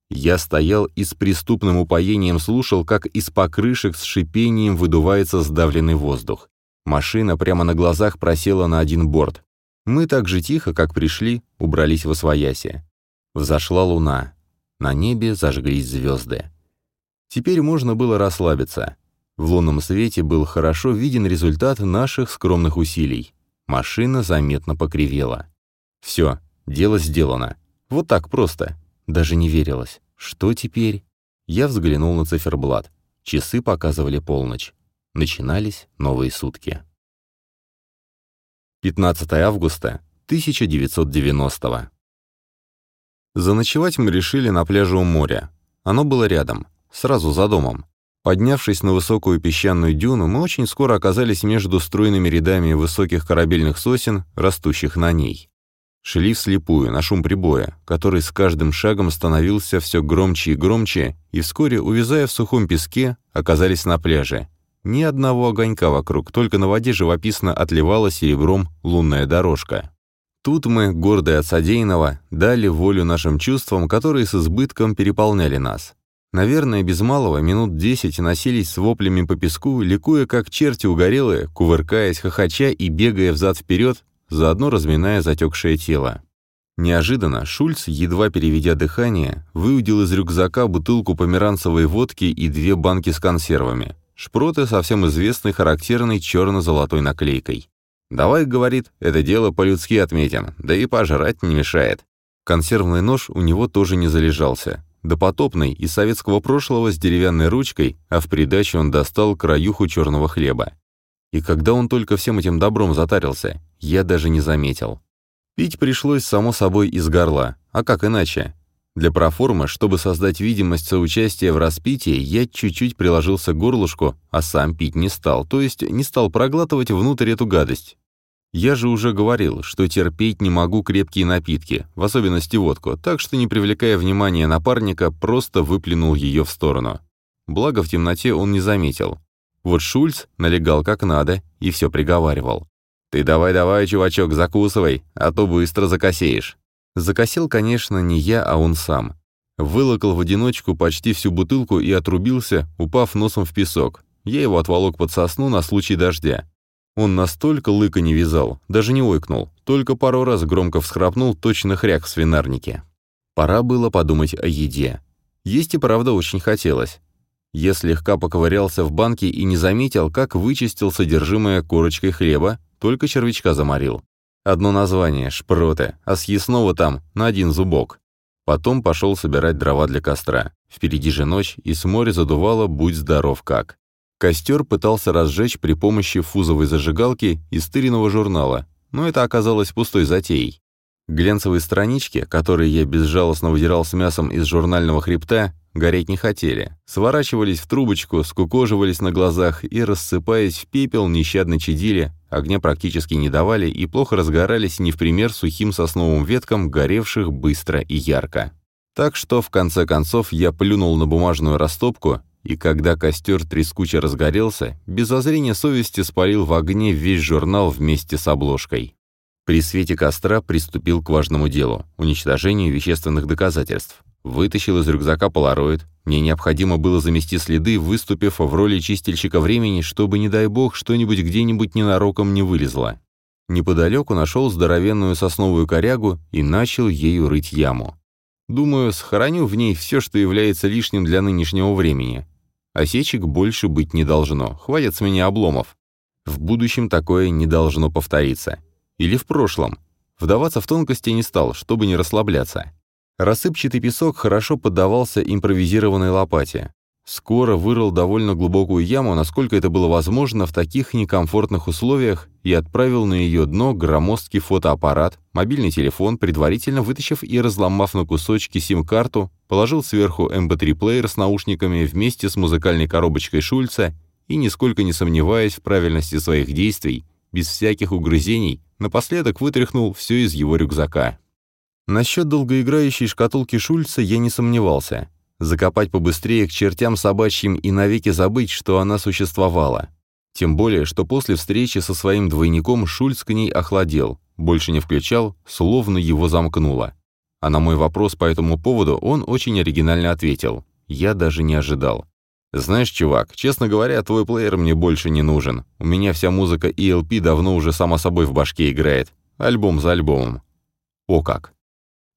Я стоял и с преступным упоением слушал, как из покрышек с шипением выдувается сдавленный воздух. Машина прямо на глазах просела на один борт. Мы так же тихо, как пришли, убрались в освояси. Взошла луна. На небе зажглись звезды. Теперь можно было расслабиться. В лунном свете был хорошо виден результат наших скромных усилий. Машина заметно покривела. Все, дело сделано. Вот так просто. Даже не верилось. Что теперь? Я взглянул на циферблат. Часы показывали полночь. Начинались новые сутки. 15 августа 1990 Заночевать мы решили на пляже у моря. Оно было рядом, сразу за домом. Поднявшись на высокую песчаную дюну, мы очень скоро оказались между стройными рядами высоких корабельных сосен, растущих на ней. Шли вслепую, на шум прибоя, который с каждым шагом становился все громче и громче, и вскоре, увязая в сухом песке, оказались на пляже, ни одного огонька вокруг, только на воде живописно отливала серебром лунная дорожка. Тут мы, гордые от содеянного, дали волю нашим чувствам, которые с избытком переполняли нас. Наверное, без малого минут десять носились с воплями по песку, ликуя как черти угорелые, кувыркаясь, хохоча и бегая взад-вперед, заодно разминая затекшее тело. Неожиданно Шульц, едва переведя дыхание, выудил из рюкзака бутылку померанцевой водки и две банки с консервами. Шпроты совсем известной характерной черно-золотой наклейкой. «Давай, — говорит, — это дело по-людски отметим, да и пожрать не мешает». Консервный нож у него тоже не залежался. Допотопный, из советского прошлого с деревянной ручкой, а в придачу он достал краюху черного хлеба. И когда он только всем этим добром затарился, я даже не заметил. Пить пришлось, само собой, из горла. А как иначе? Для проформы, чтобы создать видимость соучастия в распитии, я чуть-чуть приложился к горлышку, а сам пить не стал, то есть не стал проглатывать внутрь эту гадость. Я же уже говорил, что терпеть не могу крепкие напитки, в особенности водку, так что, не привлекая внимания напарника, просто выплюнул ее в сторону. Благо, в темноте он не заметил. Вот Шульц налегал как надо и все приговаривал. «Ты давай-давай, чувачок, закусывай, а то быстро закосеешь». Закосил, конечно, не я, а он сам. Вылокал в одиночку почти всю бутылку и отрубился, упав носом в песок. Я его отволок под сосну на случай дождя. Он настолько лыка не вязал, даже не ойкнул, только пару раз громко всхрапнул точно хряк в свинарнике. Пора было подумать о еде. Есть и правда очень хотелось. Я слегка поковырялся в банке и не заметил, как вычистил содержимое корочкой хлеба, только червячка заморил. Одно название — шпроты, а съестного там на один зубок. Потом пошел собирать дрова для костра. Впереди же ночь, и с моря задувало «Будь здоров как». Костер пытался разжечь при помощи фузовой зажигалки из тыренного журнала, но это оказалось пустой затеей. Глянцевые странички, которые я безжалостно выдирал с мясом из журнального хребта, гореть не хотели. Сворачивались в трубочку, скукоживались на глазах и, рассыпаясь в пепел, нещадно чадили, огня практически не давали и плохо разгорались не в пример сухим сосновым веткам, горевших быстро и ярко. Так что, в конце концов, я плюнул на бумажную растопку, и когда костер трескуче разгорелся, без озрения совести спалил в огне весь журнал вместе с обложкой. При свете костра приступил к важному делу — уничтожению вещественных доказательств. Вытащил из рюкзака полароид. Мне необходимо было замести следы, выступив в роли чистильщика времени, чтобы, не дай бог, что-нибудь где-нибудь ненароком не вылезло. Неподалеку нашел здоровенную сосновую корягу и начал ею рыть яму. Думаю, сохраню в ней все, что является лишним для нынешнего времени. Осечек больше быть не должно, хватит с меня обломов. В будущем такое не должно повториться. Или в прошлом. Вдаваться в тонкости не стал, чтобы не расслабляться. Рассыпчатый песок хорошо поддавался импровизированной лопате. Скоро вырыл довольно глубокую яму, насколько это было возможно в таких некомфортных условиях, и отправил на ее дно громоздкий фотоаппарат, мобильный телефон, предварительно вытащив и разломав на кусочки сим-карту, положил сверху MP3-плеер эм с наушниками вместе с музыкальной коробочкой Шульца и, нисколько не сомневаясь в правильности своих действий, без всяких угрызений, напоследок вытряхнул все из его рюкзака. Насчет долгоиграющей шкатулки Шульца я не сомневался. Закопать побыстрее к чертям собачьим и навеки забыть, что она существовала. Тем более, что после встречи со своим двойником Шульц к ней охладел, больше не включал, словно его замкнуло. А на мой вопрос по этому поводу он очень оригинально ответил. Я даже не ожидал. «Знаешь, чувак, честно говоря, твой плеер мне больше не нужен. У меня вся музыка ELP давно уже сама собой в башке играет. Альбом за альбомом». О как!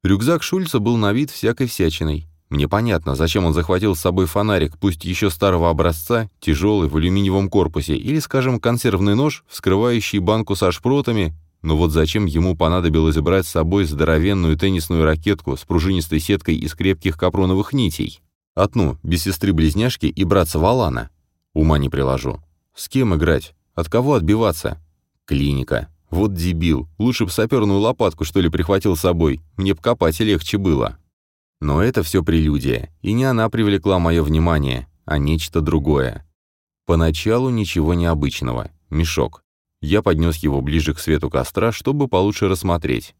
Рюкзак Шульца был на вид всякой всячиной. Мне понятно, зачем он захватил с собой фонарик, пусть еще старого образца, тяжелый, в алюминиевом корпусе, или, скажем, консервный нож, вскрывающий банку со шпротами, но вот зачем ему понадобилось брать с собой здоровенную теннисную ракетку с пружинистой сеткой из крепких капроновых нитей? Одну, без сестры-близняшки и братца Валана. Ума не приложу. С кем играть? От кого отбиваться? Клиника. Вот дебил. Лучше б саперную лопатку, что ли, прихватил с собой. Мне б копать легче было. Но это все прелюдия. И не она привлекла мое внимание, а нечто другое. Поначалу ничего необычного. Мешок. Я поднес его ближе к свету костра, чтобы получше рассмотреть.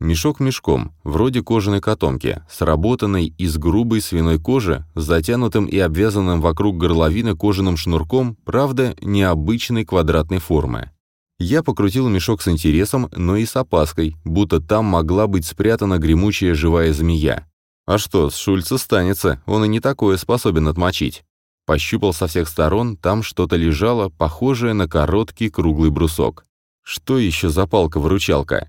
Мешок мешком, вроде кожаной котомки, сработанной из грубой свиной кожи, с затянутым и обвязанным вокруг горловины кожаным шнурком, правда, необычной квадратной формы. Я покрутил мешок с интересом, но и с опаской, будто там могла быть спрятана гремучая живая змея. А что, с Шульца станется, он и не такое способен отмочить. Пощупал со всех сторон, там что-то лежало, похожее на короткий круглый брусок. Что еще за палка-выручалка?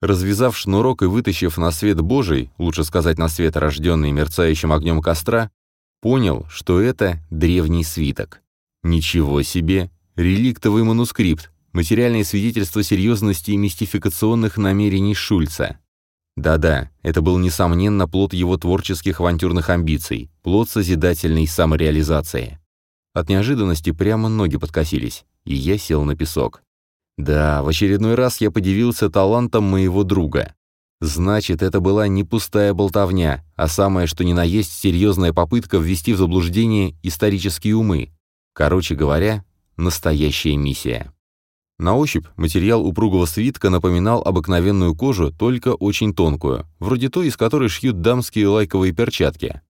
Развязав шнурок и вытащив на свет Божий, лучше сказать на свет рожденный мерцающим огнем костра, понял, что это древний свиток. Ничего себе! Реликтовый манускрипт, материальное свидетельство серьезности и мистификационных намерений Шульца. Да-да, это был, несомненно, плод его творческих авантюрных амбиций, плод созидательной самореализации. От неожиданности прямо ноги подкосились, и я сел на песок. Да, в очередной раз я подивился талантом моего друга. Значит, это была не пустая болтовня, а самое что ни на есть серьезная попытка ввести в заблуждение исторические умы. Короче говоря, настоящая миссия. На ощупь материал упругого свитка напоминал обыкновенную кожу, только очень тонкую, вроде той, из которой шьют дамские лайковые перчатки.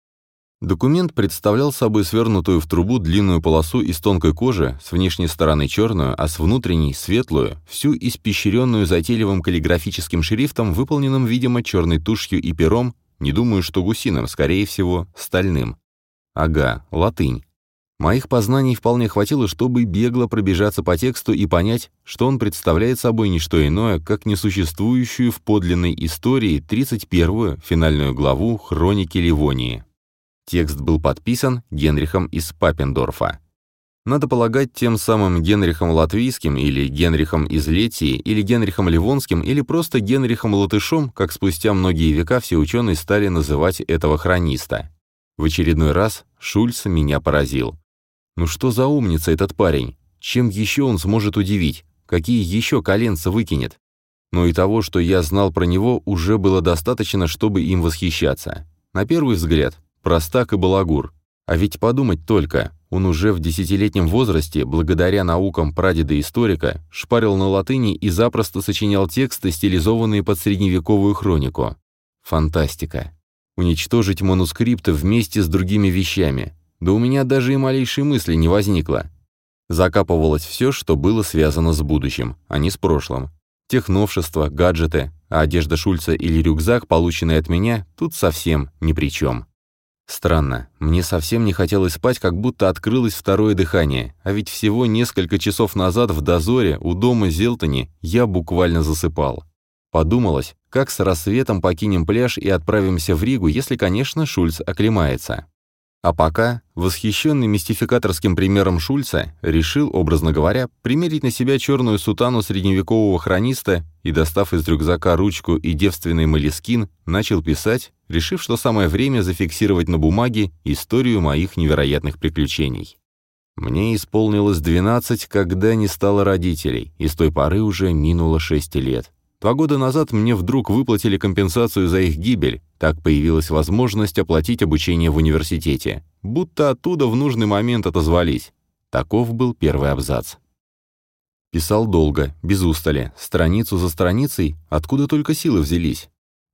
Документ представлял собой свернутую в трубу длинную полосу из тонкой кожи, с внешней стороны черную, а с внутренней светлую, всю испещренную затейливым каллиграфическим шрифтом, выполненным, видимо, черной тушью и пером, не думаю, что гусиным, скорее всего, стальным. Ага, латынь. Моих познаний вполне хватило, чтобы бегло пробежаться по тексту и понять, что он представляет собой не что иное, как несуществующую в подлинной истории 31-ю финальную главу «Хроники Ливонии». Текст был подписан Генрихом из Папендорфа. Надо полагать, тем самым Генрихом Латвийским или Генрихом из Летии или Генрихом Ливонским или просто Генрихом Латышом, как спустя многие века все ученые стали называть этого хрониста. В очередной раз Шульц меня поразил. Ну что за умница этот парень? Чем еще он сможет удивить? Какие еще коленца выкинет? Но и того, что я знал про него, уже было достаточно, чтобы им восхищаться. На первый взгляд, простак и балагур. А ведь подумать только, он уже в десятилетнем возрасте, благодаря наукам прадеда-историка, шпарил на латыни и запросто сочинял тексты, стилизованные под средневековую хронику. Фантастика. Уничтожить манускрипты вместе с другими вещами, да у меня даже и малейшей мысли не возникло. Закапывалось все, что было связано с будущим, а не с прошлым. Техновшества, гаджеты, а одежда Шульца или рюкзак, полученный от меня, тут совсем ни при чем. Странно, мне совсем не хотелось спать, как будто открылось второе дыхание, а ведь всего несколько часов назад в дозоре у дома Зелтони я буквально засыпал. Подумалось, как с рассветом покинем пляж и отправимся в Ригу, если, конечно, Шульц оклемается. А пока, восхищенный мистификаторским примером Шульца, решил, образно говоря, примерить на себя черную сутану средневекового хрониста и, достав из рюкзака ручку и девственный молескин, начал писать, решив, что самое время зафиксировать на бумаге историю моих невероятных приключений. Мне исполнилось 12, когда не стало родителей, и с той поры уже минуло 6 лет. Два года назад мне вдруг выплатили компенсацию за их гибель, так появилась возможность оплатить обучение в университете. Будто оттуда в нужный момент отозвались. Таков был первый абзац. Писал долго, без устали, страницу за страницей, откуда только силы взялись.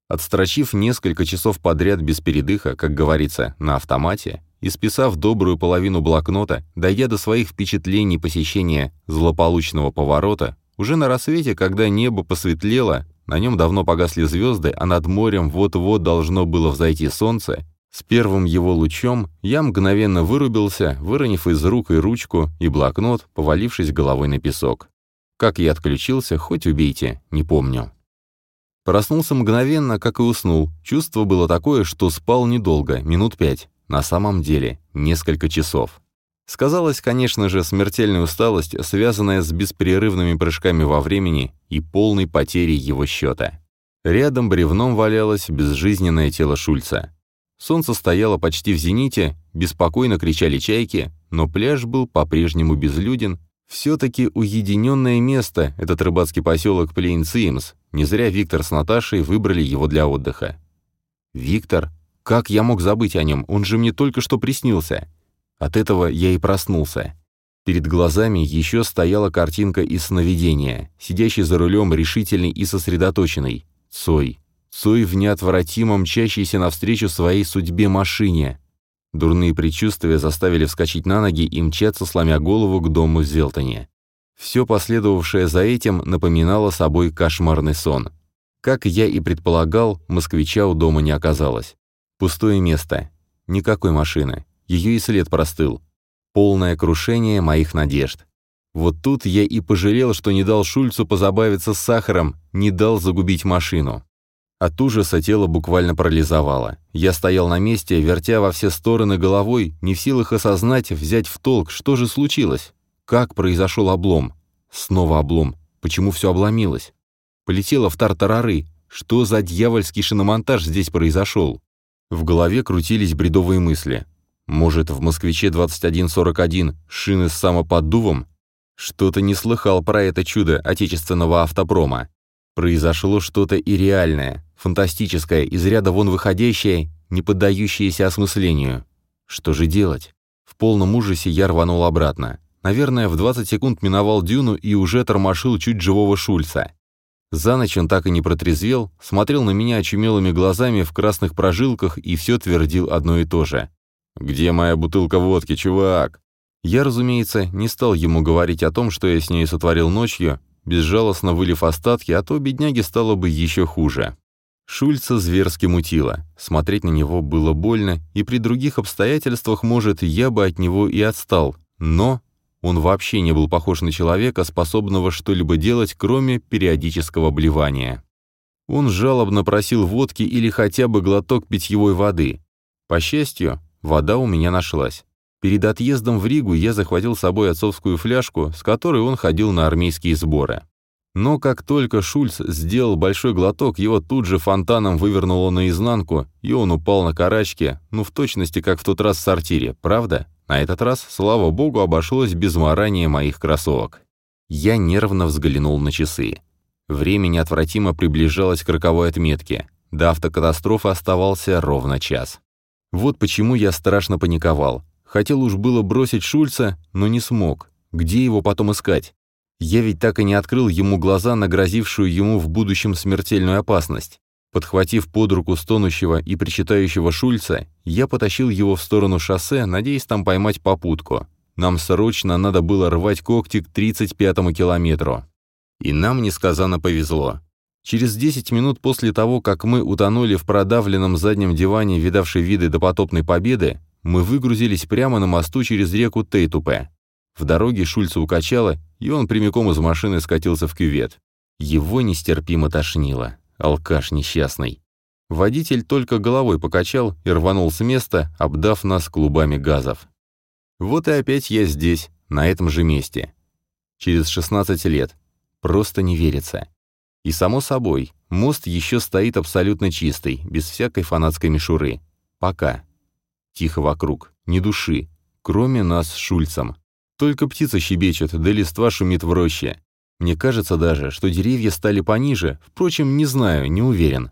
Отстрочив несколько часов подряд без передыха, как говорится, на автомате, и списав добрую половину блокнота, дойдя до своих впечатлений посещения злополучного поворота, уже на рассвете, когда небо посветлело, на нем давно погасли звезды, а над морем вот-вот должно было взойти солнце, с первым его лучом я мгновенно вырубился, выронив из рук и ручку, и блокнот, повалившись головой на песок. Как я отключился, хоть убейте, не помню. Проснулся мгновенно, как и уснул. Чувство было такое, что спал недолго, минут пять. На самом деле, несколько часов. Сказалась, конечно же, смертельная усталость, связанная с беспрерывными прыжками во времени и полной потерей его счета. Рядом бревном валялось безжизненное тело Шульца. Солнце стояло почти в зените, беспокойно кричали чайки, но пляж был по-прежнему безлюден. Все-таки уединенное место, этот рыбацкий поселок Плейн-Симс. Не зря Виктор с Наташей выбрали его для отдыха. «Виктор? Как я мог забыть о нем? Он же мне только что приснился!» От этого я и проснулся. Перед глазами еще стояла картинка из сновидения, сидящий за рулем решительный и сосредоточенный. Цой. Цой в неотвратимо мчащийся навстречу своей судьбе машине. Дурные предчувствия заставили вскочить на ноги и мчаться, сломя голову к дому в Зелтоне. Все последовавшее за этим напоминало собой кошмарный сон. Как я и предполагал, москвича у дома не оказалось. Пустое место. Никакой машины. Ее и след простыл. Полное крушение моих надежд. Вот тут я и пожалел, что не дал Шульцу позабавиться с сахаром, не дал загубить машину. От ужаса тело буквально парализовало. Я стоял на месте, вертя во все стороны головой, не в силах осознать, взять в толк, что же случилось. Как произошел облом? Снова облом. Почему все обломилось? Полетело в тартарары. Что за дьявольский шиномонтаж здесь произошел? В голове крутились бредовые мысли. Может, в «Москвиче 2141» шины с самоподдувом? Что-то не слыхал про это чудо отечественного автопрома. Произошло что-то и реальное, фантастическое, из ряда вон выходящее, не поддающееся осмыслению. Что же делать? В полном ужасе я рванул обратно. Наверное, в 20 секунд миновал дюну и уже тормошил чуть живого Шульца. За ночь он так и не протрезвел, смотрел на меня очумелыми глазами в красных прожилках и все твердил одно и то же. «Где моя бутылка водки, чувак?» Я, разумеется, не стал ему говорить о том, что я с ней сотворил ночью, безжалостно вылив остатки, а то бедняге стало бы еще хуже. Шульца зверски мутило. Смотреть на него было больно, и при других обстоятельствах, может, я бы от него и отстал. Но он вообще не был похож на человека, способного что-либо делать, кроме периодического блевания. Он жалобно просил водки или хотя бы глоток питьевой воды. По счастью, вода у меня нашлась. Перед отъездом в Ригу я захватил с собой отцовскую фляжку, с которой он ходил на армейские сборы. Но как только Шульц сделал большой глоток, его тут же фонтаном вывернуло наизнанку, и он упал на карачки, ну в точности как в тот раз в сортире, правда? На этот раз, слава богу, обошлось без морания моих кроссовок. Я нервно взглянул на часы. Время неотвратимо приближалось к роковой отметке. До автокатастрофы оставался ровно час. Вот почему я страшно паниковал. Хотел уж было бросить Шульца, но не смог. Где его потом искать? Я ведь так и не открыл ему глаза на грозившую ему в будущем смертельную опасность. Подхватив под руку стонущего и причитающего Шульца, я потащил его в сторону шоссе, надеясь там поймать попутку. Нам срочно надо было рвать когти к 35-му километру. И нам несказанно повезло. Через 10 минут после того, как мы утонули в продавленном заднем диване, видавшей виды допотопной победы, мы выгрузились прямо на мосту через реку Тейтупе. В дороге Шульца укачало, и он прямиком из машины скатился в кювет. Его нестерпимо тошнило. Алкаш несчастный. Водитель только головой покачал и рванул с места, обдав нас клубами газов. Вот и опять я здесь, на этом же месте. Через 16 лет. Просто не верится. И само собой, мост еще стоит абсолютно чистый, без всякой фанатской мишуры. Пока. Тихо вокруг, ни души, кроме нас с Шульцем. Только птица щебечет, да листва шумит в роще. Мне кажется даже, что деревья стали пониже, впрочем, не знаю, не уверен.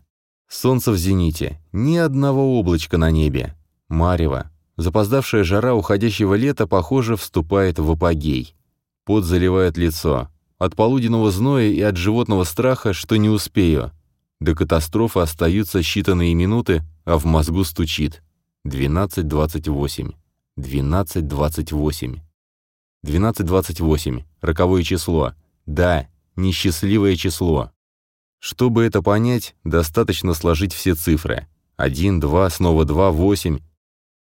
Солнце в зените, ни одного облачка на небе. Марево. Запоздавшая жара уходящего лета, похоже, вступает в апогей. Пот заливает лицо. От полуденного зноя и от животного страха, что не успею. До катастрофы остаются считанные минуты, а в мозгу стучит. 12.28. 12.28. 12.28. Роковое число. Да, несчастливое число. Чтобы это понять, достаточно сложить все цифры. 1, 2, снова 2, 8.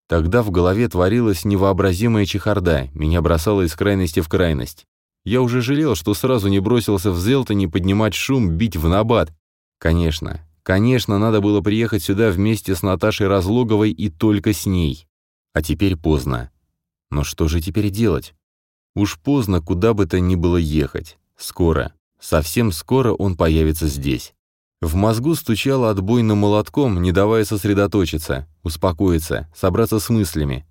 Тогда в голове творилась невообразимая чехарда, меня бросало из крайности в крайность. Я уже жалел, что сразу не бросился в Зелтоне поднимать шум, бить в набат. Конечно, Конечно, надо было приехать сюда вместе с Наташей Разлоговой и только с ней. А теперь поздно. Но что же теперь делать? Уж поздно, куда бы то ни было ехать. Скоро, совсем скоро он появится здесь. В мозгу стучало отбойным молотком, не давая сосредоточиться, успокоиться, собраться с мыслями.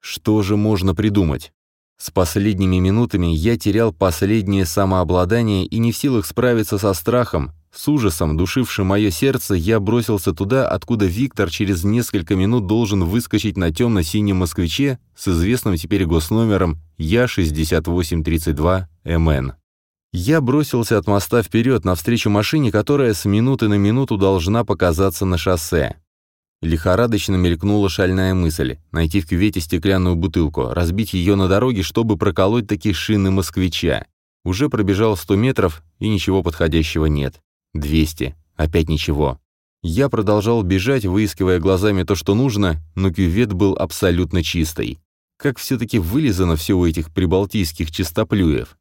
Что же можно придумать? С последними минутами я терял последнее самообладание и не в силах справиться со страхом, с ужасом, душившим мое сердце, я бросился туда, откуда Виктор через несколько минут должен выскочить на темно-синем москвиче с известным теперь госномером Я-6832МН. Я бросился от моста вперед навстречу машине, которая с минуты на минуту должна показаться на шоссе. Лихорадочно мелькнула шальная мысль — найти в кювете стеклянную бутылку, разбить ее на дороге, чтобы проколоть такие шины москвича. Уже пробежал 100 метров, и ничего подходящего нет. 200. Опять ничего. Я продолжал бежать, выискивая глазами то, что нужно, но кювет был абсолютно чистый. Как все-таки вылизано все у этих прибалтийских чистоплюев.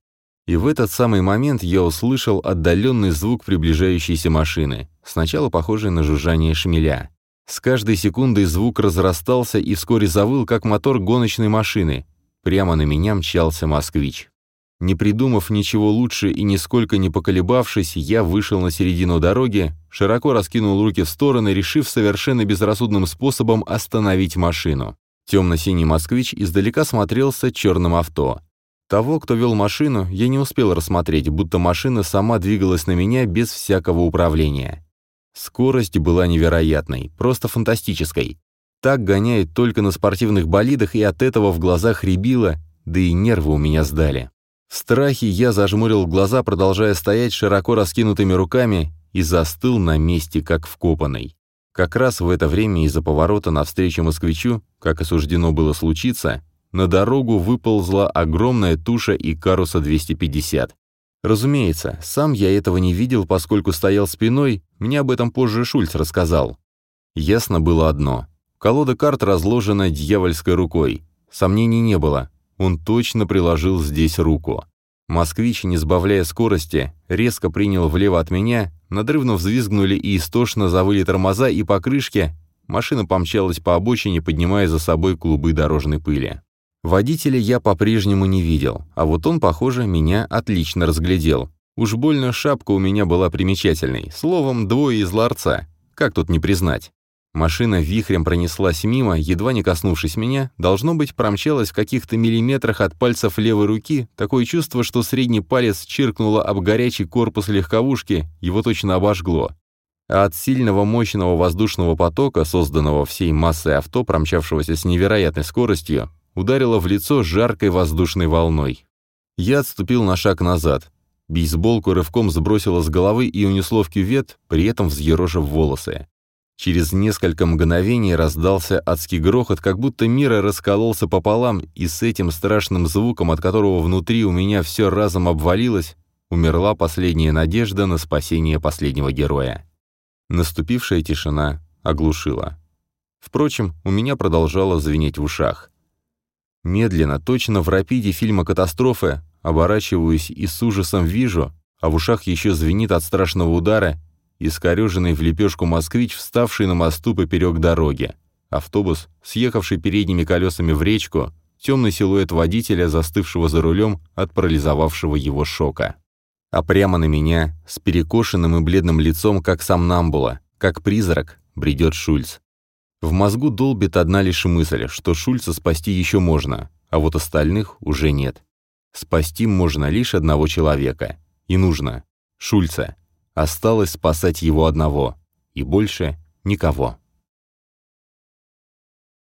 И в этот самый момент я услышал отдаленный звук приближающейся машины, сначала похожий на жужжание шмеля. С каждой секундой звук разрастался и вскоре завыл, как мотор гоночной машины. Прямо на меня мчался москвич. Не придумав ничего лучше и нисколько не поколебавшись, я вышел на середину дороги, широко раскинул руки в стороны, решив совершенно безрассудным способом остановить машину. Темно-синий москвич издалека смотрелся черным авто. Того, кто вел машину, я не успел рассмотреть, будто машина сама двигалась на меня без всякого управления. Скорость была невероятной, просто фантастической. Так гоняет только на спортивных болидах, и от этого в глазах рябило, да и нервы у меня сдали. В страхе я зажмурил глаза, продолжая стоять широко раскинутыми руками, и застыл на месте, как вкопанный. Как раз в это время из-за поворота навстречу москвичу, как и суждено было случиться, на дорогу выползла огромная туша Икаруса 250. Разумеется, сам я этого не видел, поскольку стоял спиной, мне об этом позже Шульц рассказал. Ясно было одно. Колода карт разложена дьявольской рукой. Сомнений не было. Он точно приложил здесь руку. Москвич, не сбавляя скорости, резко принял влево от меня, надрывно взвизгнули и истошно завыли тормоза и покрышки, машина помчалась по обочине, поднимая за собой клубы дорожной пыли. Водителя я по-прежнему не видел, а вот он, похоже, меня отлично разглядел. Уж больно шапка у меня была примечательной, словом, двое из ларца. Как тут не признать? Машина вихрем пронеслась мимо, едва не коснувшись меня, должно быть, промчалась в каких-то миллиметрах от пальцев левой руки, такое чувство, что средний палец чиркнуло об горячий корпус легковушки, его точно обожгло. А от сильного мощного воздушного потока, созданного всей массой авто, промчавшегося с невероятной скоростью, ударило в лицо жаркой воздушной волной. Я отступил на шаг назад. Бейсболку рывком сбросило с головы и унесло в кювет, при этом взъерошив волосы. Через несколько мгновений раздался адский грохот, как будто мир раскололся пополам, и с этим страшным звуком, от которого внутри у меня все разом обвалилось, умерла последняя надежда на спасение последнего героя. Наступившая тишина оглушила. Впрочем, у меня продолжало звенеть в ушах. Медленно, точно в рапиде фильма «Катастрофы», оборачиваюсь и с ужасом вижу, а в ушах еще звенит от страшного удара, искореженный в лепешку москвич, вставший на мосту поперек дороги. Автобус, съехавший передними колесами в речку, темный силуэт водителя, застывшего за рулем от парализовавшего его шока. А прямо на меня, с перекошенным и бледным лицом, как сам Намбула, как призрак, бредет Шульц. В мозгу долбит одна лишь мысль, что Шульца спасти еще можно, а вот остальных уже нет. Спасти можно лишь одного человека. И нужно. Шульца. Осталось спасать его одного. И больше никого.